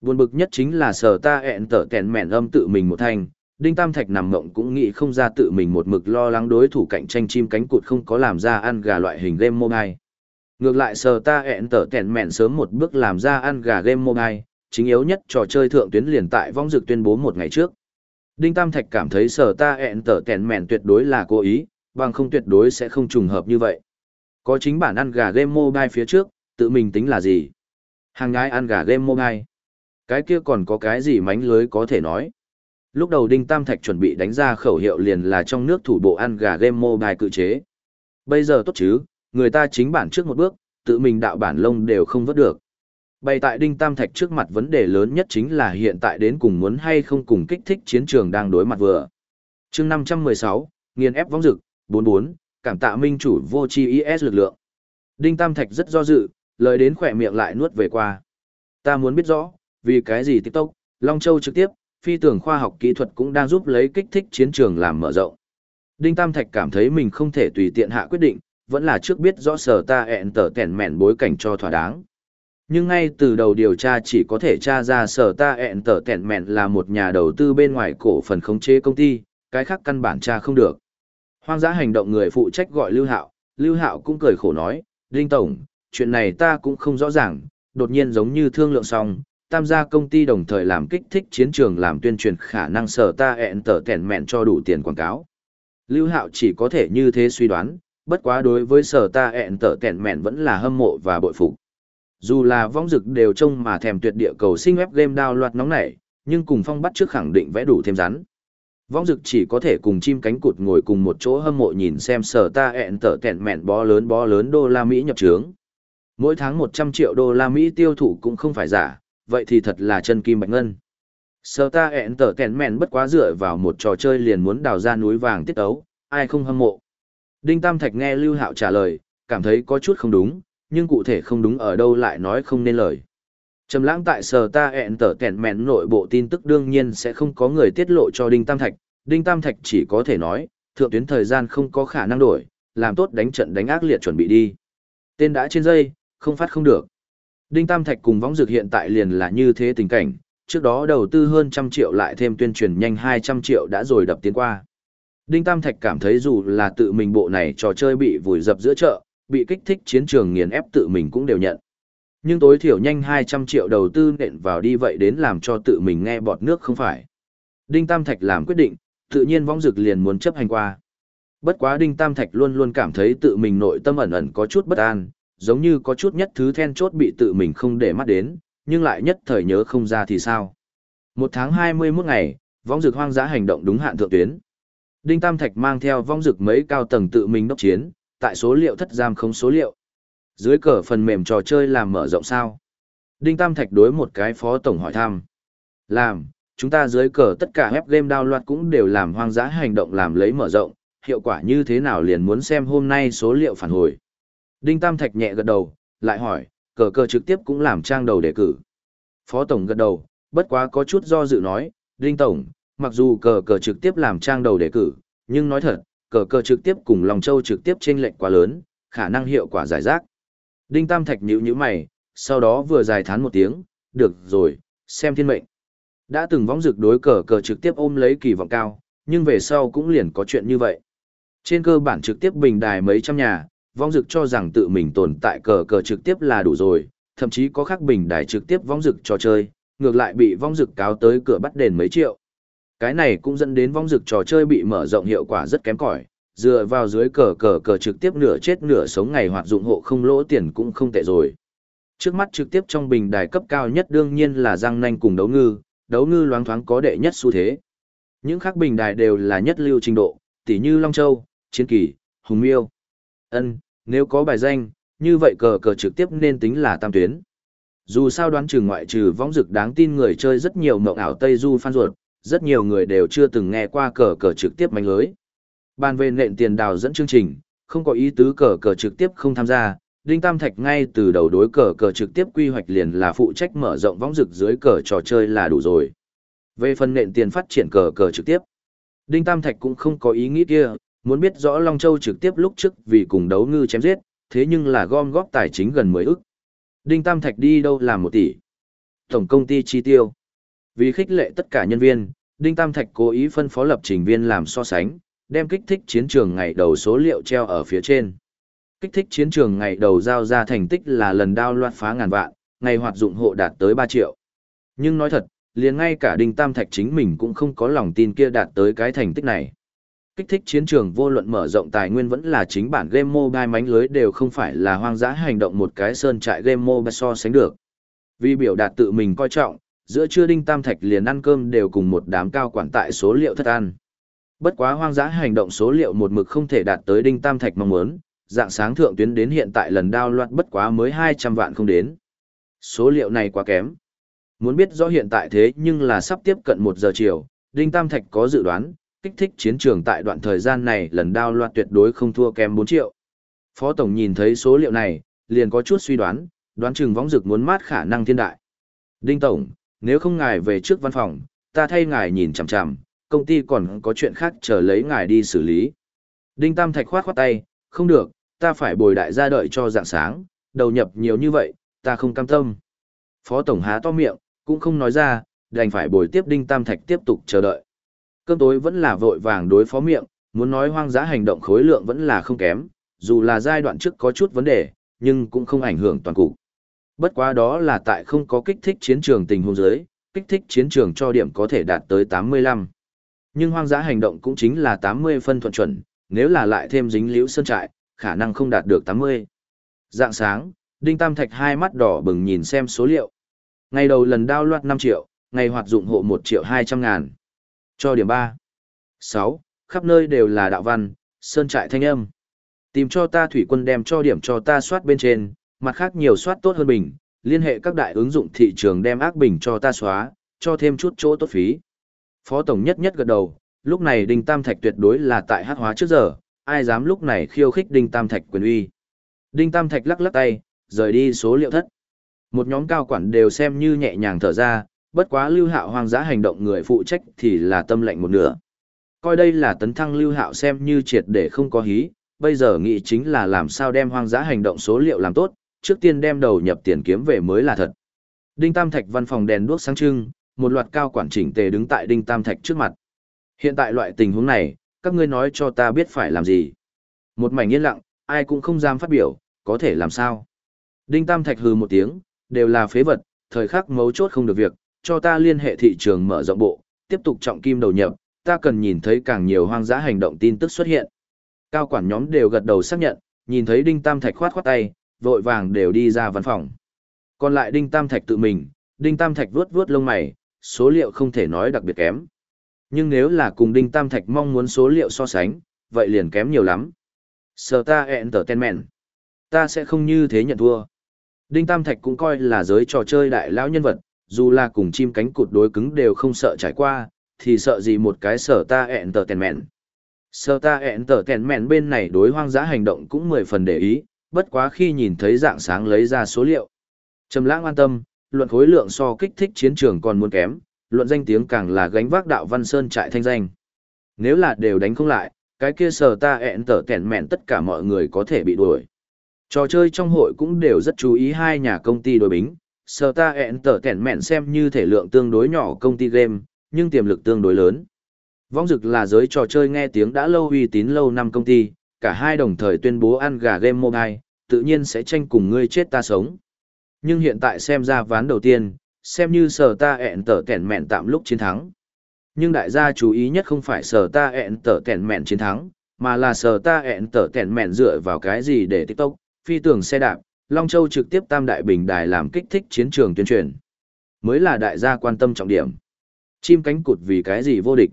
Buồn bực nhất chính là sở ta ẹn tở tèn mẹn âm tự mình một thanh, Đinh Tam Thạch nằm mộng cũng nghĩ không ra tự mình một mực lo lắng đối thủ cạnh tranh chim cánh cụt không có làm ra ăn gà loại hình game mobile. Ngược lại sờ ta ẹn tở tèn mẹn sớm một bước làm ra ăn gà game mobile, chính yếu nhất trò chơi thượng tuyến liền tại vong dực tuyên bố một ngày trước. Đinh Tam Thạch cảm thấy sở ta ẹn tở tèn mẹn tuyệt đối là cố ý, bằng không tuyệt đối sẽ không trùng hợp như vậy. Có chính bản ăn gà game mobile phía trước, tự mình tính là gì? Hàng ngái ăn gà game mobile. Cái kia còn có cái gì mánh lưới có thể nói? Lúc đầu Đinh Tam Thạch chuẩn bị đánh ra khẩu hiệu liền là trong nước thủ bộ ăn gà game mobile cự chế. Bây giờ tốt chứ, người ta chính bản trước một bước, tự mình đạo bản lông đều không vớt được. Bày tại Đinh Tam Thạch trước mặt vấn đề lớn nhất chính là hiện tại đến cùng muốn hay không cùng kích thích chiến trường đang đối mặt vừa. chương 516, nghiền ép vong dực, 44, cảm tạ minh chủ vô chi IS lực lượng. Đinh Tam Thạch rất do dự, lời đến khỏe miệng lại nuốt về qua. Ta muốn biết rõ, vì cái gì TikTok, Long Châu trực tiếp, phi tưởng khoa học kỹ thuật cũng đang giúp lấy kích thích chiến trường làm mở rộng. Đinh Tam Thạch cảm thấy mình không thể tùy tiện hạ quyết định, vẫn là trước biết rõ sở ta ẹn tở tẻn mẹn bối cảnh cho thỏa đáng. Nhưng ngay từ đầu điều tra chỉ có thể tra ra sở ta ẹn tở tẻn mẹn là một nhà đầu tư bên ngoài cổ phần khống chế công ty, cái khác căn bản tra không được. Hoang dã hành động người phụ trách gọi Lưu Hạo, Lưu Hạo cũng cười khổ nói, Đinh Tổng, chuyện này ta cũng không rõ ràng, đột nhiên giống như thương lượng xong, tam gia công ty đồng thời làm kích thích chiến trường làm tuyên truyền khả năng sở ta ẹn tở tẻn mẹn cho đủ tiền quảng cáo. Lưu Hạo chỉ có thể như thế suy đoán, bất quá đối với sở ta ẹn tở tẻn mẹn vẫn là hâm mộ và bội phục. Dù là vong dực đều trông mà thèm tuyệt địa cầu sinh web game đao loạt nóng nảy, nhưng cùng phong bắt trước khẳng định vẽ đủ thêm rắn. Vong dực chỉ có thể cùng chim cánh cụt ngồi cùng một chỗ hâm mộ nhìn xem sở ta ẹn tở tẹn mẹn bó lớn bó lớn đô la Mỹ nhập trướng. Mỗi tháng 100 triệu đô la Mỹ tiêu thụ cũng không phải giả, vậy thì thật là chân kim bạch ngân. Sở ta ẹn tở tẹn mẹn bất quá dựa vào một trò chơi liền muốn đào ra núi vàng tiết ấu, ai không hâm mộ. Đinh Tam Thạch nghe Lưu Hạo trả lời, cảm thấy có chút không đúng, nhưng cụ thể không đúng ở đâu lại nói không nên lời. Trầm lãng tại sở ta ẹn tở kẹn mẹn nội bộ tin tức đương nhiên sẽ không có người tiết lộ cho Đinh Tam Thạch, Đinh Tam Thạch chỉ có thể nói, thượng tuyến thời gian không có khả năng đổi, làm tốt đánh trận đánh ác liệt chuẩn bị đi. Tên đã trên dây, không phát không được. Đinh Tam Thạch cùng võng dược hiện tại liền là như thế tình cảnh, trước đó đầu tư hơn trăm triệu lại thêm tuyên truyền nhanh 200 triệu đã rồi đập tiến qua. Đinh Tam Thạch cảm thấy dù là tự mình bộ này trò chơi bị vùi dập giữa chợ, bị kích thích chiến trường nghiền ép tự mình cũng đều nhận. Nhưng tối thiểu nhanh 200 triệu đầu tư nện vào đi vậy đến làm cho tự mình nghe bọt nước không phải. Đinh Tam Thạch làm quyết định, tự nhiên vong dực liền muốn chấp hành qua. Bất quá Đinh Tam Thạch luôn luôn cảm thấy tự mình nội tâm ẩn ẩn có chút bất an, giống như có chút nhất thứ then chốt bị tự mình không để mắt đến, nhưng lại nhất thời nhớ không ra thì sao. Một tháng 21 ngày, vong dực hoang dã hành động đúng hạn thượng tuyến. Đinh Tam Thạch mang theo vong dực mấy cao tầng tự mình đốc chiến, tại số liệu thất giam không số liệu. Dưới cờ phần mềm trò chơi làm mở rộng sao? Đinh Tam Thạch đối một cái phó tổng hỏi thăm. Làm, chúng ta dưới cờ tất cả web game download cũng đều làm hoang dã hành động làm lấy mở rộng, hiệu quả như thế nào liền muốn xem hôm nay số liệu phản hồi. Đinh Tam Thạch nhẹ gật đầu, lại hỏi, cờ cờ trực tiếp cũng làm trang đầu đề cử. Phó Tổng gật đầu, bất quá có chút do dự nói, Đinh Tổng, mặc dù cờ cờ trực tiếp làm trang đầu đề cử, nhưng nói thật, cờ cờ trực tiếp cùng Long Châu trực tiếp chênh lệch quá lớn, khả năng hiệu quả giải rác. Đinh Tam Thạch nhíu nhíu mày, sau đó vừa dài thán một tiếng, được rồi, xem thiên mệnh. Đã từng vong dực đối cờ cờ trực tiếp ôm lấy kỳ vọng cao, nhưng về sau cũng liền có chuyện như vậy. Trên cơ bản trực tiếp bình đài mấy trăm nhà, vong dực cho rằng tự mình tồn tại cờ cờ trực tiếp là đủ rồi, thậm chí có khác bình đài trực tiếp vong dực cho chơi, ngược lại bị vong dực cáo tới cửa bắt đền mấy triệu. Cái này cũng dẫn đến vong dực trò chơi bị mở rộng hiệu quả rất kém cỏi, dựa vào dưới cờ cờ cờ trực tiếp nửa chết nửa sống ngày hoạt dụng hộ không lỗ tiền cũng không tệ rồi. Trước mắt trực tiếp trong bình đài cấp cao nhất đương nhiên là răng nanh cùng đấu ngư, đấu ngư loáng thoáng có đệ nhất xu thế. Những khác bình đài đều là nhất lưu trình độ, tỉ như Long Châu, Chiến Kỳ, Hùng Miêu. Ân, nếu có bài danh, như vậy cờ cờ trực tiếp nên tính là tam tuyến. Dù sao đoán trừ ngoại trừ vong dực đáng tin người chơi rất nhiều mộng ảo Tây Du phan ruột, rất nhiều người đều chưa từng nghe qua cờ cờ trực tiếp mạnh lưới. Bàn về nện tiền đào dẫn chương trình, không có ý tứ cờ cờ trực tiếp không tham gia, Đinh Tam Thạch ngay từ đầu đối cờ cờ trực tiếp quy hoạch liền là phụ trách mở rộng võng rực dưới cờ trò chơi là đủ rồi. Về phần nện tiền phát triển cờ cờ trực tiếp, Đinh Tam Thạch cũng không có ý nghĩ kia, muốn biết rõ Long Châu trực tiếp lúc trước vì cùng đấu ngư chém giết, thế nhưng là gom góp tài chính gần 10 ức. Đinh Tam Thạch đi đâu làm một tỷ? Tổng công ty chi tiêu. Vì khích lệ tất cả nhân viên, Đinh Tam Thạch cố ý phân phó lập trình viên làm so sánh, đem kích thích chiến trường ngày đầu số liệu treo ở phía trên. Kích thích chiến trường ngày đầu giao ra thành tích là lần đao loạt phá ngàn vạn, ngày hoạt dụng hộ đạt tới 3 triệu. Nhưng nói thật, liền ngay cả Đinh Tam Thạch chính mình cũng không có lòng tin kia đạt tới cái thành tích này. Kích thích chiến trường vô luận mở rộng tài nguyên vẫn là chính bản game mobile mánh lưới đều không phải là hoang dã hành động một cái sơn trại game mobile so sánh được. Vì biểu đạt tự mình coi trọng, giữa trưa Đinh Tam Thạch liền ăn cơm đều cùng một đám cao quản tại số liệu thất ăn. Bất quá hoang dã hành động số liệu một mực không thể đạt tới Đinh Tam Thạch mong muốn, dạng sáng thượng tuyến đến hiện tại lần đao loạt bất quá mới 200 vạn không đến. Số liệu này quá kém. Muốn biết rõ hiện tại thế nhưng là sắp tiếp cận một giờ chiều, Đinh Tam Thạch có dự đoán, kích thích chiến trường tại đoạn thời gian này lần đao loạt tuyệt đối không thua kém bốn triệu. Phó Tổng nhìn thấy số liệu này, liền có chút suy đoán, đoán chừng võng rực muốn mát khả năng thiên đại. Đinh Tổng, nếu không ngài về trước văn phòng, ta thay ngài nhìn chằm chằm, công ty còn có chuyện khác chờ lấy ngài đi xử lý. Đinh Tam Thạch khoát khoát tay, không được, ta phải bồi đại gia đợi cho dạng sáng, đầu nhập nhiều như vậy, ta không cam tâm. Phó Tổng há to miệng, cũng không nói ra, đành phải bồi tiếp Đinh Tam Thạch tiếp tục chờ đợi. Cơm tối vẫn là vội vàng đối phó miệng, muốn nói hoang dã hành động khối lượng vẫn là không kém, dù là giai đoạn trước có chút vấn đề, nhưng cũng không ảnh hưởng toàn cục. Bất quá đó là tại không có kích thích chiến trường tình huống giới, kích thích chiến trường cho điểm có thể đạt tới 85. Nhưng hoang dã hành động cũng chính là 80 phân thuận chuẩn, nếu là lại thêm dính liễu sơn trại, khả năng không đạt được 80. Dạng sáng, Đinh Tam Thạch hai mắt đỏ bừng nhìn xem số liệu. Ngày đầu lần đao loạt 5 triệu, ngày hoạt dụng hộ 1 triệu 200 ngàn. Cho điểm 3. 6. Khắp nơi đều là đạo văn, sơn trại thanh âm. Tìm cho ta thủy quân đem cho điểm cho ta soát bên trên, mặt khác nhiều soát tốt hơn bình, liên hệ các đại ứng dụng thị trường đem ác bình cho ta xóa, cho thêm chút chỗ tốt phí. Phó Tổng nhất nhất gật đầu, lúc này Đinh Tam Thạch tuyệt đối là tại hát hóa trước giờ, ai dám lúc này khiêu khích Đinh Tam Thạch quyền uy. Đinh Tam Thạch lắc lắc tay, rời đi số liệu thất. Một nhóm cao quản đều xem như nhẹ nhàng thở ra, bất quá lưu hạo hoang dã hành động người phụ trách thì là tâm lệnh một nửa. Coi đây là tấn thăng lưu hạo xem như triệt để không có hí, bây giờ nghĩ chính là làm sao đem hoang dã hành động số liệu làm tốt, trước tiên đem đầu nhập tiền kiếm về mới là thật. Đinh Tam Thạch văn phòng đèn đuốc sáng trưng, một loạt cao quản chỉnh tề đứng tại Đinh Tam Thạch trước mặt. Hiện tại loại tình huống này, các ngươi nói cho ta biết phải làm gì. Một mảnh yên lặng, ai cũng không dám phát biểu, có thể làm sao. Đinh Tam Thạch hừ một tiếng, đều là phế vật, thời khắc mấu chốt không được việc, cho ta liên hệ thị trường mở rộng bộ, tiếp tục trọng kim đầu nhập, ta cần nhìn thấy càng nhiều hoang dã hành động tin tức xuất hiện. Cao quản nhóm đều gật đầu xác nhận, nhìn thấy Đinh Tam Thạch khoát khoát tay, vội vàng đều đi ra văn phòng. Còn lại Đinh Tam Thạch tự mình, Đinh Tam Thạch vuốt vuốt lông mày, số liệu không thể nói đặc biệt kém. Nhưng nếu là cùng Đinh Tam Thạch mong muốn số liệu so sánh, vậy liền kém nhiều lắm. Sở ta entertainment. Ta sẽ không như thế nhận thua. Đinh Tam Thạch cũng coi là giới trò chơi đại lão nhân vật, dù là cùng chim cánh cụt đối cứng đều không sợ trải qua, thì sợ gì một cái sở ta entertainment. Sở ta entertainment bên này đối hoang dã hành động cũng mười phần để ý, bất quá khi nhìn thấy dạng sáng lấy ra số liệu. Trầm lãng an tâm, luận khối lượng so kích thích chiến trường còn muốn kém, luận danh tiếng càng là gánh vác đạo văn sơn trại thanh danh. Nếu là đều đánh không lại, cái kia sở ta ẹn tở kẹn mẹn tất cả mọi người có thể bị đuổi. Trò chơi trong hội cũng đều rất chú ý hai nhà công ty đối bính, sở ta ẹn tở kẹn mẹn xem như thể lượng tương đối nhỏ công ty game, nhưng tiềm lực tương đối lớn. Vong Dực là giới trò chơi nghe tiếng đã lâu uy tín lâu năm công ty, cả hai đồng thời tuyên bố ăn gà game mobile, tự nhiên sẽ tranh cùng ngươi chết ta sống. Nhưng hiện tại xem ra ván đầu tiên, xem như sở ta ẹn tở kẻn mẹn tạm lúc chiến thắng. Nhưng đại gia chú ý nhất không phải sở ta ẹn tở kẻn mẹn chiến thắng, mà là sở ta ẹn tở kẻn mẹn dựa vào cái gì để TikTok, phi tưởng xe đạp, Long Châu trực tiếp tam đại bình đài làm kích thích chiến trường tuyên truyền. Mới là đại gia quan tâm trọng điểm. Chim cánh cụt vì cái gì vô địch.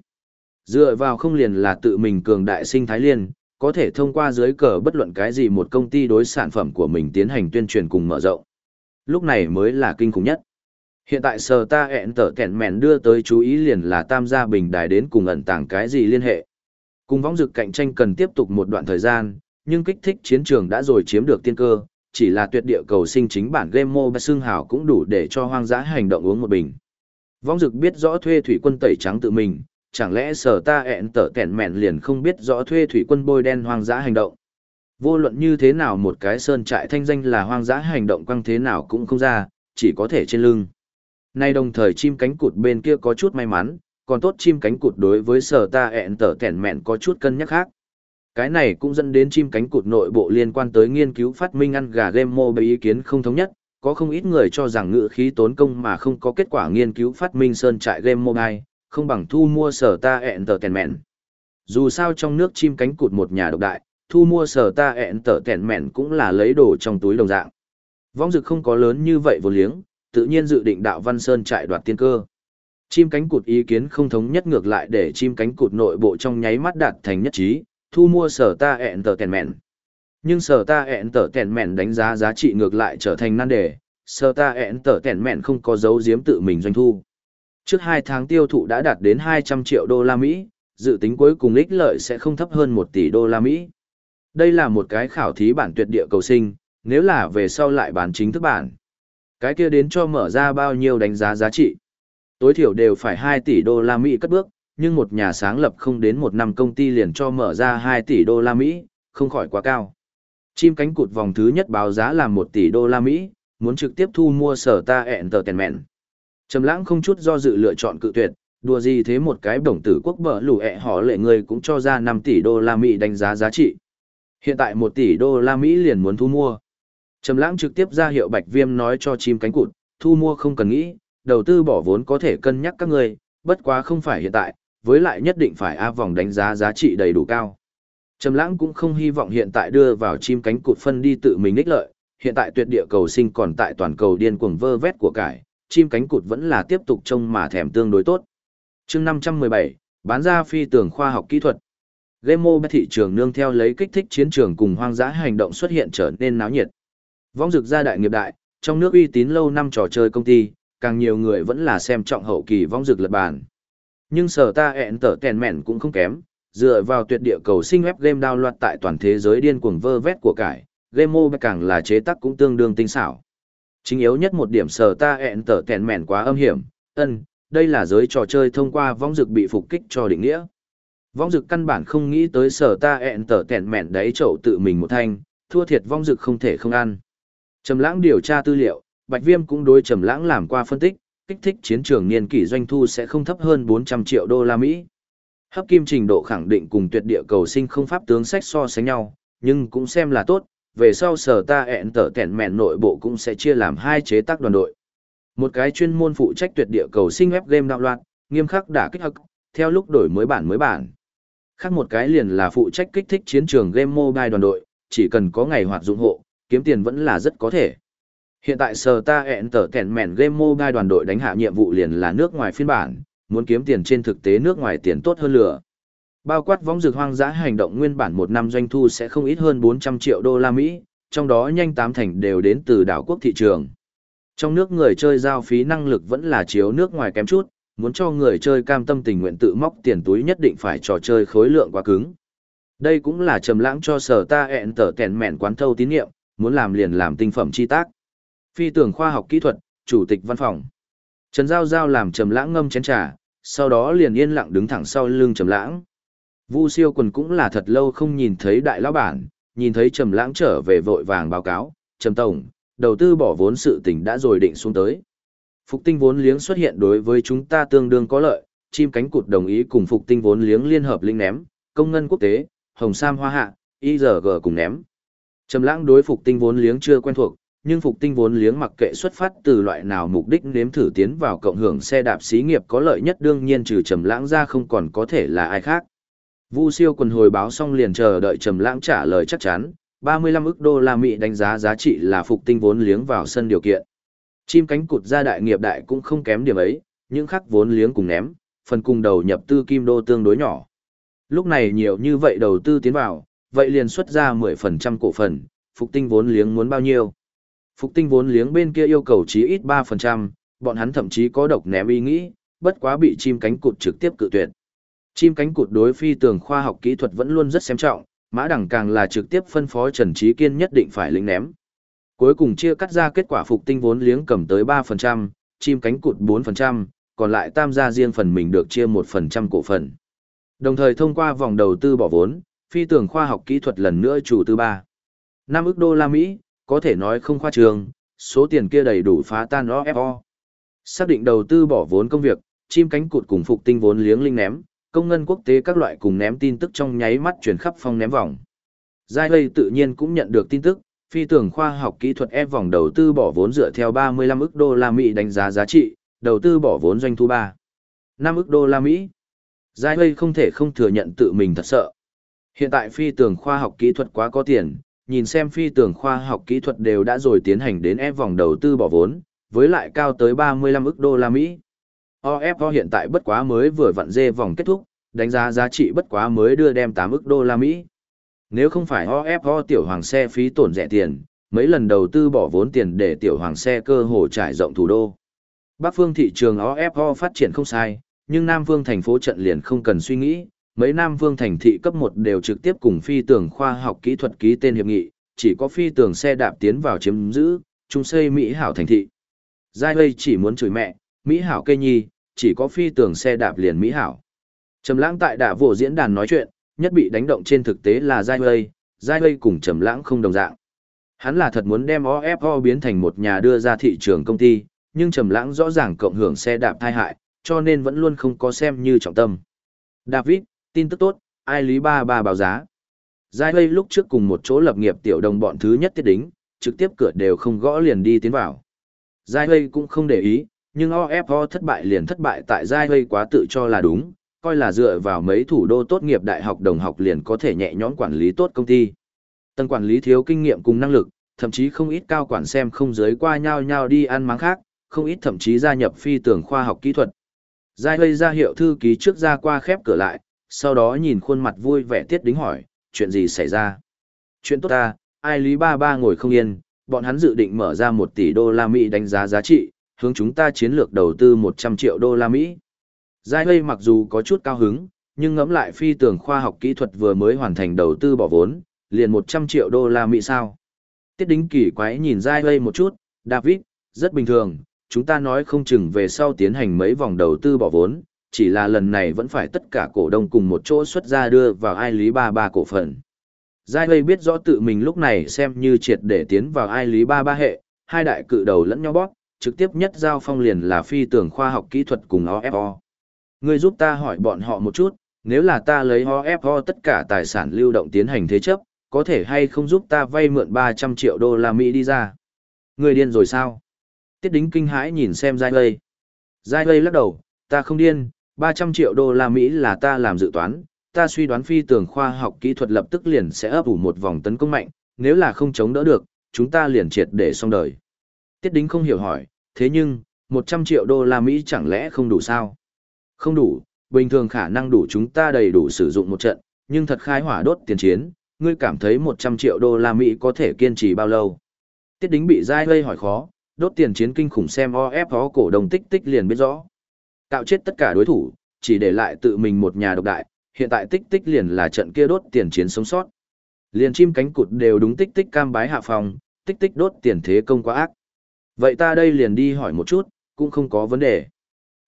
Dựa vào không liền là tự mình cường đại sinh thái liên, có thể thông qua dưới cờ bất luận cái gì một công ty đối sản phẩm của mình tiến hành tuyên truyền cùng mở rộng. Lúc này mới là kinh khủng nhất. Hiện tại sờ ta hẹn tở kẹn mẹn đưa tới chú ý liền là tam gia bình đài đến cùng ẩn tàng cái gì liên hệ. Cùng võng dực cạnh tranh cần tiếp tục một đoạn thời gian, nhưng kích thích chiến trường đã rồi chiếm được tiên cơ, chỉ là tuyệt địa cầu sinh chính bản game mobile xương hào cũng đủ để cho hoang dã hành động uống một bình. Võng dực biết rõ thuê thủy quân tẩy trắng tự mình, chẳng lẽ sở ta ẹn tở kẹn mẹn liền không biết rõ thuê thủy quân bôi đen hoang dã hành động. Vô luận như thế nào một cái sơn trại thanh danh là hoang dã hành động quăng thế nào cũng không ra, chỉ có thể trên lưng. Nay đồng thời chim cánh cụt bên kia có chút may mắn, còn tốt chim cánh cụt đối với sở ta ẹn tở kẹn mẹn có chút cân nhắc khác. Cái này cũng dẫn đến chim cánh cụt nội bộ liên quan tới nghiên cứu phát minh ăn gà game mobile ý kiến không thống nhất, có không ít người cho rằng ngự khí tốn công mà không có kết quả nghiên cứu phát minh sơn trại game mobile, không bằng thu mua sở ta ẹn tờ tèn mẹn. Dù sao trong nước chim cánh cụt một nhà độc đại, thu mua sở ta ẹn tờ tèn mẹn cũng là lấy đồ trong túi đồng dạng. Vong dực không có lớn như vậy vô liếng, tự nhiên dự định đạo văn sơn trại đoạt tiên cơ. Chim cánh cụt ý kiến không thống nhất ngược lại để chim cánh cụt nội bộ trong nháy mắt đạt thành nhất trí, thu mua sở ta ẹn tờ tèn mẹn. Nhưng sở ta ẹn tờ tèn mẹn đánh giá giá trị ngược lại trở thành nan đề, sở ta ẹn tờ tèn mẹn không có dấu giếm tự mình doanh thu. Trước 2 tháng tiêu thụ đã đạt đến 200 triệu đô la Mỹ, dự tính cuối cùng ích lợi sẽ không thấp hơn 1 tỷ đô la Mỹ. Đây là một cái khảo thí bản tuyệt địa cầu sinh, nếu là về sau lại bán chính thức bản. Cái kia đến cho mở ra bao nhiêu đánh giá giá trị. Tối thiểu đều phải 2 tỷ đô la Mỹ cất bước, nhưng một nhà sáng lập không đến một năm công ty liền cho mở ra 2 tỷ đô la Mỹ, không khỏi quá cao. Chim cánh cụt vòng thứ nhất báo giá là 1 tỷ đô la Mỹ, muốn trực tiếp thu mua sở ta Entertainment. Trầm lãng không chút do dự lựa chọn cự tuyệt, đùa gì thế một cái đồng tử quốc bờ lù ẹ họ lệ người cũng cho ra 5 tỷ đô la Mỹ đánh giá giá trị. Hiện tại 1 tỷ đô la Mỹ liền muốn thu mua. Trầm lãng trực tiếp ra hiệu Bạch Viêm nói cho chim cánh cụt, thu mua không cần nghĩ, đầu tư bỏ vốn có thể cân nhắc các người, bất quá không phải hiện tại, với lại nhất định phải áp vòng đánh giá giá trị đầy đủ cao. Trầm lãng cũng không hy vọng hiện tại đưa vào chim cánh cụt phân đi tự mình ích lợi, hiện tại tuyệt địa cầu sinh còn tại toàn cầu điên cuồng vơ vét của cải, chim cánh cụt vẫn là tiếp tục trông mà thèm tương đối tốt. Chương 517, bán ra phi tưởng khoa học kỹ thuật. Game mobile thị trường nương theo lấy kích thích chiến trường cùng hoang dã hành động xuất hiện trở nên náo nhiệt. Vong dực gia đại nghiệp đại, trong nước uy tín lâu năm trò chơi công ty, càng nhiều người vẫn là xem trọng hậu kỳ vong dực lật bàn. Nhưng sở ta ẹn tở tèn mẹn cũng không kém, dựa vào tuyệt địa cầu sinh web game đao loạt tại toàn thế giới điên cuồng vơ vét của cải, game mobile càng là chế tác cũng tương đương tinh xảo. Chính yếu nhất một điểm sở ta ẹn tở tèn mèn quá âm hiểm, ân, đây là giới trò chơi thông qua vong dực bị phục kích cho định nghĩa. Vong dực căn bản không nghĩ tới sở ta ẹn tở tèn mèn đấy chậu tự mình một thanh, thua thiệt vong dực không thể không ăn. Trầm lãng điều tra tư liệu, Bạch Viêm cũng đối Trầm lãng làm qua phân tích, kích thích chiến trường niên kỷ doanh thu sẽ không thấp hơn 400 triệu đô la Mỹ. Hấp kim trình độ khẳng định cùng tuyệt địa cầu sinh không pháp tướng sách so sánh nhau, nhưng cũng xem là tốt, về sau sở ta ẹn tở kẹn mẹn nội bộ cũng sẽ chia làm hai chế tác đoàn đội. Một cái chuyên môn phụ trách tuyệt địa cầu sinh web game đạo loạn, nghiêm khắc đả kích hắc, theo lúc đổi mới bản mới bản. Khác một cái liền là phụ trách kích thích chiến trường game mobile đoàn đội, chỉ cần có ngày hoạt dụng hộ, kiếm tiền vẫn là rất có thể. Hiện tại sở ta ẹn tở kẹn mẹn game mobile đoàn đội đánh hạ nhiệm vụ liền là nước ngoài phiên bản, muốn kiếm tiền trên thực tế nước ngoài tiền tốt hơn lửa. Bao quát võng dược hoang dã hành động nguyên bản một năm doanh thu sẽ không ít hơn 400 triệu đô la Mỹ, trong đó nhanh tám thành đều đến từ đảo quốc thị trường. Trong nước người chơi giao phí năng lực vẫn là chiếu nước ngoài kém chút, muốn cho người chơi cam tâm tình nguyện tự móc tiền túi nhất định phải trò chơi khối lượng quá cứng. Đây cũng là trầm lãng cho sở ta ẹn tở kèn mẹn quán thâu tín nhiệm, muốn làm liền làm tinh phẩm chi tác. Phi tưởng khoa học kỹ thuật, chủ tịch văn phòng. Trần Giao Giao làm trầm lãng ngâm chén trà, sau đó liền yên lặng đứng thẳng sau lưng trầm lãng. Vu siêu quần cũng là thật lâu không nhìn thấy đại lão bản, nhìn thấy trầm lãng trở về vội vàng báo cáo, trầm tổng, đầu tư bỏ vốn sự tình đã rồi định xuống tới. Phục tinh vốn liếng xuất hiện đối với chúng ta tương đương có lợi, chim cánh cụt đồng ý cùng phục tinh vốn liếng liên hợp linh ném, công ngân quốc tế, hồng sam hoa hạ, IRG cùng ném. Trầm lãng đối phục tinh vốn liếng chưa quen thuộc, nhưng phục tinh vốn liếng mặc kệ xuất phát từ loại nào mục đích nếm thử tiến vào cộng hưởng xe đạp xí nghiệp có lợi nhất đương nhiên trừ trầm lãng ra không còn có thể là ai khác. Vu siêu quần hồi báo xong liền chờ đợi trầm lãng trả lời chắc chắn, 35 ức đô la Mỹ đánh giá giá trị là phục tinh vốn liếng vào sân điều kiện. Chim cánh cụt gia đại nghiệp đại cũng không kém điểm ấy, những khắc vốn liếng cùng ném, phần cùng đầu nhập tư kim đô tương đối nhỏ. Lúc này nhiều như vậy đầu tư tiến vào, vậy liền xuất ra 10% cổ phần, phục tinh vốn liếng muốn bao nhiêu? Phục tinh vốn liếng bên kia yêu cầu chí ít 3%, bọn hắn thậm chí có độc ném ý nghĩ, bất quá bị chim cánh cụt trực tiếp cự tuyệt. Chim cánh cụt đối phi tường khoa học kỹ thuật vẫn luôn rất xem trọng, mã đẳng càng là trực tiếp phân phó Trần Trí Kiên nhất định phải lính ném. Cuối cùng chia cắt ra kết quả phục tinh vốn liếng cầm tới 3%, chim cánh cụt 4%, còn lại tam gia riêng phần mình được chia 1% cổ phần. Đồng thời thông qua vòng đầu tư bỏ vốn, phi tường khoa học kỹ thuật lần nữa chủ tư 3. 5 ức đô la Mỹ, có thể nói không khoa trường, số tiền kia đầy đủ phá tan OFO. Xác định đầu tư bỏ vốn công việc, chim cánh cụt cùng phục tinh vốn liếng linh ném, công ngân quốc tế các loại cùng ném tin tức trong nháy mắt chuyển khắp phong ném vòng. Giai Lây tự nhiên cũng nhận được tin tức, phi tưởng khoa học kỹ thuật ép vòng đầu tư bỏ vốn dựa theo 35 ức đô la Mỹ đánh giá giá trị, đầu tư bỏ vốn doanh thu 3. 5 ức đô la Mỹ. Giai Lây không thể không thừa nhận tự mình thật sợ. Hiện tại phi tưởng khoa học kỹ thuật quá có tiền, nhìn xem phi tưởng khoa học kỹ thuật đều đã rồi tiến hành đến ép vòng đầu tư bỏ vốn, với lại cao tới 35 ức đô la Mỹ. OFO hiện tại bất quá mới vừa vặn dê vòng kết thúc, đánh giá giá trị bất quá mới đưa đem 8 ức đô la Mỹ. Nếu không phải OFO tiểu hoàng xe phí tổn rẻ tiền, mấy lần đầu tư bỏ vốn tiền để tiểu hoàng xe cơ hồ trải rộng thủ đô. Bắc phương thị trường OFO phát triển không sai, nhưng Nam phương thành phố trận liền không cần suy nghĩ, mấy Nam phương thành thị cấp 1 đều trực tiếp cùng phi tường khoa học kỹ thuật ký tên hiệp nghị, chỉ có phi tường xe đạp tiến vào chiếm giữ, trung xây Mỹ hảo thành thị. Giai Lây chỉ muốn chửi mẹ, Mỹ hảo cây nhi, chỉ có phi tường xe đạp liền Mỹ hảo. Trầm lãng tại đạ vụ diễn đàn nói chuyện, nhất bị đánh động trên thực tế là Giai Lây, Giai Lây cùng Trầm lãng không đồng dạng. Hắn là thật muốn đem OFO biến thành một nhà đưa ra thị trường công ty, nhưng Trầm lãng rõ ràng cộng hưởng xe đạp tai hại, cho nên vẫn luôn không có xem như trọng tâm. David, tin tức tốt, ai lý ba ba báo giá. Giai Lây lúc trước cùng một chỗ lập nghiệp tiểu đồng bọn thứ nhất tiết đính, trực tiếp cửa đều không gõ liền đi tiến vào. Giai Hây cũng không để ý, nhưng OFO thất bại liền thất bại tại Giai Hây quá tự cho là đúng, coi là dựa vào mấy thủ đô tốt nghiệp đại học đồng học liền có thể nhẹ nhõm quản lý tốt công ty. Tầng quản lý thiếu kinh nghiệm cùng năng lực, thậm chí không ít cao quản xem không giới qua nhau nhau đi ăn máng khác, không ít thậm chí gia nhập phi tưởng khoa học kỹ thuật. Giai Hây ra hiệu thư ký trước ra qua khép cửa lại, sau đó nhìn khuôn mặt vui vẻ tiết đính hỏi, chuyện gì xảy ra? Chuyện tốt ta, ai lý ba ba ngồi không yên, bọn hắn dự định mở ra 1 tỷ đô la Mỹ đánh giá giá trị, hướng chúng ta chiến lược đầu tư 100 triệu đô la Mỹ. Giai Lây mặc dù có chút cao hứng, nhưng ngẫm lại phi tưởng khoa học kỹ thuật vừa mới hoàn thành đầu tư bỏ vốn, liền 100 triệu đô la Mỹ sao. Tiết đính kỳ quái nhìn Giai Lây một chút, David, rất bình thường, chúng ta nói không chừng về sau tiến hành mấy vòng đầu tư bỏ vốn, chỉ là lần này vẫn phải tất cả cổ đông cùng một chỗ xuất ra đưa vào ai lý ba ba cổ phần. Giai Lây biết rõ tự mình lúc này xem như triệt để tiến vào ai lý ba ba hệ, hai đại cự đầu lẫn nhau bóp, trực tiếp nhất giao phong liền là phi tưởng khoa học kỹ thuật cùng OFO. Ngươi giúp ta hỏi bọn họ một chút, nếu là ta lấy OFO tất cả tài sản lưu động tiến hành thế chấp, có thể hay không giúp ta vay mượn 300 triệu đô la Mỹ đi ra? Ngươi điên rồi sao? Tiết đính kinh hãi nhìn xem Giai Lây. Giai Lây lắc đầu, ta không điên, 300 triệu đô la Mỹ là ta làm dự toán, ta suy đoán phi tưởng khoa học kỹ thuật lập tức liền sẽ ấp ủ một vòng tấn công mạnh, nếu là không chống đỡ được, chúng ta liền triệt để xong đời. Tiết đính không hiểu hỏi, thế nhưng, 100 triệu đô la Mỹ chẳng lẽ không đủ sao? Không đủ, bình thường khả năng đủ chúng ta đầy đủ sử dụng một trận, nhưng thật khai hỏa đốt tiền chiến, ngươi cảm thấy 100 triệu đô la Mỹ có thể kiên trì bao lâu? Tiết đính bị dai lây hỏi khó, đốt tiền chiến kinh khủng xem OF có cổ đồng tích tích liền biết rõ. Cạo chết tất cả đối thủ, chỉ để lại tự mình một nhà độc đại, hiện tại tích tích liền là trận kia đốt tiền chiến sống sót. Liền chim cánh cụt đều đúng tích tích cam bái hạ phòng, tích tích đốt tiền thế công quá ác. Vậy ta đây liền đi hỏi một chút, cũng không có vấn đề.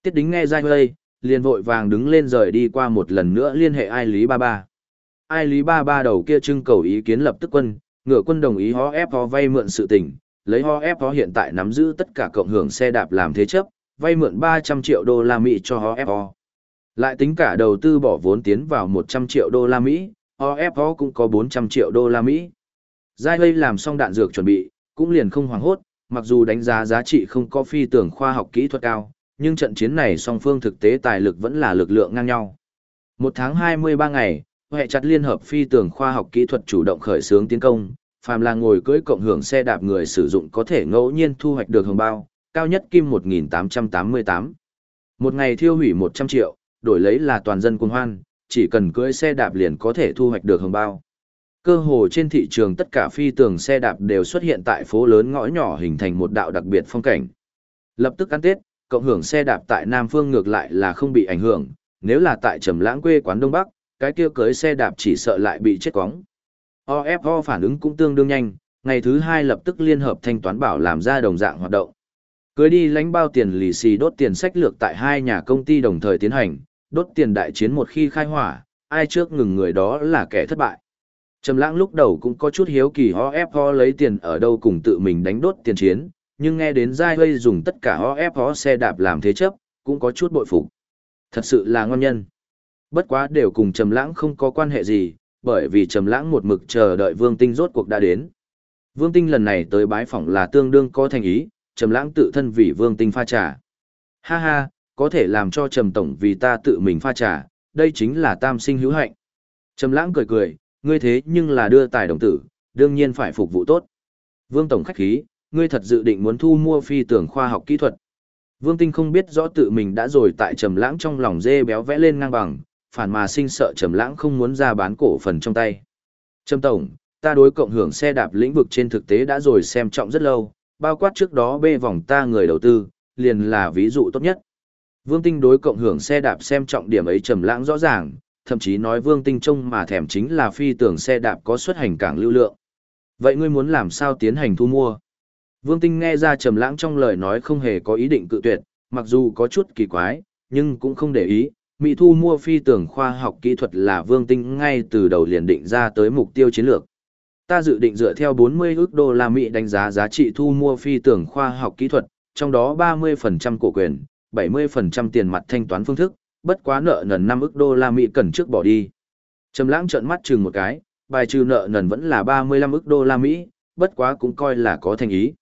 Tiết đính nghe Giai Lây, liền vội vàng đứng lên rời đi qua một lần nữa liên hệ ai Lý Ba Ba. Ai Lý Ba Ba đầu kia trưng cầu ý kiến lập tức quân, ngựa quân đồng ý ho ép ho vay mượn sự tình, lấy ho ép ho hiện tại nắm giữ tất cả cộng hưởng xe đạp làm thế chấp, vay mượn 300 triệu đô la Mỹ cho ho ép ho. Lại tính cả đầu tư bỏ vốn tiến vào 100 triệu đô la Mỹ, OFO cũng có 400 triệu đô la Mỹ. Giai Lây làm xong đạn dược chuẩn bị, cũng liền không hoảng hốt, mặc dù đánh giá giá trị không có phi tưởng khoa học kỹ thuật cao, nhưng trận chiến này song phương thực tế tài lực vẫn là lực lượng ngang nhau. Một tháng 23 ngày, hệ chặt liên hợp phi tưởng khoa học kỹ thuật chủ động khởi xướng tiến công, phàm là ngồi cưỡi cộng hưởng xe đạp người sử dụng có thể ngẫu nhiên thu hoạch được hồng bao, cao nhất kim 1888. Một ngày thiêu hủy 100 triệu, đổi lấy là toàn dân cuồng hoan, chỉ cần cưỡi xe đạp liền có thể thu hoạch được hồng bao. Cơ hồ trên thị trường tất cả phi tường xe đạp đều xuất hiện tại phố lớn ngõ nhỏ hình thành một đạo đặc biệt phong cảnh. Lập tức ăn Tết, cộng hưởng xe đạp tại Nam Phương ngược lại là không bị ảnh hưởng, nếu là tại Trầm Lãng quê quán Đông Bắc, cái kia cưỡi xe đạp chỉ sợ lại bị chết quóng. OFO phản ứng cũng tương đương nhanh, ngày thứ hai lập tức liên hợp thanh toán bảo làm ra đồng dạng hoạt động. Cưới đi lãnh bao tiền lì xì đốt tiền sách lược tại hai nhà công ty đồng thời tiến hành, đốt tiền đại chiến một khi khai hỏa, ai trước ngừng người đó là kẻ thất bại. Trầm lãng lúc đầu cũng có chút hiếu kỳ ho ép ho lấy tiền ở đâu cùng tự mình đánh đốt tiền chiến, nhưng nghe đến Giai Huy dùng tất cả ho ép ho xe đạp làm thế chấp, cũng có chút bội phục. Thật sự là ngon nhân. Bất quá đều cùng Trầm lãng không có quan hệ gì, bởi vì Trầm lãng một mực chờ đợi Vương Tinh rốt cuộc đã đến. Vương Tinh lần này tới bái phỏng là tương đương có thành ý, Trầm lãng tự thân vì Vương Tinh pha trà. Ha ha, có thể làm cho Trầm Tổng vì ta tự mình pha trà, đây chính là tam sinh hữu hạnh. Trầm lãng cười cười, ngươi thế nhưng là đưa tài đồng tử, đương nhiên phải phục vụ tốt. Vương Tổng khách khí, ngươi thật dự định muốn thu mua phi tưởng khoa học kỹ thuật. Vương Tinh không biết rõ tự mình đã rồi tại Trầm lãng trong lòng dê béo vẽ lên ngang bằng, phản mà sinh sợ Trầm lãng không muốn ra bán cổ phần trong tay. Trầm Tổng, ta đối cộng hưởng xe đạp lĩnh vực trên thực tế đã rồi xem trọng rất lâu, bao quát trước đó bê vòng ta người đầu tư, liền là ví dụ tốt nhất. Vương Tinh đối cộng hưởng xe đạp xem trọng điểm ấy trầm lãng rõ ràng, thậm chí nói Vương Tinh trông mà thèm chính là phi tưởng xe đạp có xuất hành cảng lưu lượng. Vậy ngươi muốn làm sao tiến hành thu mua? Vương Tinh nghe ra trầm lãng trong lời nói không hề có ý định cự tuyệt, mặc dù có chút kỳ quái, nhưng cũng không để ý. Mỹ thu mua phi tưởng khoa học kỹ thuật là Vương Tinh ngay từ đầu liền định ra tới mục tiêu chiến lược. Ta dự định dựa theo 40 ước đô la Mỹ đánh giá giá trị thu mua phi tưởng khoa học kỹ thuật, trong đó 30% cổ quyền, 70% tiền mặt thanh toán phương thức, bất quá nợ nần 5 ức đô la Mỹ cần trước bỏ đi. Trầm lãng trợn mắt chừng một cái, bài trừ nợ nần vẫn là 35 ức đô la Mỹ, bất quá cũng coi là có thành ý.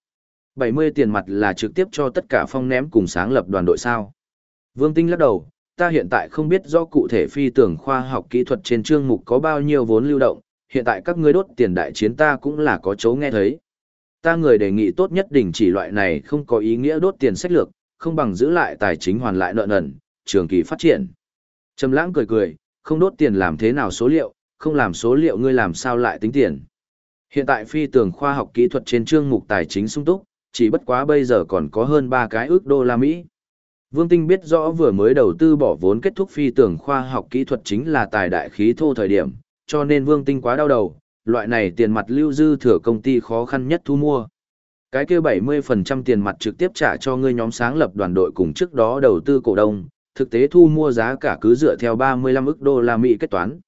70 tiền mặt là trực tiếp cho tất cả phong ném cùng sáng lập đoàn đội sao. Vương Tinh lắc đầu, ta hiện tại không biết do cụ thể phi tưởng khoa học kỹ thuật trên chương mục có bao nhiêu vốn lưu động, hiện tại các ngươi đốt tiền đại chiến ta cũng là có chấu nghe thấy. Ta người đề nghị tốt nhất đình chỉ loại này không có ý nghĩa đốt tiền sách lược, không bằng giữ lại tài chính hoàn lại nợ nần, trường kỳ phát triển. Trầm lãng cười cười, không đốt tiền làm thế nào số liệu, không làm số liệu ngươi làm sao lại tính tiền. Hiện tại phi tường khoa học kỹ thuật trên chương mục tài chính sung túc, chỉ bất quá bây giờ còn có hơn 3 cái ước đô la Mỹ. Vương Tinh biết rõ vừa mới đầu tư bỏ vốn kết thúc phi tường khoa học kỹ thuật chính là tài đại khí thô thời điểm, cho nên Vương Tinh quá đau đầu, loại này tiền mặt lưu dư thừa công ty khó khăn nhất thu mua. Cái kia 70% tiền mặt trực tiếp trả cho ngươi nhóm sáng lập đoàn đội cùng trước đó đầu tư cổ đông, thực tế thu mua giá cả cứ dựa theo 35 ức đô la Mỹ kết toán.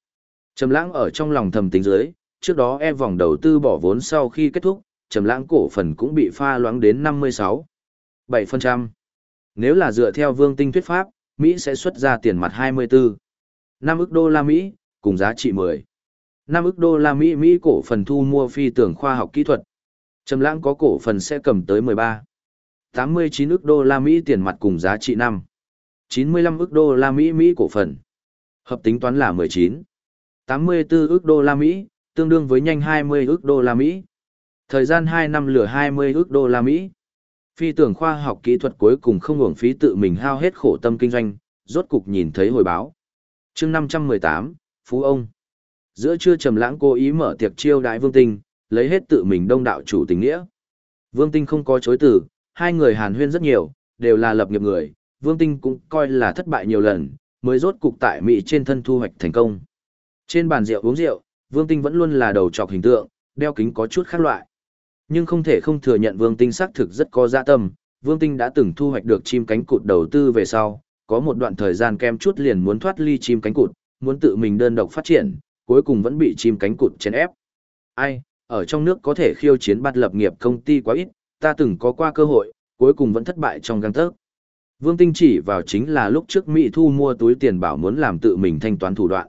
Trầm lãng ở trong lòng thầm tính dưới, trước đó e vòng đầu tư bỏ vốn sau khi kết thúc, trầm lãng cổ phần cũng bị pha loãng đến 56. 7%. Nếu là dựa theo vương tinh thuyết pháp, Mỹ sẽ xuất ra tiền mặt 24. 5 ức đô la Mỹ, cùng giá trị 10. 5 ức đô la Mỹ Mỹ cổ phần thu mua phi tưởng khoa học kỹ thuật. Trầm lãng có cổ phần sẽ cầm tới 13. 89 ức đô la Mỹ tiền mặt cùng giá trị 5. 95 ức đô la Mỹ Mỹ cổ phần. Hợp tính toán là 19. 84 ức đô la Mỹ, tương đương với nhanh 20 ức đô la Mỹ. Thời gian 2 năm lửa 20 ức đô la Mỹ. Phi tưởng khoa học kỹ thuật cuối cùng không hưởng phí tự mình hao hết khổ tâm kinh doanh, rốt cục nhìn thấy hồi báo. chương 518, Phú ông. Giữa trưa trầm lãng cố ý mở tiệc chiêu đãi Vương Tinh, lấy hết tự mình đông đạo chủ tình nghĩa. Vương Tinh không có chối từ, hai người hàn huyên rất nhiều, đều là lập nghiệp người, Vương Tinh cũng coi là thất bại nhiều lần, mới rốt cục tại Mỹ trên thân thu hoạch thành công. Trên bàn rượu uống rượu, Vương Tinh vẫn luôn là đầu trọc hình tượng, đeo kính có chút khác loại. Nhưng không thể không thừa nhận Vương Tinh xác thực rất có dạ tâm, Vương Tinh đã từng thu hoạch được chim cánh cụt đầu tư về sau, có một đoạn thời gian kem chút liền muốn thoát ly chim cánh cụt, muốn tự mình đơn độc phát triển, cuối cùng vẫn bị chim cánh cụt chèn ép. Ai, ở trong nước có thể khiêu chiến bắt lập nghiệp công ty quá ít, ta từng có qua cơ hội, cuối cùng vẫn thất bại trong găng tấc. Vương Tinh chỉ vào chính là lúc trước Mỹ thu mua túi tiền bảo muốn làm tự mình thanh toán thủ đoạn.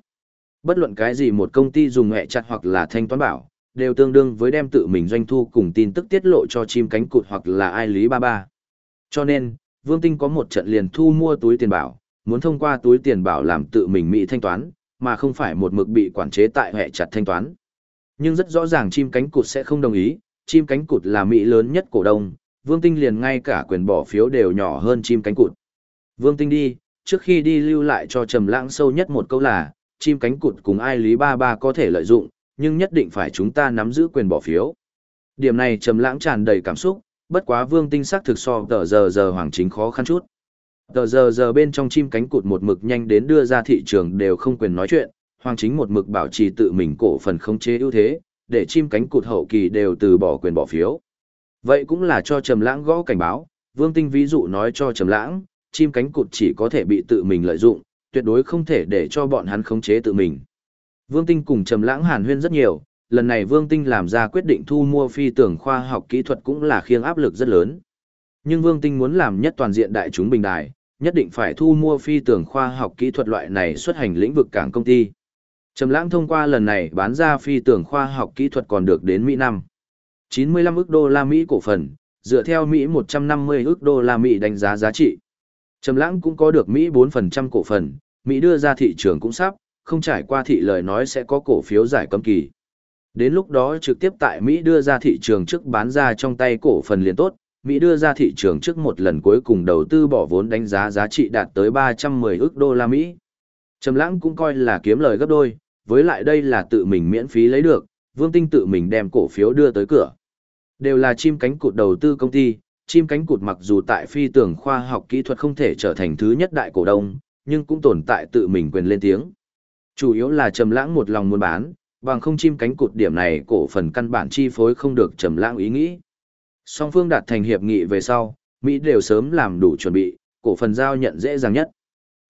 Bất luận cái gì một công ty dùng hẹ chặt hoặc là thanh toán bảo, đều tương đương với đem tự mình doanh thu cùng tin tức tiết lộ cho chim cánh cụt hoặc là ai lý ba ba. Cho nên, Vương Tinh có một trận liền thu mua túi tiền bảo, muốn thông qua túi tiền bảo làm tự mình Mỹ thanh toán, mà không phải một mực bị quản chế tại hệ chặt thanh toán. Nhưng rất rõ ràng chim cánh cụt sẽ không đồng ý, chim cánh cụt là Mỹ lớn nhất cổ đông, Vương Tinh liền ngay cả quyền bỏ phiếu đều nhỏ hơn chim cánh cụt. Vương Tinh đi, trước khi đi lưu lại cho Trầm Lãng sâu nhất một câu là, chim cánh cụt cùng ai lý ba ba có thể lợi dụng, nhưng nhất định phải chúng ta nắm giữ quyền bỏ phiếu. Điểm này Trầm Lãng tràn đầy cảm xúc, bất quá Vương Tinh xác thực so tờ giờ giờ hoàng chính khó khăn chút. Tờ giờ giờ bên trong chim cánh cụt một mực nhanh đến đưa ra thị trường đều không quyền nói chuyện, hoàng chính một mực bảo trì tự mình cổ phần khống chế ưu thế, để chim cánh cụt hậu kỳ đều từ bỏ quyền bỏ phiếu. Vậy cũng là cho Trầm Lãng gõ cảnh báo, Vương Tinh ví dụ nói cho Trầm Lãng, chim cánh cụt chỉ có thể bị tự mình lợi dụng, tuyệt đối không thể để cho bọn hắn khống chế tự mình. Vương Tinh cùng Trầm Lãng hàn huyên rất nhiều, lần này Vương Tinh làm ra quyết định thu mua phi tưởng khoa học kỹ thuật cũng là khiêng áp lực rất lớn. Nhưng Vương Tinh muốn làm nhất toàn diện đại chúng bình đài, nhất định phải thu mua phi tưởng khoa học kỹ thuật loại này xuất hành lĩnh vực cảng công ty. Trầm Lãng thông qua lần này bán ra phi tưởng khoa học kỹ thuật còn được đến Mỹ năm. 95 ức đô la Mỹ cổ phần, dựa theo Mỹ 150 ức đô la Mỹ đánh giá giá trị. Trầm Lãng cũng có được Mỹ 4% cổ phần, Mỹ đưa ra thị trường cũng sắp, không trải qua thị lời nói sẽ có cổ phiếu giải cấm kỳ. Đến lúc đó trực tiếp tại Mỹ đưa ra thị trường trước bán ra trong tay cổ phần liền tốt, Mỹ đưa ra thị trường trước một lần cuối cùng đầu tư bỏ vốn đánh giá giá trị đạt tới 310 ức đô la Mỹ. Trầm Lãng cũng coi là kiếm lời gấp đôi, với lại đây là tự mình miễn phí lấy được, Vương Tinh tự mình đem cổ phiếu đưa tới cửa. Đều là chim cánh cụt đầu tư công ty, chim cánh cụt mặc dù tại phi tưởng khoa học kỹ thuật không thể trở thành thứ nhất đại cổ đông, nhưng cũng tồn tại tự mình quyền lên tiếng. Chủ yếu là trầm lãng một lòng muốn bán, bằng không chim cánh cụt điểm này cổ phần căn bản chi phối không được trầm lãng ý nghĩ. Song phương đạt thành hiệp nghị về sau, Mỹ đều sớm làm đủ chuẩn bị, cổ phần giao nhận dễ dàng nhất.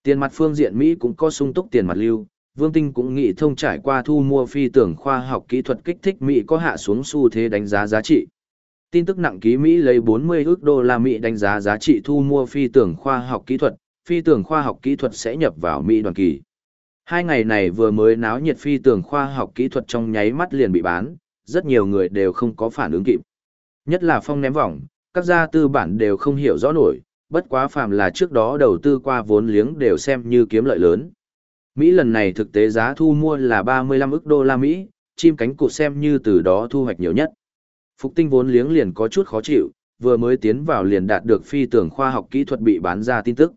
Tiền mặt phương diện Mỹ cũng có sung túc tiền mặt lưu, Vương Tinh cũng nghĩ thông trải qua thu mua phi tưởng khoa học kỹ thuật kích thích Mỹ có hạ xuống xu thế đánh giá giá trị. Tin tức nặng ký Mỹ lấy 40 ước đô la Mỹ đánh giá giá trị thu mua phi tưởng khoa học kỹ thuật, phi tưởng khoa học kỹ thuật sẽ nhập vào Mỹ đoàn kỳ. Hai ngày này vừa mới náo nhiệt phi tưởng khoa học kỹ thuật trong nháy mắt liền bị bán, rất nhiều người đều không có phản ứng kịp. Nhất là phong ném vòng, các gia tư bản đều không hiểu rõ nổi, bất quá phàm là trước đó đầu tư qua vốn liếng đều xem như kiếm lợi lớn. Mỹ lần này thực tế giá thu mua là 35 ức đô la Mỹ, chim cánh cụt xem như từ đó thu hoạch nhiều nhất. Phục tinh vốn liếng liền có chút khó chịu, vừa mới tiến vào liền đạt được phi tưởng khoa học kỹ thuật bị bán ra tin tức.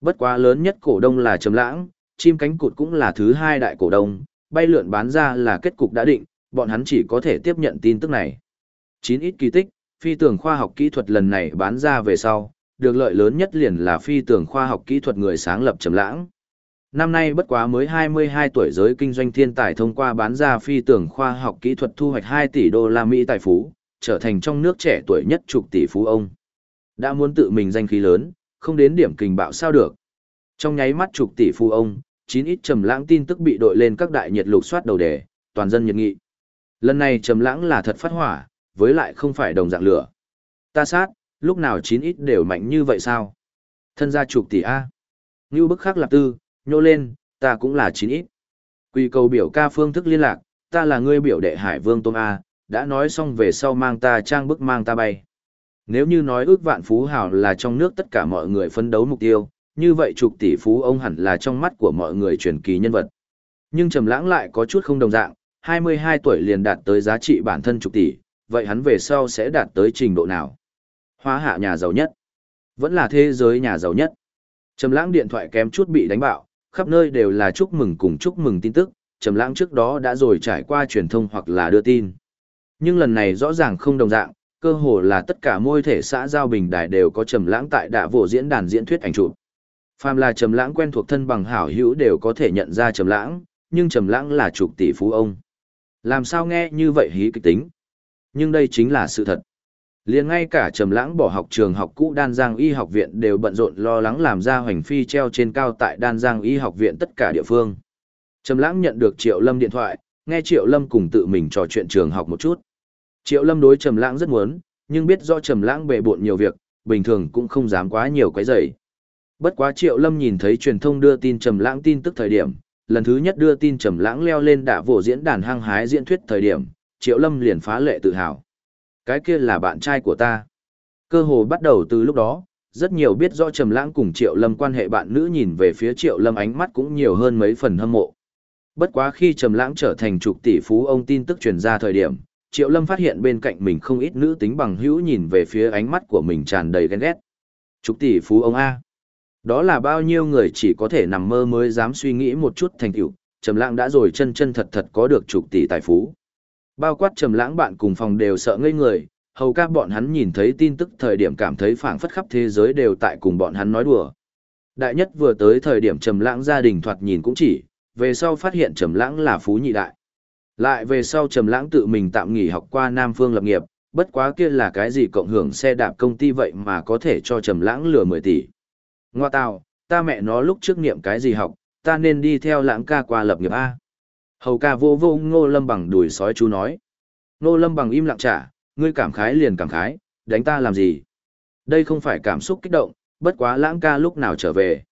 Bất quá lớn nhất cổ đông là Trầm Lãng, chim cánh cụt cũng là thứ hai đại cổ đông, bay lượn bán ra là kết cục đã định, bọn hắn chỉ có thể tiếp nhận tin tức này. Chín ít kỳ tích, phi tưởng khoa học kỹ thuật lần này bán ra về sau, được lợi lớn nhất liền là phi tưởng khoa học kỹ thuật người sáng lập Trầm Lãng. Năm nay bất quá mới 22 tuổi giới kinh doanh thiên tài thông qua bán ra phi tưởng khoa học kỹ thuật thu hoạch 2 tỷ đô la Mỹ tài phú, trở thành trong nước trẻ tuổi nhất chục tỷ phú ông. Đã muốn tự mình danh khí lớn, không đến điểm kình bạo sao được. Trong nháy mắt chục tỷ phú ông, chín ít trầm lãng tin tức bị đội lên các đại nhiệt lục soát đầu đề, toàn dân nhiệt nghị. Lần này trầm lãng là thật phát hỏa, với lại không phải đồng dạng lửa. Ta sát, lúc nào chín ít đều mạnh như vậy sao? Thân gia chục tỷ A. Như bức khắc lập tư, nhô lên, ta cũng là chín ít. Quy cầu biểu ca phương thức liên lạc, ta là ngươi biểu đệ Hải Vương Tôm A, đã nói xong về sau mang ta trang bức mang ta bay. Nếu như nói ước vạn phú hào là trong nước tất cả mọi người phấn đấu mục tiêu, như vậy chục tỷ phú ông hẳn là trong mắt của mọi người truyền kỳ nhân vật. Nhưng Trầm Lãng lại có chút không đồng dạng, 22 tuổi liền đạt tới giá trị bản thân chục tỷ, vậy hắn về sau sẽ đạt tới trình độ nào? Hóa hạ nhà giàu nhất, vẫn là thế giới nhà giàu nhất. Trầm Lãng điện thoại kém chút bị đánh bạo, khắp nơi đều là chúc mừng cùng chúc mừng tin tức, Trầm Lãng trước đó đã rồi trải qua truyền thông hoặc là đưa tin. Nhưng lần này rõ ràng không đồng dạng, cơ hồ là tất cả môi thể xã giao bình đài đều có Trầm Lãng tại đạ vụ diễn đàn diễn thuyết ảnh chụp. Phàm là Trầm Lãng quen thuộc thân bằng hảo hữu đều có thể nhận ra Trầm Lãng, nhưng Trầm Lãng là chục tỷ phú ông. Làm sao nghe như vậy hí kịch tính? Nhưng đây chính là sự thật. Liền ngay cả Trầm Lãng bỏ học trường học cũ Đan Giang Y học viện đều bận rộn lo lắng làm ra hoành phi treo trên cao tại Đan Giang Y học viện tất cả địa phương. Trầm Lãng nhận được Triệu Lâm điện thoại, nghe Triệu Lâm cùng tự mình trò chuyện trường học một chút. Triệu Lâm đối Trầm Lãng rất muốn, nhưng biết rõ Trầm Lãng bệ bội nhiều việc, bình thường cũng không dám quá nhiều quấy rầy. Bất quá Triệu Lâm nhìn thấy truyền thông đưa tin Trầm Lãng tin tức thời điểm, lần thứ nhất đưa tin Trầm Lãng leo lên đả vũ diễn đàn hăng hái diễn thuyết thời điểm, Triệu Lâm liền phá lệ tự hào. Cái kia là bạn trai của ta. Cơ hồ bắt đầu từ lúc đó, rất nhiều biết rõ Trầm Lãng cùng Triệu Lâm quan hệ bạn nữ nhìn về phía Triệu Lâm ánh mắt cũng nhiều hơn mấy phần hâm mộ. Bất quá khi Trầm Lãng trở thành trục tỷ phú ông tin tức truyền ra thời điểm, Triệu Lâm phát hiện bên cạnh mình không ít nữ tính bằng hữu nhìn về phía ánh mắt của mình tràn đầy ghen ghét. Trục tỷ phú ông a. Đó là bao nhiêu người chỉ có thể nằm mơ mới dám suy nghĩ một chút thành tựu, Trầm Lãng đã rồi chân chân thật thật có được trục tỷ tài phú. Bao quát Trầm Lãng bạn cùng phòng đều sợ ngây người, hầu các bọn hắn nhìn thấy tin tức thời điểm cảm thấy phảng phất khắp thế giới đều tại cùng bọn hắn nói đùa. Đại nhất vừa tới thời điểm Trầm Lãng gia đình thoạt nhìn cũng chỉ, về sau phát hiện Trầm Lãng là phú nhị đại. Lại về sau Trầm Lãng tự mình tạm nghỉ học qua Nam Phương lập nghiệp, bất quá kia là cái gì cộng hưởng xe đạp công ty vậy mà có thể cho Trầm Lãng lừa 10 tỷ. Ngoa tào, ta mẹ nó lúc trước niệm cái gì học, ta nên đi theo lãng ca qua lập nghiệp A. Hầu ca vô vô ngô lâm bằng đùi sói chú nói. Ngô lâm bằng im lặng trả, ngươi cảm khái liền cảm khái, đánh ta làm gì? Đây không phải cảm xúc kích động, bất quá lãng ca lúc nào trở về.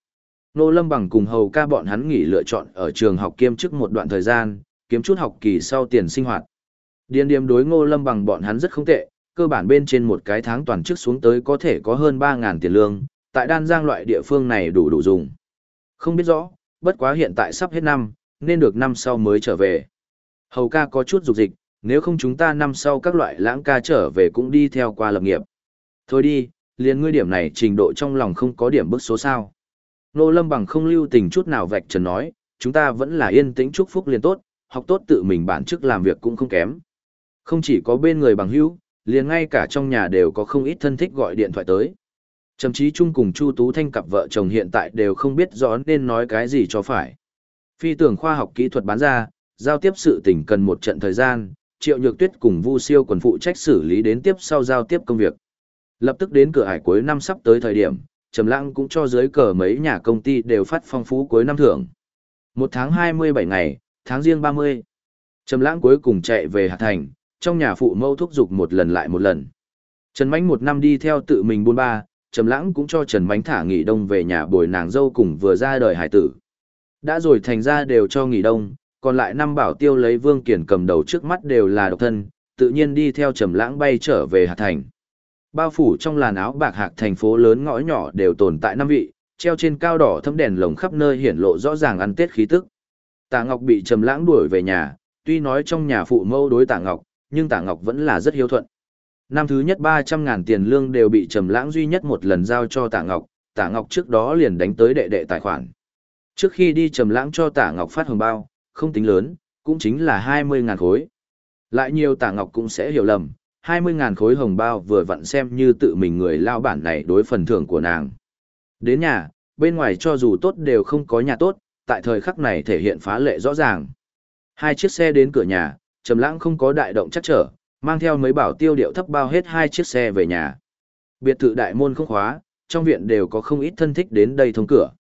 Ngô lâm bằng cùng hầu ca bọn hắn nghỉ lựa chọn ở trường học kiêm chức một đoạn thời gian, kiếm chút học kỳ sau tiền sinh hoạt. Điền điềm đối ngô lâm bằng bọn hắn rất không tệ, cơ bản bên trên một cái tháng toàn chức xuống tới có thể có hơn 3.000 tiền lương, tại đan giang loại địa phương này đủ đủ dùng. Không biết rõ, bất quá hiện tại sắp hết năm, nên được năm sau mới trở về. Hầu ca có chút dục dịch, nếu không chúng ta năm sau các loại lãng ca trở về cũng đi theo qua lập nghiệp. Thôi đi, liền ngươi điểm này trình độ trong lòng không có điểm bức số sao. Nô Lâm bằng không lưu tình chút nào vạch trần nói, chúng ta vẫn là yên tĩnh chúc phúc liền tốt, học tốt tự mình bản chức làm việc cũng không kém. Không chỉ có bên người bằng hữu, liền ngay cả trong nhà đều có không ít thân thích gọi điện thoại tới. Trầm chí chung cùng Chu Tú Thanh cặp vợ chồng hiện tại đều không biết rõ nên nói cái gì cho phải. Phi tưởng khoa học kỹ thuật bán ra, giao tiếp sự tình cần một trận thời gian, Triệu Nhược Tuyết cùng Vu Siêu quần phụ trách xử lý đến tiếp sau giao tiếp công việc. Lập tức đến cửa hải cuối năm sắp tới thời điểm, Trầm Lãng cũng cho dưới cờ mấy nhà công ty đều phát phong phú cuối năm thưởng. Một tháng 27 ngày, tháng riêng 30. Trầm Lãng cuối cùng chạy về Hà Thành, trong nhà phụ mâu thúc giục một lần lại một lần. Trần Mạnh một năm đi theo tự mình buôn ba, Trầm Lãng cũng cho Trần Mạnh thả nghỉ đông về nhà bồi nàng dâu cùng vừa ra đời hải tử. Đã rồi thành ra đều cho nghỉ đông, còn lại năm bảo tiêu lấy Vương Kiển cầm đầu trước mắt đều là độc thân, tự nhiên đi theo Trầm Lãng bay trở về hạt Thành. Bao phủ trong làn áo bạc Hạc thành phố lớn ngõ nhỏ đều tồn tại năm vị, treo trên cao đỏ thấm đèn lồng khắp nơi hiển lộ rõ ràng ăn Tết khí tức. Tạ Ngọc bị Trầm Lãng đuổi về nhà, tuy nói trong nhà phụ mâu đối Tạ Ngọc, nhưng Tạ Ngọc vẫn là rất hiếu thuận. Năm thứ nhất 300 ngàn tiền lương đều bị Trầm Lãng duy nhất một lần giao cho Tạ Ngọc, Tạ Ngọc trước đó liền đánh tới đệ đệ tài khoản. Trước khi đi Trầm Lãng cho Tạ Ngọc phát hồng bao, không tính lớn, cũng chính là 20 ngàn khối. Lại nhiều Tạ Ngọc cũng sẽ hiểu lầm, 20 ngàn khối hồng bao vừa vặn xem như tự mình người lao bản này đối phần thưởng của nàng. Đến nhà, bên ngoài cho dù tốt đều không có nhà tốt, tại thời khắc này thể hiện phá lệ rõ ràng. Hai chiếc xe đến cửa nhà, Trầm Lãng không có đại động chắc trở, mang theo mấy bảo tiêu điệu thấp bao hết hai chiếc xe về nhà. Biệt thự đại môn không khóa, trong viện đều có không ít thân thích đến đây thông cửa.